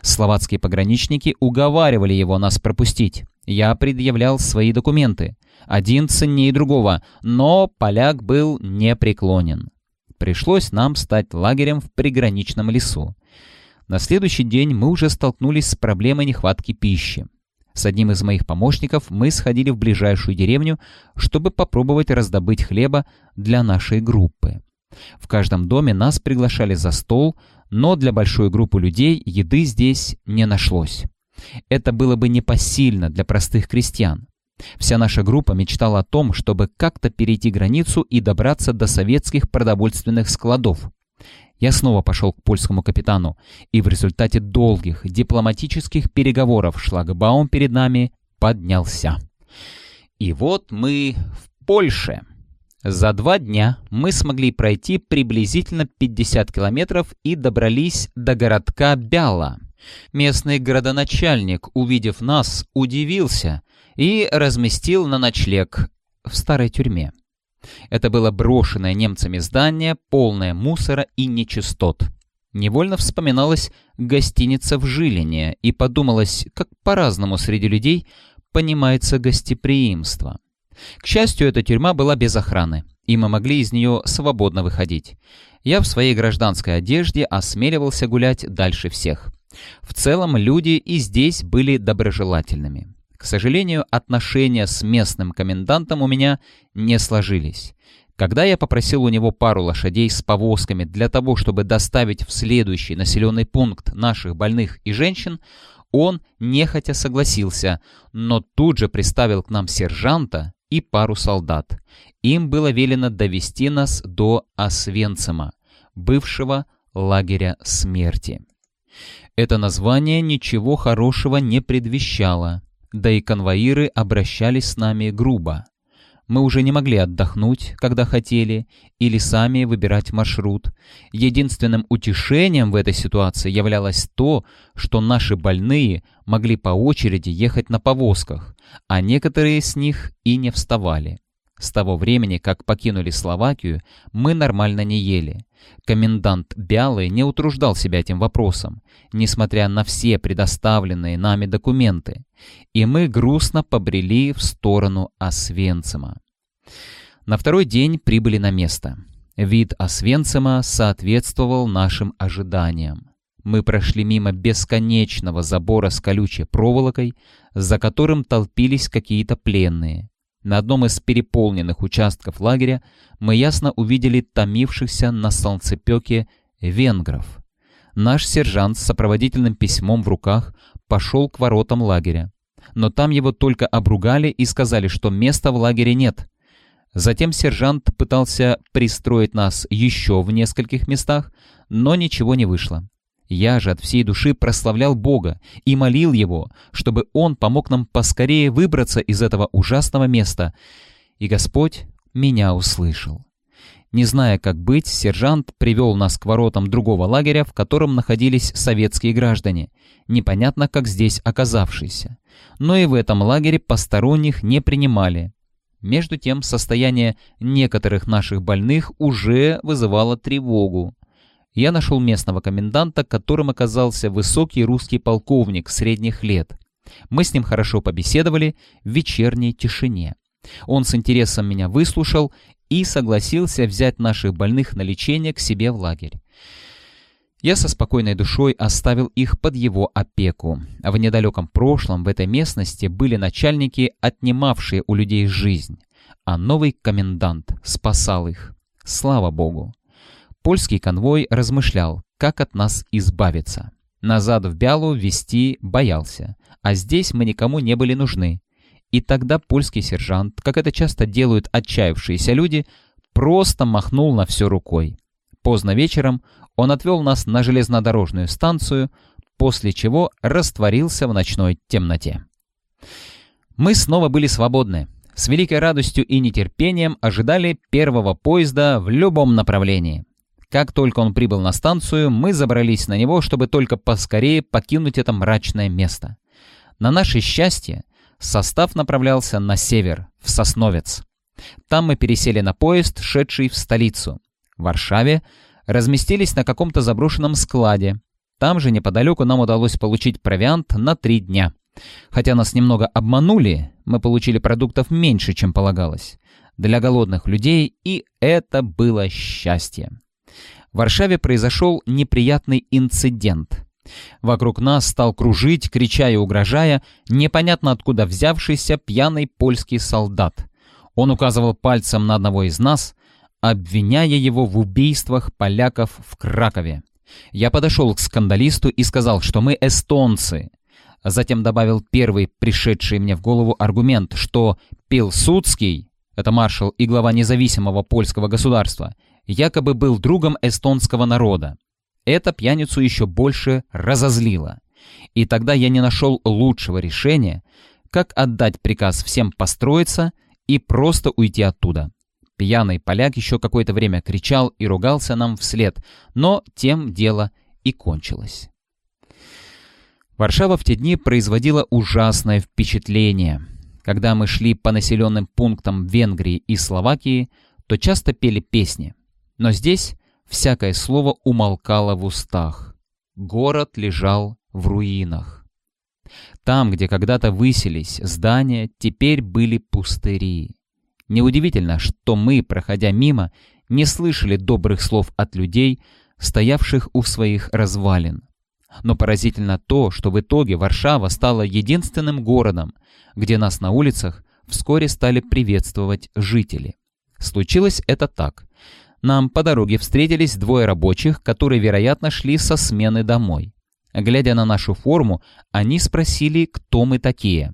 Словацкие пограничники уговаривали его нас пропустить. Я предъявлял свои документы. Один ценнее другого, но поляк был непреклонен. Пришлось нам стать лагерем в приграничном лесу. На следующий день мы уже столкнулись с проблемой нехватки пищи. С одним из моих помощников мы сходили в ближайшую деревню, чтобы попробовать раздобыть хлеба для нашей группы. В каждом доме нас приглашали за стол, но для большой группы людей еды здесь не нашлось. Это было бы непосильно для простых крестьян. Вся наша группа мечтала о том, чтобы как-то перейти границу и добраться до советских продовольственных складов. Я снова пошел к польскому капитану, и в результате долгих дипломатических переговоров шлагбаум перед нами поднялся. И вот мы в Польше. За два дня мы смогли пройти приблизительно 50 километров и добрались до городка Бяла. Местный городоначальник, увидев нас, удивился и разместил на ночлег в старой тюрьме. Это было брошенное немцами здание, полное мусора и нечистот. Невольно вспоминалась гостиница в Жилине, и подумалось, как по-разному среди людей понимается гостеприимство. К счастью, эта тюрьма была без охраны, и мы могли из нее свободно выходить. Я в своей гражданской одежде осмеливался гулять дальше всех. В целом люди и здесь были доброжелательными. К сожалению, отношения с местным комендантом у меня не сложились. Когда я попросил у него пару лошадей с повозками для того, чтобы доставить в следующий населенный пункт наших больных и женщин, он нехотя согласился, но тут же приставил к нам сержанта и пару солдат. Им было велено довести нас до Освенцима, бывшего лагеря смерти. Это название ничего хорошего не предвещало да и конвоиры обращались с нами грубо. Мы уже не могли отдохнуть, когда хотели, или сами выбирать маршрут. Единственным утешением в этой ситуации являлось то, что наши больные могли по очереди ехать на повозках, а некоторые из них и не вставали. С того времени, как покинули Словакию, мы нормально не ели. Комендант Бялый не утруждал себя этим вопросом, несмотря на все предоставленные нами документы, и мы грустно побрели в сторону Освенцима. На второй день прибыли на место. Вид Освенцима соответствовал нашим ожиданиям. Мы прошли мимо бесконечного забора с колючей проволокой, за которым толпились какие-то пленные. На одном из переполненных участков лагеря мы ясно увидели томившихся на солнцепеке венгров. Наш сержант с сопроводительным письмом в руках пошел к воротам лагеря. Но там его только обругали и сказали, что места в лагере нет. Затем сержант пытался пристроить нас еще в нескольких местах, но ничего не вышло. Я же от всей души прославлял Бога и молил Его, чтобы Он помог нам поскорее выбраться из этого ужасного места. И Господь меня услышал. Не зная, как быть, сержант привел нас к воротам другого лагеря, в котором находились советские граждане, непонятно как здесь оказавшиеся. Но и в этом лагере посторонних не принимали. Между тем, состояние некоторых наших больных уже вызывало тревогу. Я нашел местного коменданта, которым оказался высокий русский полковник средних лет. Мы с ним хорошо побеседовали в вечерней тишине. Он с интересом меня выслушал и согласился взять наших больных на лечение к себе в лагерь. Я со спокойной душой оставил их под его опеку. В недалеком прошлом в этой местности были начальники, отнимавшие у людей жизнь, а новый комендант спасал их. Слава Богу! Польский конвой размышлял, как от нас избавиться. Назад в Бялу вести боялся, а здесь мы никому не были нужны. И тогда польский сержант, как это часто делают отчаявшиеся люди, просто махнул на все рукой. Поздно вечером он отвел нас на железнодорожную станцию, после чего растворился в ночной темноте. Мы снова были свободны. С великой радостью и нетерпением ожидали первого поезда в любом направлении. Как только он прибыл на станцию, мы забрались на него, чтобы только поскорее покинуть это мрачное место. На наше счастье, Состав направлялся на север, в Сосновец. Там мы пересели на поезд, шедший в столицу. В Варшаве разместились на каком-то заброшенном складе. Там же неподалеку нам удалось получить провиант на три дня. Хотя нас немного обманули, мы получили продуктов меньше, чем полагалось. Для голодных людей и это было счастье. В Варшаве произошел неприятный инцидент. Вокруг нас стал кружить, крича и угрожая, непонятно откуда взявшийся пьяный польский солдат. Он указывал пальцем на одного из нас, обвиняя его в убийствах поляков в Кракове. Я подошел к скандалисту и сказал, что мы эстонцы. Затем добавил первый пришедший мне в голову аргумент, что Пилсудский, это маршал и глава независимого польского государства, якобы был другом эстонского народа. Это пьяницу еще больше разозлило. И тогда я не нашел лучшего решения, как отдать приказ всем построиться и просто уйти оттуда. Пьяный поляк еще какое-то время кричал и ругался нам вслед, но тем дело и кончилось. Варшава в те дни производила ужасное впечатление. Когда мы шли по населенным пунктам Венгрии и Словакии, то часто пели песни. Но здесь всякое слово умолкало в устах. Город лежал в руинах. Там, где когда-то высились здания, теперь были пустыри. Неудивительно, что мы, проходя мимо, не слышали добрых слов от людей, стоявших у своих развалин. Но поразительно то, что в итоге Варшава стала единственным городом, где нас на улицах вскоре стали приветствовать жители. Случилось это так. Нам по дороге встретились двое рабочих, которые, вероятно, шли со смены домой. Глядя на нашу форму, они спросили, кто мы такие.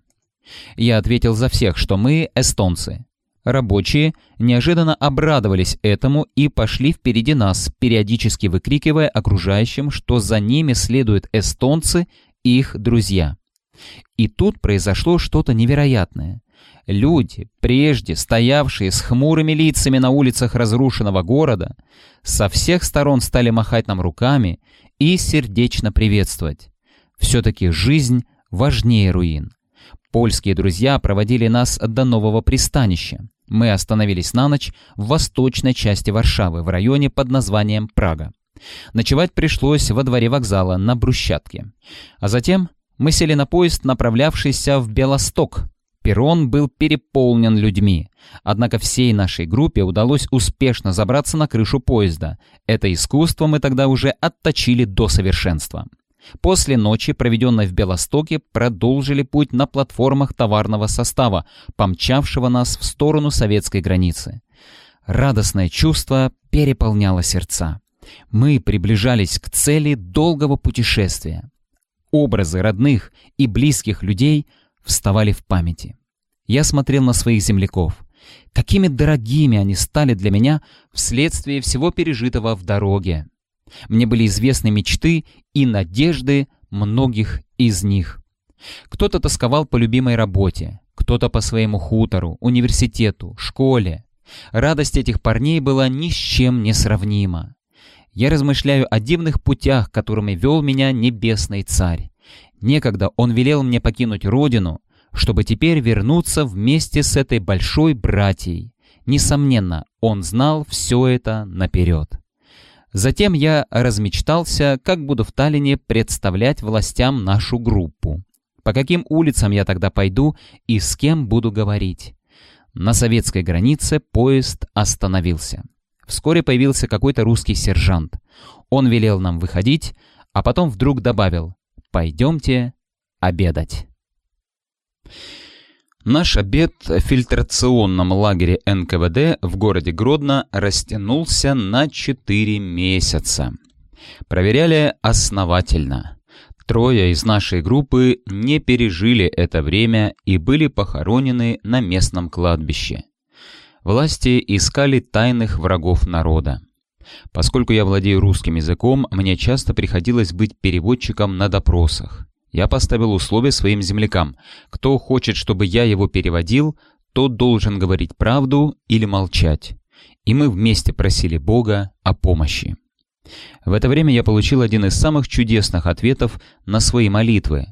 Я ответил за всех, что мы эстонцы. Рабочие неожиданно обрадовались этому и пошли впереди нас, периодически выкрикивая окружающим, что за ними следуют эстонцы и их друзья. И тут произошло что-то невероятное. Люди, прежде стоявшие с хмурыми лицами на улицах разрушенного города, со всех сторон стали махать нам руками и сердечно приветствовать. Все-таки жизнь важнее руин. Польские друзья проводили нас до нового пристанища. Мы остановились на ночь в восточной части Варшавы, в районе под названием Прага. Ночевать пришлось во дворе вокзала на брусчатке. А затем мы сели на поезд, направлявшийся в Белосток, Перрон был переполнен людьми. Однако всей нашей группе удалось успешно забраться на крышу поезда. Это искусство мы тогда уже отточили до совершенства. После ночи, проведенной в Белостоке, продолжили путь на платформах товарного состава, помчавшего нас в сторону советской границы. Радостное чувство переполняло сердца. Мы приближались к цели долгого путешествия. Образы родных и близких людей вставали в памяти. Я смотрел на своих земляков. Какими дорогими они стали для меня вследствие всего пережитого в дороге. Мне были известны мечты и надежды многих из них. Кто-то тосковал по любимой работе, кто-то по своему хутору, университету, школе. Радость этих парней была ни с чем не сравнима. Я размышляю о дивных путях, которыми вел меня небесный царь. Некогда он велел мне покинуть родину, чтобы теперь вернуться вместе с этой большой братьей. Несомненно, он знал все это наперед. Затем я размечтался, как буду в Таллине представлять властям нашу группу. По каким улицам я тогда пойду и с кем буду говорить. На советской границе поезд остановился. Вскоре появился какой-то русский сержант. Он велел нам выходить, а потом вдруг добавил «Пойдемте обедать». Наш обед в фильтрационном лагере НКВД в городе Гродно растянулся на 4 месяца. Проверяли основательно. Трое из нашей группы не пережили это время и были похоронены на местном кладбище. Власти искали тайных врагов народа. Поскольку я владею русским языком, мне часто приходилось быть переводчиком на допросах. Я поставил условие своим землякам. Кто хочет, чтобы я его переводил, тот должен говорить правду или молчать. И мы вместе просили Бога о помощи. В это время я получил один из самых чудесных ответов на свои молитвы.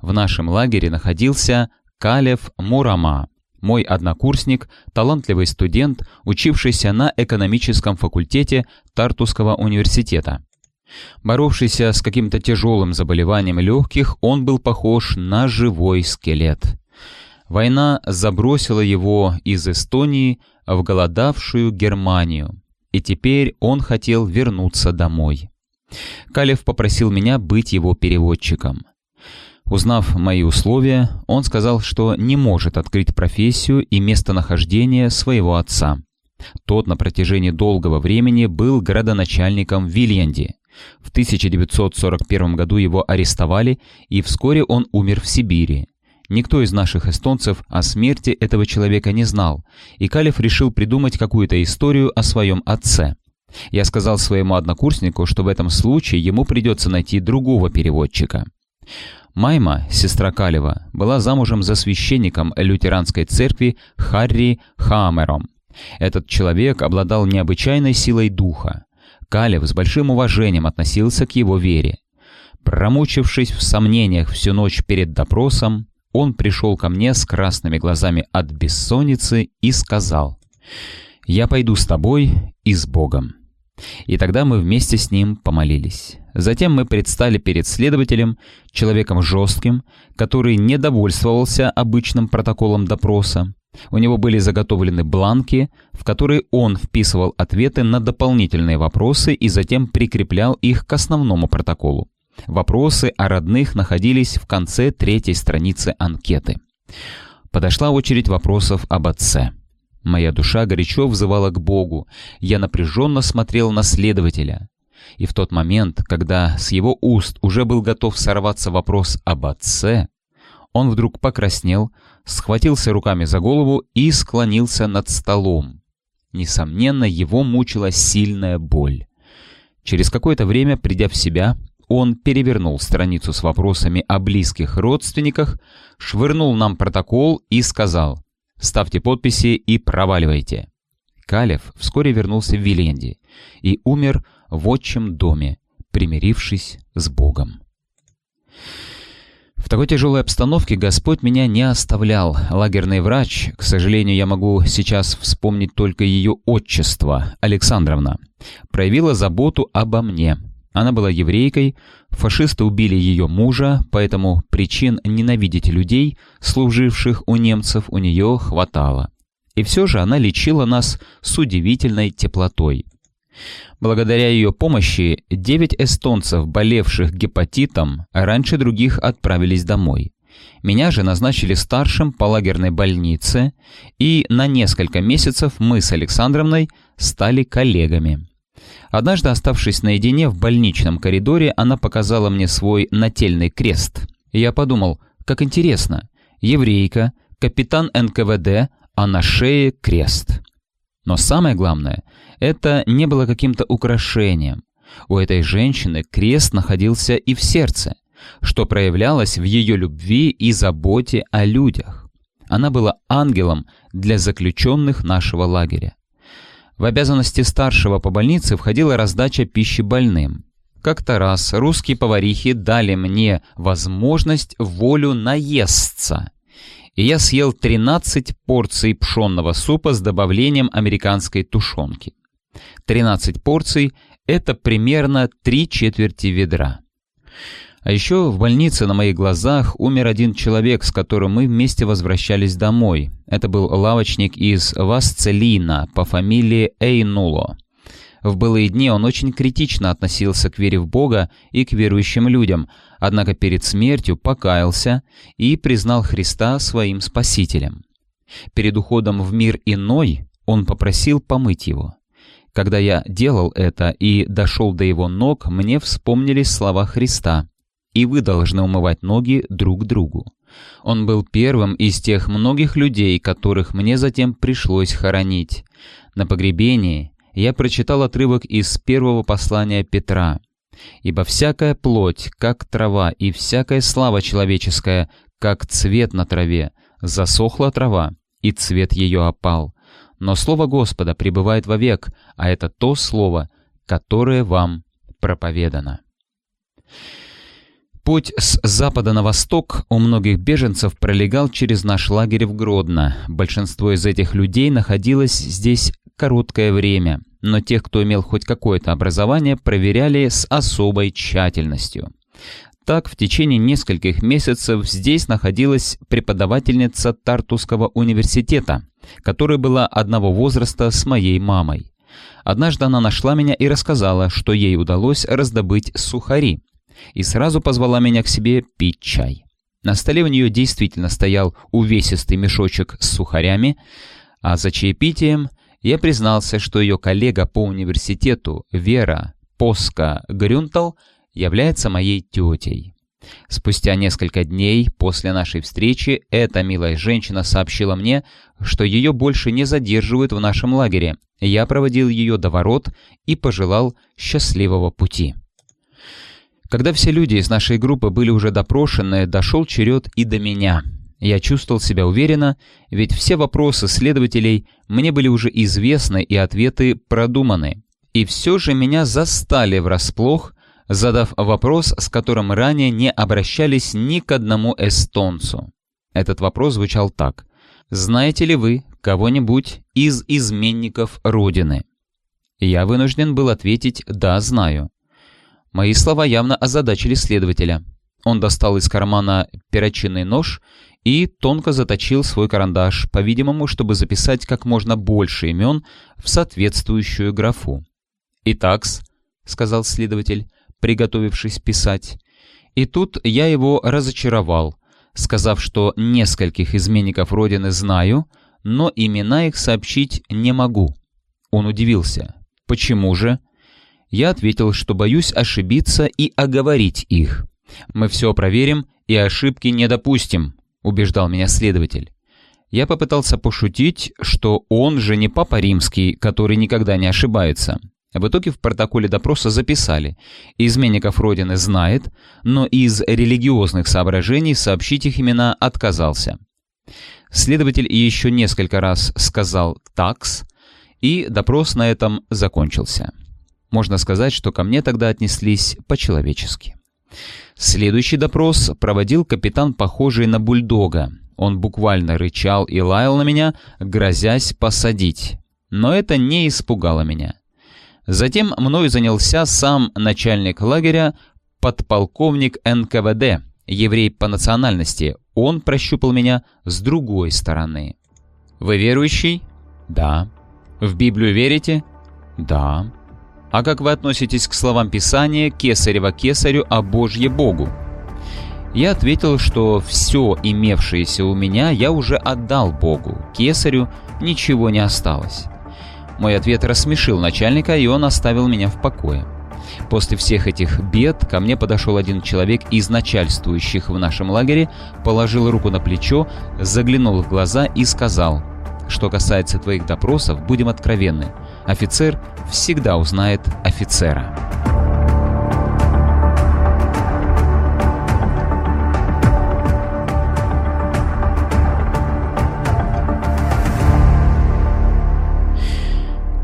В нашем лагере находился Калев Мурама, мой однокурсник, талантливый студент, учившийся на экономическом факультете Тартусского университета. Боровшийся с каким-то тяжелым заболеванием легких, он был похож на живой скелет. Война забросила его из Эстонии в голодавшую Германию, и теперь он хотел вернуться домой. Калев попросил меня быть его переводчиком. Узнав мои условия, он сказал, что не может открыть профессию и местонахождение своего отца. Тот на протяжении долгого времени был градоначальником в Вильянде. В 1941 году его арестовали, и вскоре он умер в Сибири. Никто из наших эстонцев о смерти этого человека не знал, и Калев решил придумать какую-то историю о своем отце. Я сказал своему однокурснику, что в этом случае ему придется найти другого переводчика. Майма, сестра Калева, была замужем за священником лютеранской церкви Харри Хамером. Этот человек обладал необычайной силой духа. Калев с большим уважением относился к его вере. Промучившись в сомнениях всю ночь перед допросом, он пришел ко мне с красными глазами от бессонницы и сказал, «Я пойду с тобой и с Богом». И тогда мы вместе с ним помолились. Затем мы предстали перед следователем, человеком жестким, который не довольствовался обычным протоколом допроса. У него были заготовлены бланки, в которые он вписывал ответы на дополнительные вопросы и затем прикреплял их к основному протоколу. Вопросы о родных находились в конце третьей страницы анкеты. Подошла очередь вопросов об отце. Моя душа горячо взывала к Богу. Я напряженно смотрел на следователя. И в тот момент, когда с его уст уже был готов сорваться вопрос об отце, он вдруг покраснел, схватился руками за голову и склонился над столом. Несомненно, его мучила сильная боль. Через какое-то время, придя в себя, он перевернул страницу с вопросами о близких родственниках, швырнул нам протокол и сказал «Ставьте подписи и проваливайте». Калев вскоре вернулся в Виленди и умер в отчим доме, примирившись с Богом. В такой тяжелой обстановке Господь меня не оставлял. Лагерный врач, к сожалению, я могу сейчас вспомнить только ее отчество, Александровна, проявила заботу обо мне. Она была еврейкой, фашисты убили ее мужа, поэтому причин ненавидеть людей, служивших у немцев, у нее хватало. И все же она лечила нас с удивительной теплотой. Благодаря ее помощи девять эстонцев, болевших гепатитом, раньше других отправились домой. Меня же назначили старшим по лагерной больнице, и на несколько месяцев мы с Александровной стали коллегами. Однажды, оставшись наедине в больничном коридоре, она показала мне свой нательный крест. Я подумал, как интересно, еврейка, капитан НКВД, а на шее крест. Но самое главное, это не было каким-то украшением. У этой женщины крест находился и в сердце, что проявлялось в ее любви и заботе о людях. Она была ангелом для заключенных нашего лагеря. В обязанности старшего по больнице входила раздача пищи больным. Как-то раз русские поварихи дали мне возможность волю наесться. И я съел 13 порций пшенного супа с добавлением американской тушенки. 13 порций – это примерно три четверти ведра. А еще в больнице на моих глазах умер один человек, с которым мы вместе возвращались домой. Это был лавочник из Васцелина по фамилии Эйнуло. В былые дни он очень критично относился к вере в Бога и к верующим людям, однако перед смертью покаялся и признал Христа своим Спасителем. Перед уходом в мир иной он попросил помыть его. Когда я делал это и дошел до его ног, мне вспомнились слова Христа и вы должны умывать ноги друг другу. Он был первым из тех многих людей, которых мне затем пришлось хоронить. На погребении я прочитал отрывок из первого послания Петра. «Ибо всякая плоть, как трава, и всякая слава человеческая, как цвет на траве, засохла трава, и цвет ее опал. Но слово Господа пребывает вовек, а это то слово, которое вам проповедано». Путь с запада на восток у многих беженцев пролегал через наш лагерь в Гродно. Большинство из этих людей находилось здесь короткое время, но тех, кто имел хоть какое-то образование, проверяли с особой тщательностью. Так, в течение нескольких месяцев здесь находилась преподавательница Тартусского университета, которая была одного возраста с моей мамой. Однажды она нашла меня и рассказала, что ей удалось раздобыть сухари – и сразу позвала меня к себе пить чай. На столе у нее действительно стоял увесистый мешочек с сухарями, а за чаепитием я признался, что ее коллега по университету Вера Поска Грюнтал является моей тетей. Спустя несколько дней после нашей встречи эта милая женщина сообщила мне, что ее больше не задерживают в нашем лагере. Я проводил ее до ворот и пожелал счастливого пути. Когда все люди из нашей группы были уже допрошены, дошел черед и до меня. Я чувствовал себя уверенно, ведь все вопросы следователей мне были уже известны и ответы продуманы. И все же меня застали врасплох, задав вопрос, с которым ранее не обращались ни к одному эстонцу. Этот вопрос звучал так. «Знаете ли вы кого-нибудь из изменников Родины?» Я вынужден был ответить «да, знаю». Мои слова явно озадачили следователя. Он достал из кармана перочинный нож и тонко заточил свой карандаш, по-видимому, чтобы записать как можно больше имен в соответствующую графу. «Итакс», — сказал следователь, приготовившись писать. И тут я его разочаровал, сказав, что нескольких изменников Родины знаю, но имена их сообщить не могу. Он удивился. «Почему же?» Я ответил, что боюсь ошибиться и оговорить их. «Мы все проверим и ошибки не допустим», — убеждал меня следователь. Я попытался пошутить, что он же не папа римский, который никогда не ошибается. В итоге в протоколе допроса записали. Изменников Родины знает, но из религиозных соображений сообщить их имена отказался. Следователь еще несколько раз сказал «такс», и допрос на этом закончился. Можно сказать, что ко мне тогда отнеслись по-человечески. Следующий допрос проводил капитан, похожий на бульдога. Он буквально рычал и лаял на меня, грозясь посадить. Но это не испугало меня. Затем мною занялся сам начальник лагеря, подполковник НКВД, еврей по национальности. Он прощупал меня с другой стороны. «Вы верующий?» «Да». «В Библию верите?» «Да». А как вы относитесь к словам Писания «Кесарева кесарю, а Божье Богу»? Я ответил, что все имевшееся у меня я уже отдал Богу, кесарю ничего не осталось. Мой ответ рассмешил начальника, и он оставил меня в покое. После всех этих бед ко мне подошел один человек из начальствующих в нашем лагере, положил руку на плечо, заглянул в глаза и сказал, «Что касается твоих допросов, будем откровенны. Офицер всегда узнает офицера.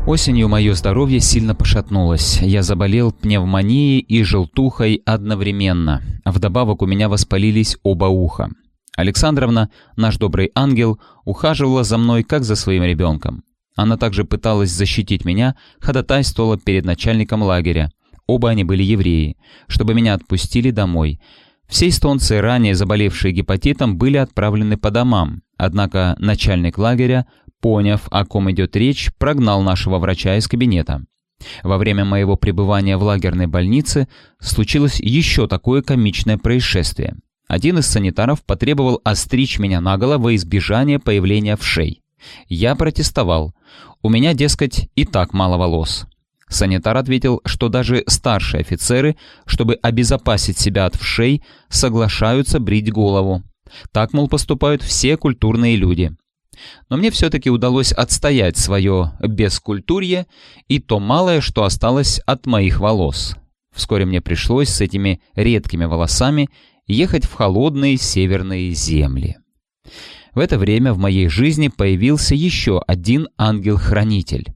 Осенью мое здоровье сильно пошатнулось. Я заболел пневмонией и желтухой одновременно. Вдобавок у меня воспалились оба уха. Александровна, наш добрый ангел, ухаживала за мной как за своим ребенком. Она также пыталась защитить меня, ходатайствовала перед начальником лагеря. Оба они были евреи, чтобы меня отпустили домой. Все эстонцы, ранее заболевшие гепатитом, были отправлены по домам. Однако начальник лагеря, поняв, о ком идет речь, прогнал нашего врача из кабинета. Во время моего пребывания в лагерной больнице случилось еще такое комичное происшествие. Один из санитаров потребовал остричь меня наголо во избежание появления вшей. Я протестовал. У меня, дескать, и так мало волос. Санитар ответил, что даже старшие офицеры, чтобы обезопасить себя от вшей, соглашаются брить голову. Так, мол, поступают все культурные люди. Но мне все-таки удалось отстоять свое бескультурье и то малое, что осталось от моих волос. Вскоре мне пришлось с этими редкими волосами ехать в холодные северные земли. В это время в моей жизни появился еще один ангел-хранитель.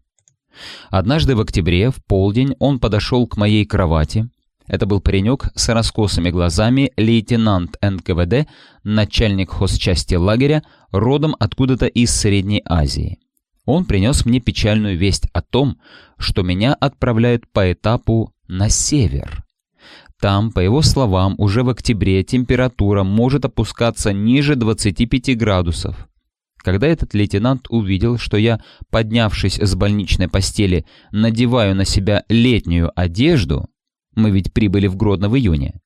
Однажды в октябре, в полдень, он подошел к моей кровати. Это был паренек с раскосыми глазами, лейтенант НКВД, начальник хозчасти лагеря, родом откуда-то из Средней Азии. Он принес мне печальную весть о том, что меня отправляют по этапу на север. Там, по его словам, уже в октябре температура может опускаться ниже 25 градусов. Когда этот лейтенант увидел, что я, поднявшись с больничной постели, надеваю на себя летнюю одежду, мы ведь прибыли в Гродно в июне,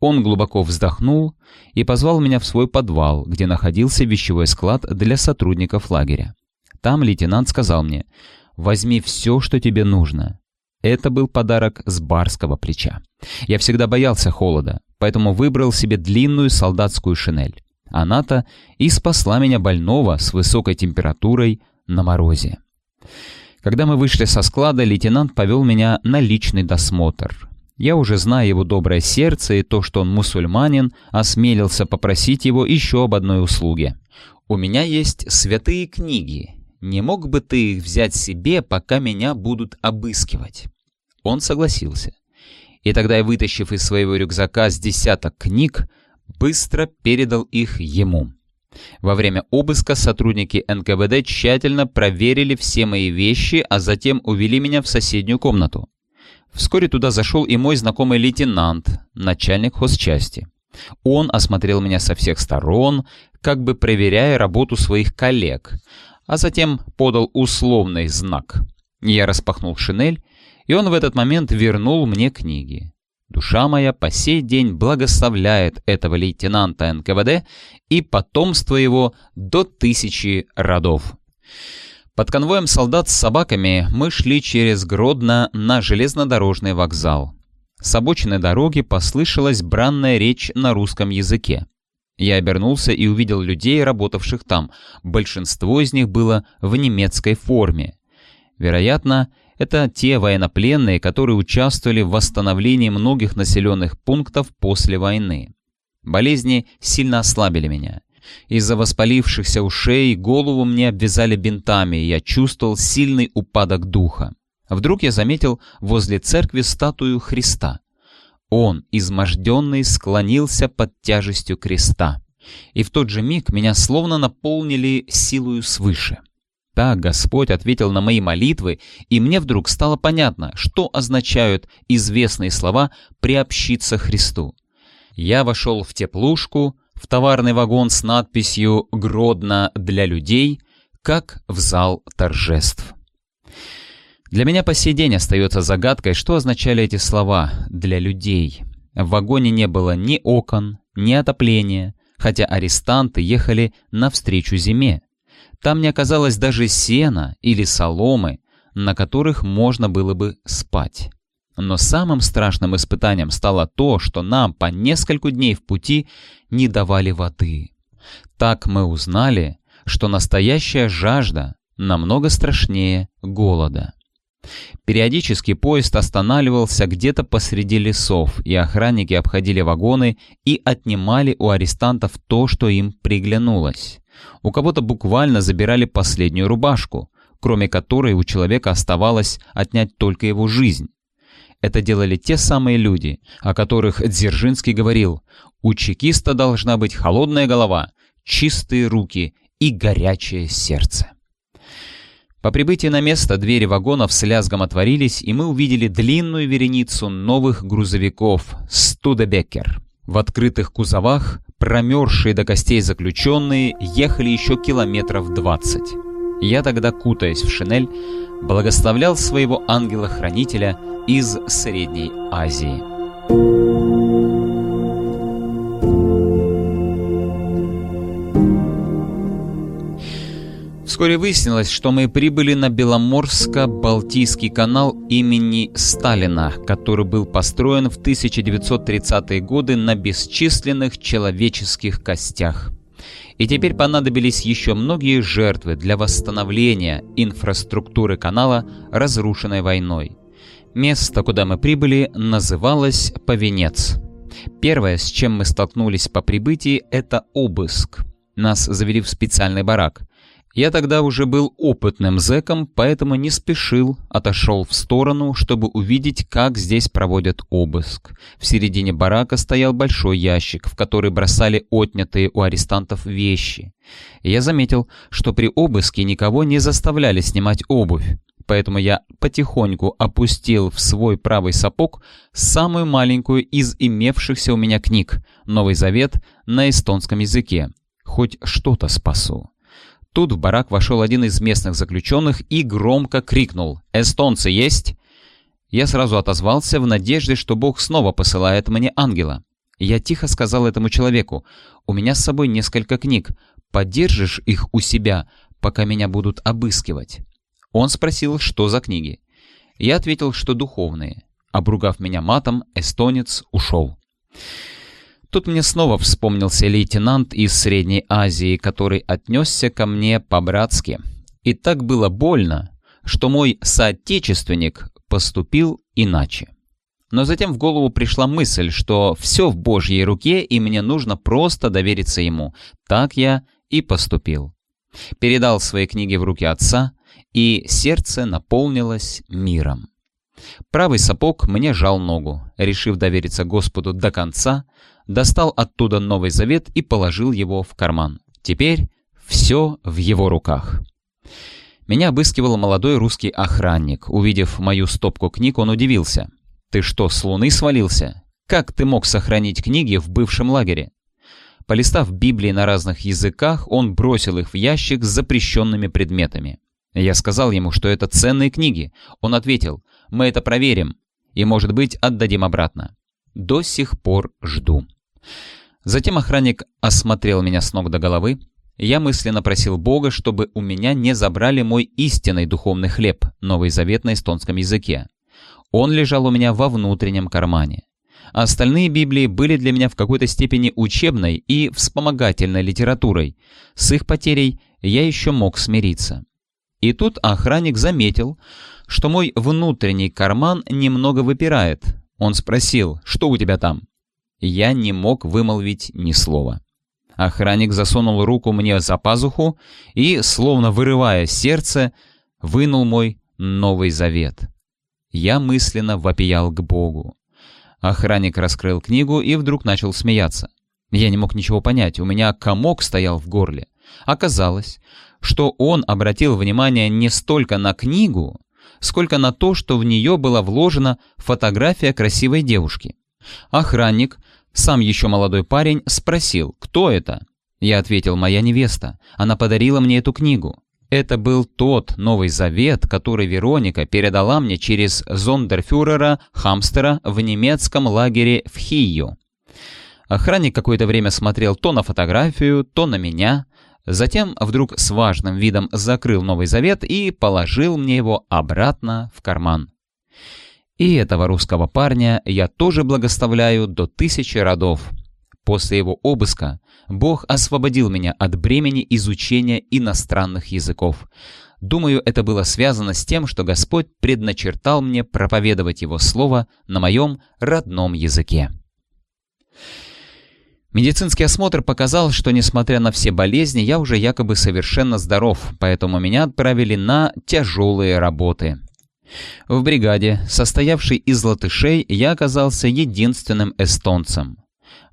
он глубоко вздохнул и позвал меня в свой подвал, где находился вещевой склад для сотрудников лагеря. Там лейтенант сказал мне, «Возьми все, что тебе нужно. Это был подарок с барского плеча. Я всегда боялся холода, поэтому выбрал себе длинную солдатскую шинель. Она-то и спасла меня больного с высокой температурой на морозе. Когда мы вышли со склада, лейтенант повел меня на личный досмотр. Я уже зная его доброе сердце и то, что он мусульманин, осмелился попросить его еще об одной услуге. «У меня есть святые книги, не мог бы ты их взять себе, пока меня будут обыскивать?» Он согласился. И тогда вытащив из своего рюкзака с десяток книг, быстро передал их ему. Во время обыска сотрудники НКВД тщательно проверили все мои вещи, а затем увели меня в соседнюю комнату. Вскоре туда зашел и мой знакомый лейтенант, начальник хозчасти. Он осмотрел меня со всех сторон, как бы проверяя работу своих коллег, а затем подал условный знак. Я распахнул шинель, и он в этот момент вернул мне книги. Душа моя по сей день благословляет этого лейтенанта НКВД и потомство его до тысячи родов. Под конвоем солдат с собаками мы шли через Гродно на железнодорожный вокзал. С обочины дороги послышалась бранная речь на русском языке. Я обернулся и увидел людей, работавших там. Большинство из них было в немецкой форме. Вероятно, это те военнопленные, которые участвовали в восстановлении многих населенных пунктов после войны. Болезни сильно ослабили меня. Из-за воспалившихся ушей голову мне обвязали бинтами, и я чувствовал сильный упадок духа. Вдруг я заметил возле церкви статую Христа. Он, изможденный, склонился под тяжестью креста. И в тот же миг меня словно наполнили силою свыше. Так Господь ответил на мои молитвы, и мне вдруг стало понятно, что означают известные слова «приобщиться Христу». Я вошел в теплушку, в товарный вагон с надписью «Гродно для людей», как в зал торжеств. Для меня по сей день остается загадкой, что означали эти слова «для людей». В вагоне не было ни окон, ни отопления, хотя арестанты ехали навстречу зиме. Там не оказалось даже сена или соломы, на которых можно было бы спать. Но самым страшным испытанием стало то, что нам по несколько дней в пути не давали воды. Так мы узнали, что настоящая жажда намного страшнее голода. Периодически поезд останавливался где-то посреди лесов, и охранники обходили вагоны и отнимали у арестантов то, что им приглянулось. У кого-то буквально забирали последнюю рубашку. кроме которой у человека оставалось отнять только его жизнь. Это делали те самые люди, о которых Дзержинский говорил, у чекиста должна быть холодная голова, чистые руки и горячее сердце. По прибытии на место двери вагонов с лязгом отворились, и мы увидели длинную вереницу новых грузовиков «Студебеккер». В открытых кузовах промерзшие до костей заключенные ехали еще километров двадцать. Я тогда, кутаясь в шинель, благословлял своего ангела-хранителя из Средней Азии. Вскоре выяснилось, что мы прибыли на Беломорско-Балтийский канал имени Сталина, который был построен в 1930-е годы на бесчисленных человеческих костях. И теперь понадобились еще многие жертвы для восстановления инфраструктуры канала, разрушенной войной. Место, куда мы прибыли, называлось Повенец. Первое, с чем мы столкнулись по прибытии, это обыск. Нас завели в специальный барак. Я тогда уже был опытным зэком, поэтому не спешил, отошел в сторону, чтобы увидеть, как здесь проводят обыск. В середине барака стоял большой ящик, в который бросали отнятые у арестантов вещи. я заметил, что при обыске никого не заставляли снимать обувь. Поэтому я потихоньку опустил в свой правый сапог самую маленькую из имевшихся у меня книг «Новый Завет» на эстонском языке. Хоть что-то спасу. Тут в барак вошел один из местных заключенных и громко крикнул «Эстонцы есть?». Я сразу отозвался в надежде, что Бог снова посылает мне ангела. Я тихо сказал этому человеку «У меня с собой несколько книг. Подержишь их у себя, пока меня будут обыскивать?» Он спросил, что за книги. Я ответил, что духовные. Обругав меня матом, эстонец ушел. Тут мне снова вспомнился лейтенант из Средней Азии, который отнесся ко мне по-братски. И так было больно, что мой соотечественник поступил иначе. Но затем в голову пришла мысль, что все в Божьей руке, и мне нужно просто довериться ему. Так я и поступил. Передал свои книги в руки отца, и сердце наполнилось миром. Правый сапог мне жал ногу. Решив довериться Господу до конца, достал оттуда Новый Завет и положил его в карман. Теперь все в его руках. Меня обыскивал молодой русский охранник. Увидев мою стопку книг, он удивился. «Ты что, с луны свалился? Как ты мог сохранить книги в бывшем лагере?» Полистав Библии на разных языках, он бросил их в ящик с запрещенными предметами. Я сказал ему, что это ценные книги. Он ответил, мы это проверим и, может быть, отдадим обратно. До сих пор жду. Затем охранник осмотрел меня с ног до головы. Я мысленно просил Бога, чтобы у меня не забрали мой истинный духовный хлеб, Новый Завет на эстонском языке. Он лежал у меня во внутреннем кармане. Остальные Библии были для меня в какой-то степени учебной и вспомогательной литературой. С их потерей я еще мог смириться. И тут охранник заметил, что мой внутренний карман немного выпирает. Он спросил, что у тебя там? Я не мог вымолвить ни слова. Охранник засунул руку мне за пазуху и, словно вырывая сердце, вынул мой Новый Завет. Я мысленно вопиял к Богу. Охранник раскрыл книгу и вдруг начал смеяться. Я не мог ничего понять, у меня комок стоял в горле. Оказалось, что он обратил внимание не столько на книгу, сколько на то, что в нее была вложена фотография красивой девушки. Охранник, сам еще молодой парень, спросил, кто это? Я ответил, моя невеста. Она подарила мне эту книгу. Это был тот Новый Завет, который Вероника передала мне через зондерфюрера Хамстера в немецком лагере в Хию. Охранник какое-то время смотрел то на фотографию, то на меня, Затем вдруг с важным видом закрыл Новый Завет и положил мне его обратно в карман. И этого русского парня я тоже благословляю до тысячи родов. После его обыска Бог освободил меня от бремени изучения иностранных языков. Думаю, это было связано с тем, что Господь предначертал мне проповедовать Его Слово на моем родном языке. Медицинский осмотр показал, что несмотря на все болезни, я уже якобы совершенно здоров, поэтому меня отправили на тяжелые работы. В бригаде, состоявшей из латышей, я оказался единственным эстонцем.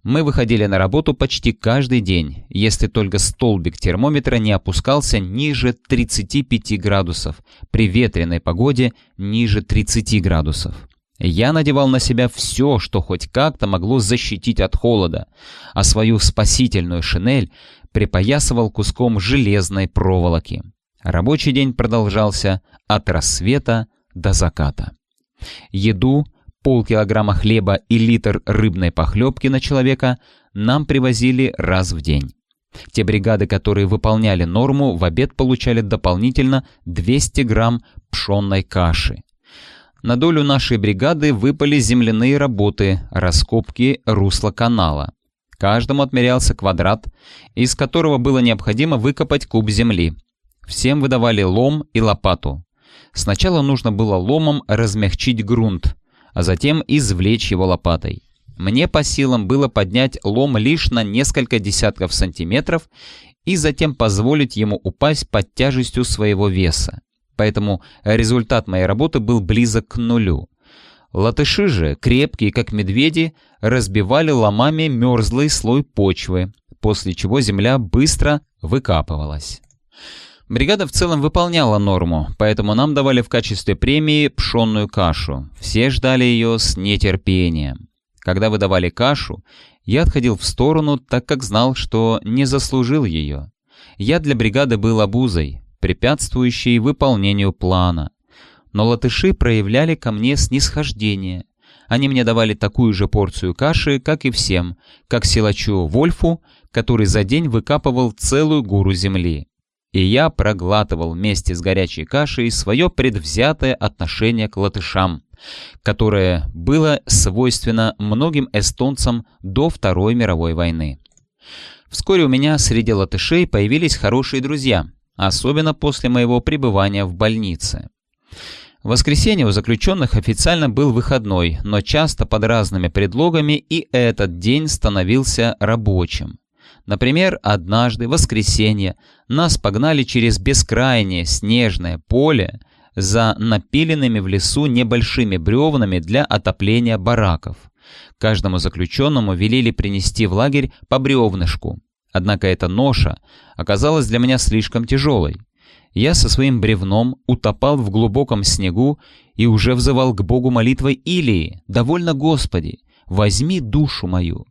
Мы выходили на работу почти каждый день, если только столбик термометра не опускался ниже 35 градусов, при ветреной погоде ниже 30 градусов. Я надевал на себя все, что хоть как-то могло защитить от холода, а свою спасительную шинель припоясывал куском железной проволоки. Рабочий день продолжался от рассвета до заката. Еду, полкилограмма хлеба и литр рыбной похлебки на человека нам привозили раз в день. Те бригады, которые выполняли норму, в обед получали дополнительно 200 грамм пшенной каши. На долю нашей бригады выпали земляные работы, раскопки русла канала. Каждому отмерялся квадрат, из которого было необходимо выкопать куб земли. Всем выдавали лом и лопату. Сначала нужно было ломом размягчить грунт, а затем извлечь его лопатой. Мне по силам было поднять лом лишь на несколько десятков сантиметров и затем позволить ему упасть под тяжестью своего веса поэтому результат моей работы был близок к нулю. Латыши же, крепкие как медведи, разбивали ломами мерзлый слой почвы, после чего земля быстро выкапывалась. Бригада в целом выполняла норму, поэтому нам давали в качестве премии пшенную кашу. Все ждали ее с нетерпением. Когда выдавали кашу, я отходил в сторону, так как знал, что не заслужил ее. Я для бригады был обузой, препятствующие выполнению плана. Но латыши проявляли ко мне снисхождение. Они мне давали такую же порцию каши, как и всем, как силачу Вольфу, который за день выкапывал целую гору земли. И я проглатывал вместе с горячей кашей свое предвзятое отношение к латышам, которое было свойственно многим эстонцам до Второй мировой войны. Вскоре у меня среди латышей появились хорошие друзья, особенно после моего пребывания в больнице. В воскресенье у заключенных официально был выходной, но часто под разными предлогами и этот день становился рабочим. Например, однажды, в воскресенье, нас погнали через бескрайнее снежное поле за напиленными в лесу небольшими бревнами для отопления бараков. Каждому заключенному велели принести в лагерь по бревнышку, Однако эта ноша оказалась для меня слишком тяжелой. Я со своим бревном утопал в глубоком снегу и уже взывал к Богу молитвой Илии «Довольно, Господи, возьми душу мою».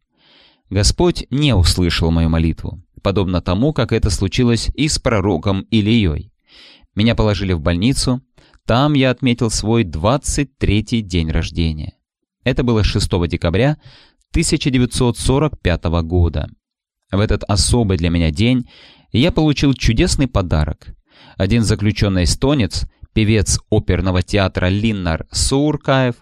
Господь не услышал мою молитву, подобно тому, как это случилось и с пророком Илией. Меня положили в больницу, там я отметил свой 23-й день рождения. Это было 6 декабря 1945 года. В этот особый для меня день я получил чудесный подарок. Один заключенный эстонец, певец оперного театра Линнар Сууркаев,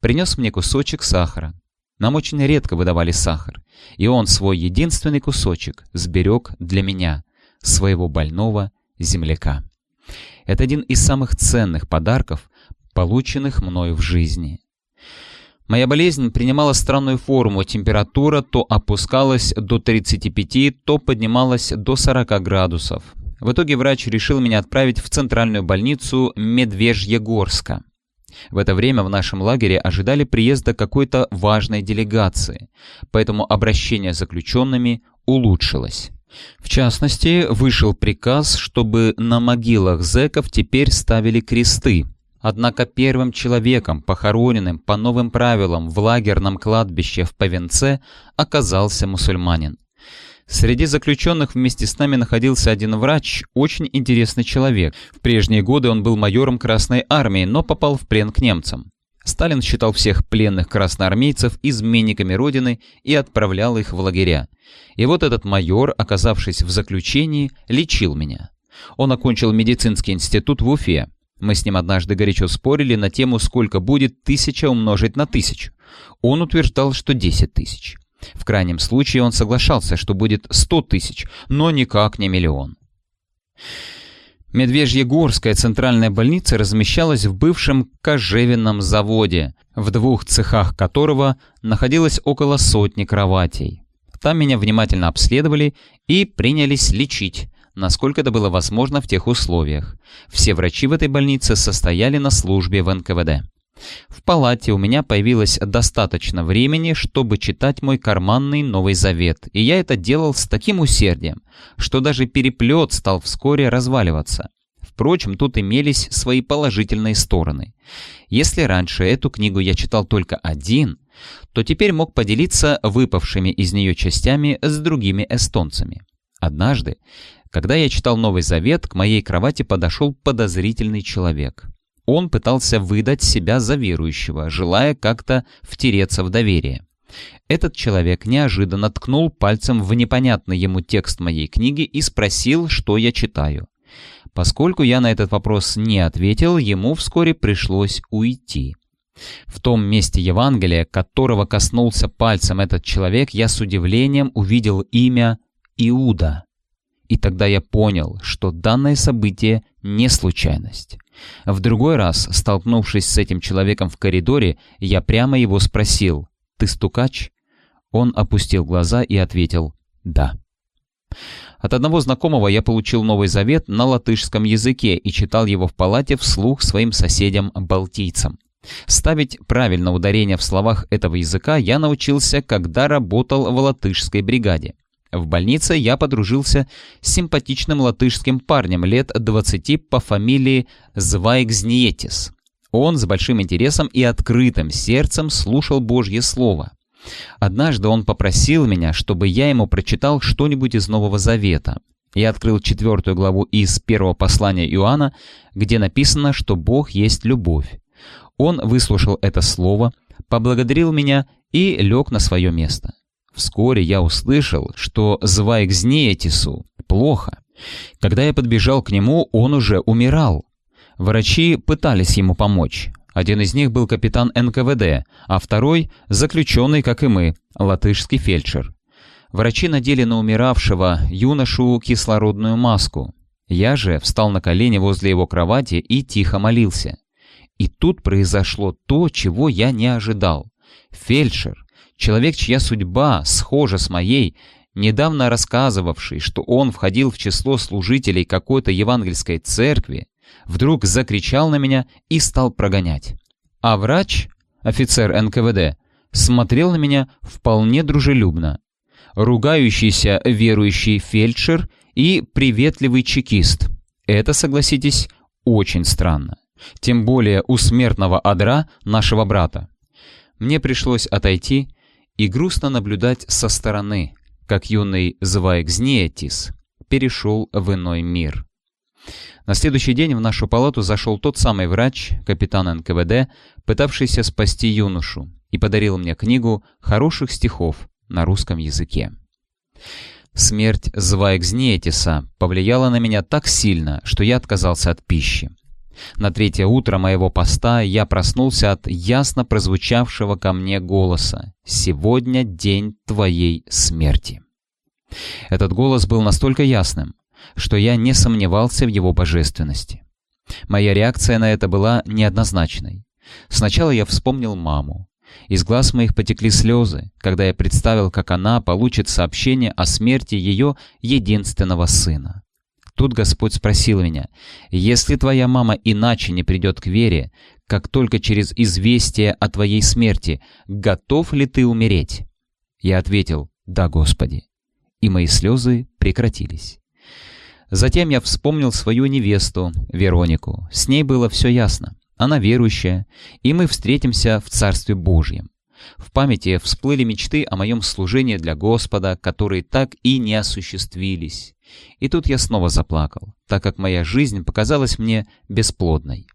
принес мне кусочек сахара. Нам очень редко выдавали сахар, и он свой единственный кусочек сберег для меня, своего больного земляка. Это один из самых ценных подарков, полученных мною в жизни. Моя болезнь принимала странную форму, температура то опускалась до 35, то поднималась до 40 градусов. В итоге врач решил меня отправить в центральную больницу Медвежьегорска. В это время в нашем лагере ожидали приезда какой-то важной делегации, поэтому обращение с заключенными улучшилось. В частности, вышел приказ, чтобы на могилах зэков теперь ставили кресты, Однако первым человеком, похороненным по новым правилам в лагерном кладбище в Павенце, оказался мусульманин. Среди заключенных вместе с нами находился один врач, очень интересный человек. В прежние годы он был майором Красной Армии, но попал в плен к немцам. Сталин считал всех пленных красноармейцев изменниками Родины и отправлял их в лагеря. И вот этот майор, оказавшись в заключении, лечил меня. Он окончил медицинский институт в Уфе, мы с ним однажды горячо спорили на тему, сколько будет тысяча умножить на тысячу. Он утверждал, что 10 тысяч. В крайнем случае он соглашался, что будет 100 тысяч, но никак не миллион. Медвежьегорская центральная больница размещалась в бывшем кожевенном заводе, в двух цехах которого находилось около сотни кроватей. Там меня внимательно обследовали и принялись лечить, насколько это было возможно в тех условиях. Все врачи в этой больнице состояли на службе в НКВД. В палате у меня появилось достаточно времени, чтобы читать мой карманный Новый Завет, и я это делал с таким усердием, что даже переплет стал вскоре разваливаться. Впрочем, тут имелись свои положительные стороны. Если раньше эту книгу я читал только один, то теперь мог поделиться выпавшими из нее частями с другими эстонцами. Однажды, когда я читал Новый Завет, к моей кровати подошел подозрительный человек. Он пытался выдать себя за верующего, желая как-то втереться в доверие. Этот человек неожиданно ткнул пальцем в непонятный ему текст моей книги и спросил, что я читаю. Поскольку я на этот вопрос не ответил, ему вскоре пришлось уйти. В том месте Евангелия, которого коснулся пальцем этот человек, я с удивлением увидел имя Иуда. И тогда я понял, что данное событие не случайность. В другой раз, столкнувшись с этим человеком в коридоре, я прямо его спросил «Ты стукач?» Он опустил глаза и ответил «Да». От одного знакомого я получил Новый Завет на латышском языке и читал его в палате вслух своим соседям-балтийцам. Ставить правильно ударение в словах этого языка я научился, когда работал в латышской бригаде. В больнице я подружился с симпатичным латышским парнем лет 20 по фамилии Звайгзниетис. Он с большим интересом и открытым сердцем слушал Божье Слово. Однажды он попросил меня, чтобы я ему прочитал что-нибудь из Нового Завета. Я открыл четвертую главу из первого послания Иоанна, где написано, что Бог есть любовь. Он выслушал это слово, поблагодарил меня и лег на свое место. Вскоре я услышал, что звай к Знеетису плохо. Когда я подбежал к нему, он уже умирал. Врачи пытались ему помочь. Один из них был капитан НКВД, а второй — заключенный, как и мы, латышский фельдшер. Врачи надели на умиравшего юношу кислородную маску. Я же встал на колени возле его кровати и тихо молился. И тут произошло то, чего я не ожидал. Фельдшер, Человек, чья судьба схожа с моей, недавно рассказывавший, что он входил в число служителей какой-то евангельской церкви, вдруг закричал на меня и стал прогонять. А врач, офицер НКВД, смотрел на меня вполне дружелюбно. Ругающийся верующий фельдшер и приветливый чекист. Это, согласитесь, очень странно. Тем более у смертного адра нашего брата. Мне пришлось отойти и грустно наблюдать со стороны, как юный Звайгзнеетис перешел в иной мир. На следующий день в нашу палату зашел тот самый врач, капитан НКВД, пытавшийся спасти юношу, и подарил мне книгу хороших стихов на русском языке. Смерть Звайгзнеетиса повлияла на меня так сильно, что я отказался от пищи. На третье утро моего поста я проснулся от ясно прозвучавшего ко мне голоса «Сегодня день твоей смерти». Этот голос был настолько ясным, что я не сомневался в его божественности. Моя реакция на это была неоднозначной. Сначала я вспомнил маму. Из глаз моих потекли слезы, когда я представил, как она получит сообщение о смерти ее единственного сына. Тут Господь спросил меня, «Если твоя мама иначе не придет к вере, как только через известие о твоей смерти, готов ли ты умереть?» Я ответил, «Да, Господи». И мои слезы прекратились. Затем я вспомнил свою невесту, Веронику. С ней было все ясно. Она верующая, и мы встретимся в Царстве Божьем. В памяти всплыли мечты о моем служении для Господа, которые так и не осуществились. И тут я снова заплакал, так как моя жизнь показалась мне бесплодной.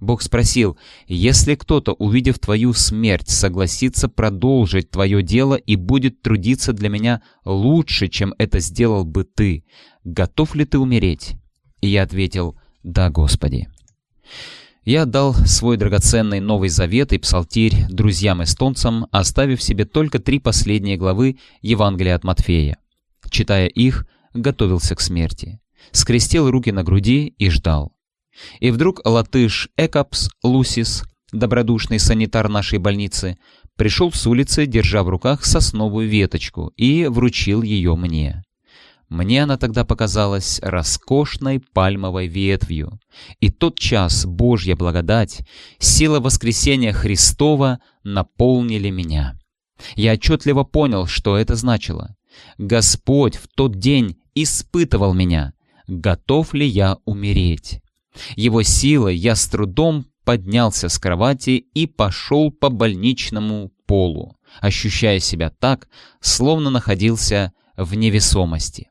Бог спросил, «Если кто-то, увидев твою смерть, согласится продолжить твое дело и будет трудиться для меня лучше, чем это сделал бы ты, готов ли ты умереть?» И я ответил, «Да, Господи». Я отдал свой драгоценный Новый Завет и Псалтирь друзьям-эстонцам, оставив себе только три последние главы Евангелия от Матфея. Читая их, готовился к смерти. Скрестил руки на груди и ждал. И вдруг латыш Экапс Лусис, добродушный санитар нашей больницы, пришел с улицы, держа в руках сосновую веточку, и вручил ее мне. Мне она тогда показалась роскошной пальмовой ветвью. И тот час Божья благодать, сила воскресения Христова наполнили меня. Я отчетливо понял, что это значило. Господь в тот день испытывал меня, готов ли я умереть. Его силой я с трудом поднялся с кровати и пошел по больничному полу, ощущая себя так, словно находился в невесомости.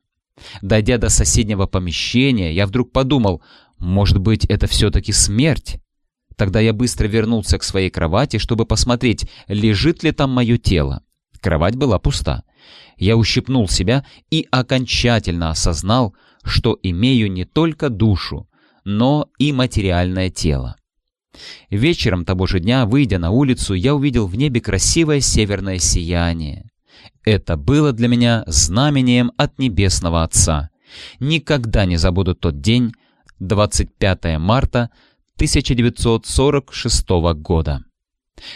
Дойдя до соседнего помещения, я вдруг подумал, может быть, это все-таки смерть? Тогда я быстро вернулся к своей кровати, чтобы посмотреть, лежит ли там мое тело. Кровать была пуста. Я ущипнул себя и окончательно осознал, что имею не только душу, но и материальное тело. Вечером того же дня, выйдя на улицу, я увидел в небе красивое северное сияние. Это было для меня знамением от Небесного Отца. Никогда не забуду тот день, 25 марта 1946 года.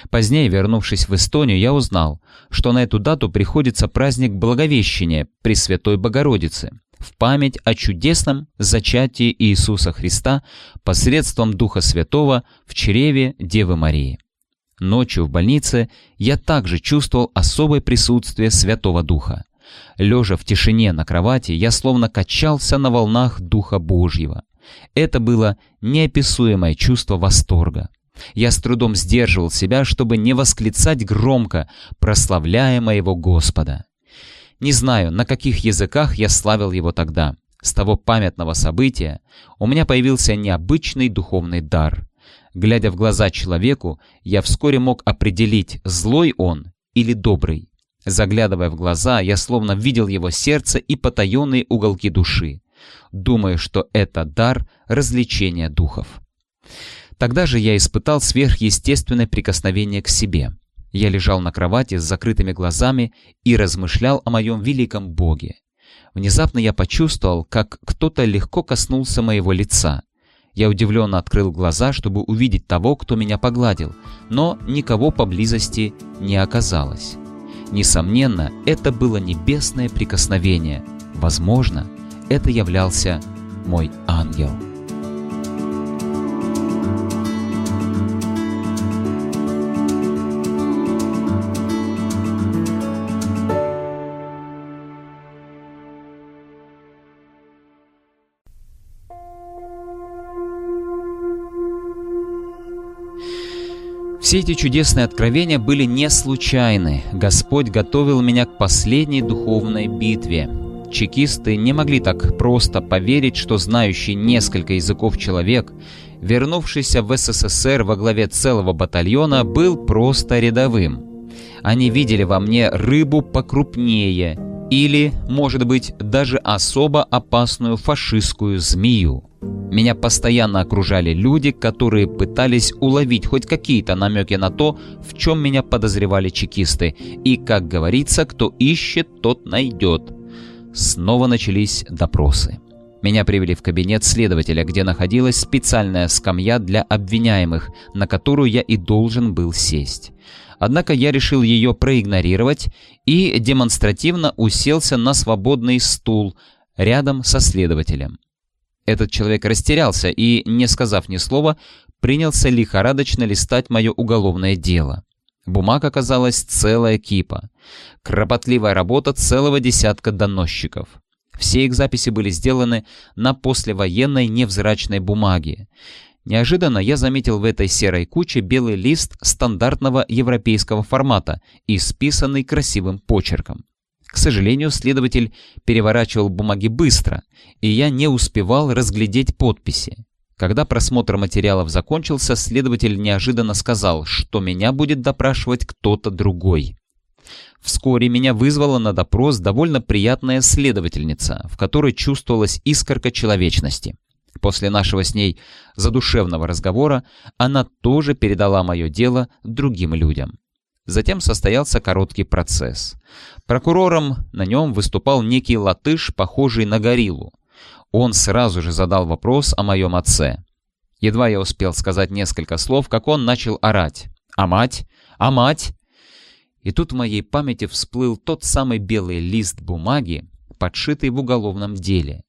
Позднее, вернувшись в Эстонию, я узнал, что на эту дату приходится праздник Благовещения Пресвятой Богородицы в память о чудесном зачатии Иисуса Христа посредством Духа Святого в чреве Девы Марии. Ночью в больнице я также чувствовал особое присутствие Святого Духа. Лежа в тишине на кровати, я словно качался на волнах Духа Божьего. Это было неописуемое чувство восторга. Я с трудом сдерживал себя, чтобы не восклицать громко, прославляя моего Господа. Не знаю, на каких языках я славил его тогда. С того памятного события у меня появился необычный духовный дар. Глядя в глаза человеку, я вскоре мог определить, злой он или добрый. Заглядывая в глаза, я словно видел его сердце и потаенные уголки души. Думаю, что это дар развлечения духов. Тогда же я испытал сверхъестественное прикосновение к себе. Я лежал на кровати с закрытыми глазами и размышлял о моем великом Боге. Внезапно я почувствовал, как кто-то легко коснулся моего лица. Я удивленно открыл глаза, чтобы увидеть того, кто меня погладил, но никого поблизости не оказалось. Несомненно, это было небесное прикосновение. Возможно, это являлся мой ангел. Все эти чудесные откровения были не случайны. Господь готовил меня к последней духовной битве. Чекисты не могли так просто поверить, что знающий несколько языков человек, вернувшийся в СССР во главе целого батальона, был просто рядовым. Они видели во мне рыбу покрупнее или, может быть, даже особо опасную фашистскую змею. Меня постоянно окружали люди, которые пытались уловить хоть какие-то намеки на то, в чем меня подозревали чекисты. И, как говорится, кто ищет, тот найдет. Снова начались допросы. Меня привели в кабинет следователя, где находилась специальная скамья для обвиняемых, на которую я и должен был сесть. Однако я решил ее проигнорировать и демонстративно уселся на свободный стул рядом со следователем. Этот человек растерялся и, не сказав ни слова, принялся лихорадочно листать мое уголовное дело. Бумаг оказалась целая кипа. Кропотливая работа целого десятка доносчиков. Все их записи были сделаны на послевоенной невзрачной бумаге. Неожиданно я заметил в этой серой куче белый лист стандартного европейского формата, исписанный красивым почерком. К сожалению, следователь переворачивал бумаги быстро, и я не успевал разглядеть подписи. Когда просмотр материалов закончился, следователь неожиданно сказал, что меня будет допрашивать кто-то другой. Вскоре меня вызвала на допрос довольно приятная следовательница, в которой чувствовалась искорка человечности. После нашего с ней задушевного разговора она тоже передала мое дело другим людям. Затем состоялся короткий процесс. Прокурором на нем выступал некий латыш, похожий на гориллу. Он сразу же задал вопрос о моем отце. Едва я успел сказать несколько слов, как он начал орать. «А мать? А мать?» И тут в моей памяти всплыл тот самый белый лист бумаги, подшитый в уголовном деле.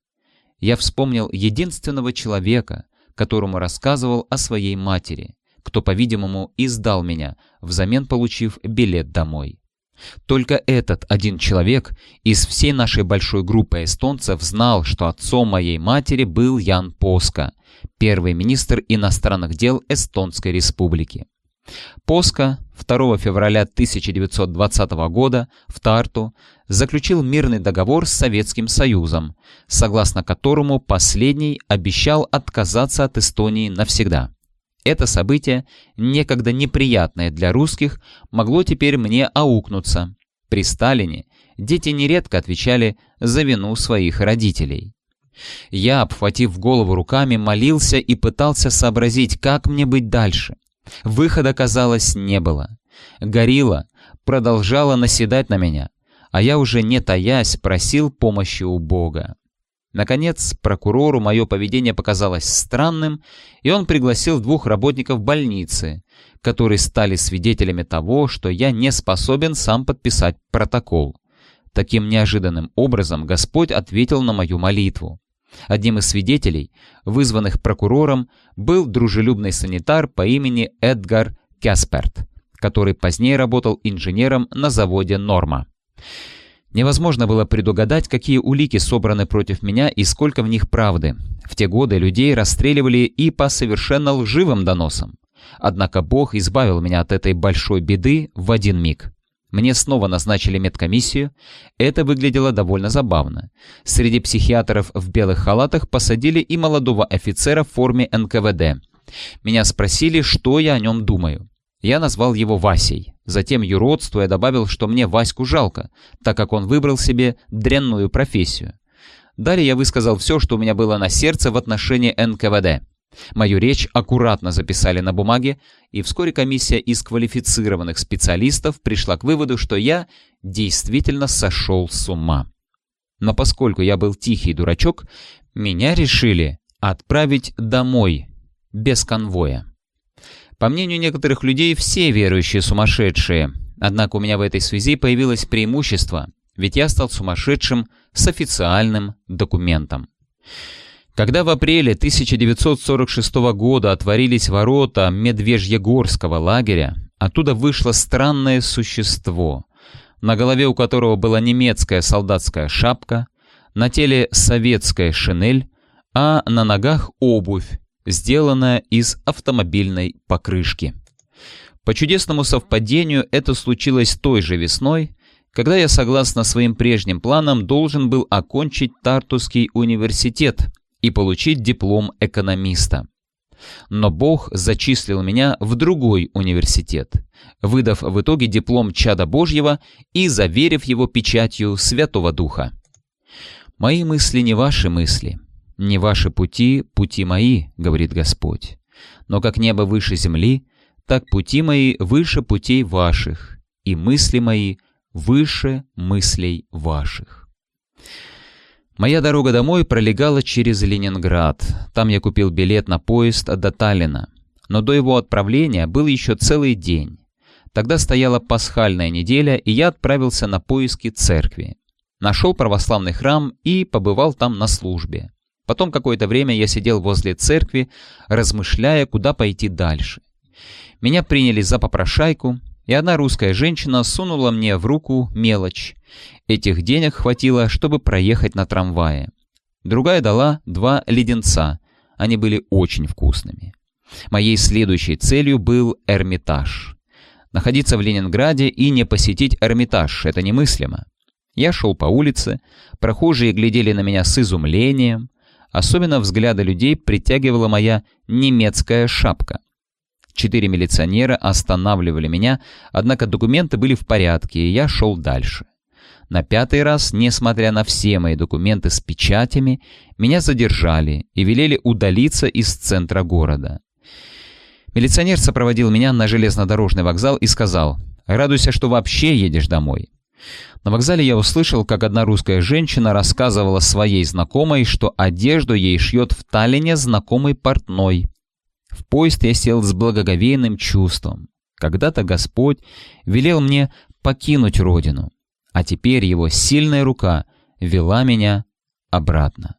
Я вспомнил единственного человека, которому рассказывал о своей матери, кто, по-видимому, издал меня, взамен получив билет домой. Только этот один человек из всей нашей большой группы эстонцев знал, что отцом моей матери был Ян Поска, первый министр иностранных дел Эстонской республики. Поска 2 февраля 1920 года в Тарту заключил мирный договор с Советским Союзом, согласно которому последний обещал отказаться от Эстонии навсегда. Это событие, некогда неприятное для русских, могло теперь мне аукнуться. При Сталине дети нередко отвечали за вину своих родителей. Я, обхватив голову руками, молился и пытался сообразить, как мне быть дальше. Выхода, казалось, не было. Горилла продолжала наседать на меня, а я уже не таясь просил помощи у Бога. Наконец, прокурору мое поведение показалось странным, и он пригласил двух работников больницы, которые стали свидетелями того, что я не способен сам подписать протокол. Таким неожиданным образом Господь ответил на мою молитву. Одним из свидетелей, вызванных прокурором, был дружелюбный санитар по имени Эдгар Кесперт, который позднее работал инженером на заводе «Норма». Невозможно было предугадать, какие улики собраны против меня и сколько в них правды. В те годы людей расстреливали и по совершенно лживым доносам. Однако Бог избавил меня от этой большой беды в один миг. Мне снова назначили медкомиссию. Это выглядело довольно забавно. Среди психиатров в белых халатах посадили и молодого офицера в форме НКВД. Меня спросили, что я о нем думаю. Я назвал его Васей. Затем юродствуя добавил, что мне Ваську жалко, так как он выбрал себе дрянную профессию. Далее я высказал все, что у меня было на сердце в отношении НКВД. Мою речь аккуратно записали на бумаге, и вскоре комиссия из квалифицированных специалистов пришла к выводу, что я действительно сошел с ума. Но поскольку я был тихий дурачок, меня решили отправить домой, без конвоя. По мнению некоторых людей, все верующие сумасшедшие. Однако у меня в этой связи появилось преимущество, ведь я стал сумасшедшим с официальным документом. Когда в апреле 1946 года отворились ворота Медвежьегорского лагеря, оттуда вышло странное существо, на голове у которого была немецкая солдатская шапка, на теле советская шинель, а на ногах обувь, сделанная из автомобильной покрышки. По чудесному совпадению это случилось той же весной, когда я, согласно своим прежним планам, должен был окончить Тартусский университет и получить диплом экономиста. Но Бог зачислил меня в другой университет, выдав в итоге диплом чада Божьего и заверив его печатью Святого Духа. Мои мысли не ваши мысли, «Не ваши пути, пути мои», — говорит Господь. «Но как небо выше земли, так пути мои выше путей ваших, и мысли мои выше мыслей ваших». Моя дорога домой пролегала через Ленинград. Там я купил билет на поезд до Таллина. Но до его отправления был еще целый день. Тогда стояла пасхальная неделя, и я отправился на поиски церкви. Нашел православный храм и побывал там на службе. Потом какое-то время я сидел возле церкви, размышляя, куда пойти дальше. Меня приняли за попрошайку, и одна русская женщина сунула мне в руку мелочь. Этих денег хватило, чтобы проехать на трамвае. Другая дала два леденца. Они были очень вкусными. Моей следующей целью был Эрмитаж. Находиться в Ленинграде и не посетить Эрмитаж – это немыслимо. Я шел по улице, прохожие глядели на меня с изумлением, Особенно взгляды людей притягивала моя немецкая шапка. Четыре милиционера останавливали меня, однако документы были в порядке, и я шел дальше. На пятый раз, несмотря на все мои документы с печатями, меня задержали и велели удалиться из центра города. Милиционер сопроводил меня на железнодорожный вокзал и сказал, «Радуйся, что вообще едешь домой. На вокзале я услышал, как одна русская женщина рассказывала своей знакомой, что одежду ей шьет в Таллине знакомый портной. В поезд я сел с благоговейным чувством. Когда-то Господь велел мне покинуть родину, а теперь его сильная рука вела меня обратно.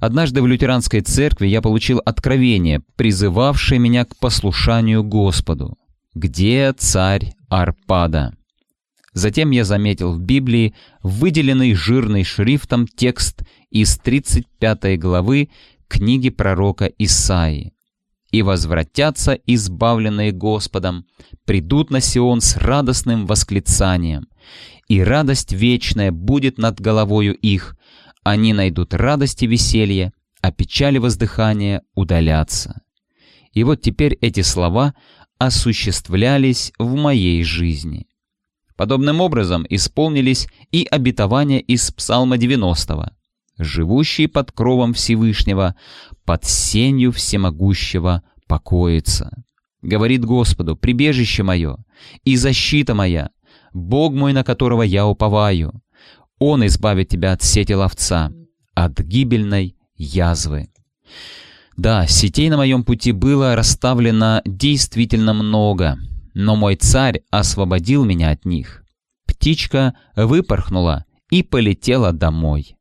Однажды в лютеранской церкви я получил откровение, призывавшее меня к послушанию Господу. «Где царь Арпада?» Затем я заметил в Библии выделенный жирный шрифтом текст из 35 главы книги пророка Исаии. «И возвратятся избавленные Господом, придут на Сион с радостным восклицанием, и радость вечная будет над головою их, они найдут радость и веселье, а печали воздыхания удалятся». И вот теперь эти слова осуществлялись в моей жизни. Подобным образом исполнились и обетования из Псалма 90 «Живущий под кровом Всевышнего, под сенью всемогущего покоится». Говорит Господу, прибежище мое и защита моя, Бог мой, на которого я уповаю. Он избавит тебя от сети ловца, от гибельной язвы. Да, сетей на моем пути было расставлено действительно много, но мой царь освободил меня от них. Птичка выпорхнула и полетела домой.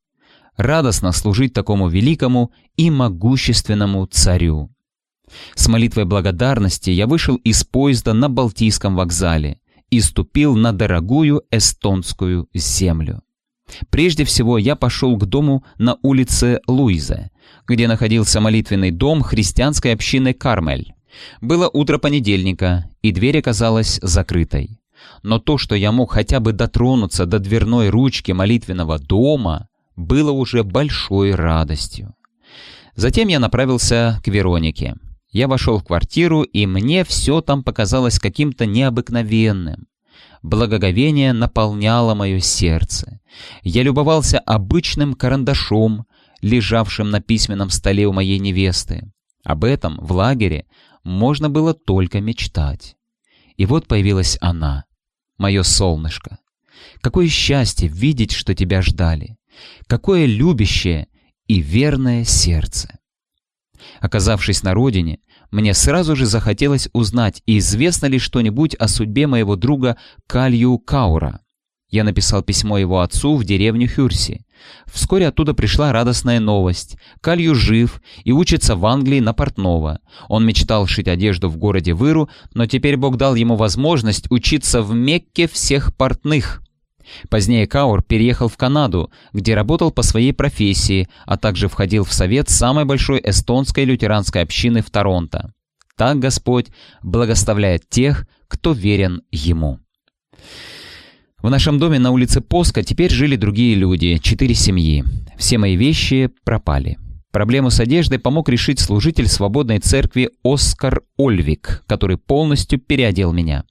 Радостно служить такому великому и могущественному царю. С молитвой благодарности я вышел из поезда на Балтийском вокзале и ступил на дорогую эстонскую землю. Прежде всего я пошел к дому на улице Луиза, где находился молитвенный дом христианской общины Кармель. Было утро понедельника, и дверь оказалась закрытой. Но то, что я мог хотя бы дотронуться до дверной ручки молитвенного дома, было уже большой радостью. Затем я направился к Веронике. Я вошел в квартиру, и мне все там показалось каким-то необыкновенным. Благоговение наполняло мое сердце. Я любовался обычным карандашом, лежавшим на письменном столе у моей невесты. Об этом в лагере можно было только мечтать. И вот появилась она, мое солнышко. Какое счастье видеть, что тебя ждали. Какое любящее и верное сердце. Оказавшись на родине, мне сразу же захотелось узнать, известно ли что-нибудь о судьбе моего друга Калью Каура. Я написал письмо его отцу в деревню Хюрси. Вскоре оттуда пришла радостная новость. Калью жив и учится в Англии на портного. Он мечтал шить одежду в городе Выру, но теперь Бог дал ему возможность учиться в Мекке всех портных. Позднее Каур переехал в Канаду, где работал по своей профессии, а также входил в совет самой большой эстонской лютеранской общины в Торонто. Так Господь благословляет тех, кто верен Ему. В нашем доме на улице Поска теперь жили другие люди, четыре семьи. Все мои вещи пропали. Проблему с одеждой помог решить служитель свободной церкви Оскар Ольвик, который полностью переодел меня.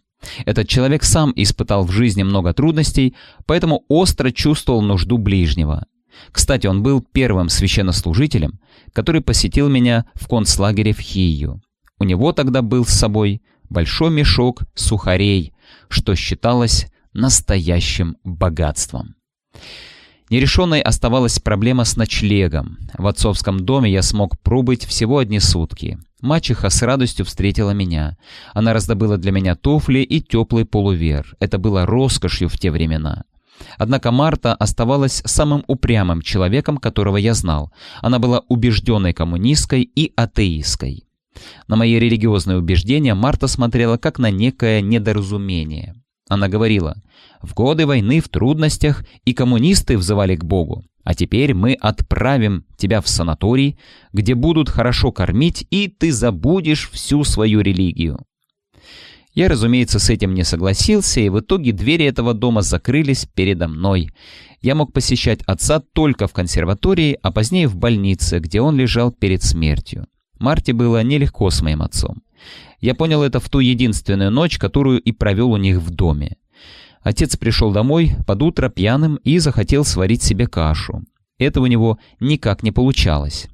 Этот человек сам испытал в жизни много трудностей, поэтому остро чувствовал нужду ближнего. Кстати, он был первым священнослужителем, который посетил меня в концлагере в Хию. У него тогда был с собой большой мешок сухарей, что считалось настоящим богатством. Нерешенной оставалась проблема с ночлегом. В отцовском доме я смог пробыть всего одни сутки. Мачеха с радостью встретила меня. Она раздобыла для меня туфли и теплый полувер. Это было роскошью в те времена. Однако Марта оставалась самым упрямым человеком, которого я знал. Она была убежденной коммунисткой и атеисткой. На мои религиозные убеждения Марта смотрела как на некое недоразумение. Она говорила, «В годы войны, в трудностях и коммунисты взывали к Богу, а теперь мы отправим тебя в санаторий, где будут хорошо кормить, и ты забудешь всю свою религию». Я, разумеется, с этим не согласился, и в итоге двери этого дома закрылись передо мной. Я мог посещать отца только в консерватории, а позднее в больнице, где он лежал перед смертью. Марте было нелегко с моим отцом. Я понял это в ту единственную ночь, которую и провел у них в доме. Отец пришел домой под утро пьяным и захотел сварить себе кашу. Это у него никак не получалось.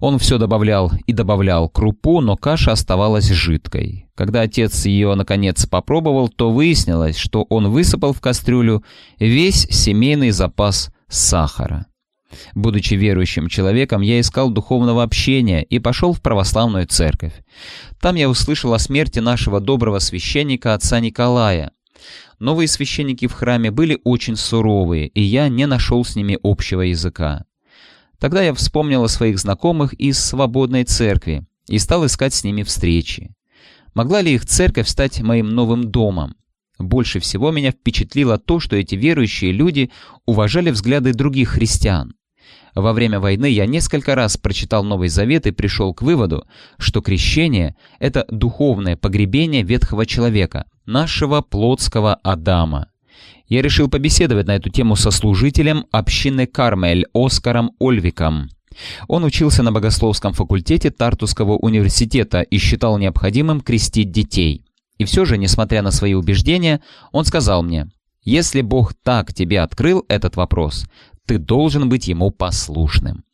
Он все добавлял и добавлял крупу, но каша оставалась жидкой. Когда отец ее, наконец, попробовал, то выяснилось, что он высыпал в кастрюлю весь семейный запас сахара. Будучи верующим человеком, я искал духовного общения и пошел в православную церковь. Там я услышал о смерти нашего доброго священника отца Николая. Новые священники в храме были очень суровые, и я не нашел с ними общего языка. Тогда я вспомнил о своих знакомых из свободной церкви и стал искать с ними встречи. Могла ли их церковь стать моим новым домом? Больше всего меня впечатлило то, что эти верующие люди уважали взгляды других христиан. Во время войны я несколько раз прочитал Новый Завет и пришел к выводу, что крещение — это духовное погребение ветхого человека, нашего плотского Адама. Я решил побеседовать на эту тему со служителем общины Кармель Оскаром Ольвиком. Он учился на богословском факультете Тартусского университета и считал необходимым крестить детей. И все же, несмотря на свои убеждения, он сказал мне, «Если Бог так тебе открыл этот вопрос, ты должен быть ему послушным».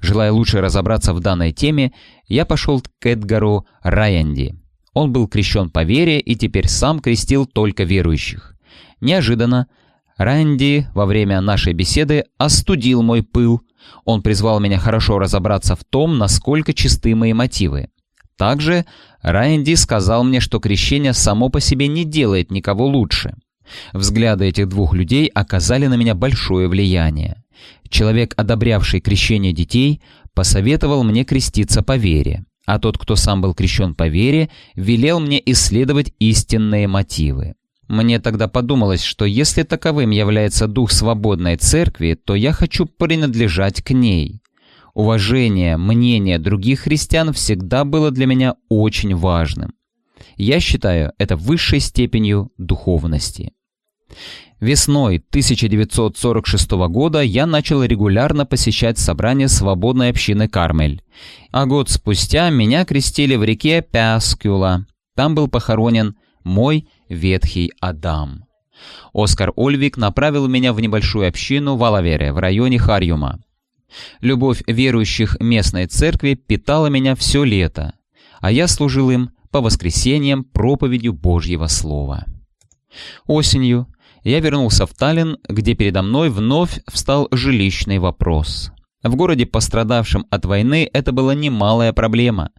Желая лучше разобраться в данной теме, я пошел к Эдгару Райанди. Он был крещен по вере и теперь сам крестил только верующих. Неожиданно Райанди во время нашей беседы остудил мой пыл. Он призвал меня хорошо разобраться в том, насколько чисты мои мотивы. Также Райанди сказал мне, что крещение само по себе не делает никого лучше. Взгляды этих двух людей оказали на меня большое влияние. Человек, одобрявший крещение детей, посоветовал мне креститься по вере, а тот, кто сам был крещен по вере, велел мне исследовать истинные мотивы. Мне тогда подумалось, что если таковым является дух свободной церкви, то я хочу принадлежать к ней. Уважение, мнение других христиан всегда было для меня очень важным. Я считаю это высшей степенью духовности. Весной 1946 года я начал регулярно посещать собрания свободной общины Кармель, а год спустя меня крестили в реке Пяскюла. Там был похоронен мой ветхий Адам. Оскар Ольвик направил меня в небольшую общину в Алавере в районе Харюма. Любовь верующих местной церкви питала меня все лето, а я служил им по воскресеньям проповедью Божьего Слова. Осенью я вернулся в Таллин, где передо мной вновь встал жилищный вопрос. В городе, пострадавшем от войны, это была немалая проблема,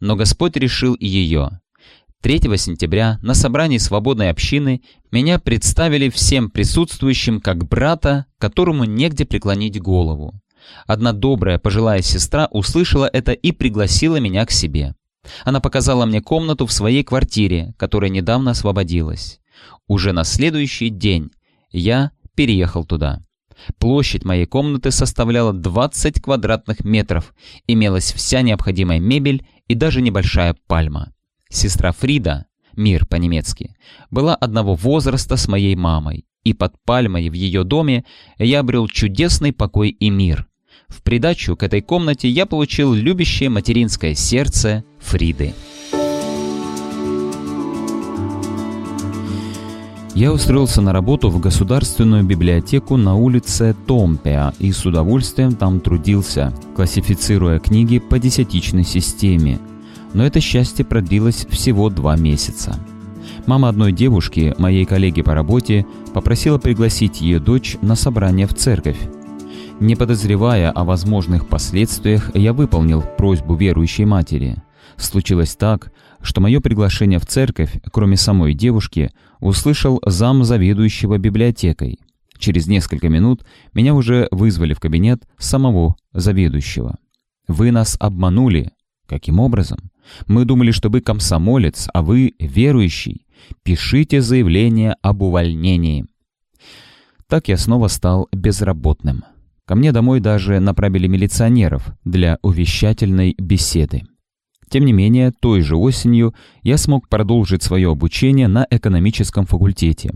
но Господь решил ее. 3 сентября на собрании свободной общины меня представили всем присутствующим как брата, которому негде преклонить голову. Одна добрая пожилая сестра услышала это и пригласила меня к себе. Она показала мне комнату в своей квартире, которая недавно освободилась. Уже на следующий день я переехал туда. Площадь моей комнаты составляла 20 квадратных метров, имелась вся необходимая мебель и даже небольшая пальма. Сестра Фрида, мир по-немецки, была одного возраста с моей мамой, и под пальмой в ее доме я обрел чудесный покой и мир, в придачу к этой комнате я получил любящее материнское сердце Фриды. Я устроился на работу в государственную библиотеку на улице Томпеа и с удовольствием там трудился, классифицируя книги по десятичной системе. Но это счастье продлилось всего два месяца. Мама одной девушки, моей коллеги по работе, попросила пригласить ее дочь на собрание в церковь. Не подозревая о возможных последствиях, я выполнил просьбу верующей матери. Случилось так, что мое приглашение в церковь, кроме самой девушки, услышал зам заведующего библиотекой. Через несколько минут меня уже вызвали в кабинет самого заведующего. «Вы нас обманули». «Каким образом?» «Мы думали, что вы комсомолец, а вы верующий. Пишите заявление об увольнении». Так я снова стал безработным. Ко мне домой даже направили милиционеров для увещательной беседы. Тем не менее, той же осенью я смог продолжить свое обучение на экономическом факультете.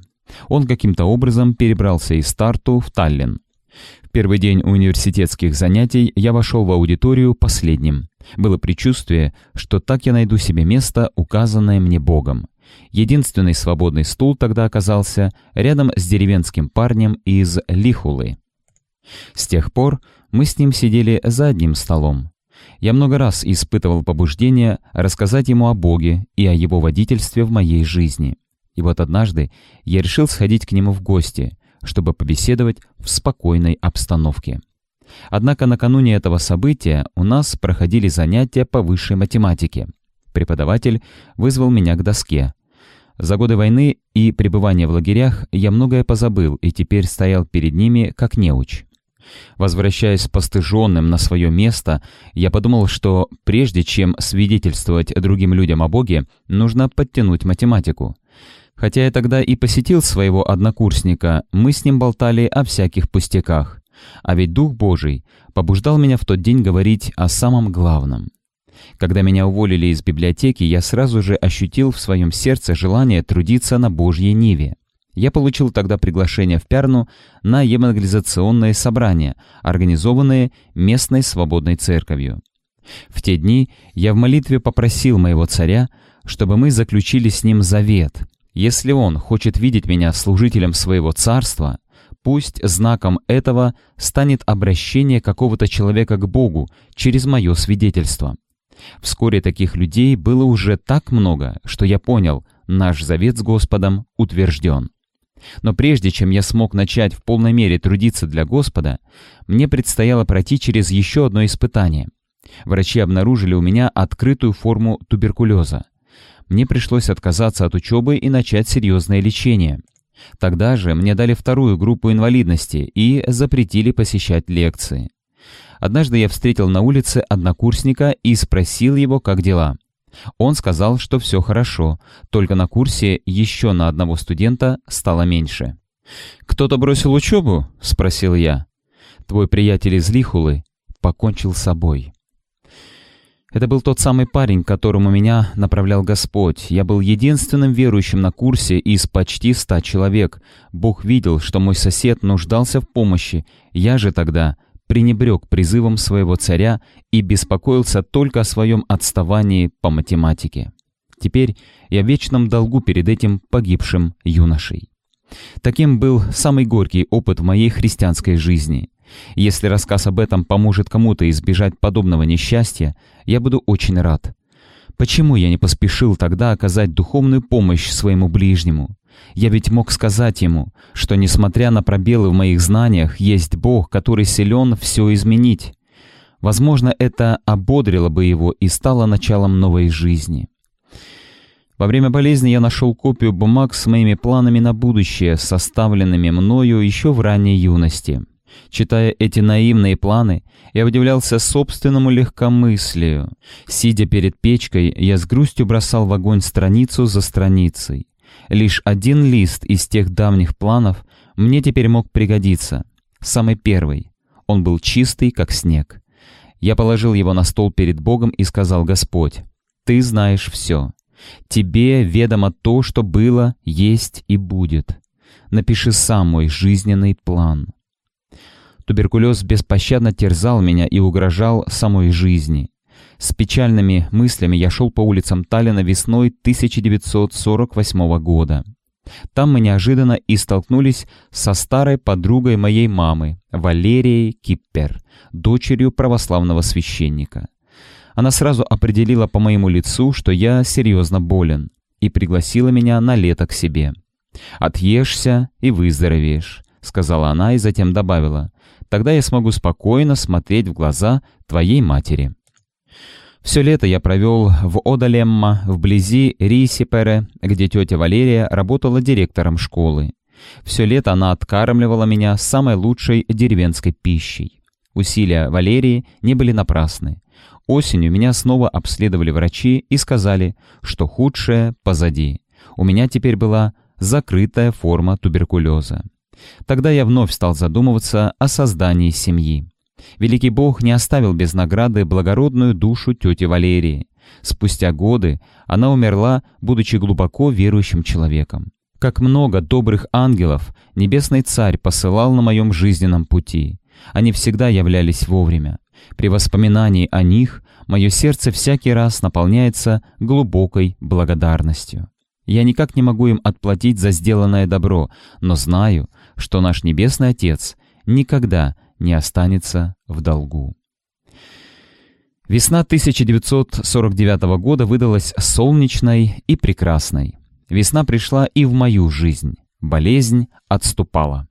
Он каким-то образом перебрался из Старту в Таллин. В первый день университетских занятий я вошел в аудиторию последним. Было предчувствие, что так я найду себе место, указанное мне Богом. Единственный свободный стул тогда оказался рядом с деревенским парнем из Лихулы. С тех пор мы с ним сидели за одним столом. Я много раз испытывал побуждение рассказать ему о Боге и о его водительстве в моей жизни. И вот однажды я решил сходить к нему в гости, чтобы побеседовать в спокойной обстановке. Однако накануне этого события у нас проходили занятия по высшей математике. Преподаватель вызвал меня к доске. За годы войны и пребывания в лагерях я многое позабыл и теперь стоял перед ними как неуч. Возвращаясь постыженным на свое место, я подумал, что прежде чем свидетельствовать другим людям о Боге, нужно подтянуть математику. Хотя я тогда и посетил своего однокурсника, мы с ним болтали о всяких пустяках. А ведь Дух Божий побуждал меня в тот день говорить о самом главном. Когда меня уволили из библиотеки, я сразу же ощутил в своем сердце желание трудиться на Божьей Ниве. Я получил тогда приглашение в Пярну на евангелизационные собрания, организованные местной свободной церковью. В те дни я в молитве попросил моего царя, чтобы мы заключили с ним завет. Если он хочет видеть меня служителем своего царства, пусть знаком этого станет обращение какого-то человека к Богу через мое свидетельство. Вскоре таких людей было уже так много, что я понял, наш завет с Господом утвержден. Но прежде чем я смог начать в полной мере трудиться для Господа, мне предстояло пройти через еще одно испытание. Врачи обнаружили у меня открытую форму туберкулеза. Мне пришлось отказаться от учебы и начать серьезное лечение. Тогда же мне дали вторую группу инвалидности и запретили посещать лекции. Однажды я встретил на улице однокурсника и спросил его, как дела. Он сказал, что все хорошо, только на курсе еще на одного студента стало меньше. «Кто-то бросил учебу?» — спросил я. «Твой приятель из Лихулы покончил с собой». Это был тот самый парень, к которому меня направлял Господь. Я был единственным верующим на курсе из почти ста человек. Бог видел, что мой сосед нуждался в помощи. Я же тогда пренебрег призывом своего царя и беспокоился только о своем отставании по математике. Теперь я в вечном долгу перед этим погибшим юношей. Таким был самый горький опыт в моей христианской жизни. Если рассказ об этом поможет кому-то избежать подобного несчастья, я буду очень рад. Почему я не поспешил тогда оказать духовную помощь своему ближнему? Я ведь мог сказать ему, что, несмотря на пробелы в моих знаниях, есть Бог, который силен все изменить. Возможно, это ободрило бы его и стало началом новой жизни. Во время болезни я нашел копию бумаг с моими планами на будущее, составленными мною еще в ранней юности. Читая эти наивные планы, я удивлялся собственному легкомыслию. Сидя перед печкой, я с грустью бросал в огонь страницу за страницей. Лишь один лист из тех давних планов мне теперь мог пригодиться. Самый первый. Он был чистый, как снег. Я положил его на стол перед Богом и сказал, «Господь, Ты знаешь все. Тебе ведомо то, что было, есть и будет. Напиши сам мой жизненный план». Туберкулез беспощадно терзал меня и угрожал самой жизни. С печальными мыслями я шел по улицам Таллина весной 1948 года. Там мы неожиданно и столкнулись со старой подругой моей мамы, Валерией Киппер, дочерью православного священника. Она сразу определила по моему лицу, что я серьезно болен, и пригласила меня на лето к себе. «Отъешься и выздоровеешь», — сказала она и затем добавила, «тогда я смогу спокойно смотреть в глаза твоей матери». Все лето я провел в Одалемма, вблизи Рисипере, где тетя Валерия работала директором школы. Все лето она откармливала меня самой лучшей деревенской пищей. Усилия Валерии не были напрасны. Осенью меня снова обследовали врачи и сказали, что худшее позади. У меня теперь была закрытая форма туберкулеза. Тогда я вновь стал задумываться о создании семьи. Великий Бог не оставил без награды благородную душу тети Валерии. Спустя годы она умерла, будучи глубоко верующим человеком. Как много добрых ангелов Небесный Царь посылал на моем жизненном пути. Они всегда являлись вовремя. При воспоминании о них мое сердце всякий раз наполняется глубокой благодарностью. Я никак не могу им отплатить за сделанное добро, но знаю, что наш Небесный Отец никогда не останется в долгу. Весна 1949 года выдалась солнечной и прекрасной. Весна пришла и в мою жизнь. Болезнь отступала.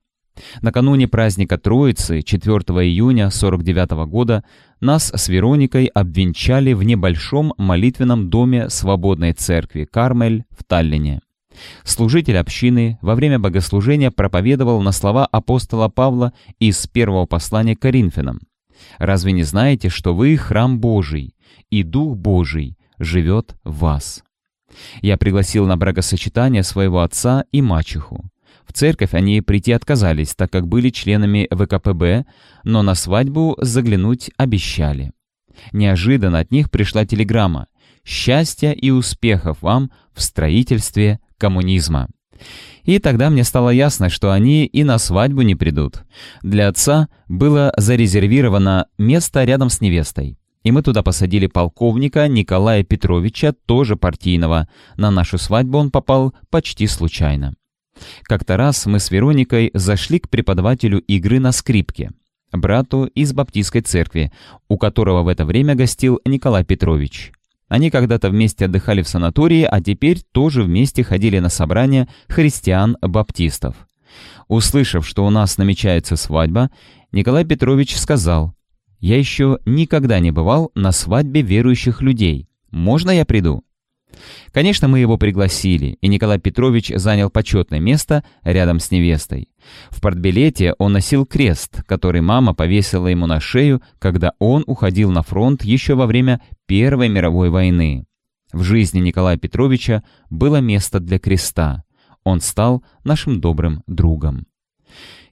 Накануне праздника Троицы, 4 июня 49 года, нас с Вероникой обвенчали в небольшом молитвенном доме Свободной Церкви Кармель в Таллине. Служитель общины во время богослужения проповедовал на слова апостола Павла из первого послания к Коринфянам. «Разве не знаете, что вы храм Божий, и Дух Божий живет в вас?» Я пригласил на бракосочетание своего отца и мачеху. В церковь они прийти отказались, так как были членами ВКПБ, но на свадьбу заглянуть обещали. Неожиданно от них пришла телеграмма «Счастья и успехов вам в строительстве коммунизма». И тогда мне стало ясно, что они и на свадьбу не придут. Для отца было зарезервировано место рядом с невестой. И мы туда посадили полковника Николая Петровича, тоже партийного. На нашу свадьбу он попал почти случайно. Как-то раз мы с Вероникой зашли к преподавателю игры на скрипке, брату из баптистской церкви, у которого в это время гостил Николай Петрович. Они когда-то вместе отдыхали в санатории, а теперь тоже вместе ходили на собрания христиан-баптистов. Услышав, что у нас намечается свадьба, Николай Петрович сказал, «Я еще никогда не бывал на свадьбе верующих людей. Можно я приду?» Конечно, мы его пригласили, и Николай Петрович занял почетное место рядом с невестой. В портбилете он носил крест, который мама повесила ему на шею, когда он уходил на фронт еще во время Первой мировой войны. В жизни Николая Петровича было место для креста. Он стал нашим добрым другом.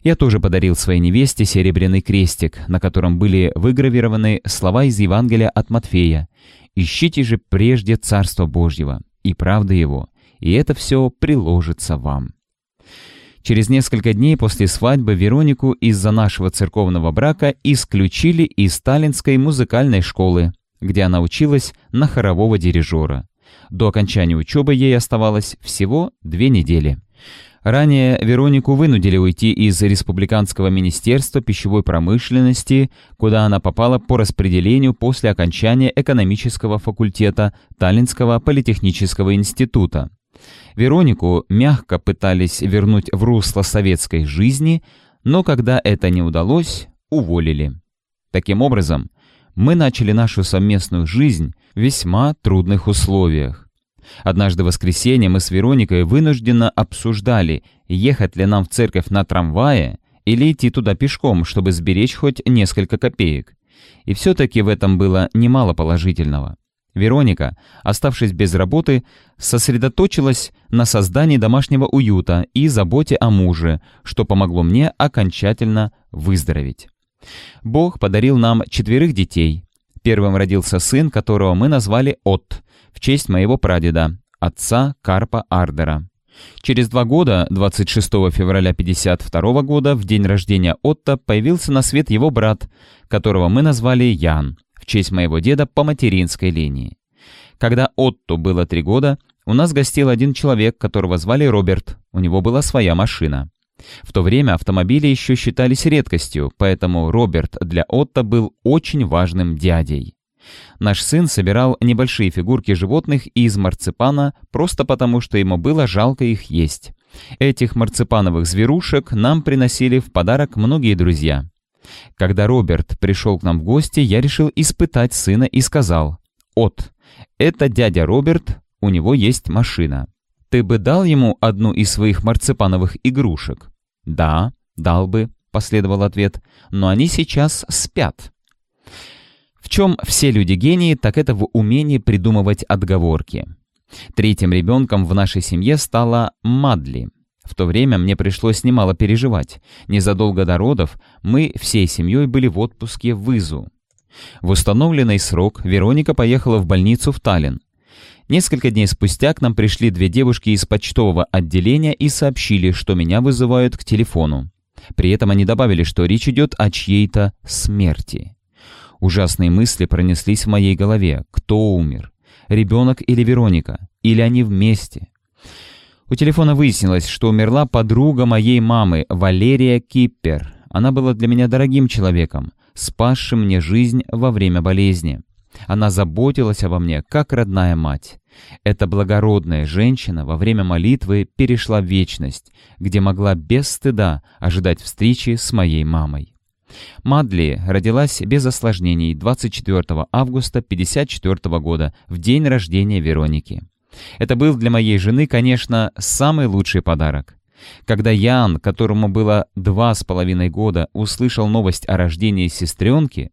Я тоже подарил своей невесте серебряный крестик, на котором были выгравированы слова из Евангелия от Матфея «Ищите же прежде Царство Божьего и правды Его, и это все приложится вам». Через несколько дней после свадьбы Веронику из-за нашего церковного брака исключили из Сталинской музыкальной школы, где она училась на хорового дирижера. До окончания учебы ей оставалось всего две недели. Ранее Веронику вынудили уйти из Республиканского министерства пищевой промышленности, куда она попала по распределению после окончания экономического факультета Таллинского политехнического института. Веронику мягко пытались вернуть в русло советской жизни, но когда это не удалось, уволили. Таким образом, мы начали нашу совместную жизнь в весьма трудных условиях. Однажды в воскресенье мы с Вероникой вынужденно обсуждали, ехать ли нам в церковь на трамвае или идти туда пешком, чтобы сберечь хоть несколько копеек. И все-таки в этом было немало положительного. Вероника, оставшись без работы, сосредоточилась на создании домашнего уюта и заботе о муже, что помогло мне окончательно выздороветь. Бог подарил нам четверых детей. Первым родился сын, которого мы назвали От, в честь моего прадеда, отца Карпа Ардера. Через два года, 26 февраля 1952 года, в день рождения Отто, появился на свет его брат, которого мы назвали Ян, в честь моего деда по материнской линии. Когда Отто было три года, у нас гостил один человек, которого звали Роберт, у него была своя машина. В то время автомобили еще считались редкостью, поэтому Роберт для Отто был очень важным дядей. Наш сын собирал небольшие фигурки животных из марципана просто потому, что ему было жалко их есть. Этих марципановых зверушек нам приносили в подарок многие друзья. Когда Роберт пришел к нам в гости, я решил испытать сына и сказал, «От, это дядя Роберт, у него есть машина. Ты бы дал ему одну из своих марципановых игрушек?» «Да, дал бы», — последовал ответ, «но они сейчас спят». В чем все люди гении, так это в умении придумывать отговорки. Третьим ребенком в нашей семье стала Мадли. В то время мне пришлось немало переживать. Незадолго до родов мы всей семьей были в отпуске в Изу. В установленный срок Вероника поехала в больницу в Таллин. Несколько дней спустя к нам пришли две девушки из почтового отделения и сообщили, что меня вызывают к телефону. При этом они добавили, что речь идет о чьей-то смерти. Ужасные мысли пронеслись в моей голове. Кто умер? Ребенок или Вероника? Или они вместе? У телефона выяснилось, что умерла подруга моей мамы, Валерия Киппер. Она была для меня дорогим человеком, спасшим мне жизнь во время болезни. Она заботилась обо мне, как родная мать. Эта благородная женщина во время молитвы перешла в вечность, где могла без стыда ожидать встречи с моей мамой. Мадли родилась без осложнений 24 августа 1954 года, в день рождения Вероники. Это был для моей жены, конечно, самый лучший подарок. Когда Ян, которому было два с половиной года, услышал новость о рождении сестренки,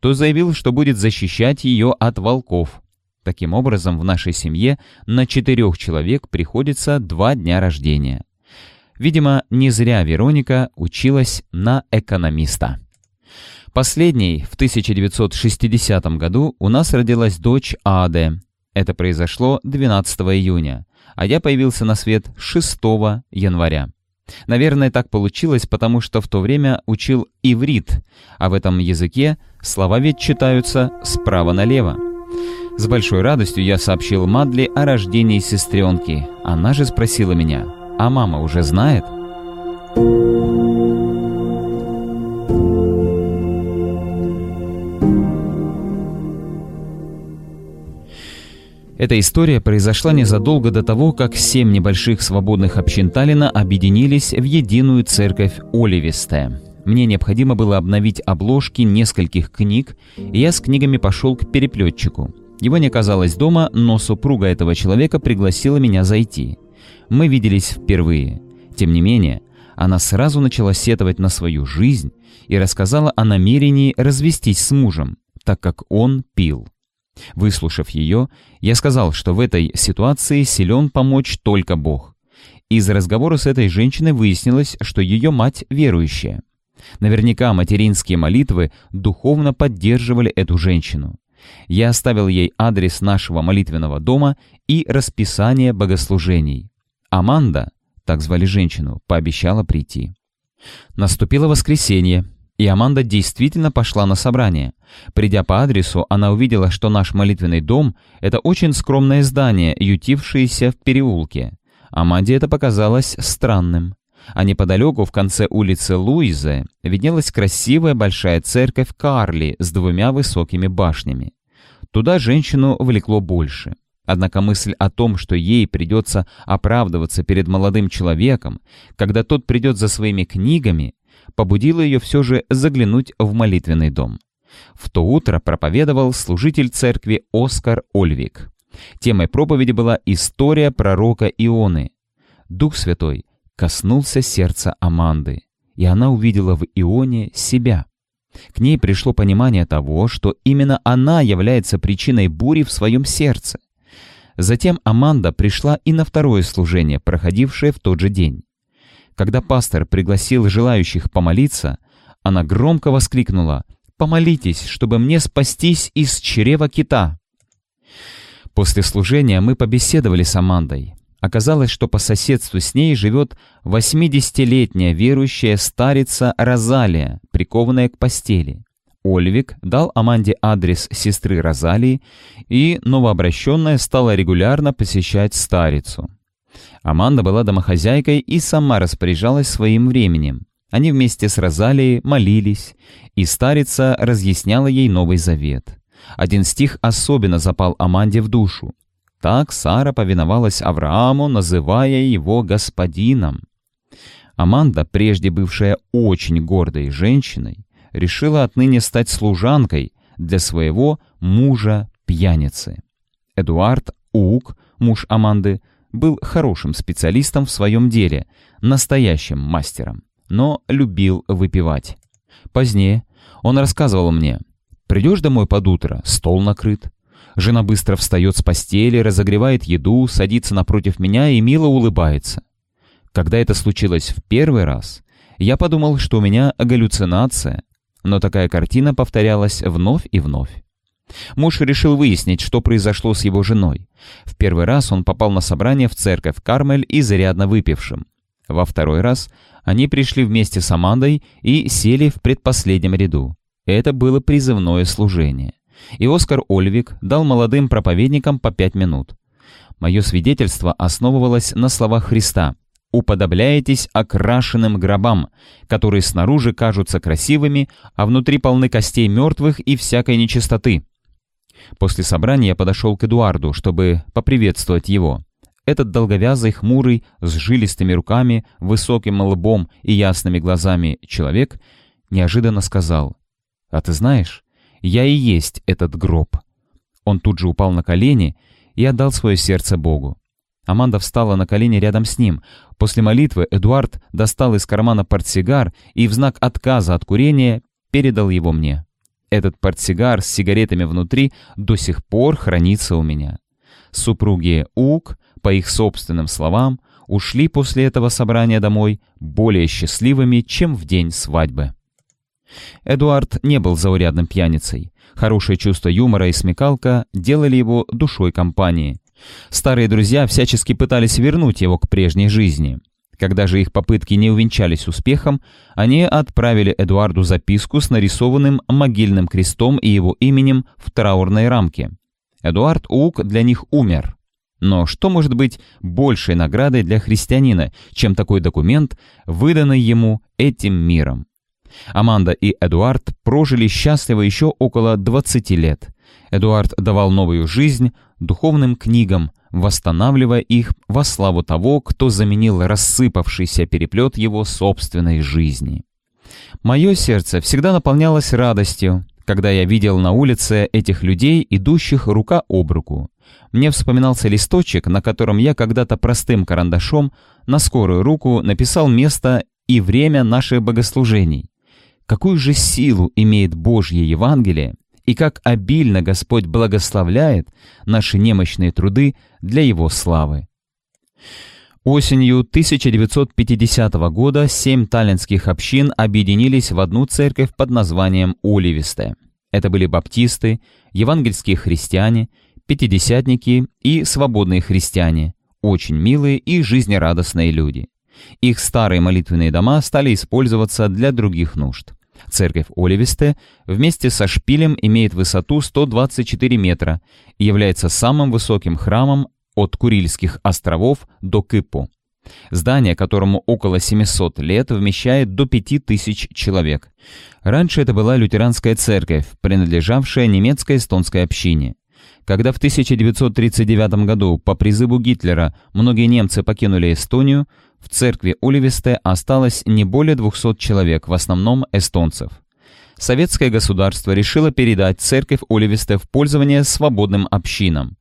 то заявил, что будет защищать ее от волков. Таким образом, в нашей семье на четырех человек приходится два дня рождения. Видимо, не зря Вероника училась на экономиста. Последней, в 1960 году, у нас родилась дочь Аде. Это произошло 12 июня, а я появился на свет 6 января. Наверное, так получилось, потому что в то время учил иврит, а в этом языке слова ведь читаются справа налево. С большой радостью я сообщил Мадли о рождении сестренки. Она же спросила меня, а мама уже знает? Эта история произошла незадолго до того, как семь небольших свободных общин Таллина объединились в единую церковь Оливисте. Мне необходимо было обновить обложки нескольких книг, и я с книгами пошел к переплетчику. Его не оказалось дома, но супруга этого человека пригласила меня зайти. Мы виделись впервые. Тем не менее, она сразу начала сетовать на свою жизнь и рассказала о намерении развестись с мужем, так как он пил. Выслушав ее, я сказал, что в этой ситуации силен помочь только Бог. Из разговора с этой женщиной выяснилось, что ее мать верующая. Наверняка материнские молитвы духовно поддерживали эту женщину. Я оставил ей адрес нашего молитвенного дома и расписание богослужений. Аманда, так звали женщину, пообещала прийти. Наступило воскресенье, и Аманда действительно пошла на собрание. Придя по адресу, она увидела, что наш молитвенный дом — это очень скромное здание, ютившееся в переулке. Аманде это показалось странным. А неподалеку, в конце улицы Луизы, виднелась красивая большая церковь Карли с двумя высокими башнями. Туда женщину влекло больше. Однако мысль о том, что ей придется оправдываться перед молодым человеком, когда тот придет за своими книгами, побудила ее все же заглянуть в молитвенный дом. В то утро проповедовал служитель церкви Оскар Ольвик. Темой проповеди была история пророка Ионы. Дух Святой коснулся сердца Аманды, и она увидела в Ионе себя. К ней пришло понимание того, что именно она является причиной бури в своем сердце. Затем Аманда пришла и на второе служение, проходившее в тот же день. Когда пастор пригласил желающих помолиться, она громко воскликнула «Помолитесь, чтобы мне спастись из чрева кита!» После служения мы побеседовали с Амандой. Оказалось, что по соседству с ней живет 80-летняя верующая старица Розалия, прикованная к постели. Ольвик дал Аманде адрес сестры Розалии, и новообращенная стала регулярно посещать старицу. Аманда была домохозяйкой и сама распоряжалась своим временем. Они вместе с Розалией молились, и старица разъясняла ей Новый Завет. Один стих особенно запал Аманде в душу. Так Сара повиновалась Аврааму, называя его господином. Аманда, прежде бывшая очень гордой женщиной, решила отныне стать служанкой для своего мужа-пьяницы. Эдуард Ук, муж Аманды, был хорошим специалистом в своем деле, настоящим мастером, но любил выпивать. Позднее он рассказывал мне, «Придешь домой под утро, стол накрыт, Жена быстро встает с постели, разогревает еду, садится напротив меня и мило улыбается. Когда это случилось в первый раз, я подумал, что у меня галлюцинация, но такая картина повторялась вновь и вновь. Муж решил выяснить, что произошло с его женой. В первый раз он попал на собрание в церковь Кармель изрядно выпившим. Во второй раз они пришли вместе с Амандой и сели в предпоследнем ряду. Это было призывное служение и Оскар Ольвик дал молодым проповедникам по пять минут. Мое свидетельство основывалось на словах Христа «Уподобляетесь окрашенным гробам, которые снаружи кажутся красивыми, а внутри полны костей мертвых и всякой нечистоты». После собрания я подошел к Эдуарду, чтобы поприветствовать его. Этот долговязый, хмурый, с жилистыми руками, высоким лбом и ясными глазами человек неожиданно сказал, «А ты знаешь, я и есть этот гроб». Он тут же упал на колени, и отдал свое сердце Богу. Аманда встала на колени рядом с ним. После молитвы Эдуард достал из кармана портсигар и в знак отказа от курения передал его мне. Этот портсигар с сигаретами внутри до сих пор хранится у меня. Супруги Ук, по их собственным словам, ушли после этого собрания домой более счастливыми, чем в день свадьбы. Эдуард не был заурядным пьяницей. Хорошее чувство юмора и смекалка делали его душой компании. Старые друзья всячески пытались вернуть его к прежней жизни. Когда же их попытки не увенчались успехом, они отправили Эдуарду записку с нарисованным могильным крестом и его именем в траурной рамке. Эдуард Ук для них умер. Но что может быть большей наградой для христианина, чем такой документ, выданный ему этим миром? Аманда и Эдуард прожили счастливо еще около 20 лет. Эдуард давал новую жизнь духовным книгам, восстанавливая их во славу того, кто заменил рассыпавшийся переплет его собственной жизни. Мое сердце всегда наполнялось радостью, когда я видел на улице этих людей, идущих рука об руку. Мне вспоминался листочек, на котором я когда-то простым карандашом на скорую руку написал место и время наших богослужений. Какую же силу имеет Божье Евангелие, и как обильно Господь благословляет наши немощные труды для Его славы. Осенью 1950 года семь таллинских общин объединились в одну церковь под названием Оливисте. Это были баптисты, евангельские христиане, пятидесятники и свободные христиане, очень милые и жизнерадостные люди. Их старые молитвенные дома стали использоваться для других нужд. Церковь Оливисте вместе со шпилем имеет высоту 124 метра и является самым высоким храмом от Курильских островов до Кыпу. Здание, которому около 700 лет, вмещает до 5000 человек. Раньше это была лютеранская церковь, принадлежавшая немецко-эстонской общине. Когда в 1939 году по призыву Гитлера многие немцы покинули Эстонию, в церкви Оливисте осталось не более 200 человек, в основном эстонцев. Советское государство решило передать церковь Оливисте в пользование свободным общинам.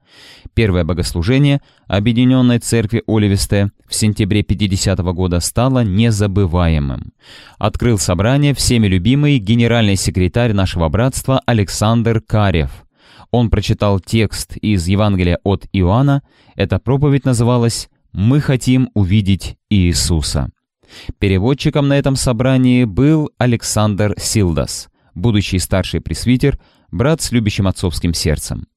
Первое богослужение Объединенной Церкви Оливисте в сентябре 50 -го года стало незабываемым. Открыл собрание всеми любимый генеральный секретарь нашего братства Александр Карев. Он прочитал текст из Евангелия от Иоанна. Эта проповедь называлась мы хотим увидеть Иисуса. Переводчиком на этом собрании был Александр Силдас, будущий старший пресвитер, брат с любящим отцовским сердцем.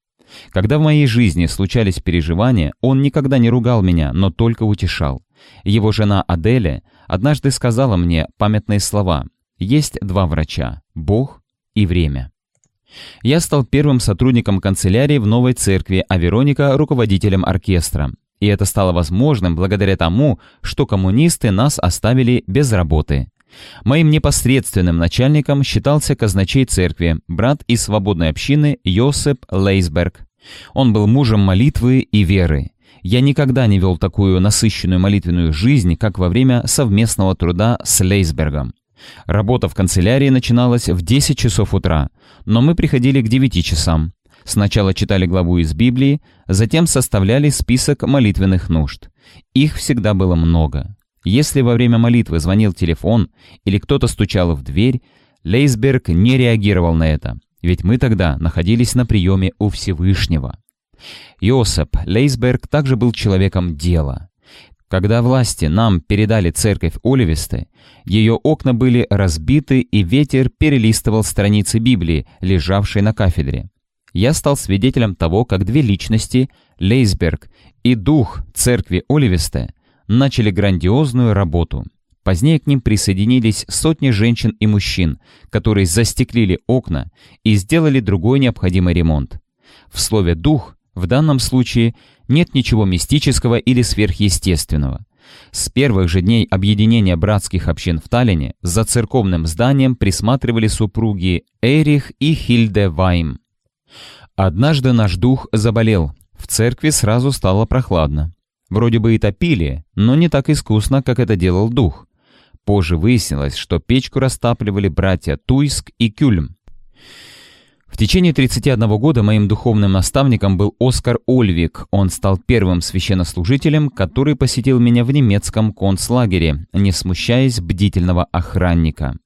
Когда в моей жизни случались переживания, он никогда не ругал меня, но только утешал. Его жена Аделя однажды сказала мне памятные слова «Есть два врача – Бог и время». Я стал первым сотрудником канцелярии в новой церкви, а Вероника – руководителем оркестра. И это стало возможным благодаря тому, что коммунисты нас оставили без работы. Моим непосредственным начальником считался казначей церкви, брат из свободной общины Йосеп Лейсберг. Он был мужем молитвы и веры. Я никогда не вел такую насыщенную молитвенную жизнь, как во время совместного труда с Лейсбергом. Работа в канцелярии начиналась в 10 часов утра, но мы приходили к 9 часам. Сначала читали главу из Библии, затем составляли список молитвенных нужд. Их всегда было много. Если во время молитвы звонил телефон или кто-то стучал в дверь, Лейсберг не реагировал на это, ведь мы тогда находились на приеме у Всевышнего. Йосеп Лейсберг также был человеком дела. Когда власти нам передали церковь Оливисты, ее окна были разбиты и ветер перелистывал страницы Библии, лежавшей на кафедре я стал свидетелем того, как две личности, Лейсберг и дух церкви Оливесте, начали грандиозную работу. Позднее к ним присоединились сотни женщин и мужчин, которые застеклили окна и сделали другой необходимый ремонт. В слове «дух» в данном случае нет ничего мистического или сверхъестественного. С первых же дней объединения братских общин в Таллине за церковным зданием присматривали супруги Эрих и Хильде Вайм. Однажды наш дух заболел. В церкви сразу стало прохладно. Вроде бы и топили, но не так искусно, как это делал дух. Позже выяснилось, что печку растапливали братья Туйск и Кюльм. В течение 31 года моим духовным наставником был Оскар Ольвик. Он стал первым священнослужителем, который посетил меня в немецком концлагере, не смущаясь бдительного охранника.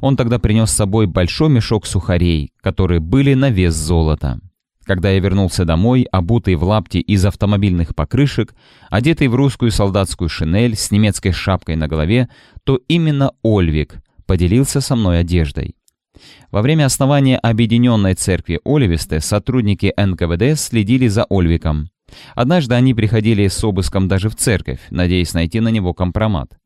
Он тогда принес с собой большой мешок сухарей, которые были на вес золота. Когда я вернулся домой, обутый в лапти из автомобильных покрышек, одетый в русскую солдатскую шинель с немецкой шапкой на голове, то именно Ольвик поделился со мной одеждой. Во время основания Объединенной Церкви Оливисте сотрудники НКВД следили за Ольвиком. Однажды они приходили с обыском даже в церковь, надеясь найти на него компромат.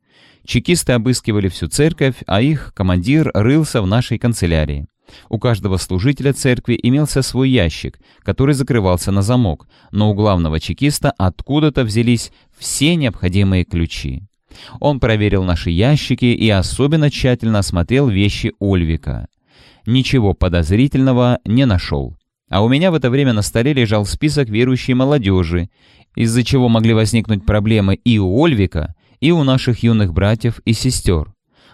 Чекисты обыскивали всю церковь, а их командир рылся в нашей канцелярии. У каждого служителя церкви имелся свой ящик, который закрывался на замок, но у главного чекиста откуда-то взялись все необходимые ключи. Он проверил наши ящики и особенно тщательно осмотрел вещи Ольвика. Ничего подозрительного не нашел. А у меня в это время на столе лежал список верующей молодежи, из-за чего могли возникнуть проблемы и у Ольвика, и у наших юных братьев и сестер.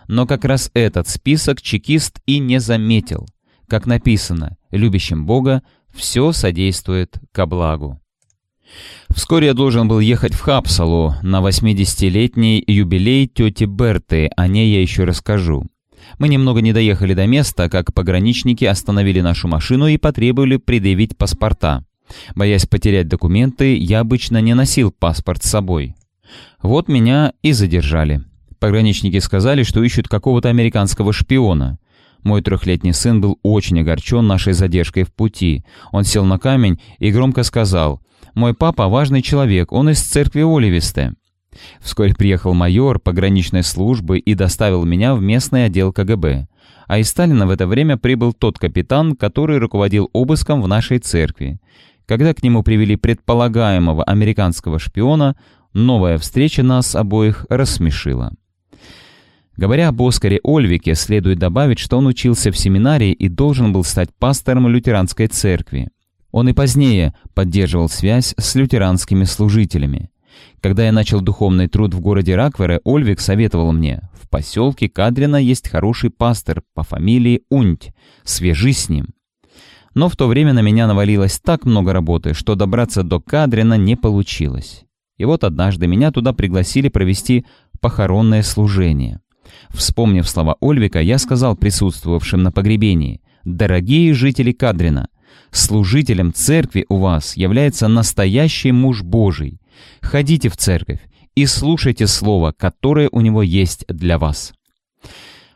Но как раз этот список чекист и не заметил. Как написано, любящим Бога все содействует ко благу. Вскоре я должен был ехать в Хапсалу на 80-летний юбилей тети Берты, о ней я еще расскажу. Мы немного не доехали до места, как пограничники остановили нашу машину и потребовали предъявить паспорта. Боясь потерять документы, я обычно не носил паспорт с собой. Вот меня и задержали. Пограничники сказали, что ищут какого-то американского шпиона. Мой трехлетний сын был очень огорчен нашей задержкой в пути. Он сел на камень и громко сказал, «Мой папа важный человек, он из церкви Оливисте». Вскоре приехал майор пограничной службы и доставил меня в местный отдел КГБ. А из Сталина в это время прибыл тот капитан, который руководил обыском в нашей церкви. Когда к нему привели предполагаемого американского шпиона, новая встреча нас обоих рассмешила. Говоря об Оскаре Ольвике, следует добавить, что он учился в семинарии и должен был стать пастором лютеранской церкви. Он и позднее поддерживал связь с лютеранскими служителями. Когда я начал духовный труд в городе Раквере, Ольвик советовал мне, в поселке Кадрина есть хороший пастор по фамилии Унть, свяжись с ним. Но в то время на меня навалилось так много работы, что добраться до Кадрина не получилось. И вот однажды меня туда пригласили провести похоронное служение. Вспомнив слова Ольвика, я сказал присутствовавшим на погребении, «Дорогие жители Кадрина, служителем церкви у вас является настоящий муж Божий. Ходите в церковь и слушайте слово, которое у него есть для вас».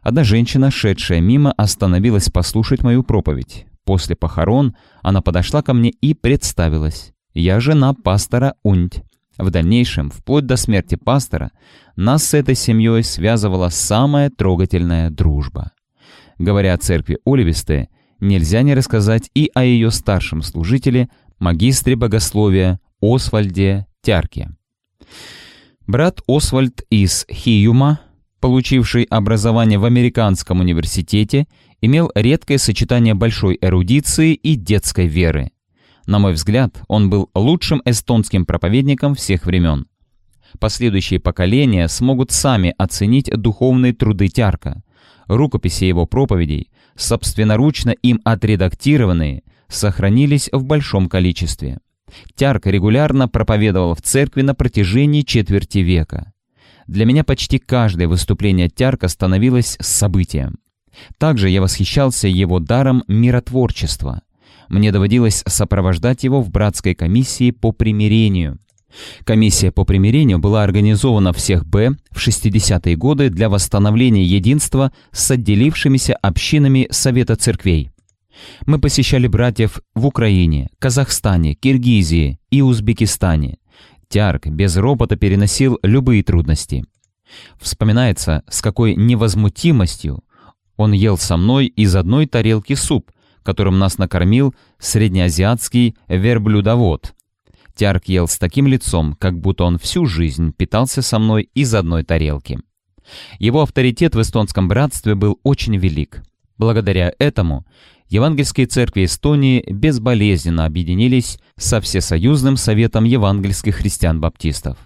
Одна женщина, шедшая мимо, остановилась послушать мою проповедь. После похорон она подошла ко мне и представилась. «Я жена пастора Унть. В дальнейшем, вплоть до смерти пастора, нас с этой семьей связывала самая трогательная дружба. Говоря о церкви Оливисте, нельзя не рассказать и о ее старшем служителе, магистре богословия Освальде Тярке. Брат Освальд из Хиюма, получивший образование в американском университете, имел редкое сочетание большой эрудиции и детской веры. На мой взгляд, он был лучшим эстонским проповедником всех времен. Последующие поколения смогут сами оценить духовные труды Тярка. Рукописи его проповедей, собственноручно им отредактированные, сохранились в большом количестве. Тярк регулярно проповедовал в церкви на протяжении четверти века. Для меня почти каждое выступление Тярка становилось событием. Также я восхищался его даром миротворчества. Мне доводилось сопровождать его в братской комиссии по примирению. Комиссия по примирению была организована всех Б в 60-е годы для восстановления единства с отделившимися общинами Совета Церквей. Мы посещали братьев в Украине, Казахстане, Киргизии и Узбекистане. Тярк без ропота переносил любые трудности. Вспоминается, с какой невозмутимостью он ел со мной из одной тарелки суп, которым нас накормил среднеазиатский верблюдовод. Тярк ел с таким лицом, как будто он всю жизнь питался со мной из одной тарелки. Его авторитет в эстонском братстве был очень велик. Благодаря этому евангельские церкви Эстонии безболезненно объединились со Всесоюзным советом евангельских христиан-баптистов.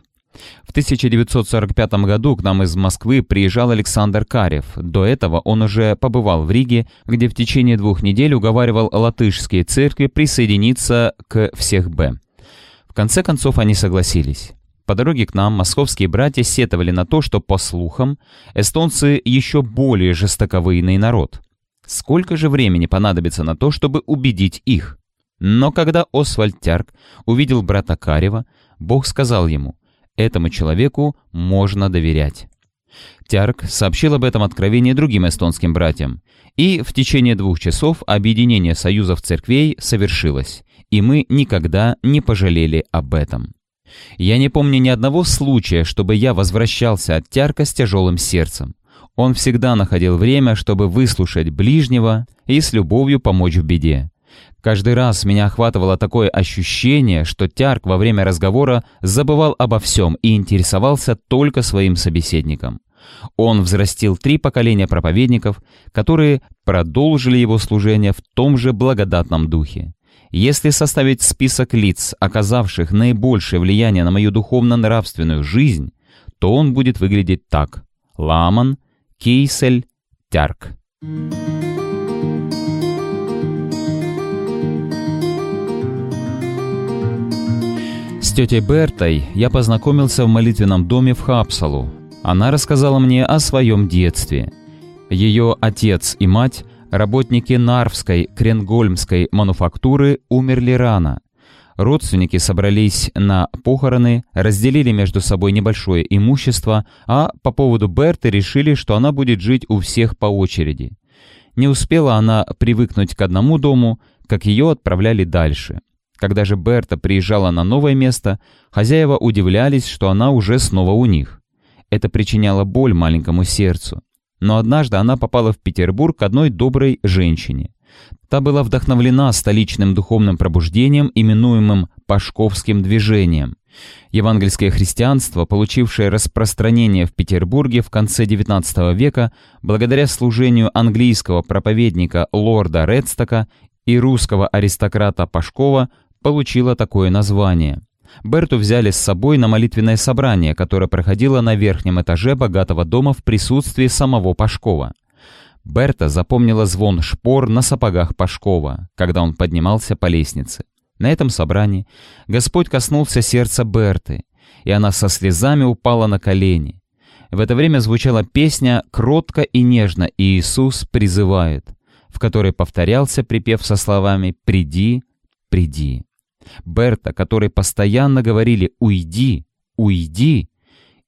В 1945 году к нам из Москвы приезжал Александр Карев. До этого он уже побывал в Риге, где в течение двух недель уговаривал латышские церкви присоединиться к всех Б. В конце концов они согласились. По дороге к нам московские братья сетовали на то, что, по слухам, эстонцы еще более жестоковыйный народ. Сколько же времени понадобится на то, чтобы убедить их? Но когда Освальд Тярк увидел брата Карева, Бог сказал ему, этому человеку можно доверять. Тярк сообщил об этом откровении другим эстонским братьям, и в течение двух часов объединение союзов церквей совершилось, и мы никогда не пожалели об этом. Я не помню ни одного случая, чтобы я возвращался от Тярка с тяжелым сердцем. Он всегда находил время, чтобы выслушать ближнего и с любовью помочь в беде. Каждый раз меня охватывало такое ощущение, что Тярк во время разговора забывал обо всем и интересовался только своим собеседником. Он взрастил три поколения проповедников, которые продолжили его служение в том же благодатном духе. Если составить список лиц, оказавших наибольшее влияние на мою духовно-нравственную жизнь, то он будет выглядеть так. Ламан, Кейсель, Тярк. С тетей Бертой я познакомился в молитвенном доме в Хапсалу. Она рассказала мне о своем детстве. Ее отец и мать, работники Нарвской Кренгольмской мануфактуры, умерли рано. Родственники собрались на похороны, разделили между собой небольшое имущество, а по поводу Берты решили, что она будет жить у всех по очереди. Не успела она привыкнуть к одному дому, как ее отправляли дальше. Когда же Берта приезжала на новое место, хозяева удивлялись, что она уже снова у них. Это причиняло боль маленькому сердцу. Но однажды она попала в Петербург к одной доброй женщине. Та была вдохновлена столичным духовным пробуждением, именуемым Пашковским движением. Евангельское христианство, получившее распространение в Петербурге в конце XIX века, благодаря служению английского проповедника лорда Редстока и русского аристократа Пашкова, получило такое название. Берту взяли с собой на молитвенное собрание, которое проходило на верхнем этаже богатого дома в присутствии самого Пашкова. Берта запомнила звон шпор на сапогах Пашкова, когда он поднимался по лестнице. На этом собрании Господь коснулся сердца Берты, и она со слезами упала на колени. В это время звучала песня «Кротко и нежно Иисус призывает», в которой повторялся припев со словами «Приди, приди». Берта, которой постоянно говорили «Уйди, уйди»,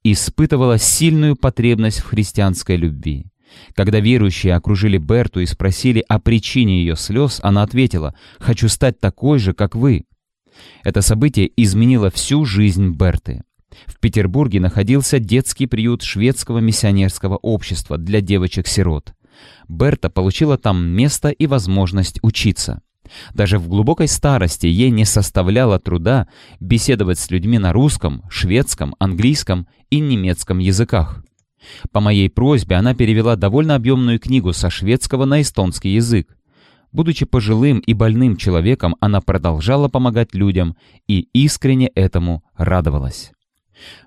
испытывала сильную потребность в христианской любви. Когда верующие окружили Берту и спросили о причине ее слез, она ответила «Хочу стать такой же, как вы». Это событие изменило всю жизнь Берты. В Петербурге находился детский приют шведского миссионерского общества для девочек-сирот. Берта получила там место и возможность учиться. Даже в глубокой старости ей не составляло труда беседовать с людьми на русском, шведском, английском и немецком языках. По моей просьбе она перевела довольно объемную книгу со шведского на эстонский язык. Будучи пожилым и больным человеком, она продолжала помогать людям и искренне этому радовалась.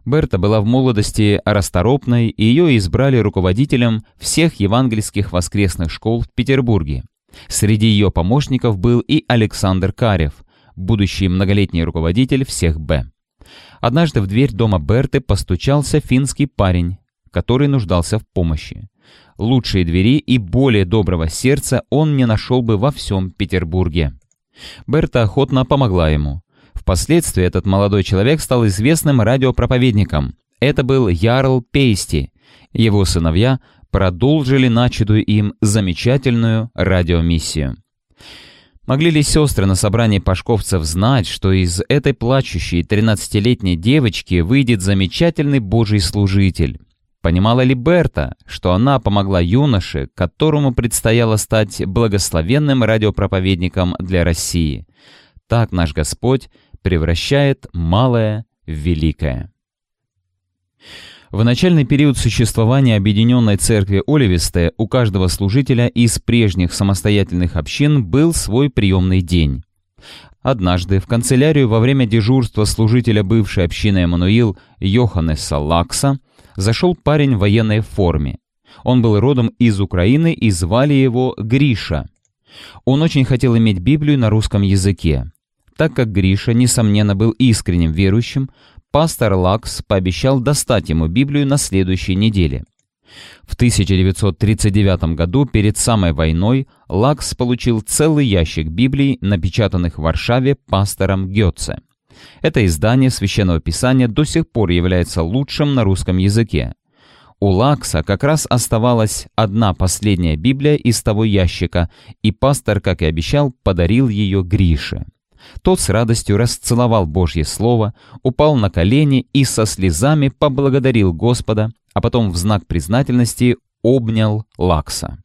Берта была в молодости расторопной, и ее избрали руководителем всех евангельских воскресных школ в Петербурге. Среди ее помощников был и Александр Карев, будущий многолетний руководитель всех «Б». Однажды в дверь дома Берты постучался финский парень, который нуждался в помощи. Лучшей двери и более доброго сердца он не нашел бы во всем Петербурге. Берта охотно помогла ему. Впоследствии этот молодой человек стал известным радиопроповедником. Это был Ярл Пейсти. Его сыновья продолжили начатую им замечательную радиомиссию. Могли ли сестры на собрании пашковцев знать, что из этой плачущей 13-летней девочки выйдет замечательный божий служитель? Понимала ли Берта, что она помогла юноше, которому предстояло стать благословенным радиопроповедником для России? Так наш Господь превращает малое в великое. В начальный период существования Объединенной Церкви Оливисте у каждого служителя из прежних самостоятельных общин был свой приемный день. Однажды в канцелярию во время дежурства служителя бывшей общины Эммануил Йоханнеса Лакса зашел парень в военной форме. Он был родом из Украины и звали его Гриша. Он очень хотел иметь Библию на русском языке. Так как Гриша, несомненно, был искренним верующим, пастор Лакс пообещал достать ему Библию на следующей неделе. В 1939 году, перед самой войной, Лакс получил целый ящик Библий, напечатанных в Варшаве пастором Гетце. Это издание Священного Писания до сих пор является лучшим на русском языке. У Лакса как раз оставалась одна последняя Библия из того ящика, и пастор, как и обещал, подарил ее Грише. Тот с радостью расцеловал Божье Слово, упал на колени и со слезами поблагодарил Господа, а потом в знак признательности обнял Лакса.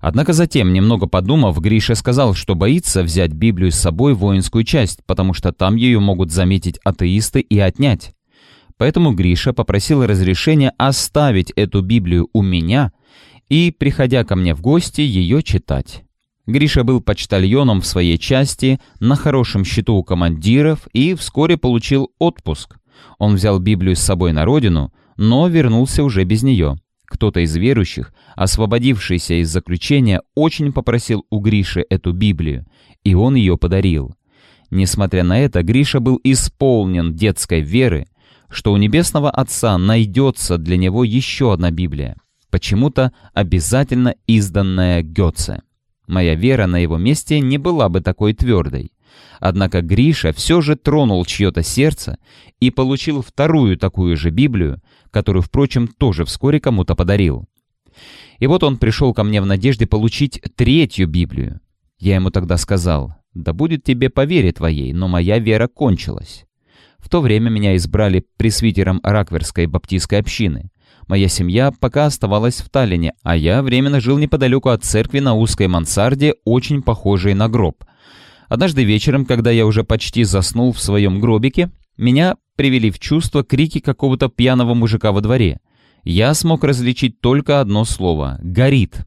Однако затем, немного подумав, Гриша сказал, что боится взять Библию с собой в воинскую часть, потому что там ее могут заметить атеисты и отнять. Поэтому Гриша попросил разрешения оставить эту Библию у меня и, приходя ко мне в гости, ее читать. Гриша был почтальоном в своей части, на хорошем счету у командиров и вскоре получил отпуск. Он взял Библию с собой на родину, но вернулся уже без нее. Кто-то из верующих, освободившийся из заключения, очень попросил у Гриши эту Библию, и он ее подарил. Несмотря на это, Гриша был исполнен детской веры, что у Небесного Отца найдется для него еще одна Библия, почему-то обязательно изданная Гетце. Моя вера на его месте не была бы такой твердой. Однако Гриша все же тронул чье-то сердце и получил вторую такую же Библию, которую, впрочем, тоже вскоре кому-то подарил. И вот он пришел ко мне в надежде получить третью Библию. Я ему тогда сказал, «Да будет тебе по вере твоей, но моя вера кончилась». В то время меня избрали пресвитером Ракверской баптистской общины. Моя семья пока оставалась в Таллине, а я временно жил неподалеку от церкви на узкой мансарде, очень похожей на гроб. Однажды вечером, когда я уже почти заснул в своем гробике, меня привели в чувство крики какого-то пьяного мужика во дворе. Я смог различить только одно слово — «горит».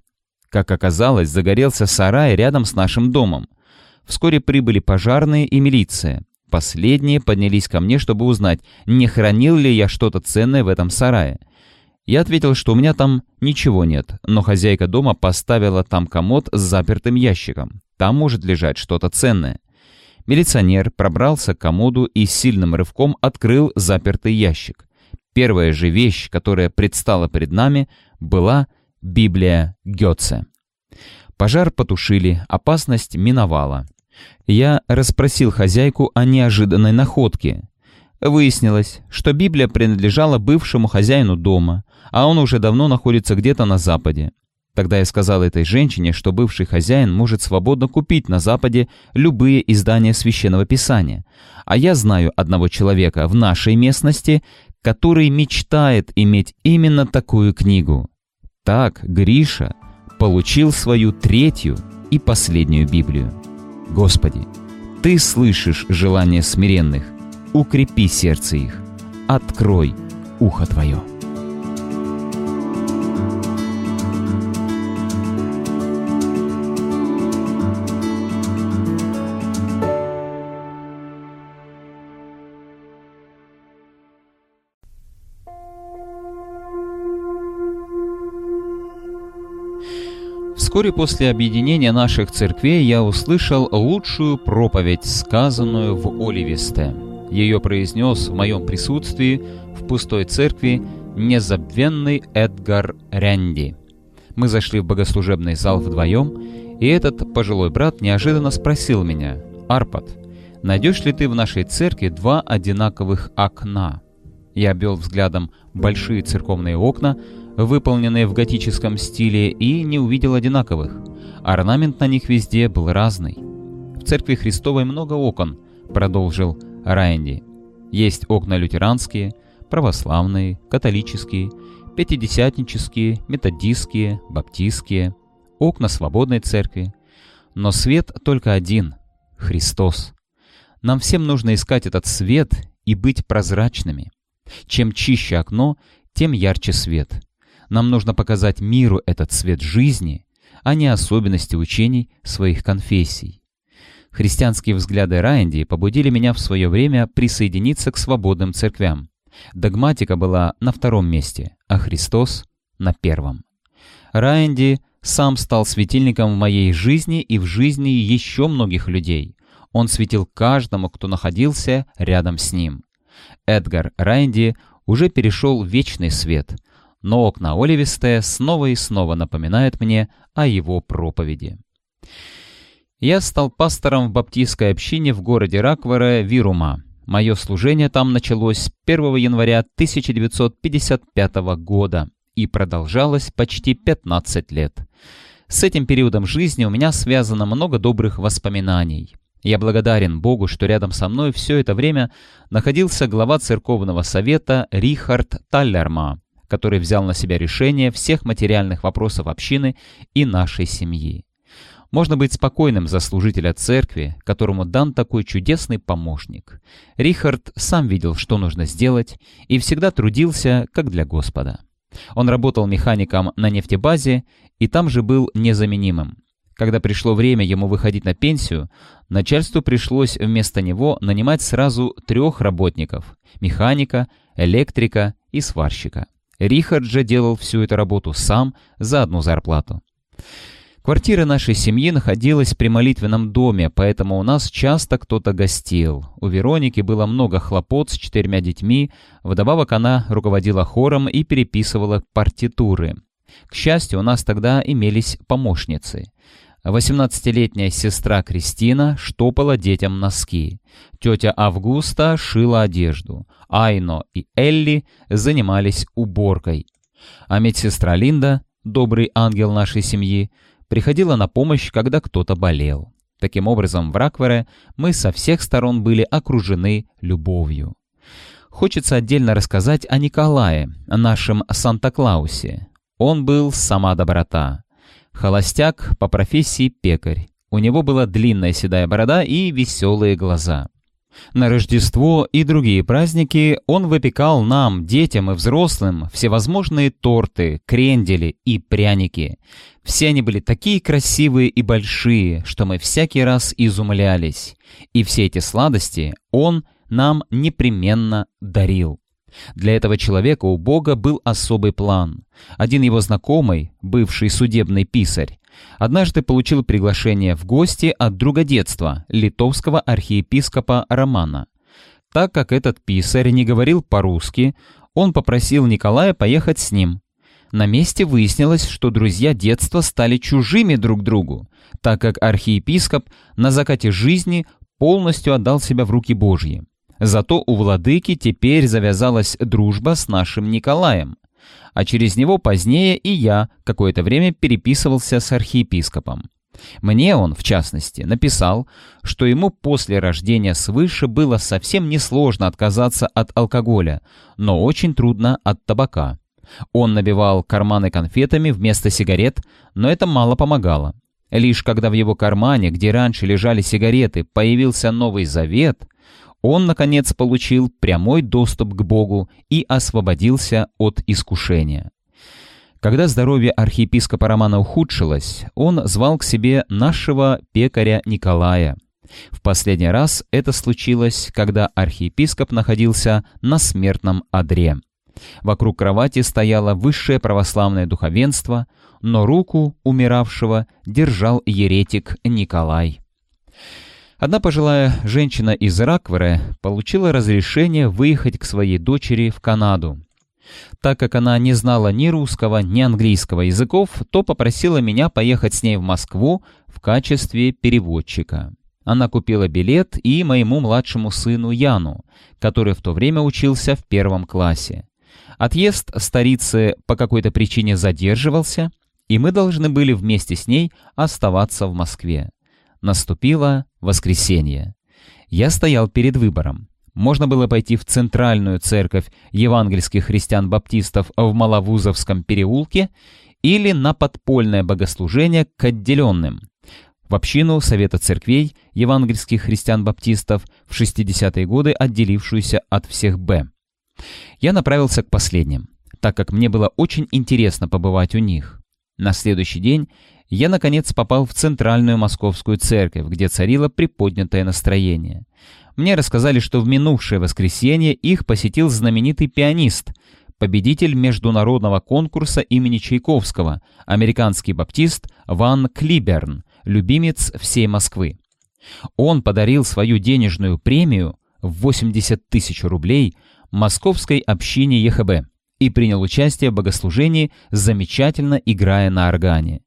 Как оказалось, загорелся сарай рядом с нашим домом. Вскоре прибыли пожарные и милиция. Последние поднялись ко мне, чтобы узнать, не хранил ли я что-то ценное в этом сарае. Я ответил, что у меня там ничего нет, но хозяйка дома поставила там комод с запертым ящиком. Там может лежать что-то ценное. Милиционер пробрался к комоду и сильным рывком открыл запертый ящик. Первая же вещь, которая предстала перед нами, была Библия Гетце. Пожар потушили, опасность миновала. Я расспросил хозяйку о неожиданной находке. Выяснилось, что Библия принадлежала бывшему хозяину дома, а он уже давно находится где-то на Западе. Тогда я сказал этой женщине, что бывший хозяин может свободно купить на Западе любые издания Священного Писания. А я знаю одного человека в нашей местности, который мечтает иметь именно такую книгу. Так Гриша получил свою третью и последнюю Библию. Господи, Ты слышишь желание смиренных, укрепи сердце их, открой ухо Твое. Вскоре после объединения наших церквей я услышал лучшую проповедь, сказанную в Оливесте. Ее произнес в моем присутствии в пустой церкви незабвенный Эдгар Рянди. Мы зашли в богослужебный зал вдвоем, и этот пожилой брат неожиданно спросил меня, «Арпад, найдешь ли ты в нашей церкви два одинаковых окна?» Я обвел взглядом большие церковные окна, выполненные в готическом стиле, и не увидел одинаковых. Орнамент на них везде был разный. «В церкви Христовой много окон», — продолжил Райнди. «Есть окна лютеранские, православные, католические, пятидесятнические, методистские, баптистские, окна свободной церкви. Но свет только один — Христос. Нам всем нужно искать этот свет и быть прозрачными. Чем чище окно, тем ярче свет. Нам нужно показать миру этот цвет жизни, а не особенности учений своих конфессий. Христианские взгляды Райнди побудили меня в свое время присоединиться к свободным церквям. Догматика была на втором месте, а Христос — на первом. Райнди сам стал светильником в моей жизни и в жизни еще многих людей. Он светил каждому, кто находился рядом с ним. Эдгар Райнди уже перешел в вечный свет, но окна Оливисте снова и снова напоминают мне о его проповеди. Я стал пастором в баптистской общине в городе Раквара, Вирума. Мое служение там началось 1 января 1955 года и продолжалось почти 15 лет. С этим периодом жизни у меня связано много добрых воспоминаний. Я благодарен Богу, что рядом со мной все это время находился глава церковного совета Рихард Таллерма, который взял на себя решение всех материальных вопросов общины и нашей семьи. Можно быть спокойным за служителя церкви, которому дан такой чудесный помощник. Рихард сам видел, что нужно сделать, и всегда трудился, как для Господа. Он работал механиком на нефтебазе и там же был незаменимым. Когда пришло время ему выходить на пенсию, начальству пришлось вместо него нанимать сразу трех работников – механика, электрика и сварщика. Рихард же делал всю эту работу сам за одну зарплату. Квартира нашей семьи находилась при молитвенном доме, поэтому у нас часто кто-то гостил. У Вероники было много хлопот с четырьмя детьми, вдобавок она руководила хором и переписывала партитуры. К счастью, у нас тогда имелись помощницы. 18-летняя сестра Кристина штопала детям носки. Тетя Августа шила одежду. Айно и Элли занимались уборкой. А медсестра Линда, добрый ангел нашей семьи, приходила на помощь, когда кто-то болел. Таким образом, в Раквере мы со всех сторон были окружены любовью. Хочется отдельно рассказать о Николае, нашем Санта-Клаусе. Он был сама доброта. Холостяк по профессии пекарь. У него была длинная седая борода и веселые глаза. На Рождество и другие праздники он выпекал нам, детям и взрослым, всевозможные торты, крендели и пряники. Все они были такие красивые и большие, что мы всякий раз изумлялись. И все эти сладости он нам непременно дарил. Для этого человека у Бога был особый план. Один его знакомый, бывший судебный писарь, однажды получил приглашение в гости от друга детства, литовского архиепископа Романа. Так как этот писарь не говорил по-русски, он попросил Николая поехать с ним. На месте выяснилось, что друзья детства стали чужими друг другу, так как архиепископ на закате жизни полностью отдал себя в руки Божьи. Зато у владыки теперь завязалась дружба с нашим Николаем. А через него позднее и я какое-то время переписывался с архиепископом. Мне он, в частности, написал, что ему после рождения свыше было совсем несложно отказаться от алкоголя, но очень трудно от табака. Он набивал карманы конфетами вместо сигарет, но это мало помогало. Лишь когда в его кармане, где раньше лежали сигареты, появился Новый Завет, он, наконец, получил прямой доступ к Богу и освободился от искушения. Когда здоровье архиепископа Романа ухудшилось, он звал к себе нашего пекаря Николая. В последний раз это случилось, когда архиепископ находился на смертном одре. Вокруг кровати стояло высшее православное духовенство, но руку умиравшего держал еретик Николай. Одна пожилая женщина из Раквере получила разрешение выехать к своей дочери в Канаду. Так как она не знала ни русского, ни английского языков, то попросила меня поехать с ней в Москву в качестве переводчика. Она купила билет и моему младшему сыну Яну, который в то время учился в первом классе. Отъезд старицы по какой-то причине задерживался, и мы должны были вместе с ней оставаться в Москве. Наступило воскресенье. Я стоял перед выбором. Можно было пойти в центральную церковь евангельских христиан-баптистов в Маловузовском переулке или на подпольное богослужение к отделенным. В общину Совета церквей евангельских христиан-баптистов в 60-е годы отделившуюся от всех «Б». Я направился к последним, так как мне было очень интересно побывать у них. На следующий день я, наконец, попал в центральную московскую церковь, где царило приподнятое настроение. Мне рассказали, что в минувшее воскресенье их посетил знаменитый пианист, победитель международного конкурса имени Чайковского, американский баптист Ван Клиберн, любимец всей Москвы. Он подарил свою денежную премию в 80 тысяч рублей московской общине ЕХБ и принял участие в богослужении, замечательно играя на органе.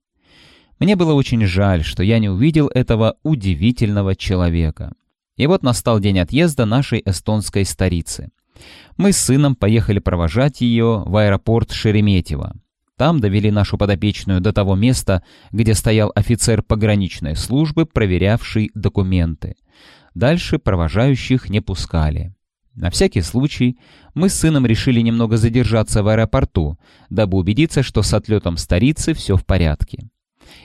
Мне было очень жаль, что я не увидел этого удивительного человека. И вот настал день отъезда нашей эстонской старицы. Мы с сыном поехали провожать ее в аэропорт Шереметьево. Там довели нашу подопечную до того места, где стоял офицер пограничной службы, проверявший документы. Дальше провожающих не пускали. На всякий случай мы с сыном решили немного задержаться в аэропорту, дабы убедиться, что с отлетом старицы все в порядке.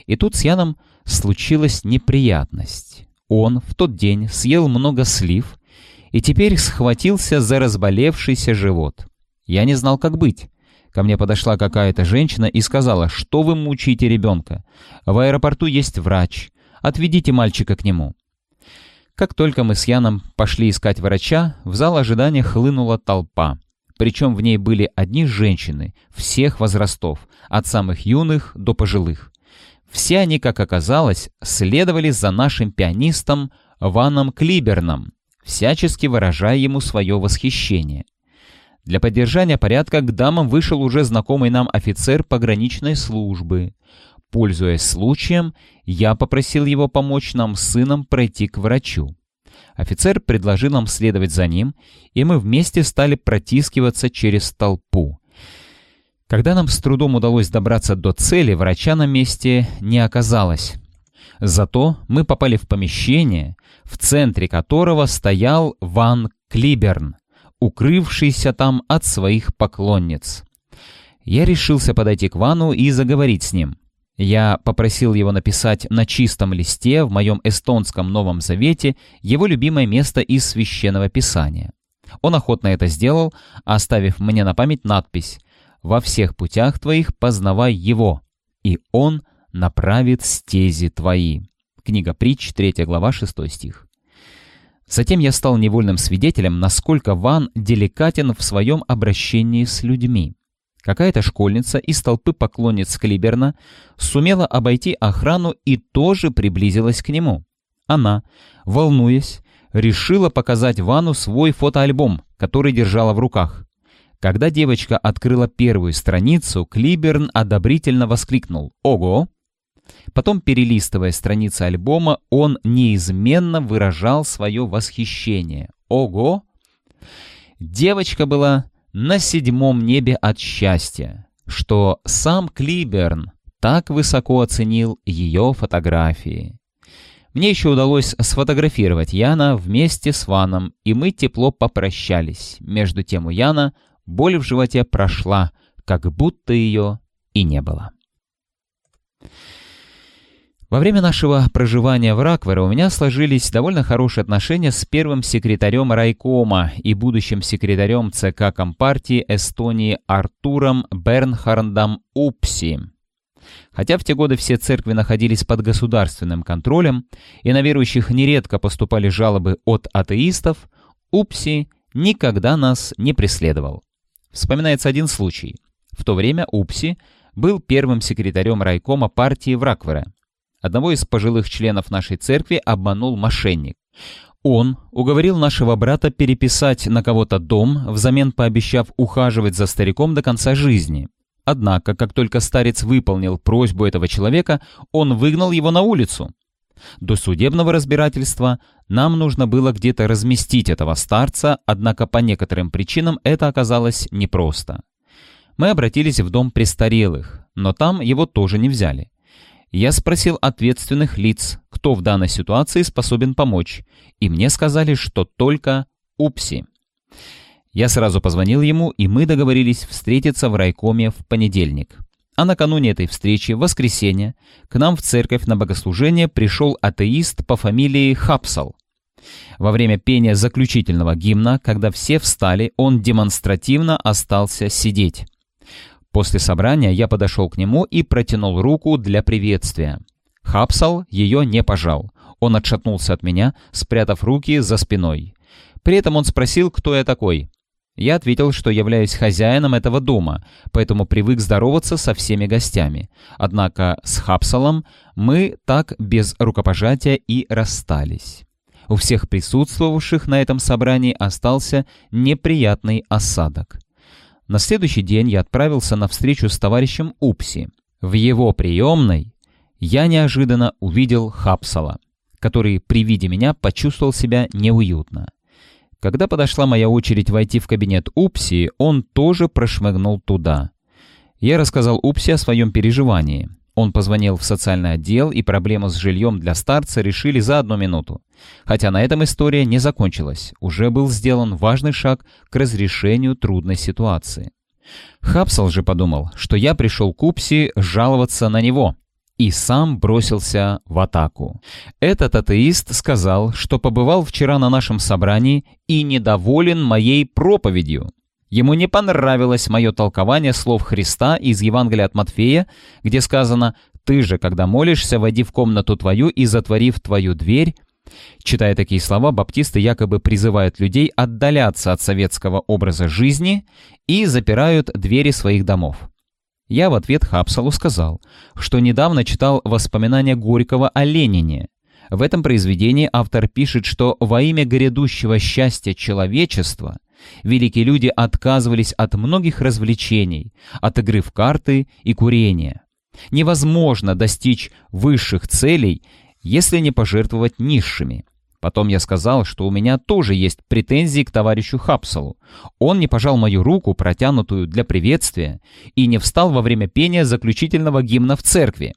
И тут с Яном случилась неприятность. Он в тот день съел много слив и теперь схватился за разболевшийся живот. Я не знал, как быть. Ко мне подошла какая-то женщина и сказала, что вы мучаете ребенка. В аэропорту есть врач. Отведите мальчика к нему. Как только мы с Яном пошли искать врача, в зал ожидания хлынула толпа. Причем в ней были одни женщины, всех возрастов, от самых юных до пожилых. Все они, как оказалось, следовали за нашим пианистом Ваном Клиберном, всячески выражая ему свое восхищение. Для поддержания порядка к дамам вышел уже знакомый нам офицер пограничной службы. Пользуясь случаем, я попросил его помочь нам с сыном пройти к врачу. Офицер предложил нам следовать за ним, и мы вместе стали протискиваться через толпу. Когда нам с трудом удалось добраться до цели, врача на месте не оказалось. Зато мы попали в помещение, в центре которого стоял Ван Клиберн, укрывшийся там от своих поклонниц. Я решился подойти к Вану и заговорить с ним. Я попросил его написать на чистом листе в моем эстонском Новом Завете его любимое место из Священного Писания. Он охотно это сделал, оставив мне на память надпись «Во всех путях твоих познавай его, и он направит стези твои». Книга притч, 3 глава, 6 стих. Затем я стал невольным свидетелем, насколько Ван деликатен в своем обращении с людьми. Какая-то школьница из толпы поклонниц Клиберна сумела обойти охрану и тоже приблизилась к нему. Она, волнуясь, решила показать Вану свой фотоальбом, который держала в руках. Когда девочка открыла первую страницу, Клиберн одобрительно воскликнул «Ого!». Потом, перелистывая страницы альбома, он неизменно выражал свое восхищение. «Ого!». Девочка была на седьмом небе от счастья, что сам Клиберн так высоко оценил ее фотографии. Мне еще удалось сфотографировать Яна вместе с Ваном, и мы тепло попрощались. Между тем у Яна боль в животе прошла, как будто ее и не было. Во время нашего проживания в Раквере у меня сложились довольно хорошие отношения с первым секретарем райкома и будущим секретарем ЦК Компартии Эстонии Артуром Бернхардом Упси. Хотя в те годы все церкви находились под государственным контролем, и на верующих нередко поступали жалобы от атеистов, Упси никогда нас не преследовал. Вспоминается один случай. В то время Упси был первым секретарем райкома партии в Раквере. Одного из пожилых членов нашей церкви обманул мошенник. Он уговорил нашего брата переписать на кого-то дом, взамен пообещав ухаживать за стариком до конца жизни. Однако, как только старец выполнил просьбу этого человека, он выгнал его на улицу. До судебного разбирательства нам нужно было где-то разместить этого старца, однако по некоторым причинам это оказалось непросто. Мы обратились в дом престарелых, но там его тоже не взяли. Я спросил ответственных лиц, кто в данной ситуации способен помочь, и мне сказали, что только Упси. Я сразу позвонил ему, и мы договорились встретиться в райкоме в понедельник. А накануне этой встречи, в воскресенье, к нам в церковь на богослужение пришел атеист по фамилии Хапсал. Во время пения заключительного гимна, когда все встали, он демонстративно остался сидеть. После собрания я подошел к нему и протянул руку для приветствия. Хапсал ее не пожал. Он отшатнулся от меня, спрятав руки за спиной. При этом он спросил, кто я такой. Я ответил, что являюсь хозяином этого дома, поэтому привык здороваться со всеми гостями. Однако с Хапсалом мы так без рукопожатия и расстались. У всех присутствовавших на этом собрании остался неприятный осадок. На следующий день я отправился на встречу с товарищем Упси. В его приемной я неожиданно увидел Хапсала, который при виде меня почувствовал себя неуютно. Когда подошла моя очередь войти в кабинет Упси, он тоже прошмыгнул туда. Я рассказал Упси о своем переживании. Он позвонил в социальный отдел, и проблему с жильем для старца решили за одну минуту. Хотя на этом история не закончилась. Уже был сделан важный шаг к разрешению трудной ситуации. Хапсал же подумал, что я пришел к Упси жаловаться на него и сам бросился в атаку. Этот атеист сказал, что побывал вчера на нашем собрании и недоволен моей проповедью. Ему не понравилось мое толкование слов Христа из Евангелия от Матфея, где сказано «Ты же, когда молишься, войди в комнату твою и, затворив твою дверь». Читая такие слова, баптисты якобы призывают людей отдаляться от советского образа жизни и запирают двери своих домов. Я в ответ Хапсалу сказал, что недавно читал воспоминания Горького о Ленине. В этом произведении автор пишет, что во имя грядущего счастья человечества великие люди отказывались от многих развлечений, от игры в карты и курения. Невозможно достичь высших целей, если не пожертвовать низшими. Потом я сказал, что у меня тоже есть претензии к товарищу Хапсалу. Он не пожал мою руку, протянутую для приветствия, и не встал во время пения заключительного гимна в церкви.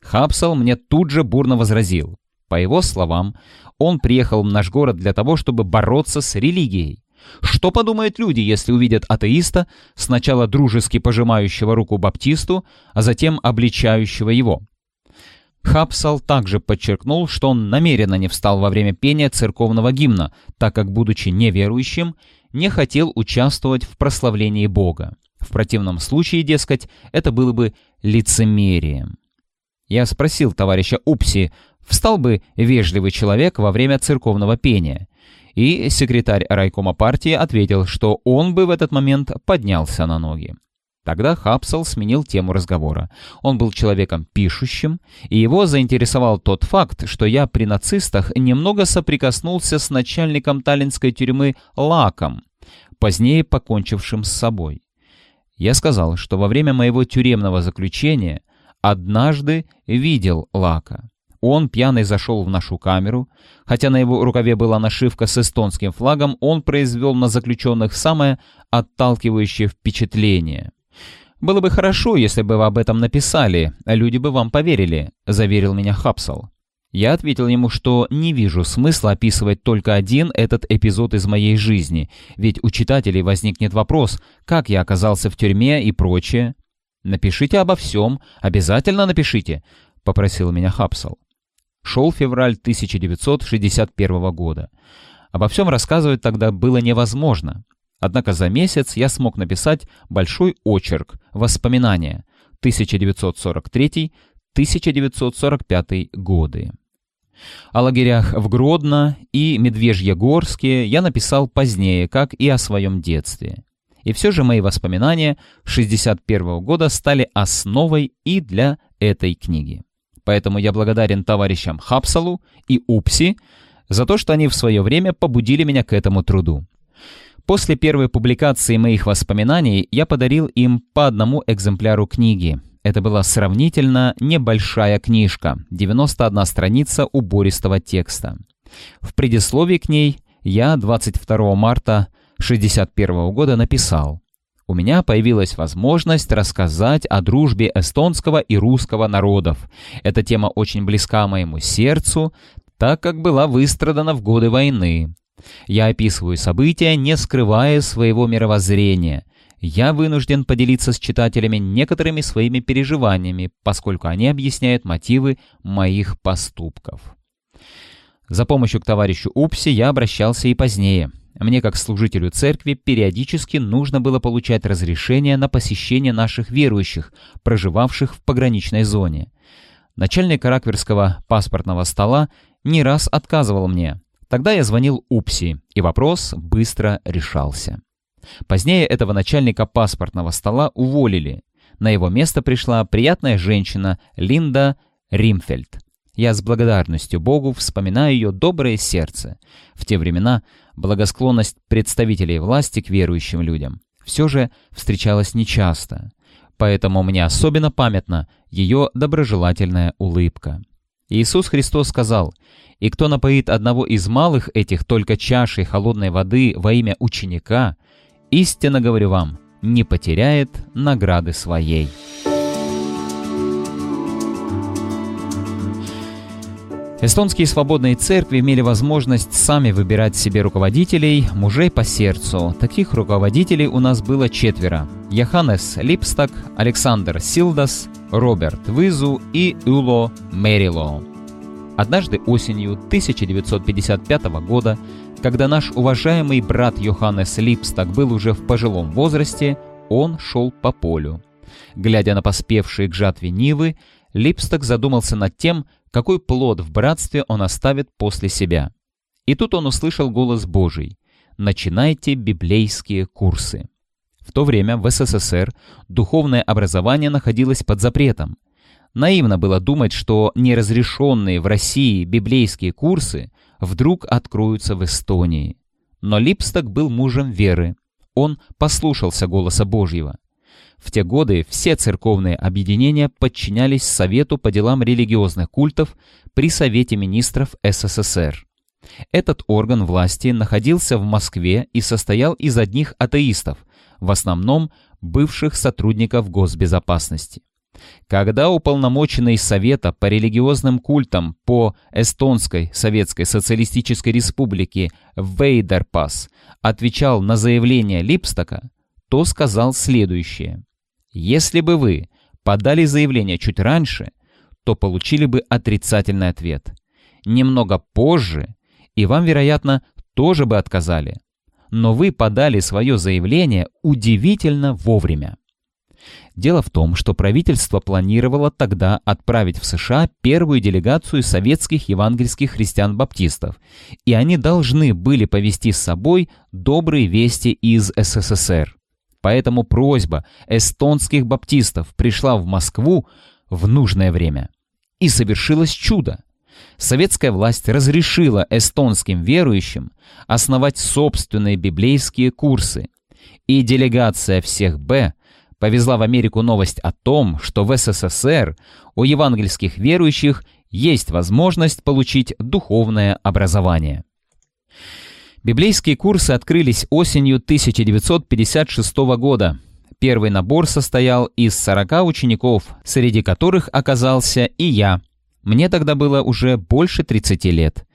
Хапсал мне тут же бурно возразил. По его словам, он приехал в наш город для того, чтобы бороться с религией. Что подумают люди, если увидят атеиста, сначала дружески пожимающего руку баптисту, а затем обличающего его? Хапсал также подчеркнул, что он намеренно не встал во время пения церковного гимна, так как, будучи неверующим, не хотел участвовать в прославлении Бога. В противном случае, дескать, это было бы лицемерием. Я спросил товарища Упси, встал бы вежливый человек во время церковного пения, и секретарь райкома партии ответил, что он бы в этот момент поднялся на ноги. Тогда Хапсел сменил тему разговора. Он был человеком пишущим, и его заинтересовал тот факт, что я при нацистах немного соприкоснулся с начальником таллинской тюрьмы Лаком, позднее покончившим с собой. Я сказал, что во время моего тюремного заключения однажды видел Лака. Он пьяный зашел в нашу камеру. Хотя на его рукаве была нашивка с эстонским флагом, он произвел на заключенных самое отталкивающее впечатление. «Было бы хорошо, если бы вы об этом написали, а люди бы вам поверили», — заверил меня Хапсал. Я ответил ему, что не вижу смысла описывать только один этот эпизод из моей жизни, ведь у читателей возникнет вопрос, как я оказался в тюрьме и прочее. «Напишите обо всем, обязательно напишите», — попросил меня Хапсал. Шел февраль 1961 года. Обо всем рассказывать тогда было невозможно. Однако за месяц я смог написать большой очерк «Воспоминания» 1943-1945 годы. О лагерях в Гродно и Медвежьегорске я написал позднее, как и о своем детстве. И все же мои воспоминания 61 года стали основой и для этой книги. Поэтому я благодарен товарищам Хапсалу и Упси за то, что они в свое время побудили меня к этому труду. После первой публикации моих воспоминаний я подарил им по одному экземпляру книги. Это была сравнительно небольшая книжка, 91 страница убористого текста. В предисловии к ней я 22 марта 1961 года написал «У меня появилась возможность рассказать о дружбе эстонского и русского народов. Эта тема очень близка моему сердцу, так как была выстрадана в годы войны. Я описываю события, не скрывая своего мировоззрения. Я вынужден поделиться с читателями некоторыми своими переживаниями, поскольку они объясняют мотивы моих поступков. За помощью к товарищу Упси я обращался и позднее. Мне, как служителю церкви, периодически нужно было получать разрешение на посещение наших верующих, проживавших в пограничной зоне. Начальник Ракверского паспортного стола не раз отказывал мне. Тогда я звонил УПСИ, и вопрос быстро решался. Позднее этого начальника паспортного стола уволили. На его место пришла приятная женщина Линда Римфельд. Я с благодарностью Богу вспоминаю ее доброе сердце. В те времена благосклонность представителей власти к верующим людям все же встречалась нечасто. Поэтому мне особенно памятна ее доброжелательная улыбка. Иисус Христос сказал, «И кто напоит одного из малых этих только чашей холодной воды во имя ученика, истинно говорю вам, не потеряет награды своей». Эстонские свободные церкви имели возможность сами выбирать себе руководителей, мужей по сердцу. Таких руководителей у нас было четверо. Яханес Липстак, Александр Силдас, Роберт Визу и Уло Мэрило. Однажды осенью 1955 года, когда наш уважаемый брат Йоханнес Липстак был уже в пожилом возрасте, он шел по полю. Глядя на поспевшие к жатве Нивы, Липсток задумался над тем, какой плод в братстве он оставит после себя. И тут он услышал голос Божий «Начинайте библейские курсы». В то время в СССР духовное образование находилось под запретом. Наивно было думать, что неразрешенные в России библейские курсы вдруг откроются в Эстонии. Но Липсток был мужем веры. Он послушался голоса Божьего. В те годы все церковные объединения подчинялись Совету по делам религиозных культов при Совете министров СССР. Этот орган власти находился в Москве и состоял из одних атеистов, в основном бывших сотрудников госбезопасности. Когда уполномоченный Совета по религиозным культам по Эстонской Советской Социалистической Республике Вейдерпас отвечал на заявление Липстока, то сказал следующее. Если бы вы подали заявление чуть раньше, то получили бы отрицательный ответ. Немного позже, и вам, вероятно, тоже бы отказали. Но вы подали свое заявление удивительно вовремя. Дело в том, что правительство планировало тогда отправить в США первую делегацию советских евангельских христиан-баптистов, и они должны были повести с собой добрые вести из СССР. Поэтому просьба эстонских баптистов пришла в Москву в нужное время. И совершилось чудо. Советская власть разрешила эстонским верующим основать собственные библейские курсы. И делегация всех «Б» повезла в Америку новость о том, что в СССР у евангельских верующих есть возможность получить духовное образование. Библейские курсы открылись осенью 1956 года. Первый набор состоял из 40 учеников, среди которых оказался и я. Мне тогда было уже больше 30 лет.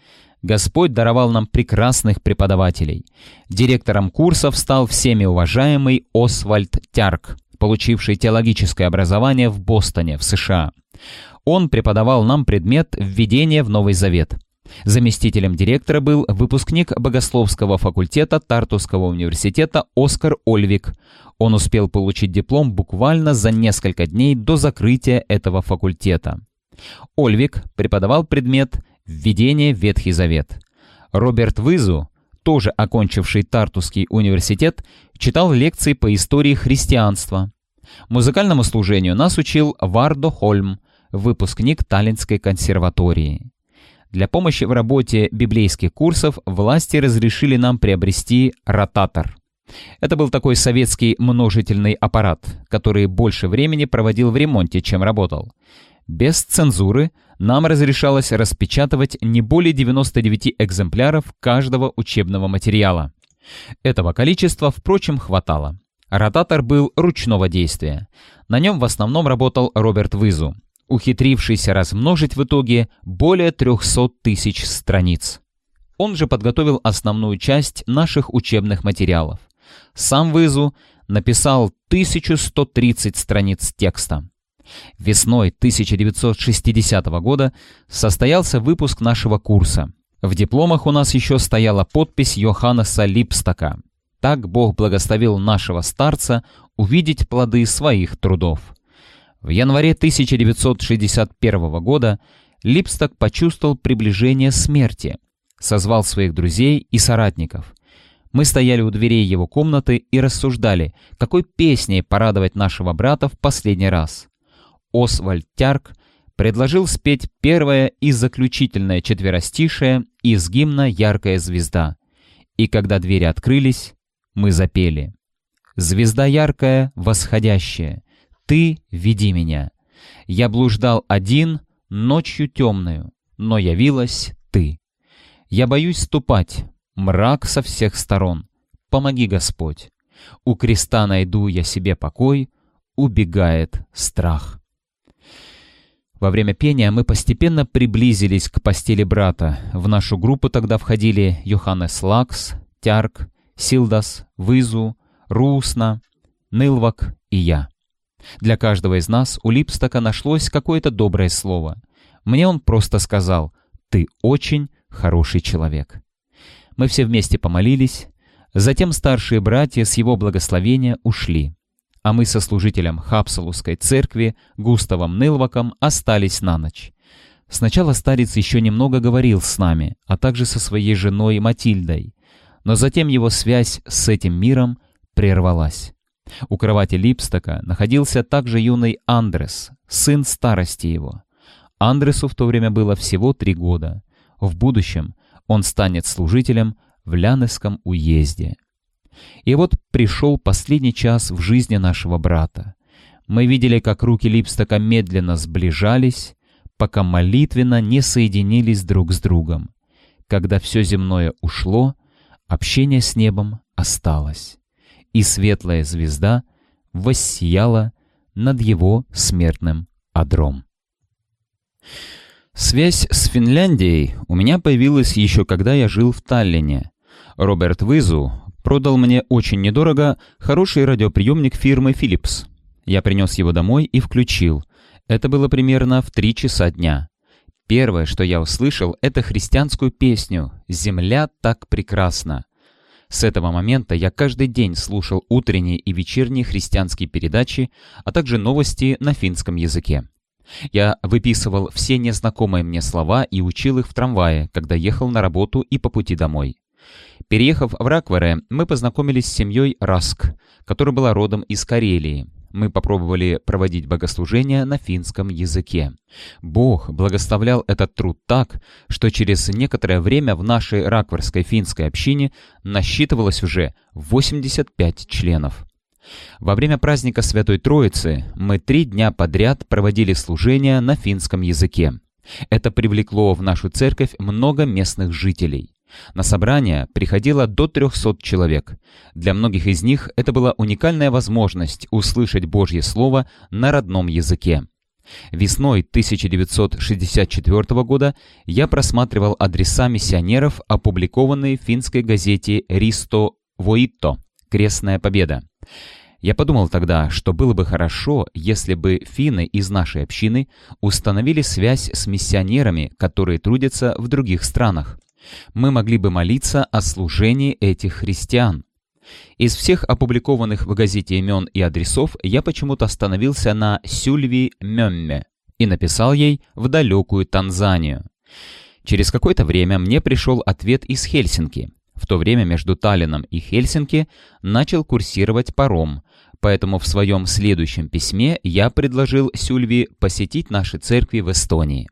Господь даровал нам прекрасных преподавателей. Директором курсов стал всеми уважаемый Освальд Тярк, получивший теологическое образование в Бостоне, в США. Он преподавал нам предмет «Введение в Новый Завет». Заместителем директора был выпускник богословского факультета Тартусского университета Оскар Ольвик. Он успел получить диплом буквально за несколько дней до закрытия этого факультета. Ольвик преподавал предмет «Введение в Ветхий Завет». Роберт Вызу, тоже окончивший Тартусский университет, читал лекции по истории христианства. Музыкальному служению нас учил Вардо Хольм, выпускник Таллинской консерватории. Для помощи в работе библейских курсов власти разрешили нам приобрести ротатор. Это был такой советский множительный аппарат, который больше времени проводил в ремонте, чем работал. Без цензуры нам разрешалось распечатывать не более 99 экземпляров каждого учебного материала. Этого количества, впрочем, хватало. Ротатор был ручного действия. На нем в основном работал Роберт Вызу ухитрившийся размножить в итоге более 300 тысяч страниц. Он же подготовил основную часть наших учебных материалов. Сам Вызу написал 1130 страниц текста. Весной 1960 года состоялся выпуск нашего курса. В дипломах у нас еще стояла подпись Йоханнеса Липстака. Так Бог благословил нашего старца увидеть плоды своих трудов. В январе 1961 года Липсток почувствовал приближение смерти, созвал своих друзей и соратников. Мы стояли у дверей его комнаты и рассуждали, какой песней порадовать нашего брата в последний раз. Освальд Тярк предложил спеть первое и заключительное четверостишее из гимна «Яркая звезда». И когда двери открылись, мы запели. «Звезда яркая, восходящая, ты веди меня. Я блуждал один, ночью темную, но явилась ты. Я боюсь ступать, мрак со всех сторон. Помоги, Господь. У креста найду я себе покой, убегает страх. Во время пения мы постепенно приблизились к постели брата. В нашу группу тогда входили Йоханнес Лакс, Тярк, Силдас, Вызу, Русна, Нылвак и я. Для каждого из нас у Липстока нашлось какое-то доброе слово. Мне он просто сказал «Ты очень хороший человек». Мы все вместе помолились, затем старшие братья с его благословения ушли, а мы со служителем Хапсалузской церкви Густавом Нылваком остались на ночь. Сначала старец еще немного говорил с нами, а также со своей женой Матильдой, но затем его связь с этим миром прервалась. У кровати Липстока находился также юный Андрес, сын старости его. Андресу в то время было всего три года. В будущем он станет служителем в Лянеском уезде. И вот пришел последний час в жизни нашего брата. Мы видели, как руки Липстока медленно сближались, пока молитвенно не соединились друг с другом. Когда все земное ушло, общение с небом осталось и светлая звезда воссияла над его смертным одром. Связь с Финляндией у меня появилась еще когда я жил в Таллине. Роберт Визу продал мне очень недорого хороший радиоприемник фирмы Philips. Я принес его домой и включил. Это было примерно в три часа дня. Первое, что я услышал, это христианскую песню «Земля так прекрасна». С этого момента я каждый день слушал утренние и вечерние христианские передачи, а также новости на финском языке. Я выписывал все незнакомые мне слова и учил их в трамвае, когда ехал на работу и по пути домой. Переехав в Раквере, мы познакомились с семьей Раск, которая была родом из Карелии мы попробовали проводить богослужения на финском языке. Бог благословлял этот труд так, что через некоторое время в нашей ракверской финской общине насчитывалось уже 85 членов. Во время праздника Святой Троицы мы три дня подряд проводили служения на финском языке. Это привлекло в нашу церковь много местных жителей. На собрание приходило до 300 человек. Для многих из них это была уникальная возможность услышать Божье Слово на родном языке. Весной 1964 года я просматривал адреса миссионеров, опубликованные в финской газете «Ристо Воитто» «Крестная победа». Я подумал тогда, что было бы хорошо, если бы финны из нашей общины установили связь с миссионерами, которые трудятся в других странах мы могли бы молиться о служении этих христиан. Из всех опубликованных в газете имен и адресов я почему-то остановился на Сюльви Мемме и написал ей в далекую Танзанию. Через какое-то время мне пришел ответ из Хельсинки. В то время между Таллином и Хельсинки начал курсировать паром, поэтому в своем следующем письме я предложил Сюльви посетить наши церкви в Эстонии.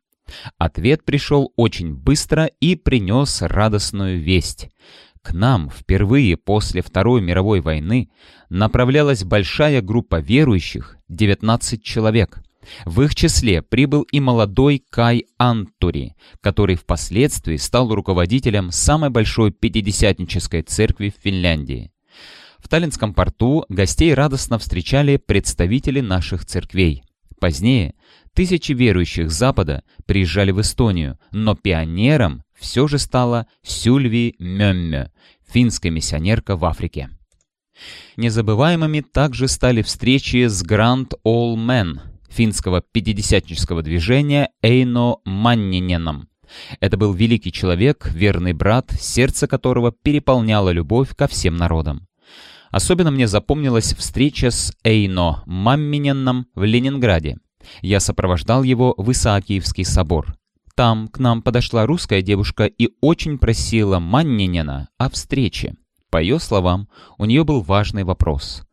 Ответ пришел очень быстро и принес радостную весть. К нам впервые после Второй мировой войны направлялась большая группа верующих, 19 человек. В их числе прибыл и молодой Кай Антури, который впоследствии стал руководителем самой большой пятидесятнической церкви в Финляндии. В Таллинском порту гостей радостно встречали представители наших церквей. Позднее Тысячи верующих Запада приезжали в Эстонию, но пионером все же стала Сюльви Мемме, финская миссионерка в Африке. Незабываемыми также стали встречи с Гранд All Men, финского пятидесятнического движения Эйно Манниненом, Это был великий человек, верный брат, сердце которого переполняло любовь ко всем народам. Особенно мне запомнилась встреча с Эйно Мамминенном в Ленинграде. Я сопровождал его в Исаакиевский собор. Там к нам подошла русская девушка и очень просила Маннинена о встрече. По ее словам, у нее был важный вопрос.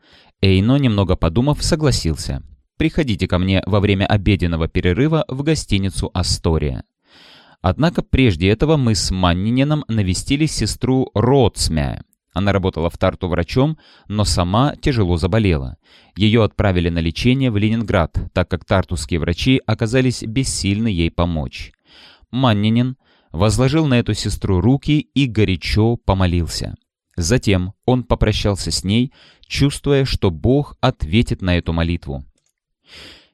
Эйно, немного подумав, согласился. «Приходите ко мне во время обеденного перерыва в гостиницу «Астория». Однако прежде этого мы с Манниненом навестили сестру Роцмя. Она работала в Тарту врачом, но сама тяжело заболела. Ее отправили на лечение в Ленинград, так как тартусские врачи оказались бессильны ей помочь. Маннинин возложил на эту сестру руки и горячо помолился. Затем он попрощался с ней, чувствуя, что Бог ответит на эту молитву.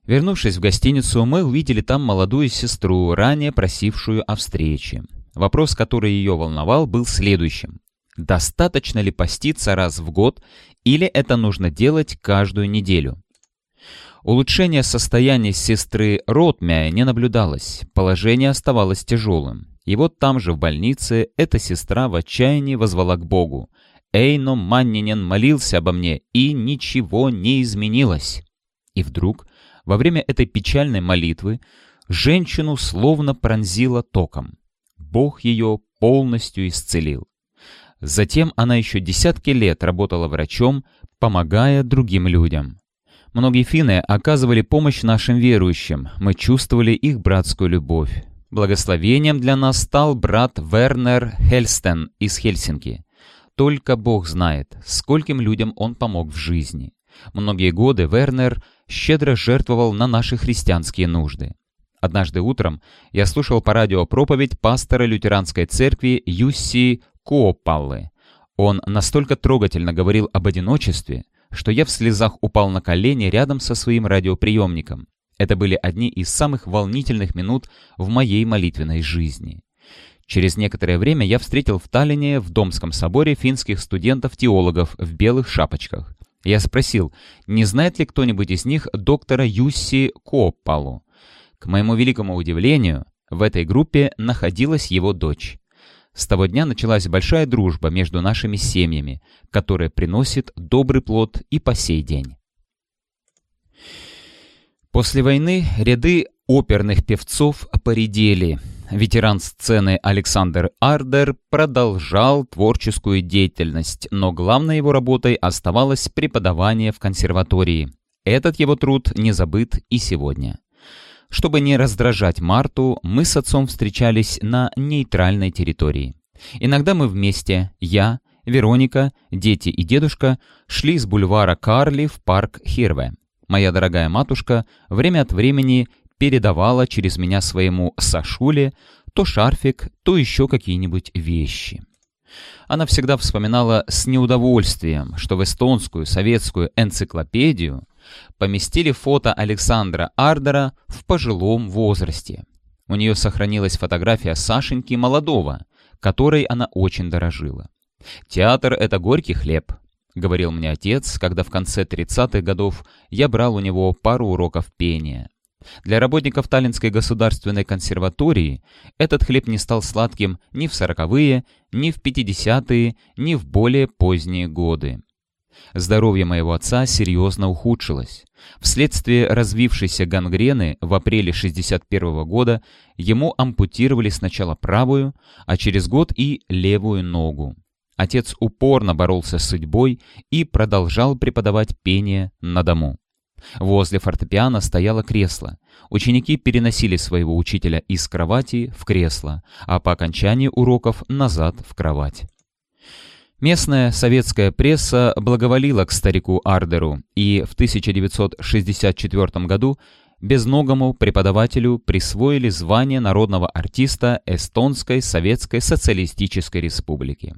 Вернувшись в гостиницу, мы увидели там молодую сестру, ранее просившую о встрече. Вопрос, который ее волновал, был следующим. Достаточно ли поститься раз в год, или это нужно делать каждую неделю? Улучшение состояния сестры Ротмя не наблюдалось, положение оставалось тяжелым. И вот там же, в больнице, эта сестра в отчаянии возвала к Богу. Эйно Маннинен молился обо мне, и ничего не изменилось. И вдруг, во время этой печальной молитвы, женщину словно пронзило током. Бог ее полностью исцелил. Затем она еще десятки лет работала врачом, помогая другим людям. Многие финны оказывали помощь нашим верующим, мы чувствовали их братскую любовь. Благословением для нас стал брат Вернер Хельстен из Хельсинки. Только Бог знает, скольким людям он помог в жизни. Многие годы Вернер щедро жертвовал на наши христианские нужды. Однажды утром я слушал по радио проповедь пастора лютеранской церкви Юсси Куопаллы. Он настолько трогательно говорил об одиночестве, что я в слезах упал на колени рядом со своим радиоприемником. Это были одни из самых волнительных минут в моей молитвенной жизни. Через некоторое время я встретил в Таллине в Домском соборе финских студентов-теологов в белых шапочках. Я спросил, не знает ли кто-нибудь из них доктора Юсси Коппалу. К моему великому удивлению, в этой группе находилась его дочь. С того дня началась большая дружба между нашими семьями, которая приносит добрый плод и по сей день. После войны ряды оперных певцов поредели. Ветеран сцены Александр Ардер продолжал творческую деятельность, но главной его работой оставалось преподавание в консерватории. Этот его труд не забыт и сегодня. Чтобы не раздражать Марту, мы с отцом встречались на нейтральной территории. Иногда мы вместе, я, Вероника, дети и дедушка, шли с бульвара Карли в парк Хирве. Моя дорогая матушка время от времени передавала через меня своему Сашуле то шарфик, то еще какие-нибудь вещи. Она всегда вспоминала с неудовольствием, что в эстонскую советскую энциклопедию поместили фото Александра Ардера в пожилом возрасте. У нее сохранилась фотография Сашеньки молодого, которой она очень дорожила. «Театр — это горький хлеб», — говорил мне отец, когда в конце 30-х годов я брал у него пару уроков пения. Для работников Таллинской государственной консерватории этот хлеб не стал сладким ни в сороковые, ни в пятидесятые, ни в более поздние годы. Здоровье моего отца серьезно ухудшилось. Вследствие развившейся гангрены в апреле 61 года ему ампутировали сначала правую, а через год и левую ногу. Отец упорно боролся с судьбой и продолжал преподавать пение на дому. Возле фортепиано стояло кресло. Ученики переносили своего учителя из кровати в кресло, а по окончании уроков назад в кровать. Местная советская пресса благоволила к старику Ардеру, и в 1964 году безногому преподавателю присвоили звание народного артиста Эстонской Советской Социалистической Республики.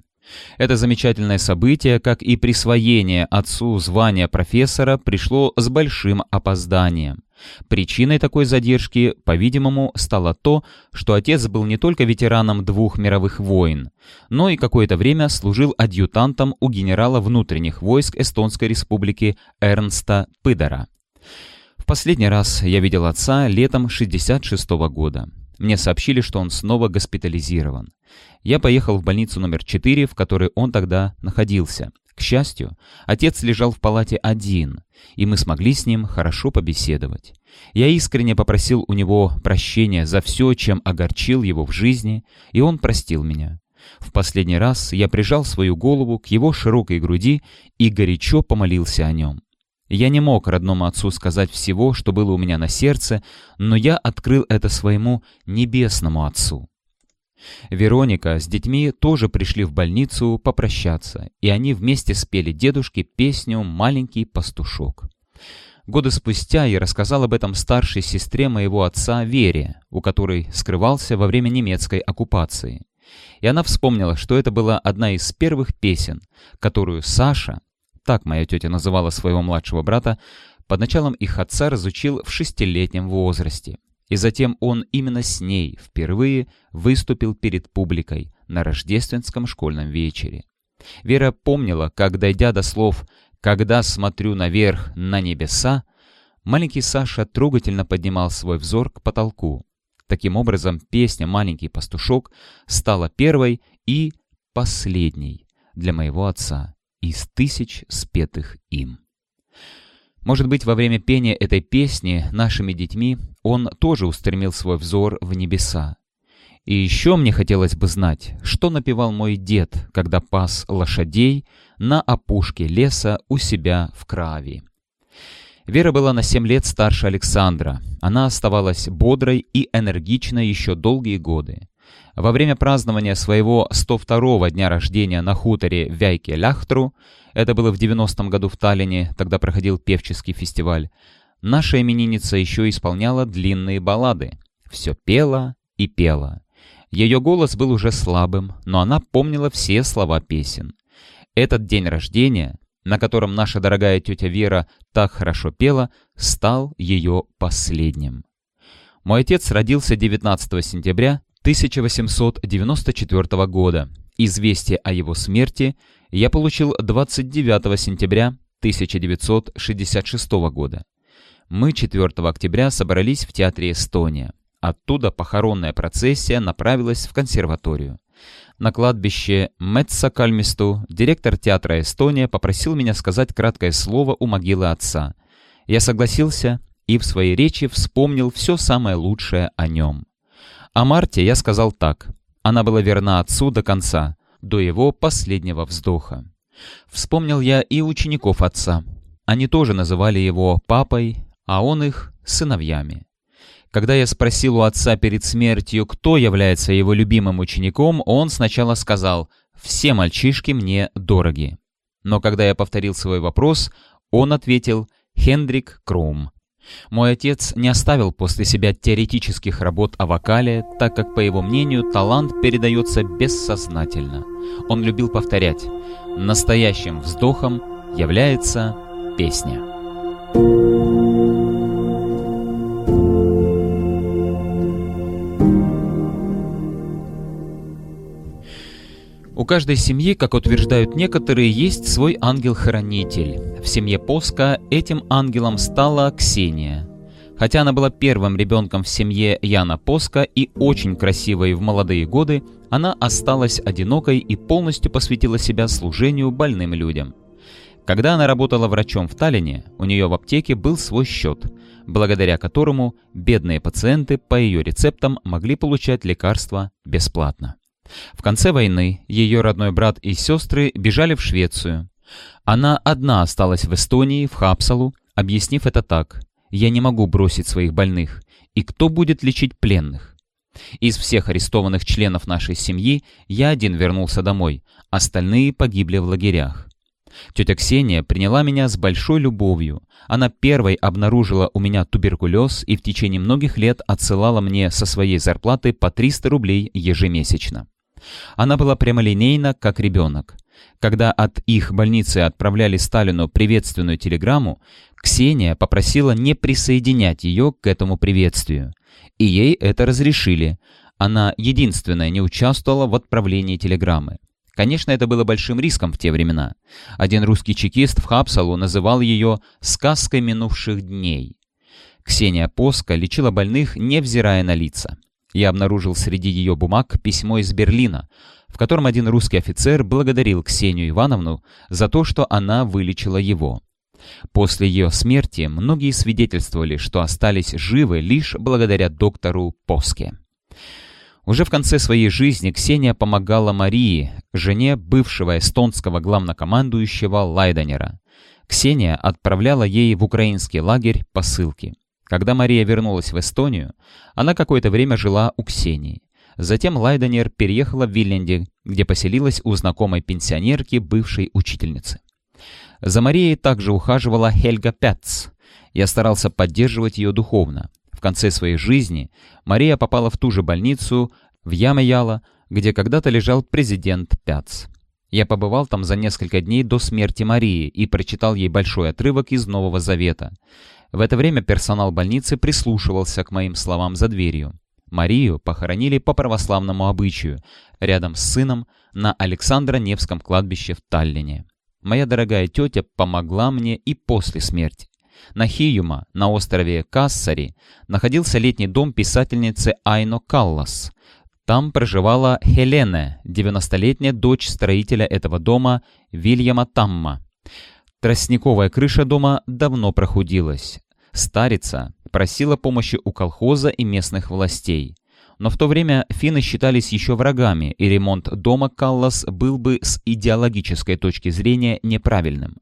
Это замечательное событие, как и присвоение отцу звания профессора, пришло с большим опозданием. Причиной такой задержки, по-видимому, стало то, что отец был не только ветераном двух мировых войн, но и какое-то время служил адъютантом у генерала внутренних войск Эстонской республики Эрнста Пыдера. В последний раз я видел отца летом 66 -го года. мне сообщили, что он снова госпитализирован. Я поехал в больницу номер 4, в которой он тогда находился. К счастью, отец лежал в палате один, и мы смогли с ним хорошо побеседовать. Я искренне попросил у него прощения за все, чем огорчил его в жизни, и он простил меня. В последний раз я прижал свою голову к его широкой груди и горячо помолился о нем. Я не мог родному отцу сказать всего, что было у меня на сердце, но я открыл это своему небесному отцу. Вероника с детьми тоже пришли в больницу попрощаться, и они вместе спели дедушке песню «Маленький пастушок». Годы спустя я рассказал об этом старшей сестре моего отца Вере, у которой скрывался во время немецкой оккупации. И она вспомнила, что это была одна из первых песен, которую Саша, так моя тетя называла своего младшего брата, под началом их отца разучил в шестилетнем возрасте. И затем он именно с ней впервые выступил перед публикой на рождественском школьном вечере. Вера помнила, как, дойдя до слов «когда смотрю наверх на небеса», маленький Саша трогательно поднимал свой взор к потолку. Таким образом, песня «Маленький пастушок» стала первой и последней для моего отца из тысяч спетых им. Может быть, во время пения этой песни нашими детьми он тоже устремил свой взор в небеса. И еще мне хотелось бы знать, что напевал мой дед, когда пас лошадей на опушке леса у себя в Крави. Вера была на семь лет старше Александра. Она оставалась бодрой и энергичной еще долгие годы. Во время празднования своего 102-го дня рождения на хуторе Вяйке-Ляхтру, это было в 90-м году в Таллине, тогда проходил певческий фестиваль, наша именинница еще исполняла длинные баллады. Все пела и пела. Ее голос был уже слабым, но она помнила все слова песен. Этот день рождения, на котором наша дорогая тетя Вера так хорошо пела, стал ее последним. Мой отец родился 19 сентября 1894 года. Известие о его смерти я получил 29 сентября 1966 года. Мы 4 октября собрались в театре «Эстония». Оттуда похоронная процессия направилась в консерваторию. На кладбище Метса-Кальмисту директор театра «Эстония» попросил меня сказать краткое слово у могилы отца. Я согласился и в своей речи вспомнил все самое лучшее о нем. О Марте я сказал так. Она была верна отцу до конца, до его последнего вздоха. Вспомнил я и учеников отца. Они тоже называли его папой, а он их сыновьями. Когда я спросил у отца перед смертью, кто является его любимым учеником, он сначала сказал «все мальчишки мне дороги». Но когда я повторил свой вопрос, он ответил «Хендрик Крум». Мой отец не оставил после себя теоретических работ о вокале, так как, по его мнению, талант передается бессознательно. Он любил повторять «настоящим вздохом является песня». У каждой семьи, как утверждают некоторые, есть свой ангел-хранитель. В семье Поска этим ангелом стала Ксения. Хотя она была первым ребенком в семье Яна Поска и очень красивой в молодые годы, она осталась одинокой и полностью посвятила себя служению больным людям. Когда она работала врачом в Таллине, у нее в аптеке был свой счет, благодаря которому бедные пациенты по ее рецептам могли получать лекарства бесплатно. В конце войны ее родной брат и сестры бежали в Швецию. Она одна осталась в Эстонии, в Хапсалу, объяснив это так. «Я не могу бросить своих больных. И кто будет лечить пленных?» Из всех арестованных членов нашей семьи я один вернулся домой, остальные погибли в лагерях. Тетя Ксения приняла меня с большой любовью. Она первой обнаружила у меня туберкулез и в течение многих лет отсылала мне со своей зарплаты по 300 рублей ежемесячно. Она была прямолинейна, как ребенок. Когда от их больницы отправляли Сталину приветственную телеграмму, Ксения попросила не присоединять ее к этому приветствию. И ей это разрешили. Она единственная не участвовала в отправлении телеграммы. Конечно, это было большим риском в те времена. Один русский чекист в Хапсалу называл ее «сказкой минувших дней». Ксения Поска лечила больных, невзирая на лица. Я обнаружил среди ее бумаг письмо из Берлина, в котором один русский офицер благодарил Ксению Ивановну за то, что она вылечила его. После ее смерти многие свидетельствовали, что остались живы лишь благодаря доктору Поске. Уже в конце своей жизни Ксения помогала Марии, жене бывшего эстонского главнокомандующего Лайденера. Ксения отправляла ей в украинский лагерь посылки. Когда Мария вернулась в Эстонию, она какое-то время жила у Ксении. Затем Лайденер переехала в Виленди, где поселилась у знакомой пенсионерки, бывшей учительницы. За Марией также ухаживала Хельга Пятц. Я старался поддерживать ее духовно. В конце своей жизни Мария попала в ту же больницу в Ямаяла, где когда-то лежал президент Пятц. Я побывал там за несколько дней до смерти Марии и прочитал ей большой отрывок из Нового Завета. В это время персонал больницы прислушивался к моим словам за дверью. Марию похоронили по православному обычаю, рядом с сыном на Александро-Невском кладбище в Таллине. Моя дорогая тетя помогла мне и после смерти. На Хиюма, на острове Кассари, находился летний дом писательницы Айно Каллас. Там проживала Хелена, 90-летняя дочь строителя этого дома Вильяма Тамма. Тростниковая крыша дома давно прохудилась. Старица просила помощи у колхоза и местных властей. Но в то время финны считались еще врагами, и ремонт дома Каллас был бы с идеологической точки зрения неправильным.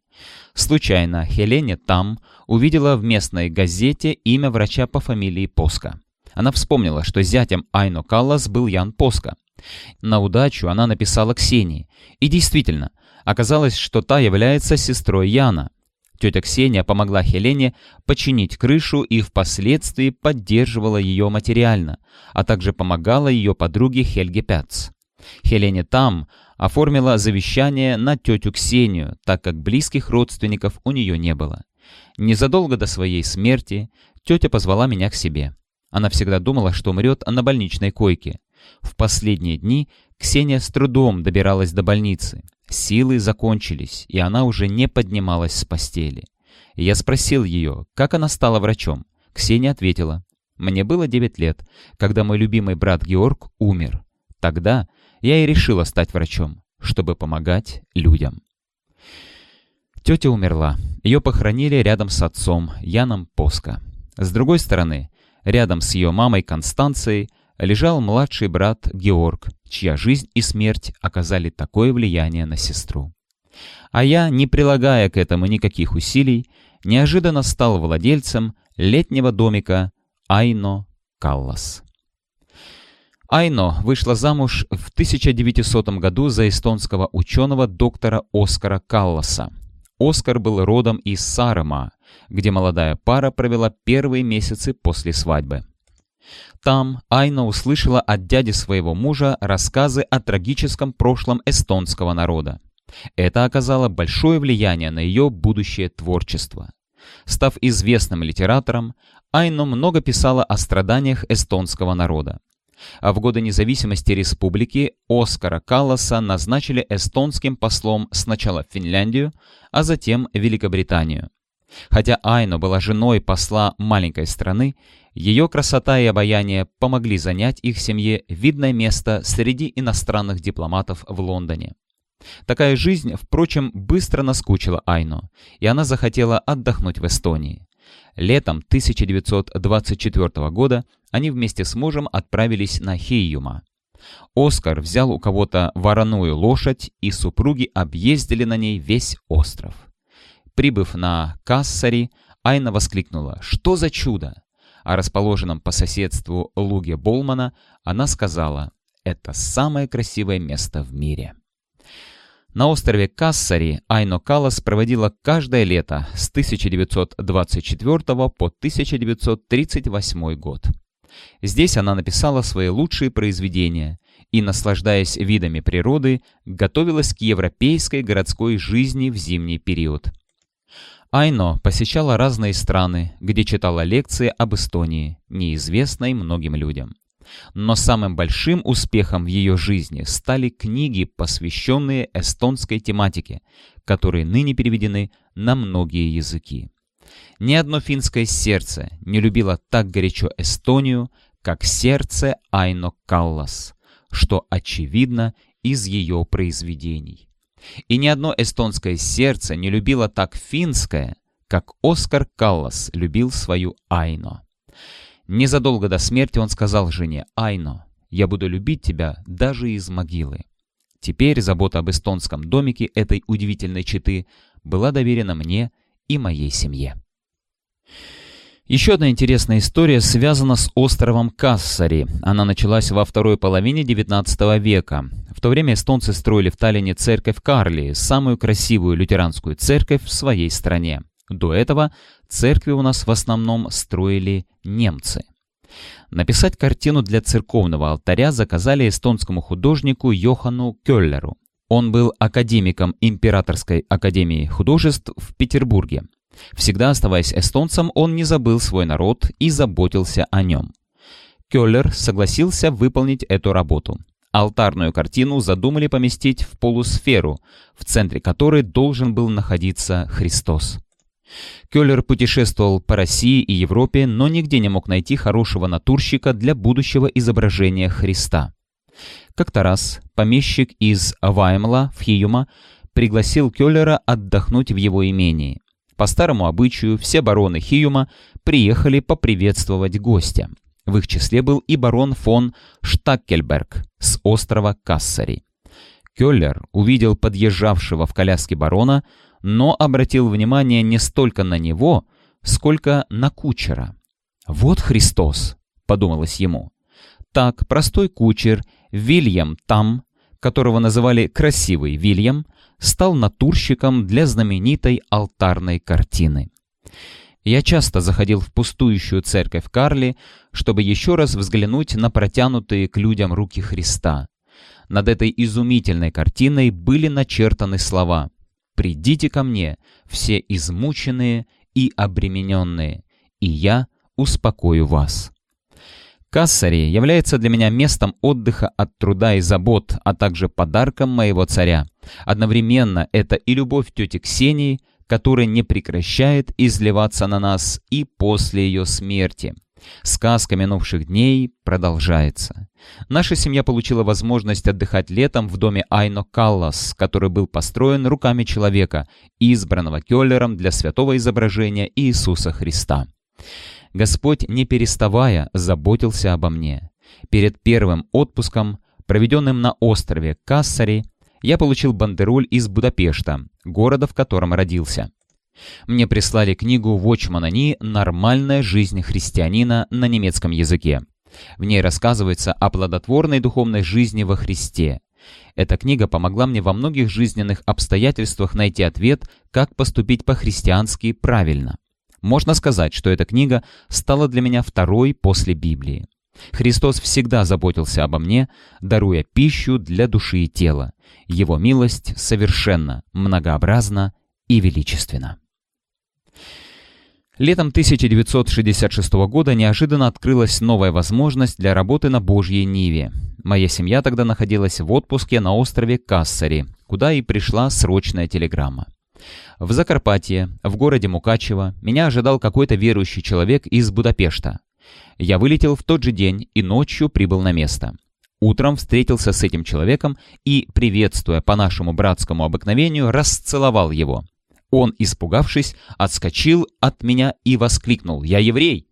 Случайно Хелене там увидела в местной газете имя врача по фамилии Поска. Она вспомнила, что зятем Айно Каллас был Ян Поска. На удачу она написала Ксении. И действительно, оказалось, что та является сестрой Яна. Тетя Ксения помогла Хелене починить крышу и впоследствии поддерживала ее материально, а также помогала ее подруге Хельге Пяц. Хелене там оформила завещание на тетю Ксению, так как близких родственников у нее не было. Незадолго до своей смерти тетя позвала меня к себе. Она всегда думала, что умрет на больничной койке. В последние дни Ксения с трудом добиралась до больницы. Силы закончились, и она уже не поднималась с постели. Я спросил ее, как она стала врачом. Ксения ответила, «Мне было 9 лет, когда мой любимый брат Георг умер. Тогда я и решила стать врачом, чтобы помогать людям». Тетя умерла. Ее похоронили рядом с отцом, Яном Поско. С другой стороны, рядом с ее мамой Констанцией, лежал младший брат Георг, чья жизнь и смерть оказали такое влияние на сестру. А я, не прилагая к этому никаких усилий, неожиданно стал владельцем летнего домика Айно Каллас. Айно вышла замуж в 1900 году за эстонского ученого доктора Оскара Калласа. Оскар был родом из Сарема, где молодая пара провела первые месяцы после свадьбы. Там Айна услышала от дяди своего мужа рассказы о трагическом прошлом эстонского народа. Это оказало большое влияние на ее будущее творчество. Став известным литератором, Айно много писала о страданиях эстонского народа. А в годы независимости республики Оскара Калласа назначили эстонским послом сначала в Финляндию, а затем в Великобританию. Хотя Айно была женой посла маленькой страны, ее красота и обаяние помогли занять их семье видное место среди иностранных дипломатов в Лондоне. Такая жизнь, впрочем, быстро наскучила Айно, и она захотела отдохнуть в Эстонии. Летом 1924 года они вместе с мужем отправились на Хейюма. Оскар взял у кого-то вороную лошадь, и супруги объездили на ней весь остров. Прибыв на Кассари, Айна воскликнула «Что за чудо!» О расположенном по соседству луге Болмана она сказала «Это самое красивое место в мире». На острове Кассари Айно Калас проводила каждое лето с 1924 по 1938 год. Здесь она написала свои лучшие произведения и, наслаждаясь видами природы, готовилась к европейской городской жизни в зимний период. Айно посещала разные страны, где читала лекции об Эстонии, неизвестной многим людям. Но самым большим успехом в ее жизни стали книги, посвященные эстонской тематике, которые ныне переведены на многие языки. Ни одно финское сердце не любило так горячо Эстонию, как сердце Айно Каллас, что очевидно из ее произведений. И ни одно эстонское сердце не любило так финское, как Оскар Каллас любил свою Айно. Незадолго до смерти он сказал жене «Айно, я буду любить тебя даже из могилы». Теперь забота об эстонском домике этой удивительной четы была доверена мне и моей семье. Еще одна интересная история связана с островом Кассари. Она началась во второй половине XIX века. В то время эстонцы строили в Таллине церковь Карли, самую красивую лютеранскую церковь в своей стране. До этого церкви у нас в основном строили немцы. Написать картину для церковного алтаря заказали эстонскому художнику Йохану Кёллеру. Он был академиком Императорской академии художеств в Петербурге. Всегда оставаясь эстонцем, он не забыл свой народ и заботился о нем. Кёллер согласился выполнить эту работу. Алтарную картину задумали поместить в полусферу, в центре которой должен был находиться Христос. Кёллер путешествовал по России и Европе, но нигде не мог найти хорошего натурщика для будущего изображения Христа. Как-то раз помещик из Ваймла в Хиюма пригласил Кёллера отдохнуть в его имении. По старому обычаю все бароны Хиюма приехали поприветствовать гостя. В их числе был и барон фон Штаккельберг с острова Кассари. Кёллер увидел подъезжавшего в коляске барона, но обратил внимание не столько на него, сколько на кучера. «Вот Христос!» — подумалось ему. Так простой кучер Вильям Там, которого называли «красивый Вильям», стал натурщиком для знаменитой алтарной картины. Я часто заходил в пустующую церковь Карли, чтобы еще раз взглянуть на протянутые к людям руки Христа. Над этой изумительной картиной были начертаны слова «Придите ко мне, все измученные и обремененные, и я успокою вас». Кассари является для меня местом отдыха от труда и забот, а также подарком моего царя. Одновременно это и любовь тети Ксении, которая не прекращает изливаться на нас и после ее смерти. Сказка минувших дней продолжается. Наша семья получила возможность отдыхать летом в доме Айно Каллас, который был построен руками человека, избранного Келлером для святого изображения Иисуса Христа. Господь, не переставая, заботился обо мне. Перед первым отпуском, проведенным на острове Кассари, я получил бандероль из Будапешта, города, в котором родился. Мне прислали книгу Вочмана Ни «Нормальная жизнь христианина» на немецком языке. В ней рассказывается о плодотворной духовной жизни во Христе. Эта книга помогла мне во многих жизненных обстоятельствах найти ответ, как поступить по-христиански правильно. Можно сказать, что эта книга стала для меня второй после Библии. Христос всегда заботился обо мне, даруя пищу для души и тела. Его милость совершенно, многообразна и величественна. Летом 1966 года неожиданно открылась новая возможность для работы на Божьей Ниве. Моя семья тогда находилась в отпуске на острове Кассари, куда и пришла срочная телеграмма. В Закарпатье, в городе Мукачево, меня ожидал какой-то верующий человек из Будапешта. Я вылетел в тот же день и ночью прибыл на место. Утром встретился с этим человеком и, приветствуя по нашему братскому обыкновению, расцеловал его. Он, испугавшись, отскочил от меня и воскликнул «Я еврей!»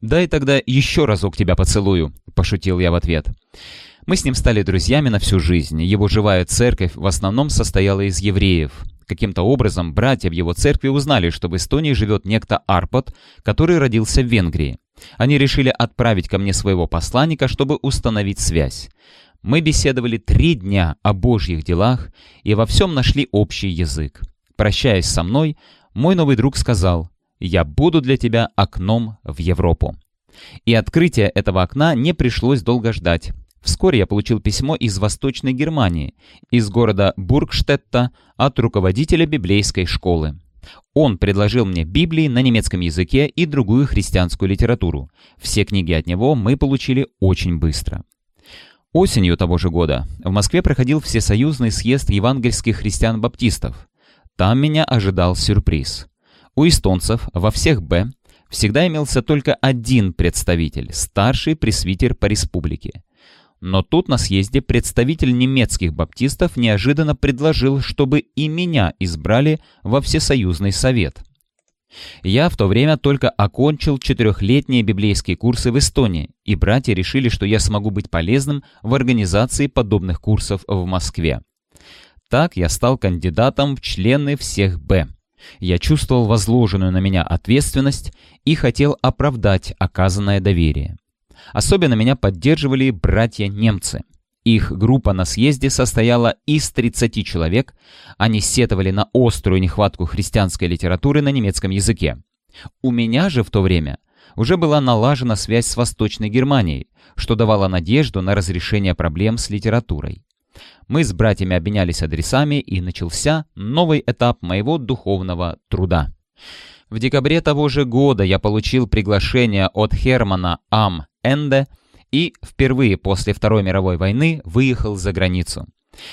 «Дай тогда еще разок тебя поцелую», — пошутил я в ответ. Мы с ним стали друзьями на всю жизнь. Его живая церковь в основном состояла из евреев. Каким-то образом братья в его церкви узнали, что в Эстонии живет некто Арпот, который родился в Венгрии. Они решили отправить ко мне своего посланника, чтобы установить связь. Мы беседовали три дня о божьих делах и во всем нашли общий язык. Прощаясь со мной, мой новый друг сказал, «Я буду для тебя окном в Европу». И открытие этого окна не пришлось долго ждать. Вскоре я получил письмо из Восточной Германии, из города Бургштетта, от руководителя библейской школы. Он предложил мне Библии на немецком языке и другую христианскую литературу. Все книги от него мы получили очень быстро. Осенью того же года в Москве проходил Всесоюзный съезд евангельских христиан-баптистов. Там меня ожидал сюрприз. У эстонцев во всех «Б» всегда имелся только один представитель, старший пресвитер по республике. Но тут на съезде представитель немецких баптистов неожиданно предложил, чтобы и меня избрали во Всесоюзный совет. Я в то время только окончил четырехлетние библейские курсы в Эстонии, и братья решили, что я смогу быть полезным в организации подобных курсов в Москве. Так я стал кандидатом в члены всех «Б». Я чувствовал возложенную на меня ответственность и хотел оправдать оказанное доверие. Особенно меня поддерживали братья-немцы. Их группа на съезде состояла из 30 человек, они сетовали на острую нехватку христианской литературы на немецком языке. У меня же в то время уже была налажена связь с Восточной Германией, что давало надежду на разрешение проблем с литературой. Мы с братьями обменялись адресами, и начался новый этап моего духовного труда. В декабре того же года я получил приглашение от Хермана Ам Энде и впервые после Второй мировой войны выехал за границу.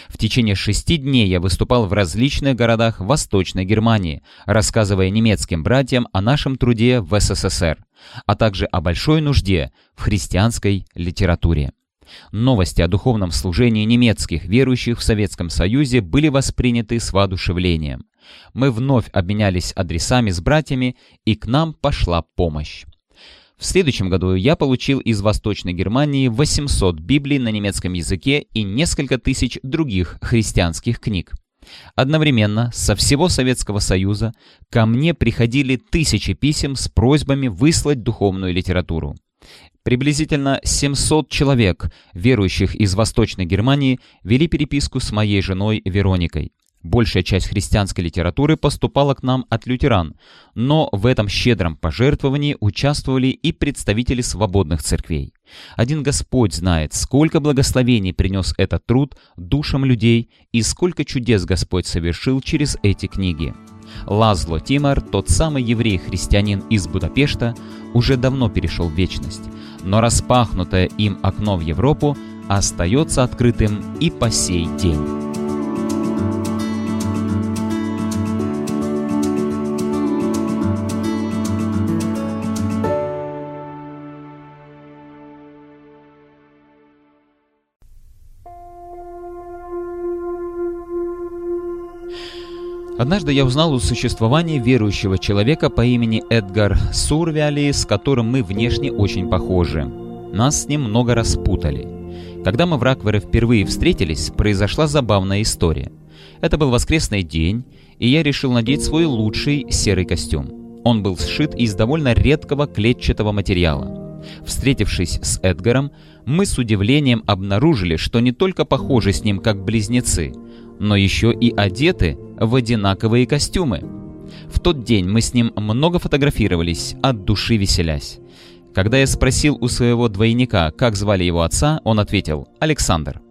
В течение шести дней я выступал в различных городах Восточной Германии, рассказывая немецким братьям о нашем труде в СССР, а также о большой нужде в христианской литературе. Новости о духовном служении немецких верующих в Советском Союзе были восприняты с воодушевлением. Мы вновь обменялись адресами с братьями, и к нам пошла помощь. В следующем году я получил из Восточной Германии 800 Библий на немецком языке и несколько тысяч других христианских книг. Одновременно со всего Советского Союза ко мне приходили тысячи писем с просьбами выслать духовную литературу. Приблизительно 700 человек, верующих из Восточной Германии, вели переписку с моей женой Вероникой. Большая часть христианской литературы поступала к нам от лютеран, но в этом щедром пожертвовании участвовали и представители свободных церквей. Один Господь знает, сколько благословений принес этот труд душам людей и сколько чудес Господь совершил через эти книги. Лазло Тимар, тот самый еврей-христианин из Будапешта, уже давно перешел в вечность, но распахнутое им окно в Европу остается открытым и по сей день. Однажды я узнал о существовании верующего человека по имени Эдгар Сурвиали, с которым мы внешне очень похожи. Нас с ним много распутали. Когда мы в Раквере впервые встретились, произошла забавная история. Это был воскресный день, и я решил надеть свой лучший серый костюм. Он был сшит из довольно редкого клетчатого материала. Встретившись с Эдгаром, мы с удивлением обнаружили, что не только похожи с ним как близнецы, но еще и одеты в одинаковые костюмы. В тот день мы с ним много фотографировались, от души веселясь. Когда я спросил у своего двойника, как звали его отца, он ответил «Александр».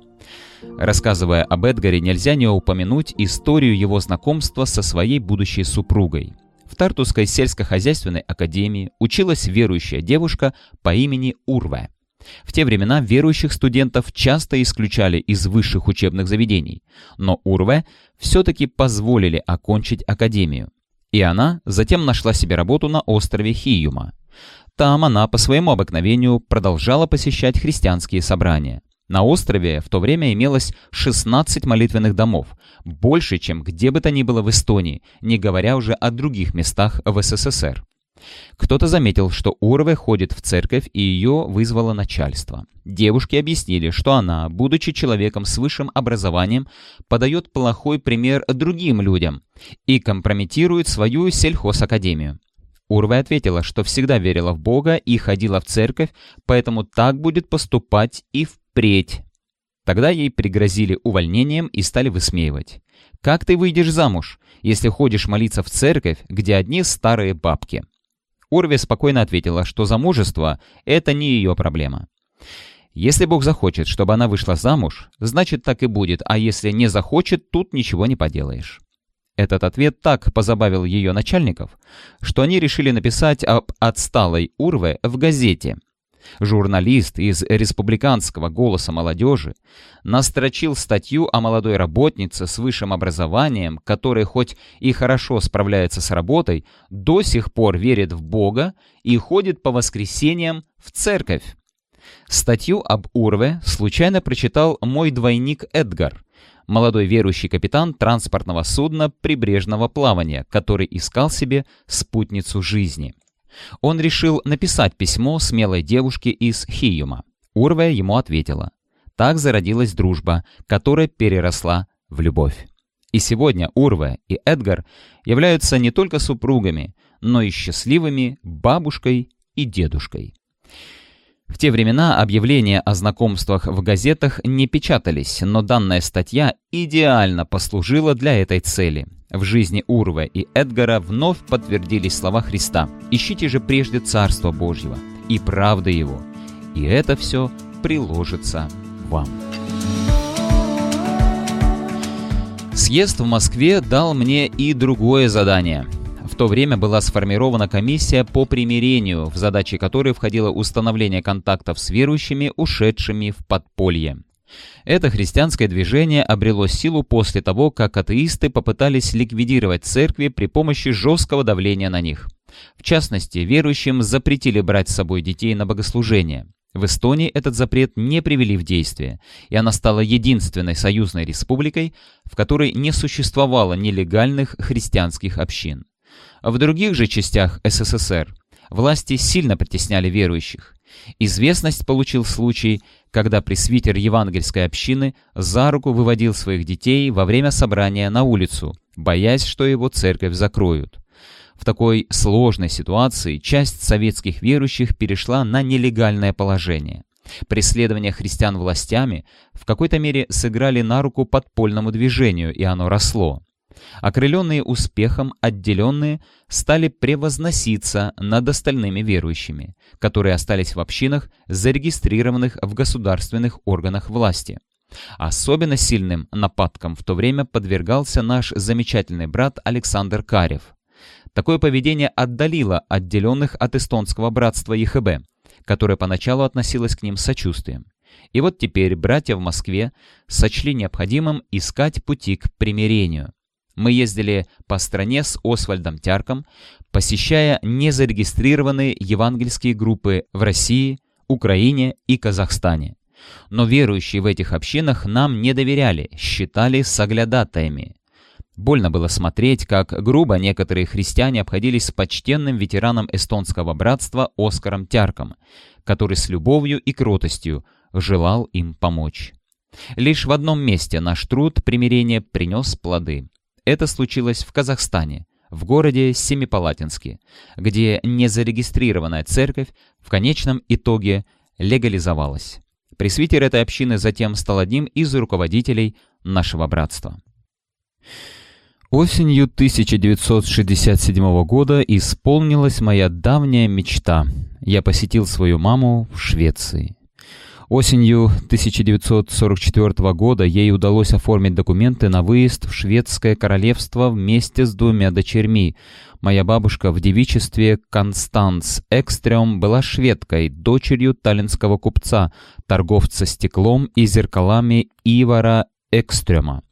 Рассказывая об Эдгаре, нельзя не упомянуть историю его знакомства со своей будущей супругой. В Тартусской сельскохозяйственной академии училась верующая девушка по имени Урве. В те времена верующих студентов часто исключали из высших учебных заведений, но Урве все-таки позволили окончить академию. И она затем нашла себе работу на острове Хиюма. Там она по своему обыкновению продолжала посещать христианские собрания. На острове в то время имелось 16 молитвенных домов, больше, чем где бы то ни было в Эстонии, не говоря уже о других местах в СССР. Кто-то заметил, что Урве ходит в церковь, и ее вызвало начальство. Девушки объяснили, что она, будучи человеком с высшим образованием, подает плохой пример другим людям и компрометирует свою сельхозакадемию. Урве ответила, что всегда верила в Бога и ходила в церковь, поэтому так будет поступать и впредь. Тогда ей пригрозили увольнением и стали высмеивать. «Как ты выйдешь замуж, если ходишь молиться в церковь, где одни старые бабки?» Урви спокойно ответила, что замужество – это не ее проблема. Если Бог захочет, чтобы она вышла замуж, значит так и будет, а если не захочет, тут ничего не поделаешь. Этот ответ так позабавил ее начальников, что они решили написать об отсталой Урве в газете. Журналист из республиканского «Голоса молодежи» настрочил статью о молодой работнице с высшим образованием, которая хоть и хорошо справляется с работой, до сих пор верит в Бога и ходит по воскресеньям в церковь. Статью об Урве случайно прочитал мой двойник Эдгар, молодой верующий капитан транспортного судна прибрежного плавания, который искал себе спутницу жизни. Он решил написать письмо смелой девушке из Хиюма. Урвая ему ответила. Так зародилась дружба, которая переросла в любовь. И сегодня Урвая и Эдгар являются не только супругами, но и счастливыми бабушкой и дедушкой. В те времена объявления о знакомствах в газетах не печатались, но данная статья идеально послужила для этой цели. В жизни Урве и Эдгара вновь подтвердились слова Христа «Ищите же прежде Царство Божьего и правды Его, и это все приложится вам». Съезд в Москве дал мне и другое задание – в то время была сформирована комиссия по примирению, в задачи которой входило установление контактов с верующими, ушедшими в подполье. Это христианское движение обрело силу после того, как атеисты попытались ликвидировать церкви при помощи жесткого давления на них. В частности, верующим запретили брать с собой детей на богослужение. В Эстонии этот запрет не привели в действие, и она стала единственной союзной республикой, в которой не существовало нелегальных христианских общин. В других же частях СССР власти сильно притесняли верующих. Известность получил случай, когда пресвитер евангельской общины за руку выводил своих детей во время собрания на улицу, боясь, что его церковь закроют. В такой сложной ситуации часть советских верующих перешла на нелегальное положение. Преследования христиан властями в какой-то мере сыграли на руку подпольному движению, и оно росло. Окрыленные успехом, отделенные стали превозноситься над остальными верующими, которые остались в общинах, зарегистрированных в государственных органах власти. Особенно сильным нападкам в то время подвергался наш замечательный брат Александр Карев. Такое поведение отдалило отделенных от эстонского братства ЕХБ, которое поначалу относилось к ним с сочувствием. И вот теперь братья в Москве сочли необходимым искать пути к примирению. Мы ездили по стране с Освальдом Тярком, посещая незарегистрированные евангельские группы в России, Украине и Казахстане. Но верующие в этих общинах нам не доверяли, считали соглядатаями. Больно было смотреть, как грубо некоторые христиане обходились с почтенным ветераном эстонского братства Оскаром Тярком, который с любовью и кротостью желал им помочь. Лишь в одном месте наш труд примирения принес плоды. Это случилось в Казахстане, в городе Семипалатинске, где незарегистрированная церковь в конечном итоге легализовалась. Пресвитер этой общины затем стал одним из руководителей нашего братства. Осенью 1967 года исполнилась моя давняя мечта. Я посетил свою маму в Швеции. Осенью 1944 года ей удалось оформить документы на выезд в шведское королевство вместе с двумя дочерьми. Моя бабушка в девичестве Констанс Экстрем была шведкой, дочерью таллинского купца, торговца стеклом и зеркалами Ивара Экстрема.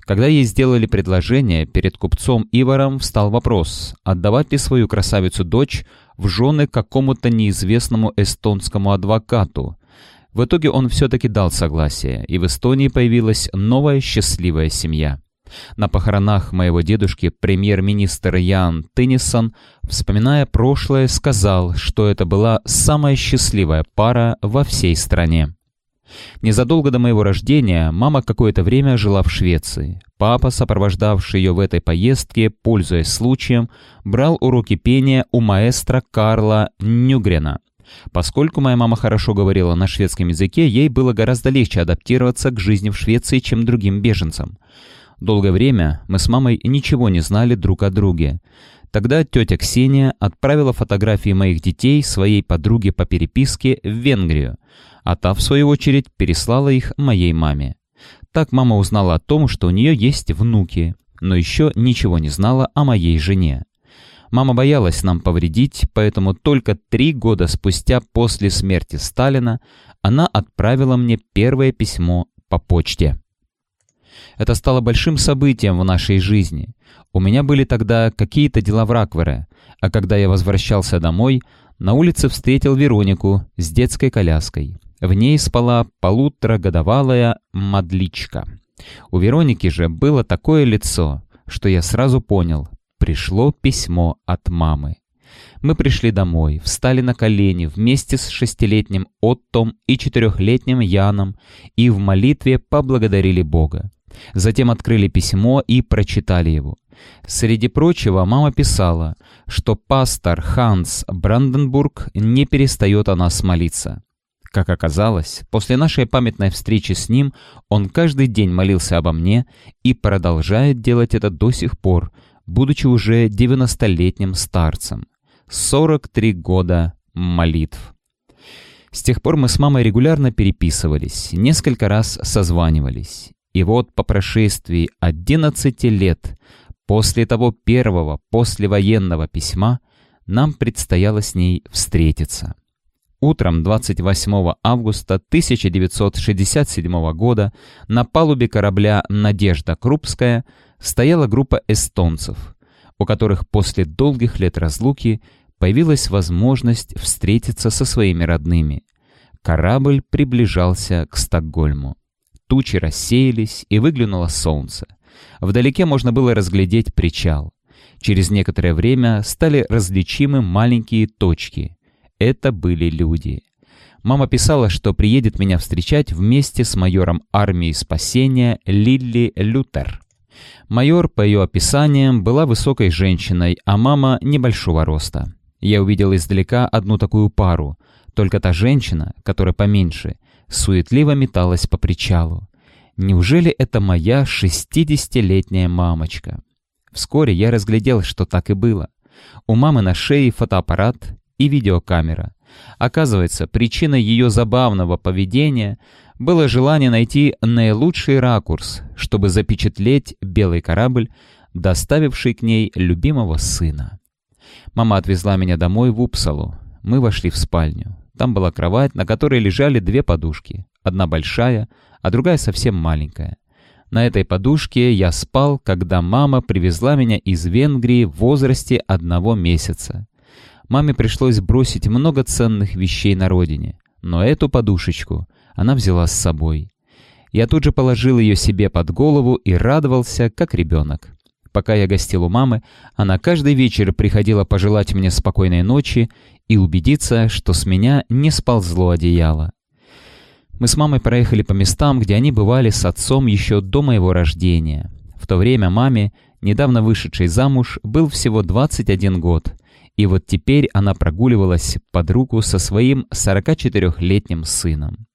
Когда ей сделали предложение, перед купцом Иваром встал вопрос, отдавать ли свою красавицу-дочь в жены какому-то неизвестному эстонскому адвокату. В итоге он все-таки дал согласие, и в Эстонии появилась новая счастливая семья. На похоронах моего дедушки премьер-министр Ян Теннисон, вспоминая прошлое, сказал, что это была самая счастливая пара во всей стране. Незадолго до моего рождения мама какое-то время жила в Швеции. Папа, сопровождавший ее в этой поездке, пользуясь случаем, брал уроки пения у маэстро Карла Нюгрена, Поскольку моя мама хорошо говорила на шведском языке, ей было гораздо легче адаптироваться к жизни в Швеции, чем другим беженцам. Долгое время мы с мамой ничего не знали друг о друге. Тогда тетя Ксения отправила фотографии моих детей своей подруге по переписке в Венгрию, а та, в свою очередь, переслала их моей маме. Так мама узнала о том, что у нее есть внуки, но еще ничего не знала о моей жене. Мама боялась нам повредить, поэтому только три года спустя после смерти Сталина она отправила мне первое письмо по почте. Это стало большим событием в нашей жизни. У меня были тогда какие-то дела в Раквере, а когда я возвращался домой, на улице встретил Веронику с детской коляской. В ней спала полуторагодовалая мадличка. У Вероники же было такое лицо, что я сразу понял, пришло письмо от мамы. Мы пришли домой, встали на колени вместе с шестилетним Оттом и четырехлетним Яном и в молитве поблагодарили Бога. Затем открыли письмо и прочитали его. Среди прочего, мама писала, что пастор Ханс Бранденбург не перестает о нас молиться. Как оказалось, после нашей памятной встречи с ним он каждый день молился обо мне и продолжает делать это до сих пор, будучи уже 90-летним старцем. 43 года молитв. С тех пор мы с мамой регулярно переписывались, несколько раз созванивались. И вот по прошествии 11 лет после того первого послевоенного письма нам предстояло с ней встретиться. Утром 28 августа 1967 года на палубе корабля «Надежда Крупская» стояла группа эстонцев, у которых после долгих лет разлуки появилась возможность встретиться со своими родными. Корабль приближался к Стокгольму. Тучи рассеялись, и выглянуло солнце. Вдалеке можно было разглядеть причал. Через некоторое время стали различимы маленькие точки. Это были люди. Мама писала, что приедет меня встречать вместе с майором армии спасения Лилли Лютер. Майор, по ее описаниям, была высокой женщиной, а мама небольшого роста. Я увидел издалека одну такую пару, только та женщина, которая поменьше, суетливо металась по причалу. Неужели это моя шестидесятилетняя мамочка? Вскоре я разглядел, что так и было. У мамы на шее фотоаппарат и видеокамера. Оказывается, причиной ее забавного поведения было желание найти наилучший ракурс, чтобы запечатлеть белый корабль, доставивший к ней любимого сына. Мама отвезла меня домой в Упсалу. Мы вошли в спальню. Там была кровать, на которой лежали две подушки. Одна большая, а другая совсем маленькая. На этой подушке я спал, когда мама привезла меня из Венгрии в возрасте одного месяца. Маме пришлось бросить много ценных вещей на родине, но эту подушечку она взяла с собой. Я тут же положил ее себе под голову и радовался, как ребенок. Пока я гостил у мамы, она каждый вечер приходила пожелать мне спокойной ночи и убедиться, что с меня не сползло одеяло. Мы с мамой проехали по местам, где они бывали с отцом еще до моего рождения. В то время маме, недавно вышедшей замуж, был всего 21 год, и вот теперь она прогуливалась под руку со своим 44-летним сыном.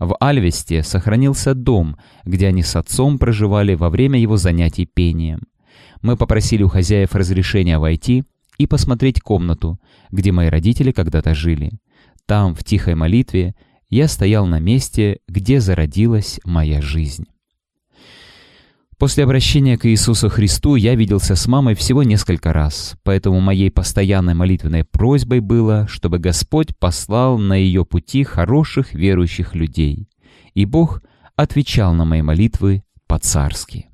В Альвесте сохранился дом, где они с отцом проживали во время его занятий пением. Мы попросили у хозяев разрешения войти и посмотреть комнату, где мои родители когда-то жили. Там, в тихой молитве, я стоял на месте, где зародилась моя жизнь. После обращения к Иисусу Христу я виделся с мамой всего несколько раз, поэтому моей постоянной молитвенной просьбой было, чтобы Господь послал на ее пути хороших верующих людей. И Бог отвечал на мои молитвы по-царски.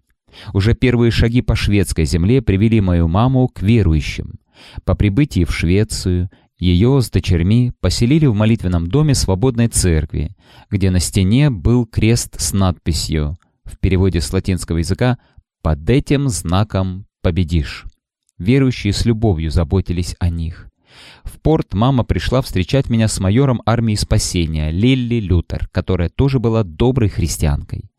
Уже первые шаги по шведской земле привели мою маму к верующим. По прибытии в Швецию ее с дочерьми поселили в молитвенном доме свободной церкви, где на стене был крест с надписью, в переводе с латинского языка «Под этим знаком победишь». Верующие с любовью заботились о них. В порт мама пришла встречать меня с майором армии спасения Лилли Лютер, которая тоже была доброй христианкой.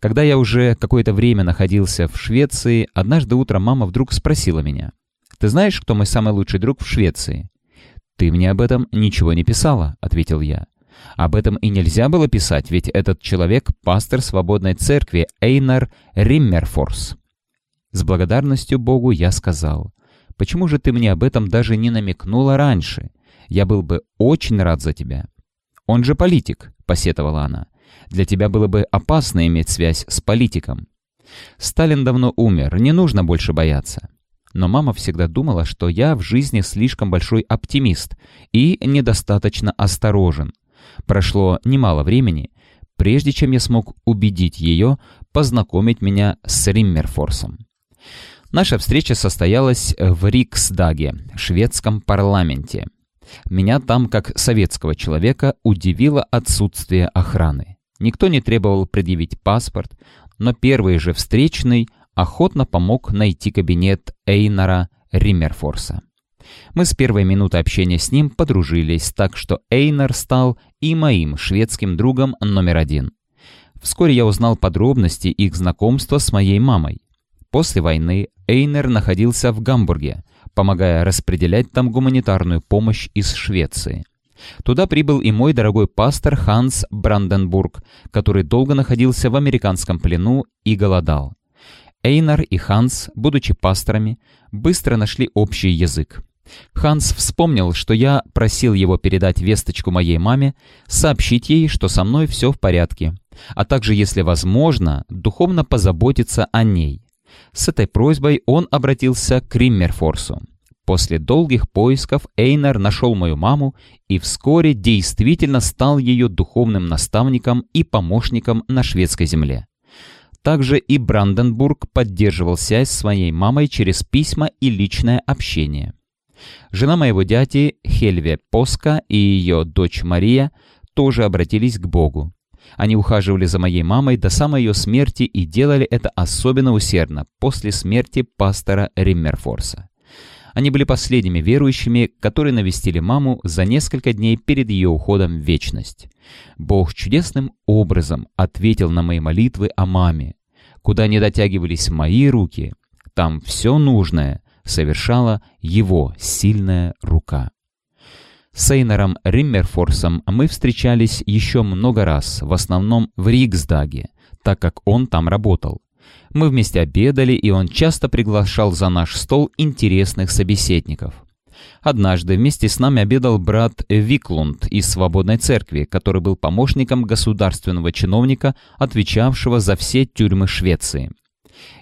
Когда я уже какое-то время находился в Швеции, однажды утром мама вдруг спросила меня, «Ты знаешь, кто мой самый лучший друг в Швеции?» «Ты мне об этом ничего не писала», — ответил я. Об этом и нельзя было писать, ведь этот человек — пастор свободной церкви Эйнар Риммерфорс. С благодарностью Богу я сказал, «Почему же ты мне об этом даже не намекнула раньше? Я был бы очень рад за тебя». «Он же политик», — посетовала она. Для тебя было бы опасно иметь связь с политиком. Сталин давно умер, не нужно больше бояться. Но мама всегда думала, что я в жизни слишком большой оптимист и недостаточно осторожен. Прошло немало времени, прежде чем я смог убедить ее познакомить меня с Риммерфорсом. Наша встреча состоялась в Риксдаге, шведском парламенте. Меня там, как советского человека, удивило отсутствие охраны. Никто не требовал предъявить паспорт, но первый же встречный охотно помог найти кабинет Эйнара Риммерфорса. Мы с первой минуты общения с ним подружились, так что Эйнар стал и моим шведским другом номер один. Вскоре я узнал подробности их знакомства с моей мамой. После войны Эйнер находился в Гамбурге, помогая распределять там гуманитарную помощь из Швеции. Туда прибыл и мой дорогой пастор Ханс Бранденбург, который долго находился в американском плену и голодал. Эйнар и Ханс, будучи пасторами, быстро нашли общий язык. Ханс вспомнил, что я просил его передать весточку моей маме, сообщить ей, что со мной все в порядке, а также, если возможно, духовно позаботиться о ней. С этой просьбой он обратился к Риммерфорсу. После долгих поисков Эйнар нашел мою маму и вскоре действительно стал ее духовным наставником и помощником на шведской земле. Также и Бранденбург поддерживал связь с своей мамой через письма и личное общение. Жена моего дяди Хельве Поска и ее дочь Мария тоже обратились к Богу. Они ухаживали за моей мамой до самой ее смерти и делали это особенно усердно после смерти пастора Риммерфорса. Они были последними верующими, которые навестили маму за несколько дней перед ее уходом в вечность. Бог чудесным образом ответил на мои молитвы о маме. Куда не дотягивались мои руки, там все нужное совершала его сильная рука. С Эйнером Риммерфорсом мы встречались еще много раз, в основном в Риксдаге, так как он там работал. Мы вместе обедали, и он часто приглашал за наш стол интересных собеседников. Однажды вместе с нами обедал брат Виклунд из Свободной Церкви, который был помощником государственного чиновника, отвечавшего за все тюрьмы Швеции.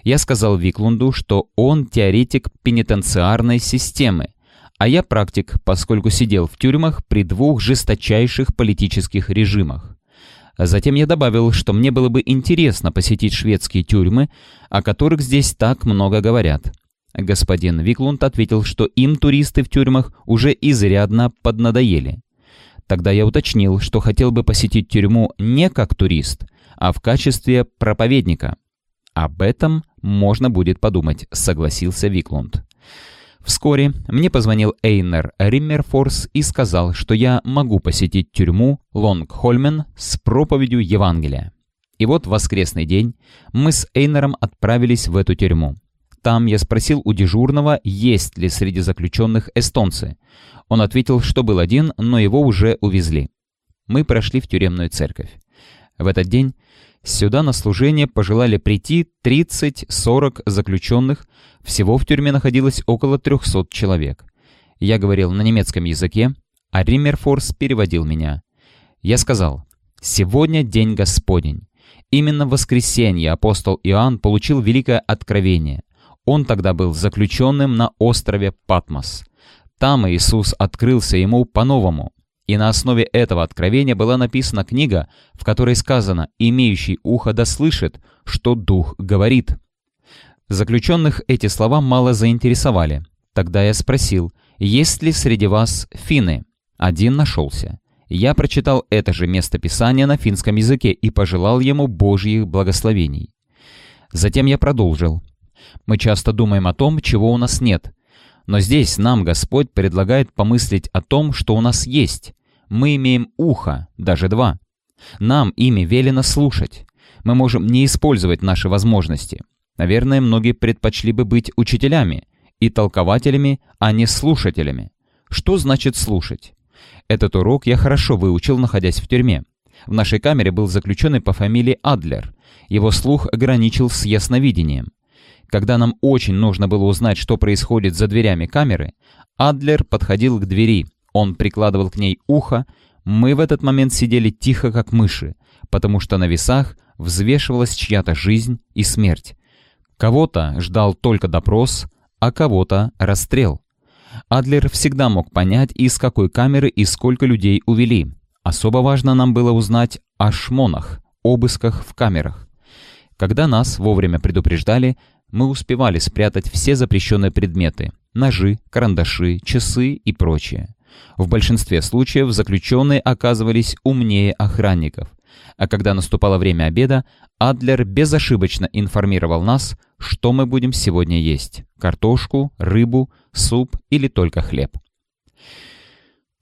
Я сказал Виклунду, что он теоретик пенитенциарной системы, а я практик, поскольку сидел в тюрьмах при двух жесточайших политических режимах. Затем я добавил, что мне было бы интересно посетить шведские тюрьмы, о которых здесь так много говорят. Господин Виклунд ответил, что им туристы в тюрьмах уже изрядно поднадоели. Тогда я уточнил, что хотел бы посетить тюрьму не как турист, а в качестве проповедника. «Об этом можно будет подумать», — согласился Виклунд. Вскоре мне позвонил Эйнер Риммерфорс и сказал, что я могу посетить тюрьму Лонгхольмен с проповедью Евангелия. И вот в воскресный день мы с Эйнером отправились в эту тюрьму. Там я спросил у дежурного, есть ли среди заключенных эстонцы. Он ответил, что был один, но его уже увезли. Мы прошли в тюремную церковь. В этот день Сюда на служение пожелали прийти 30-40 заключенных, всего в тюрьме находилось около 300 человек. Я говорил на немецком языке, а Риммерфорс переводил меня. Я сказал, «Сегодня день Господень». Именно в воскресенье апостол Иоанн получил великое откровение. Он тогда был заключенным на острове Патмос. Там Иисус открылся ему по-новому. И на основе этого откровения была написана книга, в которой сказано «имеющий ухо да слышит, что Дух говорит». Заключенных эти слова мало заинтересовали. Тогда я спросил, есть ли среди вас финны? Один нашелся. Я прочитал это же место Писания на финском языке и пожелал ему Божьих благословений. Затем я продолжил. Мы часто думаем о том, чего у нас нет, но здесь нам Господь предлагает помыслить о том, что у нас есть. Мы имеем ухо, даже два. Нам ими велено слушать. Мы можем не использовать наши возможности. Наверное, многие предпочли бы быть учителями и толкователями, а не слушателями. Что значит слушать? Этот урок я хорошо выучил, находясь в тюрьме. В нашей камере был заключенный по фамилии Адлер. Его слух ограничил с ясновидением. Когда нам очень нужно было узнать, что происходит за дверями камеры, Адлер подходил к двери, он прикладывал к ней ухо, мы в этот момент сидели тихо, как мыши, потому что на весах взвешивалась чья-то жизнь и смерть. Кого-то ждал только допрос, а кого-то расстрел. Адлер всегда мог понять, из какой камеры и сколько людей увели. Особо важно нам было узнать о шмонах, обысках в камерах. Когда нас вовремя предупреждали, мы успевали спрятать все запрещенные предметы – ножи, карандаши, часы и прочее. В большинстве случаев заключенные оказывались умнее охранников. А когда наступало время обеда, Адлер безошибочно информировал нас, что мы будем сегодня есть – картошку, рыбу, суп или только хлеб.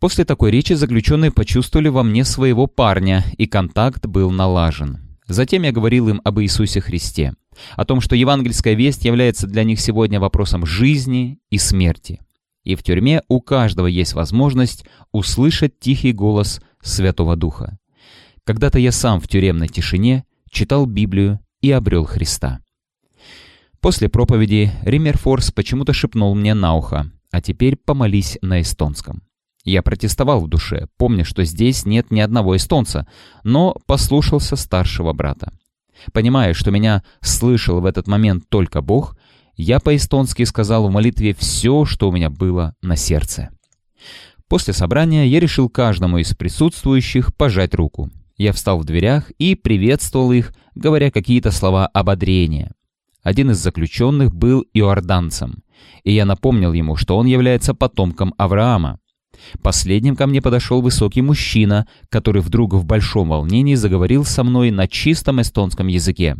После такой речи заключенные почувствовали во мне своего парня, и контакт был налажен. Затем я говорил им об Иисусе Христе, о том, что евангельская весть является для них сегодня вопросом жизни и смерти. И в тюрьме у каждого есть возможность услышать тихий голос Святого Духа. Когда-то я сам в тюремной тишине читал Библию и обрел Христа. После проповеди Риммерфорс почему-то шепнул мне на ухо, а теперь помолись на эстонском. Я протестовал в душе, помня, что здесь нет ни одного эстонца, но послушался старшего брата. Понимая, что меня слышал в этот момент только Бог, я по-эстонски сказал в молитве все, что у меня было на сердце. После собрания я решил каждому из присутствующих пожать руку. Я встал в дверях и приветствовал их, говоря какие-то слова ободрения. Один из заключенных был иорданцем, и я напомнил ему, что он является потомком Авраама. Последним ко мне подошел высокий мужчина, который вдруг в большом волнении заговорил со мной на чистом эстонском языке.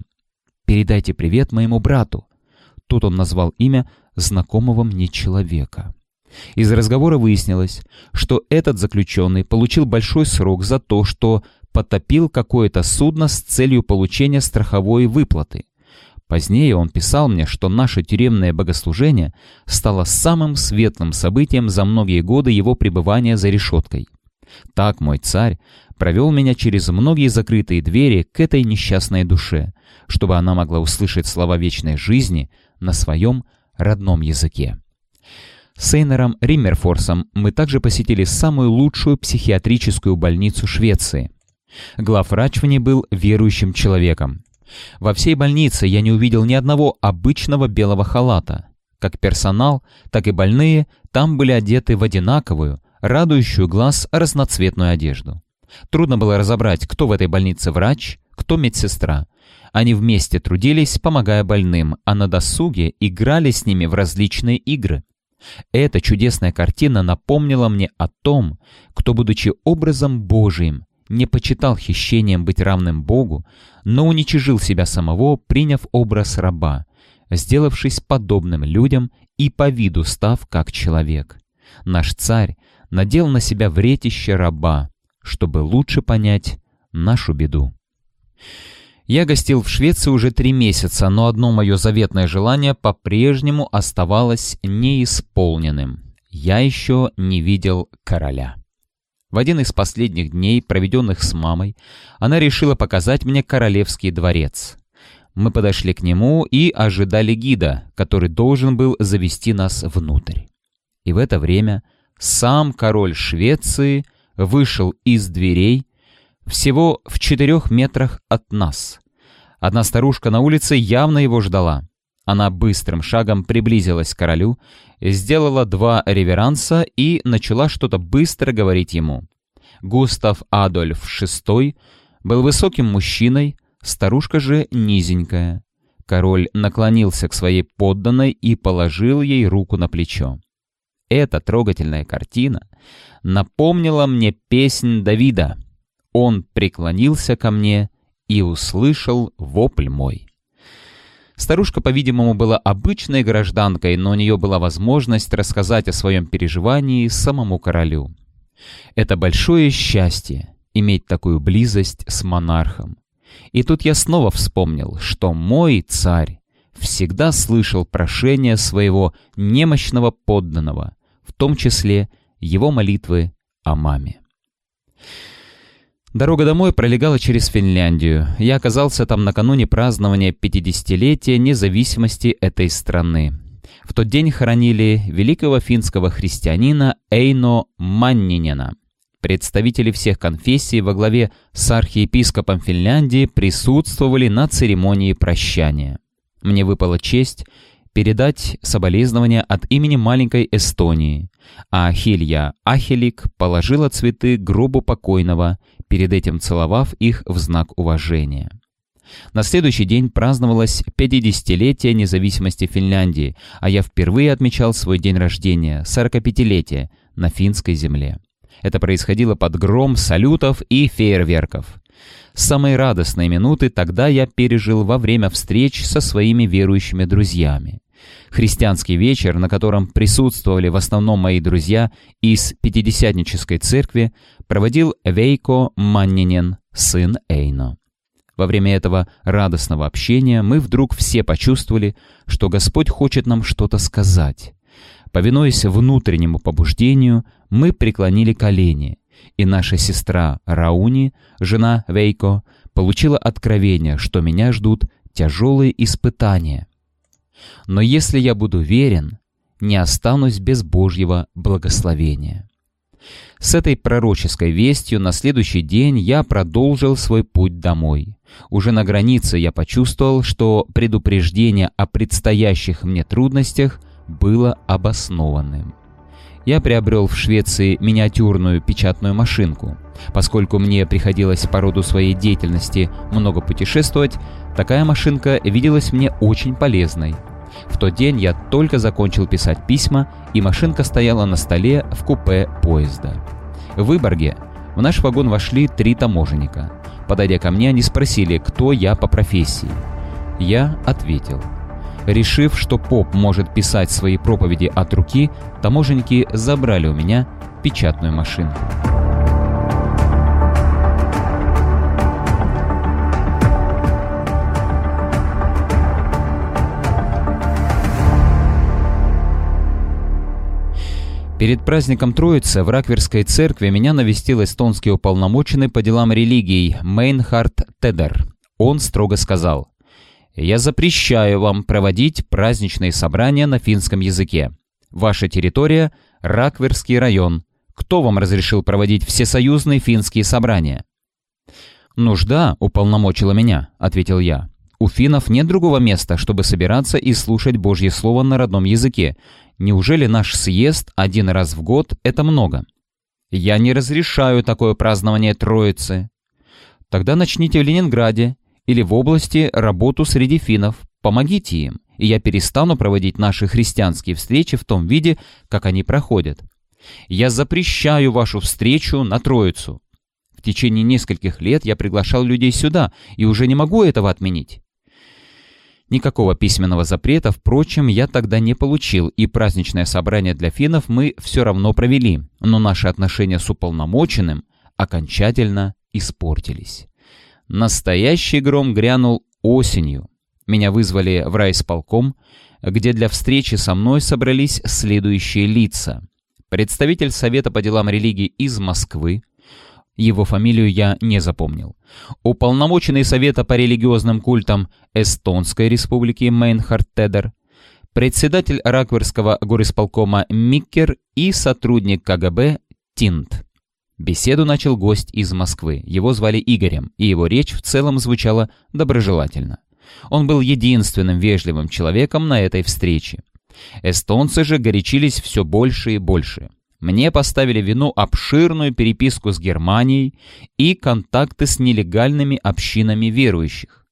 «Передайте привет моему брату». Тут он назвал имя знакомого мне человека. Из разговора выяснилось, что этот заключенный получил большой срок за то, что потопил какое-то судно с целью получения страховой выплаты. Позднее он писал мне, что наше тюремное богослужение стало самым светлым событием за многие годы его пребывания за решеткой. Так мой царь провел меня через многие закрытые двери к этой несчастной душе, чтобы она могла услышать слова вечной жизни на своем родном языке. С Эйнером Риммерфорсом мы также посетили самую лучшую психиатрическую больницу Швеции. Главврач в ней был верующим человеком. Во всей больнице я не увидел ни одного обычного белого халата. Как персонал, так и больные там были одеты в одинаковую, радующую глаз разноцветную одежду. Трудно было разобрать, кто в этой больнице врач, кто медсестра. Они вместе трудились, помогая больным, а на досуге играли с ними в различные игры. Эта чудесная картина напомнила мне о том, кто, будучи образом Божиим, не почитал хищением быть равным Богу, но уничижил себя самого, приняв образ раба, сделавшись подобным людям и по виду став как человек. Наш царь надел на себя вретище раба, чтобы лучше понять нашу беду. Я гостил в Швеции уже три месяца, но одно мое заветное желание по-прежнему оставалось неисполненным. Я еще не видел короля. В один из последних дней, проведенных с мамой, она решила показать мне королевский дворец. Мы подошли к нему и ожидали гида, который должен был завести нас внутрь. И в это время сам король Швеции вышел из дверей всего в четырех метрах от нас. Одна старушка на улице явно его ждала. Она быстрым шагом приблизилась к королю, сделала два реверанса и начала что-то быстро говорить ему. Густав Адольф VI был высоким мужчиной, старушка же низенькая. Король наклонился к своей подданной и положил ей руку на плечо. Эта трогательная картина напомнила мне песнь Давида. Он преклонился ко мне и услышал вопль мой. Старушка, по-видимому, была обычной гражданкой, но у нее была возможность рассказать о своем переживании самому королю. Это большое счастье — иметь такую близость с монархом. И тут я снова вспомнил, что мой царь всегда слышал прошение своего немощного подданного, в том числе его молитвы о маме. Дорога домой пролегала через Финляндию. Я оказался там накануне празднования 50-летия независимости этой страны. В тот день хоронили великого финского христианина Эйно Маннинена. Представители всех конфессий во главе с архиепископом Финляндии присутствовали на церемонии прощания. Мне выпала честь передать соболезнования от имени маленькой Эстонии, а Хилья Ахелик положила цветы гробу покойного, перед этим целовав их в знак уважения. На следующий день праздновалось 50-летие независимости Финляндии, а я впервые отмечал свой день рождения, 45-летие, на финской земле. Это происходило под гром салютов и фейерверков. Самые радостные минуты тогда я пережил во время встреч со своими верующими друзьями. Христианский вечер, на котором присутствовали в основном мои друзья из Пятидесятнической церкви, проводил Вейко Маннинен, сын Эйно. Во время этого радостного общения мы вдруг все почувствовали, что Господь хочет нам что-то сказать. Повинуясь внутреннему побуждению, мы преклонили колени, и наша сестра Рауни, жена Вейко, получила откровение, что меня ждут тяжелые испытания. Но если я буду верен, не останусь без Божьего благословения. С этой пророческой вестью на следующий день я продолжил свой путь домой. Уже на границе я почувствовал, что предупреждение о предстоящих мне трудностях было обоснованным я приобрел в Швеции миниатюрную печатную машинку. Поскольку мне приходилось по роду своей деятельности много путешествовать, такая машинка виделась мне очень полезной. В тот день я только закончил писать письма, и машинка стояла на столе в купе поезда. В Выборге в наш вагон вошли три таможенника. Подойдя ко мне, они спросили, кто я по профессии. Я ответил – Решив, что поп может писать свои проповеди от руки, таможенники забрали у меня печатную машинку. Перед праздником Троицы в Ракверской церкви меня навестил эстонский уполномоченный по делам религий Мейнхард Тедер. Он строго сказал, я запрещаю вам проводить праздничные собрания на финском языке. Ваша территория – Ракверский район. Кто вам разрешил проводить всесоюзные финские собрания?» «Нужда уполномочила меня», — ответил я. «У финнов нет другого места, чтобы собираться и слушать Божье Слово на родном языке. Неужели наш съезд один раз в год — это много?» «Я не разрешаю такое празднование Троицы». «Тогда начните в Ленинграде или в области работу среди финнов. Помогите им, и я перестану проводить наши христианские встречи в том виде, как они проходят. Я запрещаю вашу встречу на Троицу. В течение нескольких лет я приглашал людей сюда, и уже не могу этого отменить. Никакого письменного запрета, впрочем, я тогда не получил, и праздничное собрание для финнов мы все равно провели, но наши отношения с уполномоченным окончательно испортились. Настоящий гром грянул осенью. Меня вызвали в райсполком, где для встречи со мной собрались следующие лица. Представитель Совета по делам религии из Москвы, его фамилию я не запомнил. Уполномоченный Совета по религиозным культам Эстонской республики Мейнхард Тедер, председатель Ракверского горисполкома Миккер и сотрудник КГБ Тинт. Беседу начал гость из Москвы. Его звали Игорем, и его речь в целом звучала доброжелательно. Он был единственным вежливым человеком на этой встрече. Эстонцы же горячились все больше и больше. Мне поставили вину обширную переписку с Германией и контакты с нелегальными общинами верующих.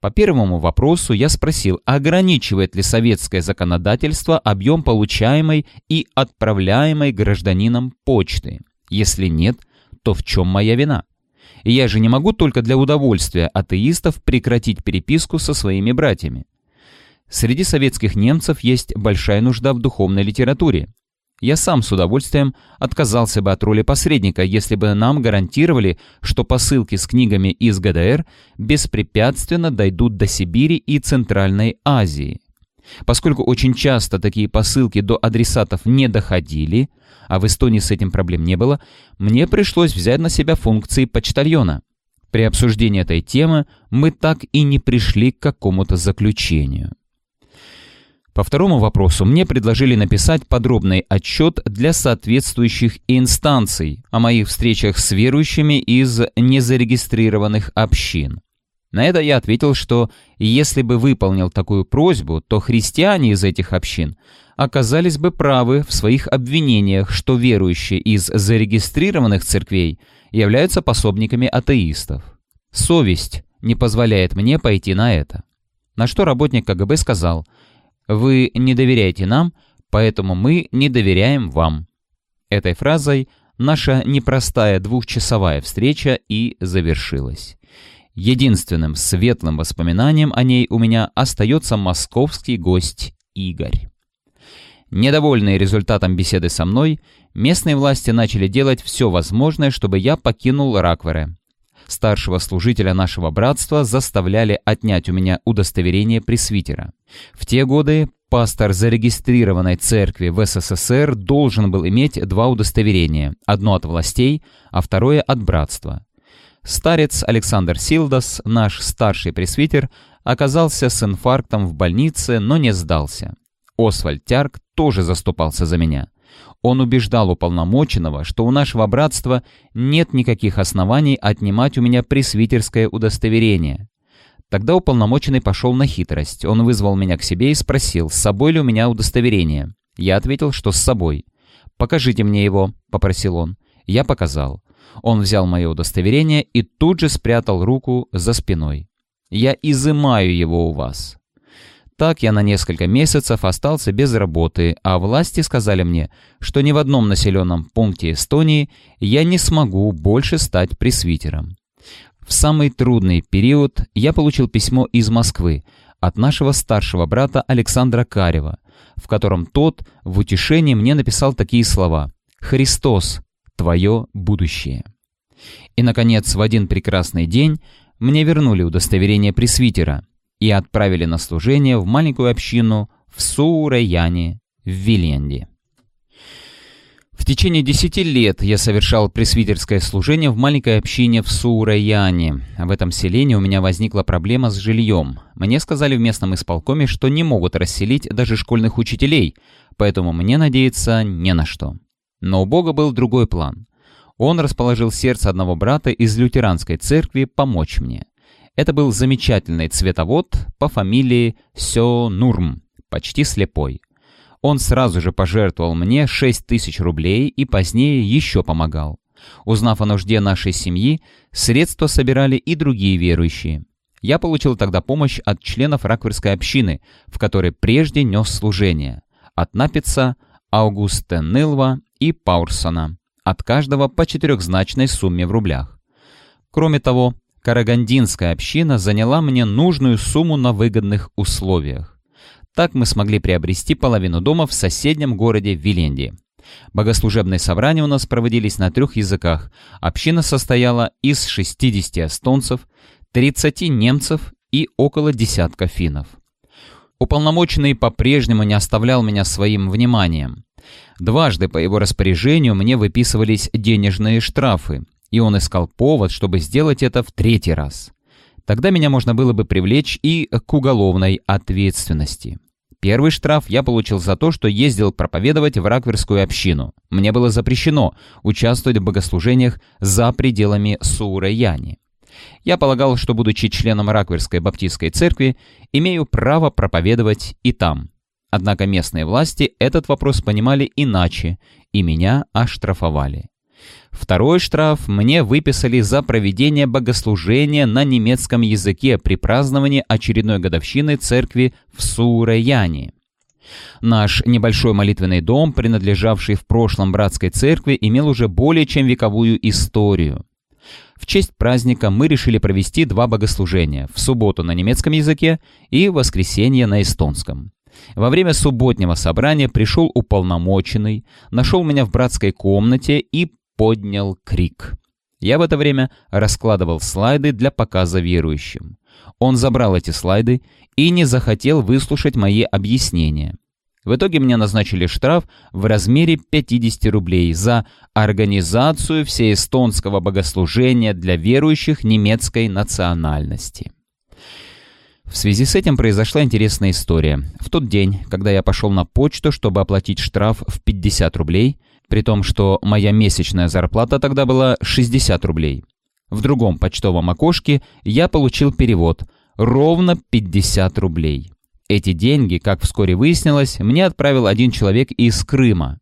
По первому вопросу я спросил, ограничивает ли советское законодательство объем получаемой и отправляемой гражданином почты. Если нет, то в чем моя вина? Я же не могу только для удовольствия атеистов прекратить переписку со своими братьями. Среди советских немцев есть большая нужда в духовной литературе. Я сам с удовольствием отказался бы от роли посредника, если бы нам гарантировали, что посылки с книгами из ГДР беспрепятственно дойдут до Сибири и Центральной Азии. Поскольку очень часто такие посылки до адресатов не доходили, а в Эстонии с этим проблем не было, мне пришлось взять на себя функции почтальона. При обсуждении этой темы мы так и не пришли к какому-то заключению. По второму вопросу мне предложили написать подробный отчет для соответствующих инстанций о моих встречах с верующими из незарегистрированных общин. На это я ответил, что если бы выполнил такую просьбу, то христиане из этих общин оказались бы правы в своих обвинениях, что верующие из зарегистрированных церквей являются пособниками атеистов. Совесть не позволяет мне пойти на это. На что работник КГБ сказал, «Вы не доверяете нам, поэтому мы не доверяем вам». Этой фразой наша непростая двухчасовая встреча и завершилась. Единственным светлым воспоминанием о ней у меня остается московский гость Игорь. Недовольные результатом беседы со мной, местные власти начали делать все возможное, чтобы я покинул Раквере. Старшего служителя нашего братства заставляли отнять у меня удостоверение пресвитера. В те годы пастор зарегистрированной церкви в СССР должен был иметь два удостоверения, одно от властей, а второе от братства. Старец Александр Силдас, наш старший пресвитер, оказался с инфарктом в больнице, но не сдался. Освальд Тярк тоже заступался за меня. Он убеждал уполномоченного, что у нашего братства нет никаких оснований отнимать у меня пресвитерское удостоверение. Тогда уполномоченный пошел на хитрость. Он вызвал меня к себе и спросил, с собой ли у меня удостоверение. Я ответил, что с собой. «Покажите мне его», — попросил он. Я показал. Он взял мое удостоверение и тут же спрятал руку за спиной. «Я изымаю его у вас». Так я на несколько месяцев остался без работы, а власти сказали мне, что ни в одном населенном пункте Эстонии я не смогу больше стать пресвитером. В самый трудный период я получил письмо из Москвы от нашего старшего брата Александра Карева, в котором тот в утешении мне написал такие слова «Христос, твое будущее». И, наконец, в один прекрасный день мне вернули удостоверение пресвитера и отправили на служение в маленькую общину в Сураяне в Виленде. В течение десяти лет я совершал пресвитерское служение в маленькой общине в Сураяне. В этом селении у меня возникла проблема с жильем. Мне сказали в местном исполкоме, что не могут расселить даже школьных учителей, поэтому мне надеяться не на что. Но у Бога был другой план. Он расположил сердце одного брата из лютеранской церкви помочь мне. Это был замечательный цветовод по фамилии Сё Нурм, почти слепой. Он сразу же пожертвовал мне 6 тысяч рублей и позднее еще помогал. Узнав о нужде нашей семьи, средства собирали и другие верующие. Я получил тогда помощь от членов Ракверской общины, в которой прежде нес служение, от Напица, Аугуста Нылва и Паурсона от каждого по четырехзначной сумме в рублях. Кроме того, Карагандинская община заняла мне нужную сумму на выгодных условиях. Так мы смогли приобрести половину дома в соседнем городе Виленди. Богослужебные собрания у нас проводились на трех языках. Община состояла из 60 эстонцев, 30 немцев и около десятка финнов. Уполномоченный по-прежнему не оставлял меня своим вниманием. Дважды по его распоряжению мне выписывались денежные штрафы, и он искал повод, чтобы сделать это в третий раз. Тогда меня можно было бы привлечь и к уголовной ответственности. Первый штраф я получил за то, что ездил проповедовать в ракверскую общину. Мне было запрещено участвовать в богослужениях за пределами Сураяни. Я полагал, что, будучи членом Ракверской баптистской церкви, имею право проповедовать и там. Однако местные власти этот вопрос понимали иначе, и меня оштрафовали. Второй штраф мне выписали за проведение богослужения на немецком языке при праздновании очередной годовщины церкви в Сураяне. Наш небольшой молитвенный дом, принадлежавший в прошлом братской церкви, имел уже более чем вековую историю. В честь праздника мы решили провести два богослужения – в субботу на немецком языке и в воскресенье на эстонском. Во время субботнего собрания пришел уполномоченный, нашел меня в братской комнате и поднял крик. Я в это время раскладывал слайды для показа верующим. Он забрал эти слайды и не захотел выслушать мои объяснения. В итоге мне назначили штраф в размере 50 рублей за организацию всеэстонского богослужения для верующих немецкой национальности. В связи с этим произошла интересная история. В тот день, когда я пошел на почту, чтобы оплатить штраф в 50 рублей, при том, что моя месячная зарплата тогда была 60 рублей, В другом почтовом окошке я получил перевод – ровно 50 рублей. Эти деньги, как вскоре выяснилось, мне отправил один человек из Крыма.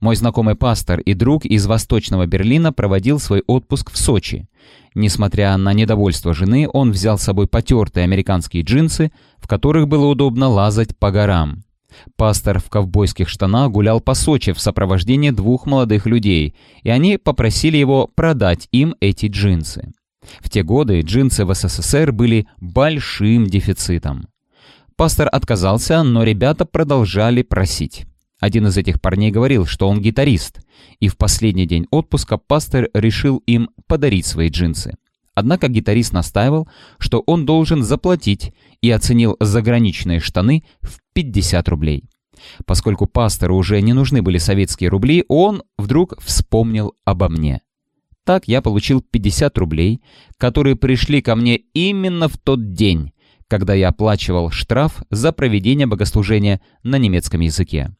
Мой знакомый пастор и друг из Восточного Берлина проводил свой отпуск в Сочи. Несмотря на недовольство жены, он взял с собой потертые американские джинсы, в которых было удобно лазать по горам. Пастор в ковбойских штанах гулял по Сочи в сопровождении двух молодых людей, и они попросили его продать им эти джинсы. В те годы джинсы в СССР были большим дефицитом. Пастор отказался, но ребята продолжали просить. Один из этих парней говорил, что он гитарист, и в последний день отпуска пастор решил им подарить свои джинсы. Однако гитарист настаивал, что он должен заплатить и оценил заграничные штаны в 50 рублей. Поскольку пастору уже не нужны были советские рубли, он вдруг вспомнил обо мне. Так я получил 50 рублей, которые пришли ко мне именно в тот день, когда я оплачивал штраф за проведение богослужения на немецком языке.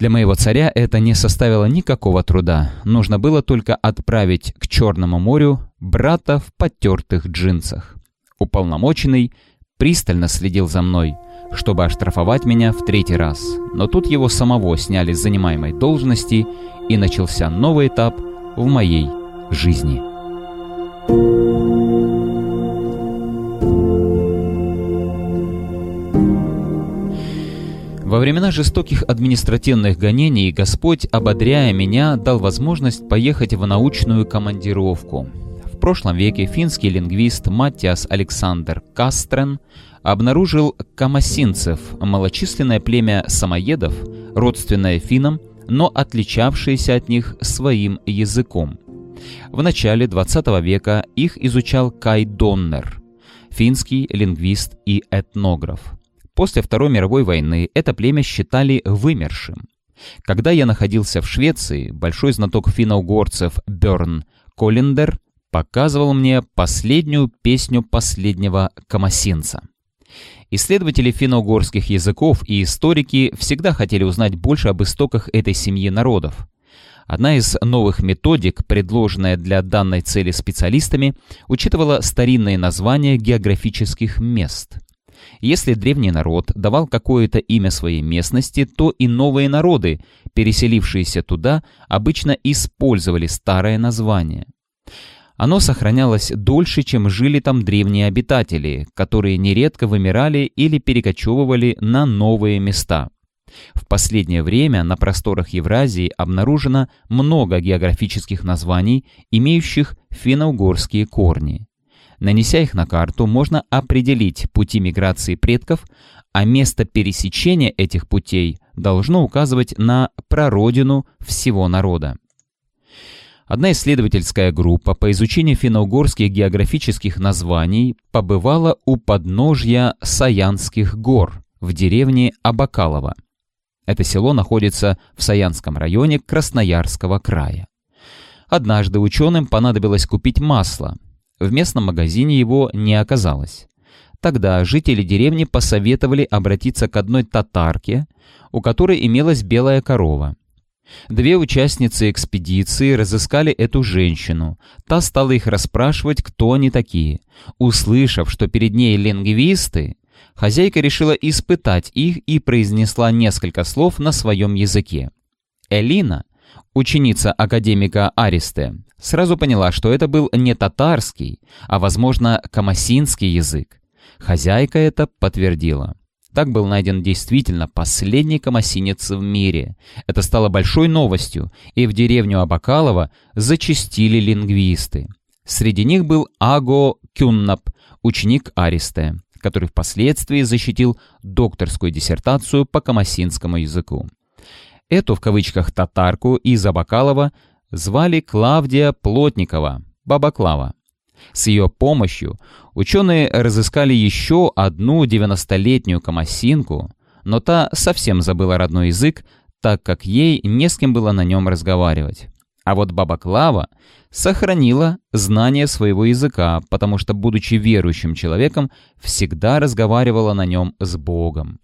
Для моего царя это не составило никакого труда. Нужно было только отправить к Черному морю брата в потертых джинсах. Уполномоченный пристально следил за мной, чтобы оштрафовать меня в третий раз. Но тут его самого сняли с занимаемой должности, и начался новый этап в моей жизни. Во времена жестоких административных гонений Господь, ободряя меня, дал возможность поехать в научную командировку. В прошлом веке финский лингвист Матиас Александр Кастрен обнаружил камасинцев, малочисленное племя самоедов, родственное финнам, но отличавшееся от них своим языком. В начале 20 века их изучал Кай Доннер, финский лингвист и этнограф. После Второй мировой войны это племя считали вымершим. Когда я находился в Швеции, большой знаток финно-угорцев Бёрн Коллендер показывал мне последнюю песню последнего камасинца. Исследователи финно-угорских языков и историки всегда хотели узнать больше об истоках этой семьи народов. Одна из новых методик, предложенная для данной цели специалистами, учитывала старинные названия географических мест – если древний народ давал какое-то имя своей местности, то и новые народы, переселившиеся туда, обычно использовали старое название. Оно сохранялось дольше, чем жили там древние обитатели, которые нередко вымирали или перекочевывали на новые места. В последнее время на просторах Евразии обнаружено много географических названий, имеющих финно-угорские корни. Нанеся их на карту, можно определить пути миграции предков, а место пересечения этих путей должно указывать на прародину всего народа. Одна исследовательская группа по изучению финно-угорских географических названий побывала у подножья Саянских гор в деревне Абакалово. Это село находится в Саянском районе Красноярского края. Однажды ученым понадобилось купить масло – в местном магазине его не оказалось. Тогда жители деревни посоветовали обратиться к одной татарке, у которой имелась белая корова. Две участницы экспедиции разыскали эту женщину. Та стала их расспрашивать, кто они такие. Услышав, что перед ней лингвисты, хозяйка решила испытать их и произнесла несколько слов на своем языке. Элина, ученица академика Аристе, Сразу поняла, что это был не татарский, а, возможно, камасинский язык. Хозяйка это подтвердила. Так был найден действительно последний камасинец в мире. Это стало большой новостью, и в деревню Абакалова зачастили лингвисты. Среди них был Аго Кюннап, ученик Аристе, который впоследствии защитил докторскую диссертацию по камасинскому языку. Эту, в кавычках, татарку из Абакалова звали Клавдия Плотникова, Баба Клава. С ее помощью ученые разыскали еще одну 90-летнюю камасинку, но та совсем забыла родной язык, так как ей не с кем было на нем разговаривать. А вот Баба Клава сохранила знание своего языка, потому что, будучи верующим человеком, всегда разговаривала на нем с Богом.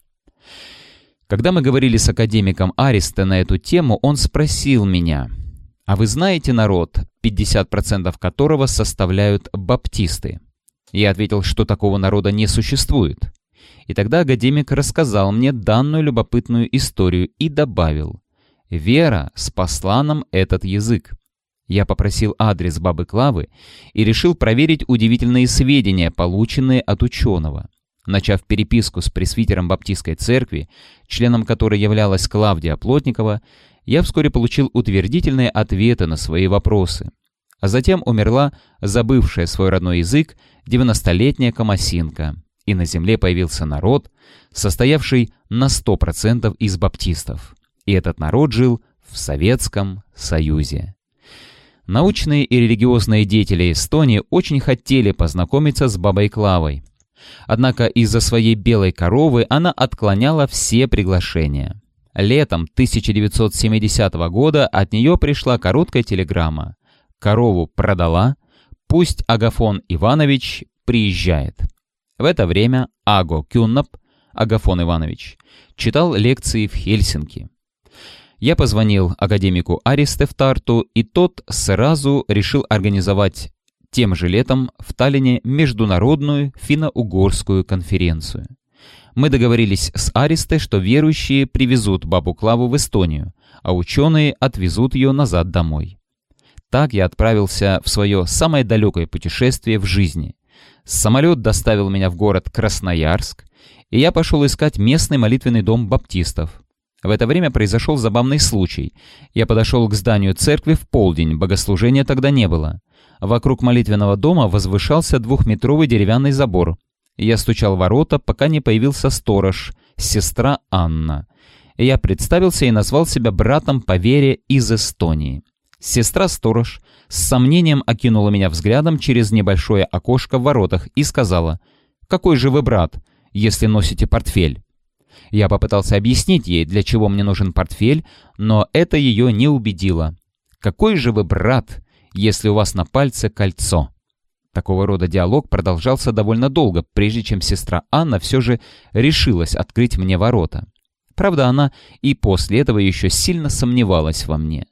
Когда мы говорили с академиком Аристе на эту тему, он спросил меня – «А вы знаете народ, 50% которого составляют баптисты?» Я ответил, что такого народа не существует. И тогда академик рассказал мне данную любопытную историю и добавил, «Вера спасла нам этот язык». Я попросил адрес бабы Клавы и решил проверить удивительные сведения, полученные от ученого. Начав переписку с пресвитером Баптистской церкви, членом которой являлась Клавдия Плотникова, я вскоре получил утвердительные ответы на свои вопросы. А затем умерла забывшая свой родной язык 90-летняя Камасинка, и на земле появился народ, состоявший на 100% из баптистов. И этот народ жил в Советском Союзе. Научные и религиозные деятели Эстонии очень хотели познакомиться с бабой Клавой. Однако из-за своей белой коровы она отклоняла все приглашения. Летом 1970 года от нее пришла короткая телеграмма. Корову продала, пусть Агафон Иванович приезжает. В это время Аго Кюннап, Агафон Иванович, читал лекции в Хельсинки. Я позвонил академику Аристефтарту, и тот сразу решил организовать тем же летом в Таллине международную финно-угорскую конференцию. Мы договорились с Аристе, что верующие привезут бабу Клаву в Эстонию, а ученые отвезут ее назад домой. Так я отправился в свое самое далекое путешествие в жизни. Самолет доставил меня в город Красноярск, и я пошел искать местный молитвенный дом баптистов. В это время произошел забавный случай. Я подошел к зданию церкви в полдень, богослужения тогда не было. Вокруг молитвенного дома возвышался двухметровый деревянный забор. Я стучал в ворота, пока не появился сторож, сестра Анна. Я представился и назвал себя братом по вере из Эстонии. Сестра-сторож с сомнением окинула меня взглядом через небольшое окошко в воротах и сказала, «Какой же вы брат, если носите портфель?» Я попытался объяснить ей, для чего мне нужен портфель, но это ее не убедило. «Какой же вы брат, если у вас на пальце кольцо?» Такого рода диалог продолжался довольно долго, прежде чем сестра Анна все же решилась открыть мне ворота. Правда, она и после этого еще сильно сомневалась во мне.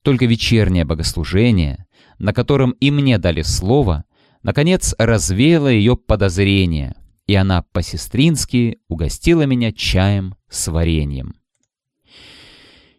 Только вечернее богослужение, на котором и мне дали слово, наконец развеяло ее подозрения — и она по-сестрински угостила меня чаем с вареньем.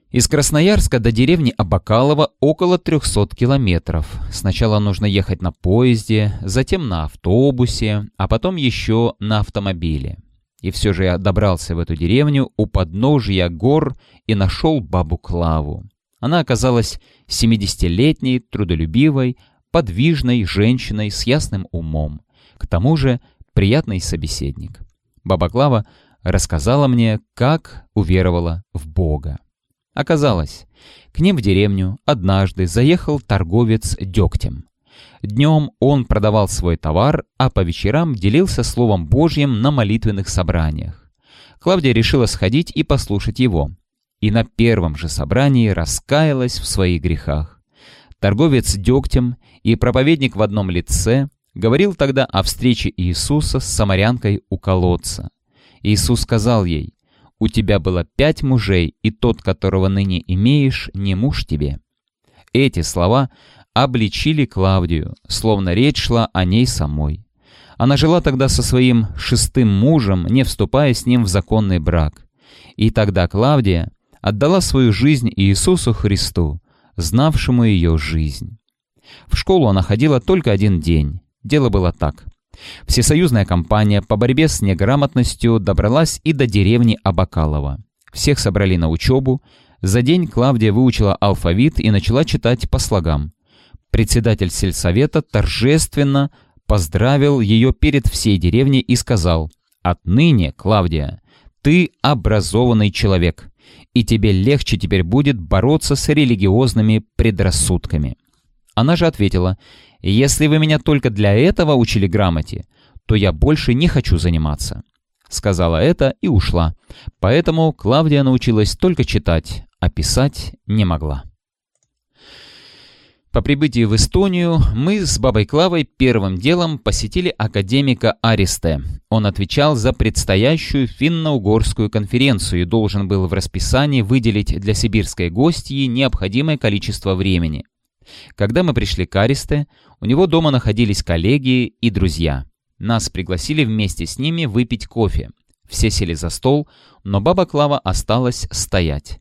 Из Красноярска до деревни Абакалова около 300 километров. Сначала нужно ехать на поезде, затем на автобусе, а потом еще на автомобиле. И все же я добрался в эту деревню у подножия гор и нашел бабу Клаву. Она оказалась 70-летней, трудолюбивой, подвижной женщиной с ясным умом. К тому же приятный собеседник. Баба Клава рассказала мне, как уверовала в Бога. Оказалось, к ним в деревню однажды заехал торговец дегтем. Днем он продавал свой товар, а по вечерам делился Словом Божьим на молитвенных собраниях. Клавдия решила сходить и послушать его. И на первом же собрании раскаялась в своих грехах. Торговец дегтем и проповедник в одном лице говорил тогда о встрече Иисуса с самарянкой у колодца. Иисус сказал ей, «У тебя было пять мужей, и тот, которого ныне имеешь, не муж тебе». Эти слова обличили Клавдию, словно речь шла о ней самой. Она жила тогда со своим шестым мужем, не вступая с ним в законный брак. И тогда Клавдия отдала свою жизнь Иисусу Христу, знавшему ее жизнь. В школу она ходила только один день. Дело было так. Всесоюзная компания по борьбе с неграмотностью добралась и до деревни Абакалова. Всех собрали на учебу. За день Клавдия выучила алфавит и начала читать по слогам. Председатель сельсовета торжественно поздравил ее перед всей деревней и сказал «Отныне, Клавдия, ты образованный человек, и тебе легче теперь будет бороться с религиозными предрассудками». Она же ответила если вы меня только для этого учили грамоте, то я больше не хочу заниматься». Сказала это и ушла. Поэтому Клавдия научилась только читать, а писать не могла. По прибытии в Эстонию мы с бабой Клавой первым делом посетили академика Аристе. Он отвечал за предстоящую финно-угорскую конференцию и должен был в расписании выделить для сибирской гостьи необходимое количество времени. Когда мы пришли к Аристе, у него дома находились коллеги и друзья. Нас пригласили вместе с ними выпить кофе. Все сели за стол, но баба Клава осталась стоять.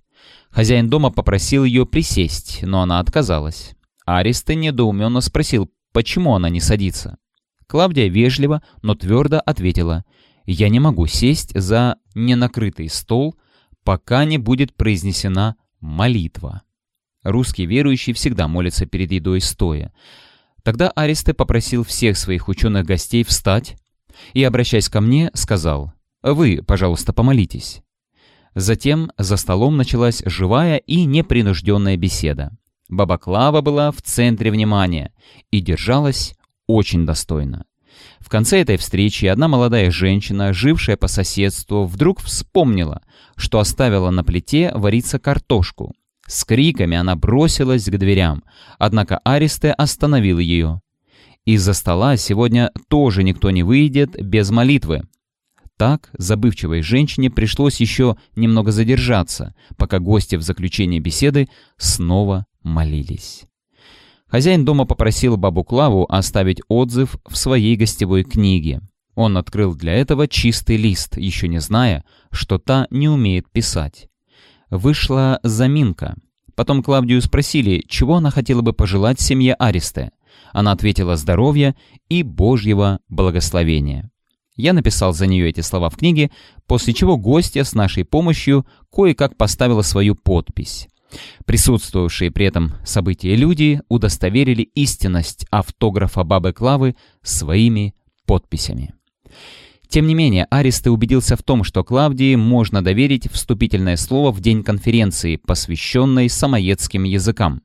Хозяин дома попросил ее присесть, но она отказалась. Аристе недоуменно спросил, почему она не садится. Клавдия вежливо, но твердо ответила, «Я не могу сесть за ненакрытый стол, пока не будет произнесена молитва». Русские верующие всегда молятся перед едой стоя. Тогда Аристе попросил всех своих ученых гостей встать и, обращаясь ко мне, сказал, «Вы, пожалуйста, помолитесь». Затем за столом началась живая и непринужденная беседа. Баба Клава была в центре внимания и держалась очень достойно. В конце этой встречи одна молодая женщина, жившая по соседству, вдруг вспомнила, что оставила на плите вариться картошку. С криками она бросилась к дверям, однако Аристе остановил ее. Из-за стола сегодня тоже никто не выйдет без молитвы. Так забывчивой женщине пришлось еще немного задержаться, пока гости в заключении беседы снова молились. Хозяин дома попросил бабу Клаву оставить отзыв в своей гостевой книге. Он открыл для этого чистый лист, еще не зная, что та не умеет писать. Вышла заминка. Потом Клавдию спросили, чего она хотела бы пожелать семье Аристе. Она ответила здоровья и Божьего благословения. Я написал за нее эти слова в книге, после чего гостья с нашей помощью кое-как поставила свою подпись. Присутствовавшие при этом событии люди удостоверили истинность автографа Бабы Клавы своими подписями. Тем не менее, Аристе убедился в том, что Клавдии можно доверить вступительное слово в день конференции, посвященной самоедским языкам.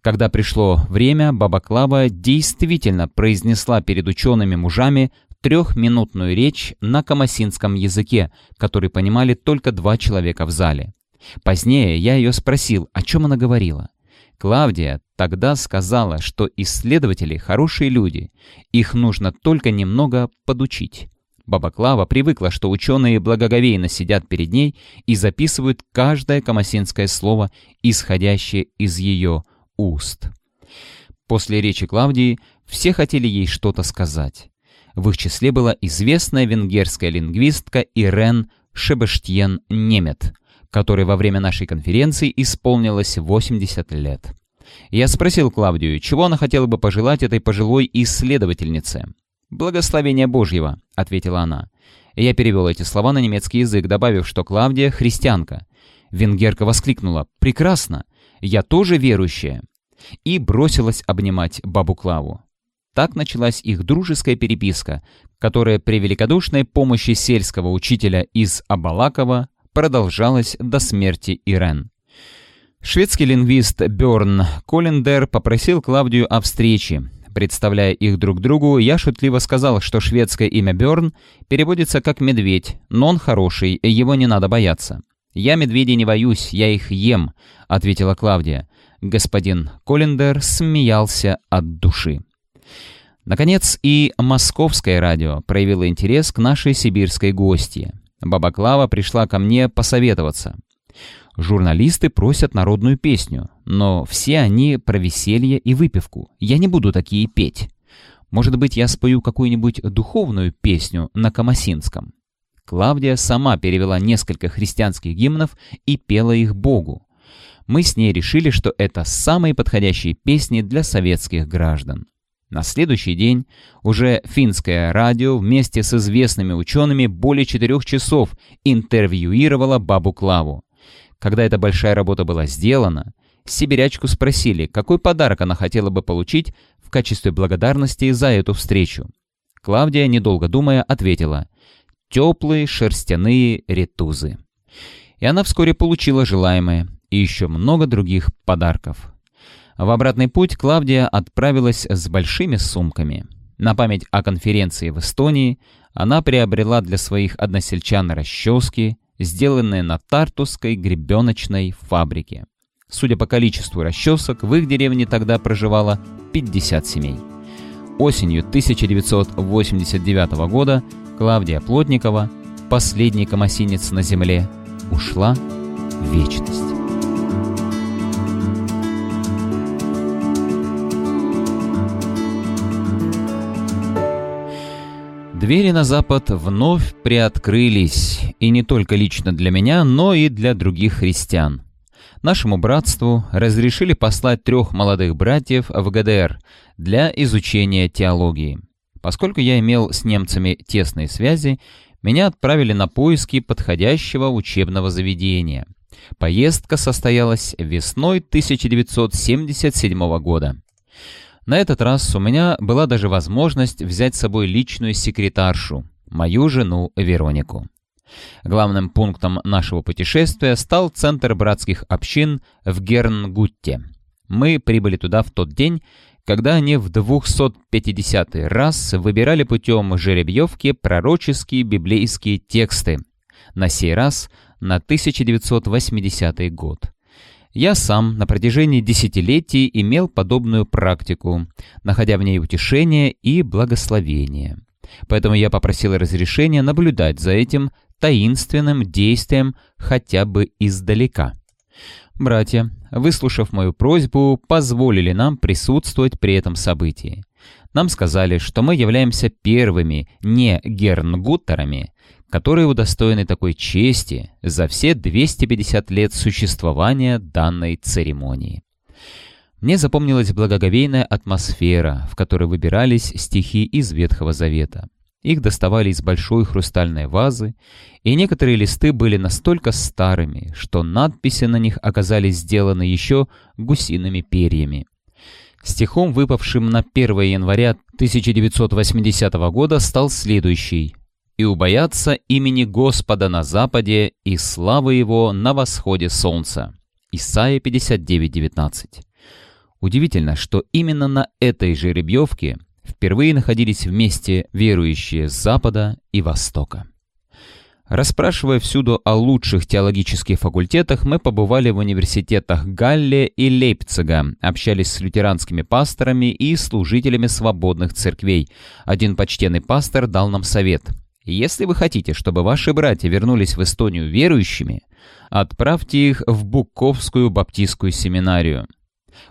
Когда пришло время, Баба Клава действительно произнесла перед учеными мужами трехминутную речь на камасинском языке, который понимали только два человека в зале. Позднее я ее спросил, о чем она говорила. Клавдия тогда сказала, что исследователи хорошие люди, их нужно только немного подучить. Баба Клава привыкла, что ученые благоговейно сидят перед ней и записывают каждое камасинское слово, исходящее из ее уст. После речи Клавдии все хотели ей что-то сказать. В их числе была известная венгерская лингвистка Ирен Шебештьен-Немет – которой во время нашей конференции исполнилось 80 лет. Я спросил Клавдию, чего она хотела бы пожелать этой пожилой исследовательнице. «Благословение Божьего», — ответила она. Я перевел эти слова на немецкий язык, добавив, что Клавдия — христианка. Венгерка воскликнула «Прекрасно! Я тоже верующая!» и бросилась обнимать бабу Клаву. Так началась их дружеская переписка, которая при великодушной помощи сельского учителя из Абалакова продолжалась до смерти Ирен. Шведский лингвист Бёрн Коллендер попросил Клавдию о встрече. Представляя их друг другу, я шутливо сказал, что шведское имя Бёрн переводится как «медведь», но он хороший, его не надо бояться. «Я медведей не боюсь, я их ем», — ответила Клавдия. Господин Коллендер смеялся от души. Наконец, и московское радио проявило интерес к нашей сибирской гостье. Баба Клава пришла ко мне посоветоваться. Журналисты просят народную песню, но все они про веселье и выпивку. Я не буду такие петь. Может быть, я спою какую-нибудь духовную песню на Камасинском. Клавдия сама перевела несколько христианских гимнов и пела их Богу. Мы с ней решили, что это самые подходящие песни для советских граждан. На следующий день уже финское радио вместе с известными учеными более четырех часов интервьюировало бабу Клаву. Когда эта большая работа была сделана, сибирячку спросили, какой подарок она хотела бы получить в качестве благодарности за эту встречу. Клавдия, недолго думая, ответила «теплые шерстяные ретузы». И она вскоре получила желаемое и еще много других подарков. В обратный путь Клавдия отправилась с большими сумками. На память о конференции в Эстонии она приобрела для своих односельчан расчески, сделанные на Тартусской гребеночной фабрике. Судя по количеству расчесок, в их деревне тогда проживало 50 семей. Осенью 1989 года Клавдия Плотникова, последний комосинец на земле, ушла в вечность. Двери на запад вновь приоткрылись, и не только лично для меня, но и для других христиан. Нашему братству разрешили послать трех молодых братьев в ГДР для изучения теологии. Поскольку я имел с немцами тесные связи, меня отправили на поиски подходящего учебного заведения. Поездка состоялась весной 1977 года. На этот раз у меня была даже возможность взять с собой личную секретаршу, мою жену Веронику. Главным пунктом нашего путешествия стал центр братских общин в Гернгутте. Мы прибыли туда в тот день, когда они в 250 раз выбирали путем жеребьевки пророческие библейские тексты, на сей раз на 1980 год. Я сам на протяжении десятилетий имел подобную практику, находя в ней утешение и благословение. Поэтому я попросил разрешения наблюдать за этим таинственным действием хотя бы издалека. Братья, выслушав мою просьбу, позволили нам присутствовать при этом событии. Нам сказали, что мы являемся первыми не гернгуттерами, которые удостоены такой чести за все 250 лет существования данной церемонии. Мне запомнилась благоговейная атмосфера, в которой выбирались стихи из Ветхого Завета. Их доставали из большой хрустальной вазы, и некоторые листы были настолько старыми, что надписи на них оказались сделаны еще гусиными перьями. Стихом, выпавшим на 1 января 1980 года, стал следующий и убоятся имени Господа на западе и славы Его на восходе солнца». Исайя 59.19. Удивительно, что именно на этой жеребьевке впервые находились вместе верующие с запада и востока. Расспрашивая всюду о лучших теологических факультетах, мы побывали в университетах Галле и Лейпцига, общались с лютеранскими пасторами и служителями свободных церквей. Один почтенный пастор дал нам совет – если вы хотите, чтобы ваши братья вернулись в Эстонию верующими, отправьте их в Буковскую баптистскую семинарию.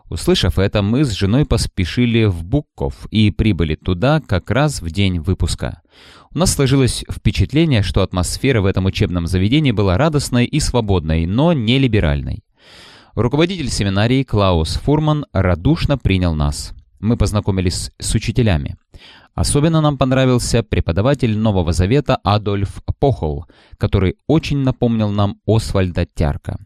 Услышав это, мы с женой поспешили в Букков и прибыли туда как раз в день выпуска. У нас сложилось впечатление, что атмосфера в этом учебном заведении была радостной и свободной, но не либеральной. Руководитель семинарии Клаус Фурман радушно принял нас. Мы познакомились с учителями. Особенно нам понравился преподаватель Нового Завета Адольф Похол, который очень напомнил нам Освальда Тярка.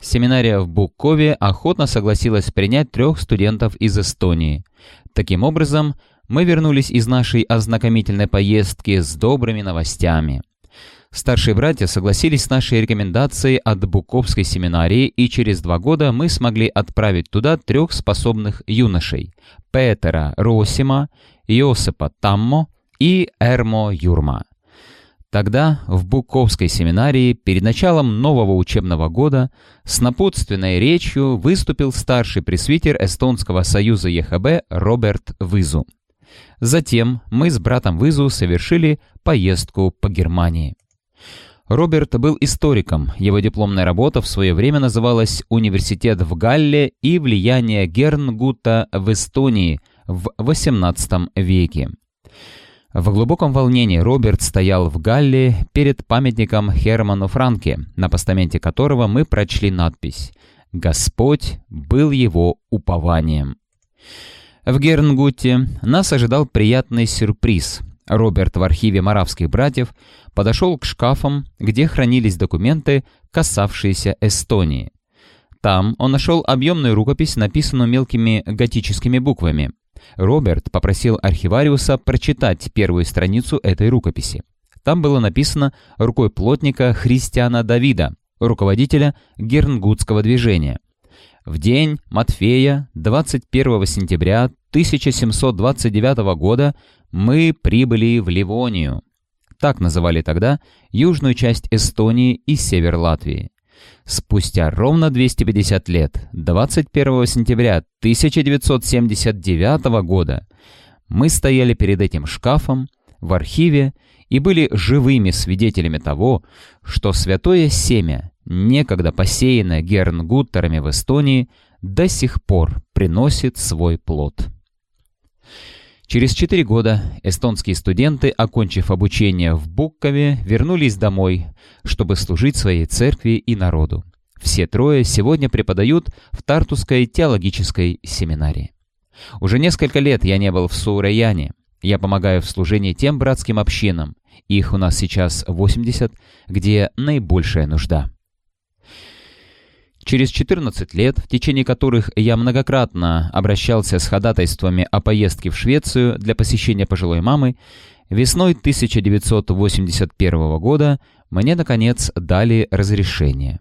Семинария в Букове охотно согласилась принять трех студентов из Эстонии. Таким образом, мы вернулись из нашей ознакомительной поездки с добрыми новостями. Старшие братья согласились с нашей рекомендацией от Буковской семинарии, и через два года мы смогли отправить туда трех способных юношей – Петера Росима, Иосипа Таммо и Эрмо Юрма. Тогда в Буковской семинарии перед началом нового учебного года с напутственной речью выступил старший пресвитер Эстонского союза ЕХБ Роберт Вызу. Затем мы с братом Вызу совершили поездку по Германии. Роберт был историком, его дипломная работа в свое время называлась «Университет в Галле и влияние Гернгута в Эстонии» в XVIII веке. В глубоком волнении Роберт стоял в Галле перед памятником Херману Франке, на постаменте которого мы прочли надпись «Господь был его упованием». В Гернгуте нас ожидал приятный сюрприз. Роберт в архиве маравских братьев подошел к шкафам, где хранились документы, касавшиеся Эстонии. Там он нашел объемную рукопись, написанную мелкими готическими буквами. Роберт попросил архивариуса прочитать первую страницу этой рукописи. Там было написано рукой плотника Христиана Давида, руководителя Гернгутского движения. В день Матфея, 21 сентября 1729 года, мы прибыли в Ливонию. Так называли тогда южную часть Эстонии и север Латвии. Спустя ровно 250 лет, 21 сентября 1979 года, мы стояли перед этим шкафом в архиве и были живыми свидетелями того, что святое семя, некогда посеянное Гернгуттерами в Эстонии, до сих пор приносит свой плод. Через четыре года эстонские студенты, окончив обучение в Буккове, вернулись домой, чтобы служить своей церкви и народу. Все трое сегодня преподают в Тартусской теологической семинарии. Уже несколько лет я не был в Сураяне. Я помогаю в служении тем братским общинам, их у нас сейчас 80, где наибольшая нужда. Через 14 лет, в течение которых я многократно обращался с ходатайствами о поездке в Швецию для посещения пожилой мамы, весной 1981 года мне, наконец, дали разрешение.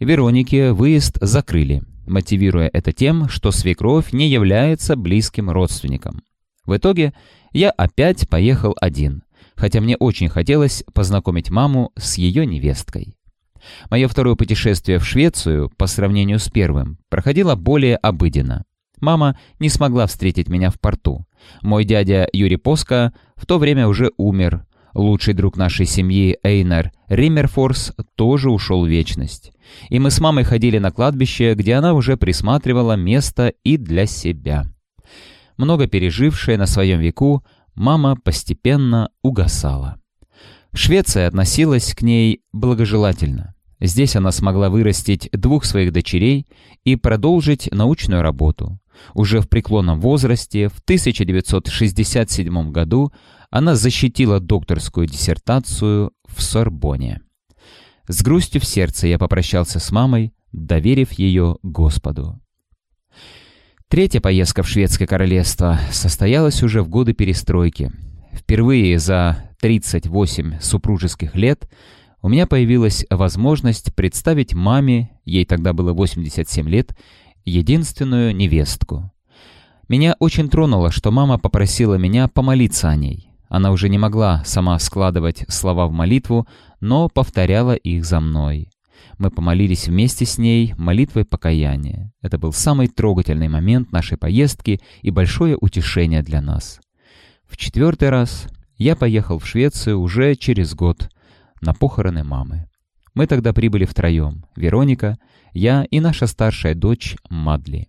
Веронике выезд закрыли, мотивируя это тем, что свекровь не является близким родственником. В итоге я опять поехал один, хотя мне очень хотелось познакомить маму с ее невесткой. Мое второе путешествие в Швецию, по сравнению с первым, проходило более обыденно. Мама не смогла встретить меня в порту. Мой дядя Юрий Поска в то время уже умер. Лучший друг нашей семьи Эйнар Риммерфорс тоже ушел в вечность. И мы с мамой ходили на кладбище, где она уже присматривала место и для себя. Много пережившая на своем веку, мама постепенно угасала. Швеция относилась к ней благожелательно. Здесь она смогла вырастить двух своих дочерей и продолжить научную работу. Уже в преклонном возрасте, в 1967 году, она защитила докторскую диссертацию в Сорбоне. С грустью в сердце я попрощался с мамой, доверив ее Господу. Третья поездка в Шведское королевство состоялась уже в годы перестройки. Впервые за 38 супружеских лет у меня появилась возможность представить маме, ей тогда было 87 лет, единственную невестку. Меня очень тронуло, что мама попросила меня помолиться о ней. Она уже не могла сама складывать слова в молитву, но повторяла их за мной. Мы помолились вместе с ней молитвой покаяния. Это был самый трогательный момент нашей поездки и большое утешение для нас. В четвертый раз я поехал в Швецию уже через год на похороны мамы. Мы тогда прибыли втроем — Вероника, я и наша старшая дочь Мадли.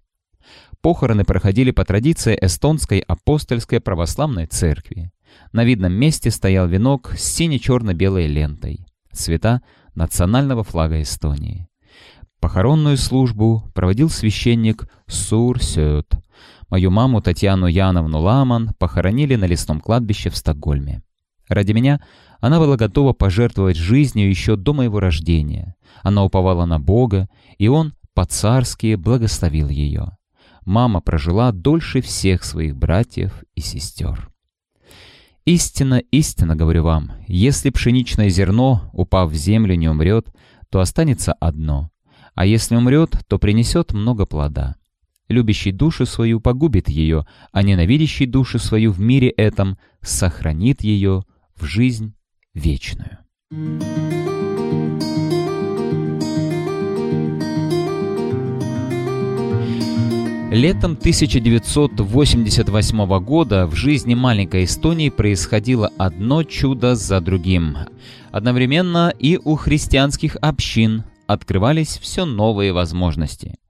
Похороны проходили по традиции эстонской апостольской православной церкви. На видном месте стоял венок с сине-черно-белой лентой, цвета национального флага Эстонии. Похоронную службу проводил священник Сур Сёд, Мою маму Татьяну Яновну Ламан похоронили на лесном кладбище в Стокгольме. Ради меня она была готова пожертвовать жизнью еще до моего рождения. Она уповала на Бога, и Он по-царски благословил ее. Мама прожила дольше всех своих братьев и сестер. Истинно, истинно говорю вам, если пшеничное зерно, упав в землю, не умрет, то останется одно, а если умрет, то принесет много плода. Любящий душу свою погубит ее, а ненавидящий душу свою в мире этом сохранит ее в жизнь вечную. Летом 1988 года в жизни маленькой Эстонии происходило одно чудо за другим. Одновременно и у христианских общин открывались все новые возможности.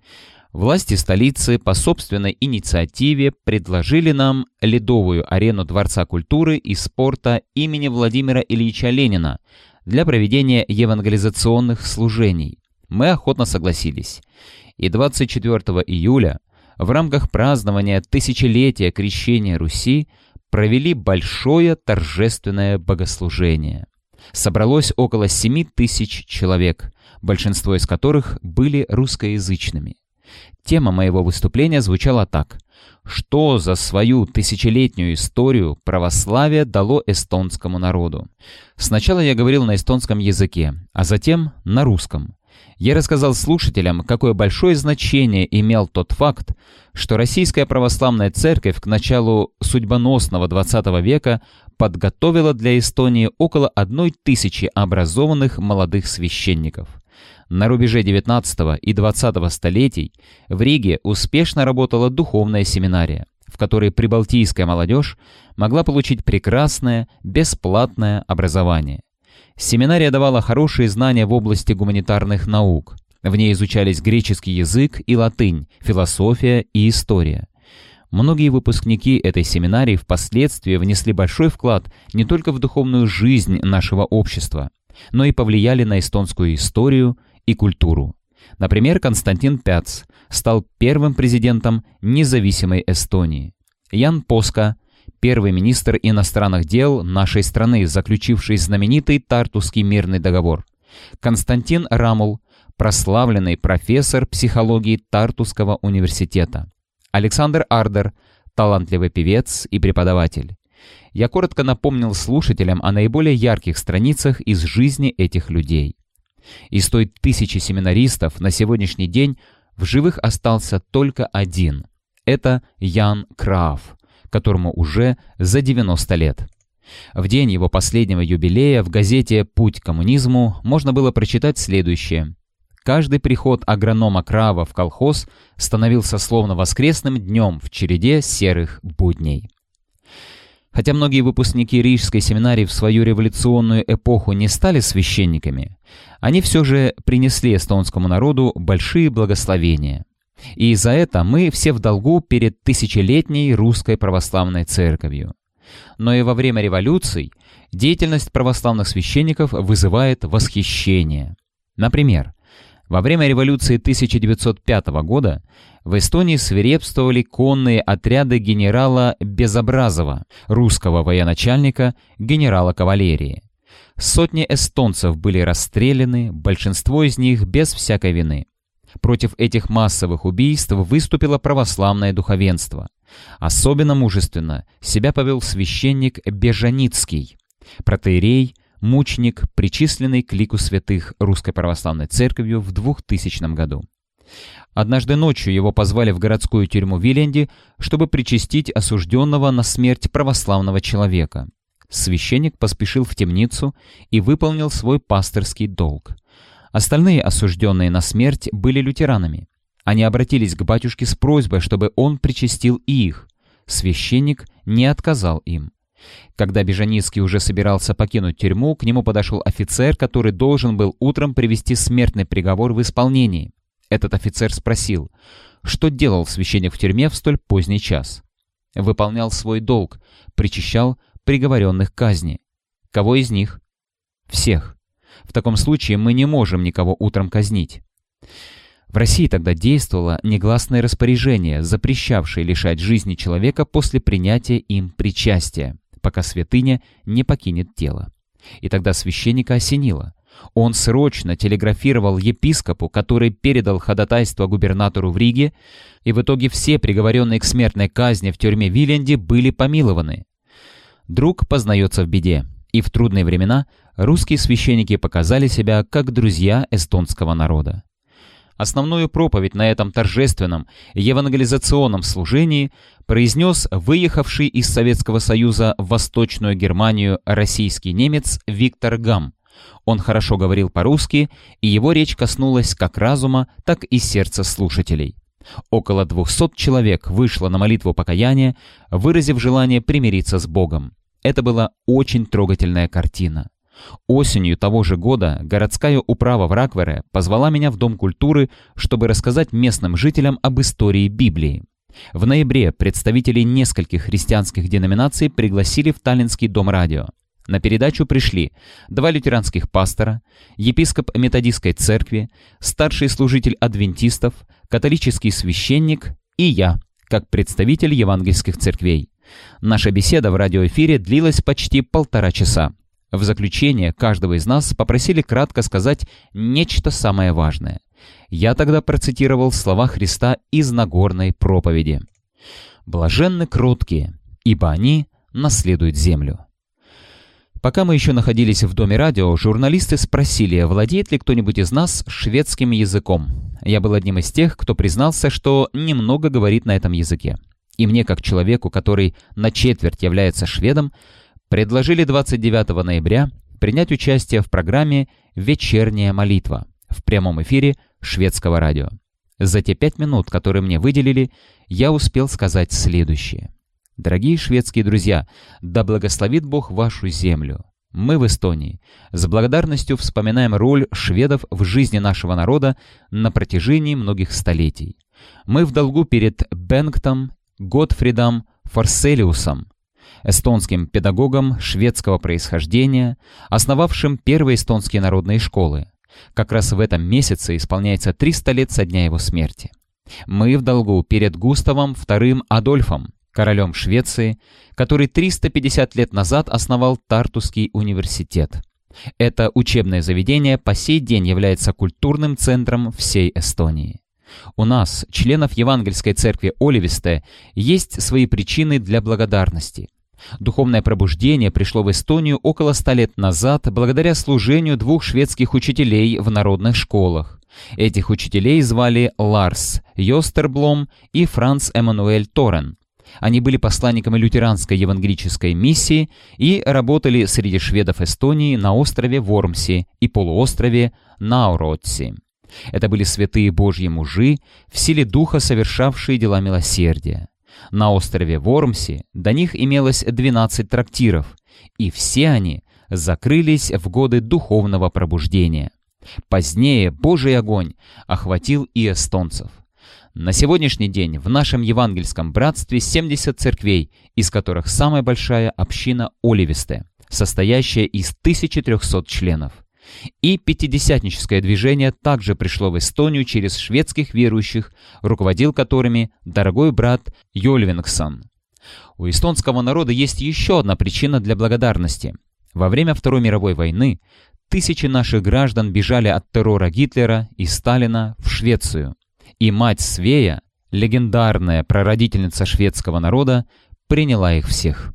Власти столицы по собственной инициативе предложили нам ледовую арену Дворца культуры и спорта имени Владимира Ильича Ленина для проведения евангелизационных служений. Мы охотно согласились. И 24 июля в рамках празднования тысячелетия крещения Руси провели большое торжественное богослужение. Собралось около 7 тысяч человек, большинство из которых были русскоязычными. Тема моего выступления звучала так. Что за свою тысячелетнюю историю православие дало эстонскому народу? Сначала я говорил на эстонском языке, а затем на русском. Я рассказал слушателям, какое большое значение имел тот факт, что Российская Православная Церковь к началу судьбоносного XX века подготовила для Эстонии около одной тысячи образованных молодых священников – На рубеже 19 и 20 столетий в Риге успешно работала духовная семинария, в которой прибалтийская молодежь могла получить прекрасное, бесплатное образование. Семинария давала хорошие знания в области гуманитарных наук. В ней изучались греческий язык и латынь, философия и история. Многие выпускники этой семинарии впоследствии внесли большой вклад не только в духовную жизнь нашего общества, но и повлияли на эстонскую историю и культуру. Например, Константин Пяц стал первым президентом независимой Эстонии. Ян Поска – первый министр иностранных дел нашей страны, заключивший знаменитый Тартусский мирный договор. Константин Рамул – прославленный профессор психологии Тартусского университета. Александр Ардер – талантливый певец и преподаватель. Я коротко напомнил слушателям о наиболее ярких страницах из жизни этих людей. Из той тысячи семинаристов на сегодняшний день в живых остался только один. Это Ян Краф, которому уже за 90 лет. В день его последнего юбилея в газете «Путь к коммунизму» можно было прочитать следующее. Каждый приход агронома Крава в колхоз становился словно воскресным днем в череде серых будней. Хотя многие выпускники Рижской семинарии в свою революционную эпоху не стали священниками, они все же принесли эстонскому народу большие благословения. И за это мы все в долгу перед тысячелетней русской православной церковью. Но и во время революций деятельность православных священников вызывает восхищение. Например, во время революции 1905 года в Эстонии свирепствовали конные отряды генерала Безобразова, русского военачальника, генерала кавалерии. Сотни эстонцев были расстреляны, большинство из них без всякой вины. Против этих массовых убийств выступило православное духовенство. Особенно мужественно себя повел священник Бежаницкий, протеерей, мученик, причисленный к лику святых Русской Православной Церковью в 2000 году. Однажды ночью его позвали в городскую тюрьму Виленди, чтобы причастить осужденного на смерть православного человека. Священник поспешил в темницу и выполнил свой пасторский долг. Остальные осужденные на смерть были лютеранами. Они обратились к батюшке с просьбой, чтобы он причастил и их. Священник не отказал им. Когда Бежаницкий уже собирался покинуть тюрьму, к нему подошел офицер, который должен был утром привести смертный приговор в исполнение. Этот офицер спросил, что делал священник в тюрьме в столь поздний час. Выполнял свой долг, причащал приговоренных к казни. Кого из них? Всех. В таком случае мы не можем никого утром казнить. В России тогда действовало негласное распоряжение, запрещавшее лишать жизни человека после принятия им причастия пока святыня не покинет тело. И тогда священника осенило. Он срочно телеграфировал епископу, который передал ходатайство губернатору в Риге, и в итоге все приговоренные к смертной казни в тюрьме Виленди были помилованы. Друг познается в беде, и в трудные времена русские священники показали себя как друзья эстонского народа. Основную проповедь на этом торжественном евангелизационном служении произнес выехавший из Советского Союза в Восточную Германию российский немец Виктор Гам. Он хорошо говорил по-русски, и его речь коснулась как разума, так и сердца слушателей. Около 200 человек вышло на молитву покаяния, выразив желание примириться с Богом. Это была очень трогательная картина. Осенью того же года городская управа в Раквере позвала меня в Дом культуры, чтобы рассказать местным жителям об истории Библии. В ноябре представителей нескольких христианских деноминаций пригласили в Таллинский дом радио. На передачу пришли два лютеранских пастора, епископ методистской церкви, старший служитель адвентистов, католический священник и я, как представитель евангельских церквей. Наша беседа в радиоэфире длилась почти полтора часа. В заключение каждого из нас попросили кратко сказать нечто самое важное. Я тогда процитировал слова Христа из Нагорной проповеди. «Блаженны кроткие, ибо они наследуют землю». Пока мы еще находились в доме радио, журналисты спросили, владеет ли кто-нибудь из нас шведским языком. Я был одним из тех, кто признался, что немного говорит на этом языке. И мне, как человеку, который на четверть является шведом, предложили 29 ноября принять участие в программе «Вечерняя молитва», в прямом эфире шведского радио. За те пять минут, которые мне выделили, я успел сказать следующее. Дорогие шведские друзья, да благословит Бог вашу землю. Мы в Эстонии с благодарностью вспоминаем роль шведов в жизни нашего народа на протяжении многих столетий. Мы в долгу перед Бенгтом, Готфридом, Форселиусом, эстонским педагогом шведского происхождения, основавшим первые эстонские народные школы. Как раз в этом месяце исполняется 300 лет со дня его смерти. Мы в долгу перед Густавом II Адольфом, королем Швеции, который 350 лет назад основал Тартусский университет. Это учебное заведение по сей день является культурным центром всей Эстонии. У нас, членов Евангельской церкви Оливисте, есть свои причины для благодарности. Духовное пробуждение пришло в Эстонию около ста лет назад благодаря служению двух шведских учителей в народных школах. Этих учителей звали Ларс Йостерблом и Франц Эммануэль Торрен. Они были посланниками лютеранской евангелической миссии и работали среди шведов Эстонии на острове Вормси и полуострове Науротси. Это были святые Божьи мужи, в силе духа совершавшие дела милосердия. На острове Вормси до них имелось 12 трактиров, и все они закрылись в годы духовного пробуждения. Позднее Божий огонь охватил и эстонцев. На сегодняшний день в нашем евангельском братстве 70 церквей, из которых самая большая община Оливисте, состоящая из 1300 членов. И пятидесятническое движение также пришло в Эстонию через шведских верующих, руководил которыми дорогой брат Йольвингсон. У эстонского народа есть еще одна причина для благодарности. Во время Второй мировой войны тысячи наших граждан бежали от террора Гитлера и Сталина в Швецию. И мать Свея, легендарная прародительница шведского народа, приняла их всех.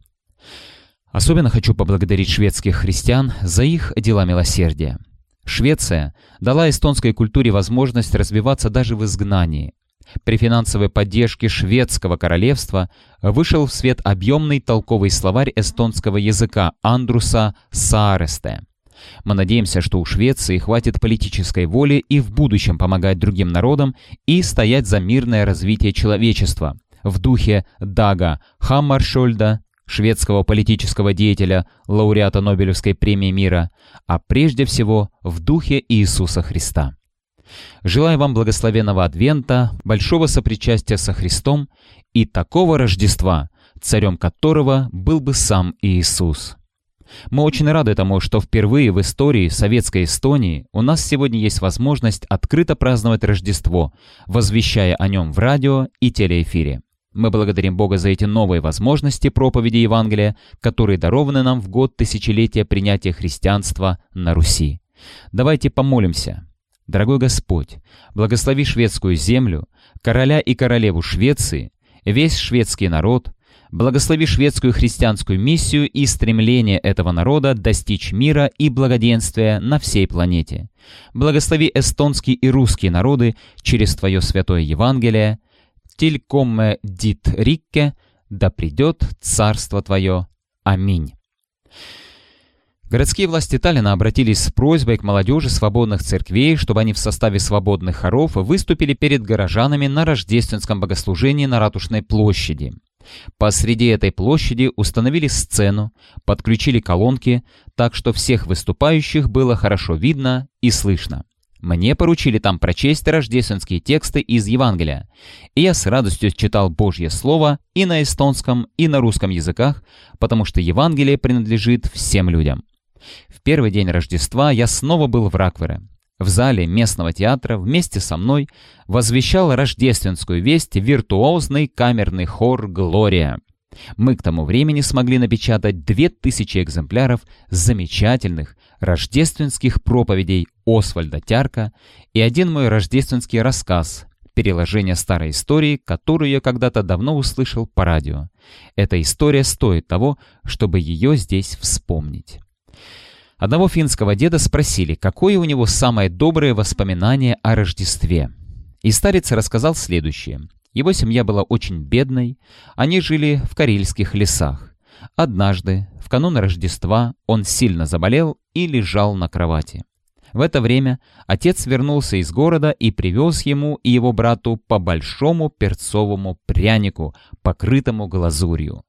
Особенно хочу поблагодарить шведских христиан за их дела милосердия. Швеция дала эстонской культуре возможность развиваться даже в изгнании. При финансовой поддержке шведского королевства вышел в свет объемный толковый словарь эстонского языка Андруса Сааресте. Мы надеемся, что у Швеции хватит политической воли и в будущем помогать другим народам и стоять за мирное развитие человечества в духе Дага Хаммаршольда шведского политического деятеля, лауреата Нобелевской премии мира, а прежде всего в духе Иисуса Христа. Желаю вам благословенного Адвента, большого сопричастия со Христом и такого Рождества, царем которого был бы сам Иисус. Мы очень рады тому, что впервые в истории советской Эстонии у нас сегодня есть возможность открыто праздновать Рождество, возвещая о нем в радио и телеэфире. Мы благодарим Бога за эти новые возможности проповеди Евангелия, которые дарованы нам в год тысячелетия принятия христианства на Руси. Давайте помолимся. Дорогой Господь, благослови шведскую землю, короля и королеву Швеции, весь шведский народ, благослови шведскую христианскую миссию и стремление этого народа достичь мира и благоденствия на всей планете. Благослови эстонский и русские народы через Твое святое Евангелие, тилькомме дит рикке, да придет царство твое. Аминь. Городские власти Таллина обратились с просьбой к молодежи свободных церквей, чтобы они в составе свободных хоров выступили перед горожанами на рождественском богослужении на Ратушной площади. Посреди этой площади установили сцену, подключили колонки, так что всех выступающих было хорошо видно и слышно. Мне поручили там прочесть рождественские тексты из Евангелия, и я с радостью читал Божье Слово и на эстонском, и на русском языках, потому что Евангелие принадлежит всем людям. В первый день Рождества я снова был в Раквере. В зале местного театра вместе со мной возвещал рождественскую весть виртуозный камерный хор «Глория». Мы к тому времени смогли напечатать две тысячи экземпляров замечательных рождественских проповедей Освальда Тярка и один мой рождественский рассказ, переложение старой истории, которую я когда-то давно услышал по радио. Эта история стоит того, чтобы ее здесь вспомнить. Одного финского деда спросили, какое у него самое доброе воспоминание о Рождестве. И старец рассказал следующее. Его семья была очень бедной, они жили в карельских лесах. Однажды, в канун Рождества, он сильно заболел и лежал на кровати. В это время отец вернулся из города и привез ему и его брату по большому перцовому прянику, покрытому глазурью.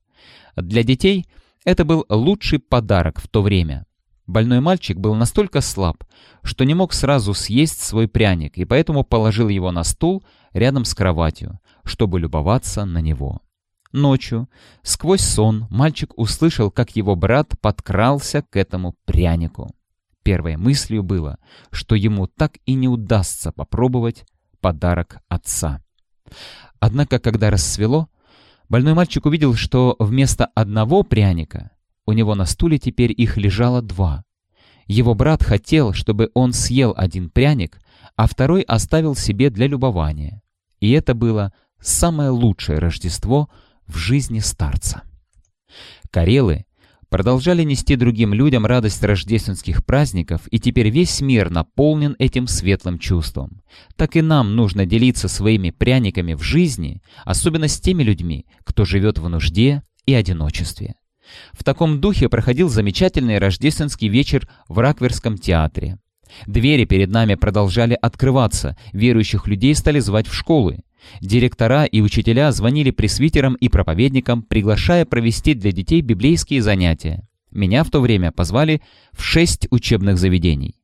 Для детей это был лучший подарок в то время. Больной мальчик был настолько слаб, что не мог сразу съесть свой пряник, и поэтому положил его на стул рядом с кроватью, чтобы любоваться на него. Ночью, сквозь сон, мальчик услышал, как его брат подкрался к этому прянику. Первой мыслью было, что ему так и не удастся попробовать подарок отца. Однако, когда рассвело, больной мальчик увидел, что вместо одного пряника у него на стуле теперь их лежало два. Его брат хотел, чтобы он съел один пряник, а второй оставил себе для любования. И это было самое лучшее Рождество в жизни старца. Карелы продолжали нести другим людям радость рождественских праздников, и теперь весь мир наполнен этим светлым чувством. Так и нам нужно делиться своими пряниками в жизни, особенно с теми людьми, кто живет в нужде и одиночестве. В таком духе проходил замечательный рождественский вечер в Ракверском театре. Двери перед нами продолжали открываться, верующих людей стали звать в школы. Директора и учителя звонили пресвитерам и проповедникам, приглашая провести для детей библейские занятия. Меня в то время позвали в шесть учебных заведений.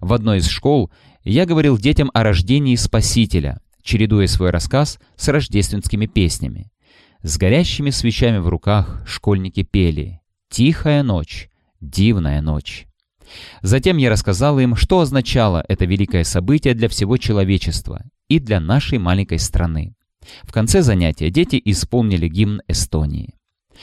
В одной из школ я говорил детям о рождении Спасителя, чередуя свой рассказ с рождественскими песнями. С горящими свечами в руках школьники пели «Тихая ночь, дивная ночь». Затем я рассказал им, что означало это великое событие для всего человечества и для нашей маленькой страны. В конце занятия дети исполнили гимн Эстонии.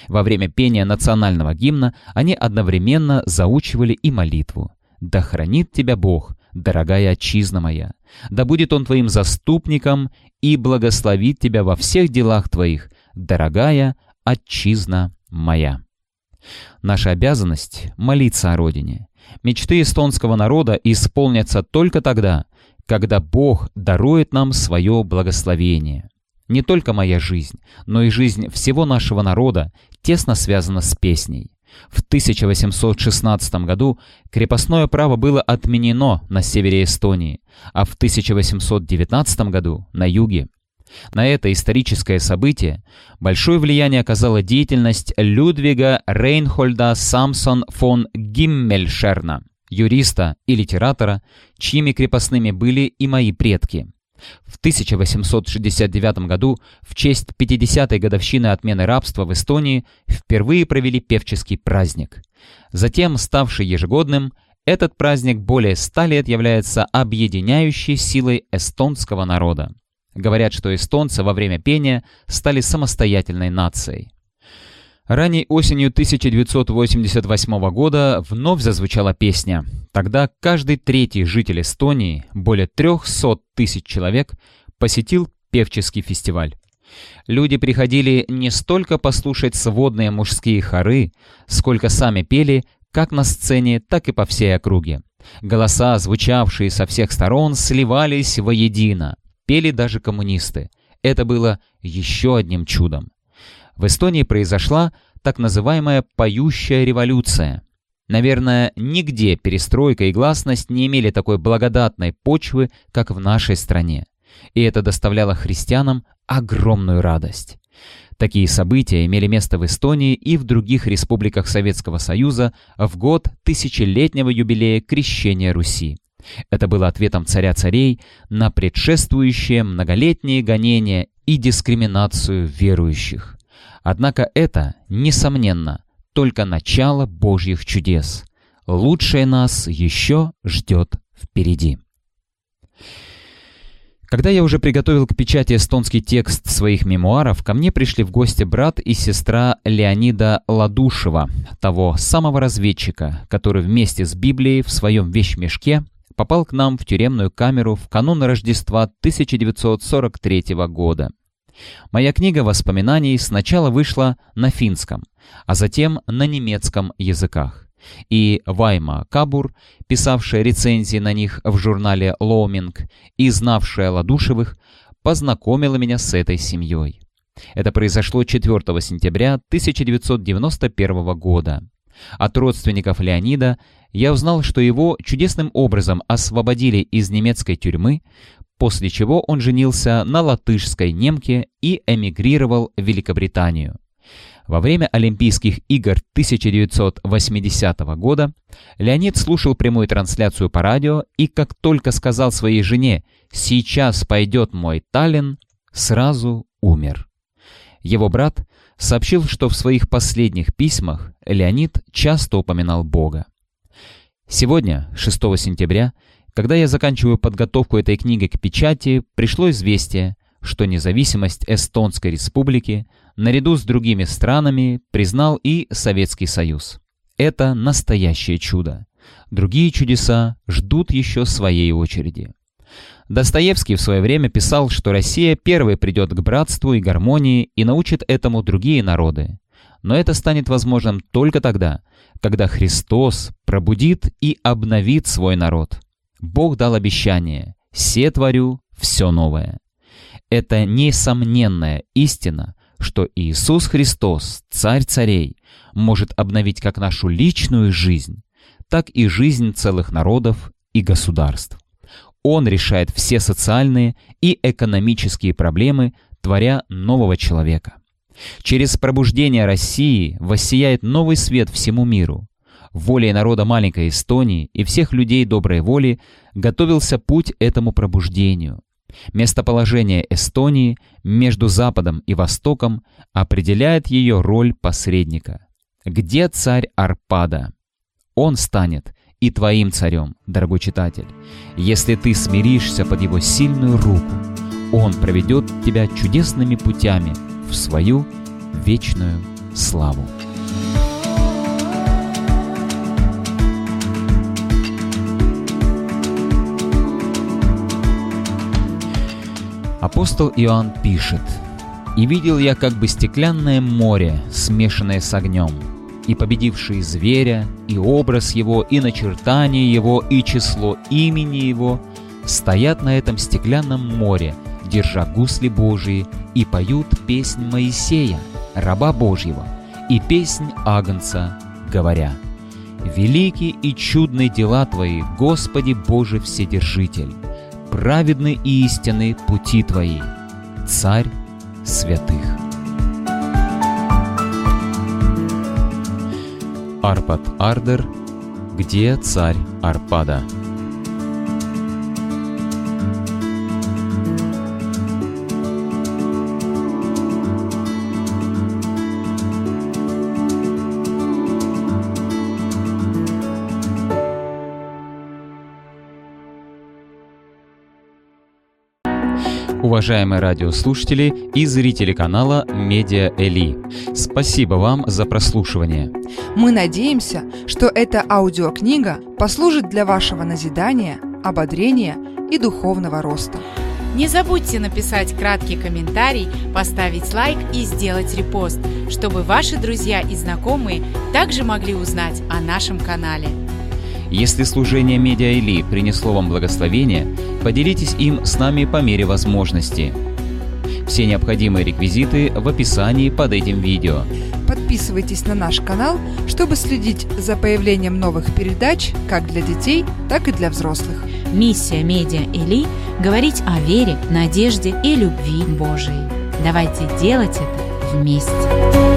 Во время пения национального гимна они одновременно заучивали и молитву. «Да хранит тебя Бог, дорогая отчизна моя! Да будет Он твоим заступником и благословит тебя во всех делах твоих, дорогая отчизна моя!» Наша обязанность — молиться о Родине. Мечты эстонского народа исполнятся только тогда, когда Бог дарует нам свое благословение. Не только моя жизнь, но и жизнь всего нашего народа тесно связана с песней. В 1816 году крепостное право было отменено на севере Эстонии, а в 1819 году на юге. На это историческое событие большое влияние оказала деятельность Людвига Рейнхольда Самсон фон Гиммельшерна, юриста и литератора, чьими крепостными были и мои предки. В 1869 году, в честь 50-й годовщины отмены рабства в Эстонии, впервые провели певческий праздник. Затем, ставший ежегодным, этот праздник более ста лет является объединяющей силой эстонского народа. Говорят, что эстонцы во время пения стали самостоятельной нацией. Ранней осенью 1988 года вновь зазвучала песня. Тогда каждый третий житель Эстонии, более 300 тысяч человек, посетил певческий фестиваль. Люди приходили не столько послушать сводные мужские хоры, сколько сами пели как на сцене, так и по всей округе. Голоса, звучавшие со всех сторон, сливались воедино. Пели даже коммунисты. Это было еще одним чудом. В Эстонии произошла так называемая «поющая революция». Наверное, нигде перестройка и гласность не имели такой благодатной почвы, как в нашей стране. И это доставляло христианам огромную радость. Такие события имели место в Эстонии и в других республиках Советского Союза в год тысячелетнего юбилея крещения Руси. Это было ответом царя царей на предшествующие многолетние гонения и дискриминацию верующих. Однако это, несомненно, только начало Божьих чудес. Лучшее нас еще ждет впереди. Когда я уже приготовил к печати эстонский текст своих мемуаров, ко мне пришли в гости брат и сестра Леонида Ладушева, того самого разведчика, который вместе с Библией в своем вещмешке попал к нам в тюремную камеру в канун Рождества 1943 года. Моя книга воспоминаний сначала вышла на финском, а затем на немецком языках. И Вайма Кабур, писавшая рецензии на них в журнале «Лоуминг» и знавшая Ладушевых, познакомила меня с этой семьей. Это произошло 4 сентября 1991 года. От родственников Леонида я узнал, что его чудесным образом освободили из немецкой тюрьмы, после чего он женился на латышской немке и эмигрировал в Великобританию. Во время Олимпийских игр 1980 года Леонид слушал прямую трансляцию по радио и как только сказал своей жене «Сейчас пойдет мой Таллин», сразу умер. Его брат сообщил, что в своих последних письмах Леонид часто упоминал Бога. Сегодня, 6 сентября, когда я заканчиваю подготовку этой книги к печати, пришло известие, что независимость Эстонской республики наряду с другими странами признал и Советский Союз. Это настоящее чудо. Другие чудеса ждут еще своей очереди. Достоевский в свое время писал, что Россия первой придет к братству и гармонии и научит этому другие народы. Но это станет возможным только тогда, когда Христос пробудит и обновит свой народ. Бог дал обещание «Се творю все новое». Это несомненная истина, что Иисус Христос, Царь царей, может обновить как нашу личную жизнь, так и жизнь целых народов и государств. Он решает все социальные и экономические проблемы, творя нового человека. Через пробуждение России воссияет новый свет всему миру. Волей народа маленькой Эстонии и всех людей доброй воли готовился путь этому пробуждению. Местоположение Эстонии между Западом и Востоком определяет ее роль посредника. Где царь Арпада? Он станет и твоим царем, дорогой читатель. Если ты смиришься под его сильную руку, он проведет тебя чудесными путями в свою вечную славу. Апостол Иоанн пишет, «И видел я как бы стеклянное море, смешанное с огнем, и победивший зверя, и образ его, и начертание его, и число имени его, стоят на этом стеклянном море, держа гусли Божии, и поют песнь Моисея, раба Божьего, и песнь Агнца, говоря, «Велики и чудные дела Твои, Господи Боже Вседержитель, праведны и истинны пути Твои, Царь святых». Арпад Ардер, где царь Арпада? Уважаемые радиослушатели и зрители канала Медиа Эли. Спасибо вам за прослушивание. Мы надеемся, что эта аудиокнига послужит для вашего назидания, ободрения и духовного роста. Не забудьте написать краткий комментарий, поставить лайк и сделать репост, чтобы ваши друзья и знакомые также могли узнать о нашем канале. Если служение Медиа Или принесло вам благословение, поделитесь им с нами по мере возможности. Все необходимые реквизиты в описании под этим видео. Подписывайтесь на наш канал, чтобы следить за появлением новых передач как для детей, так и для взрослых. Миссия Медиа Или – говорить о вере, надежде и любви Божией. Давайте делать это вместе.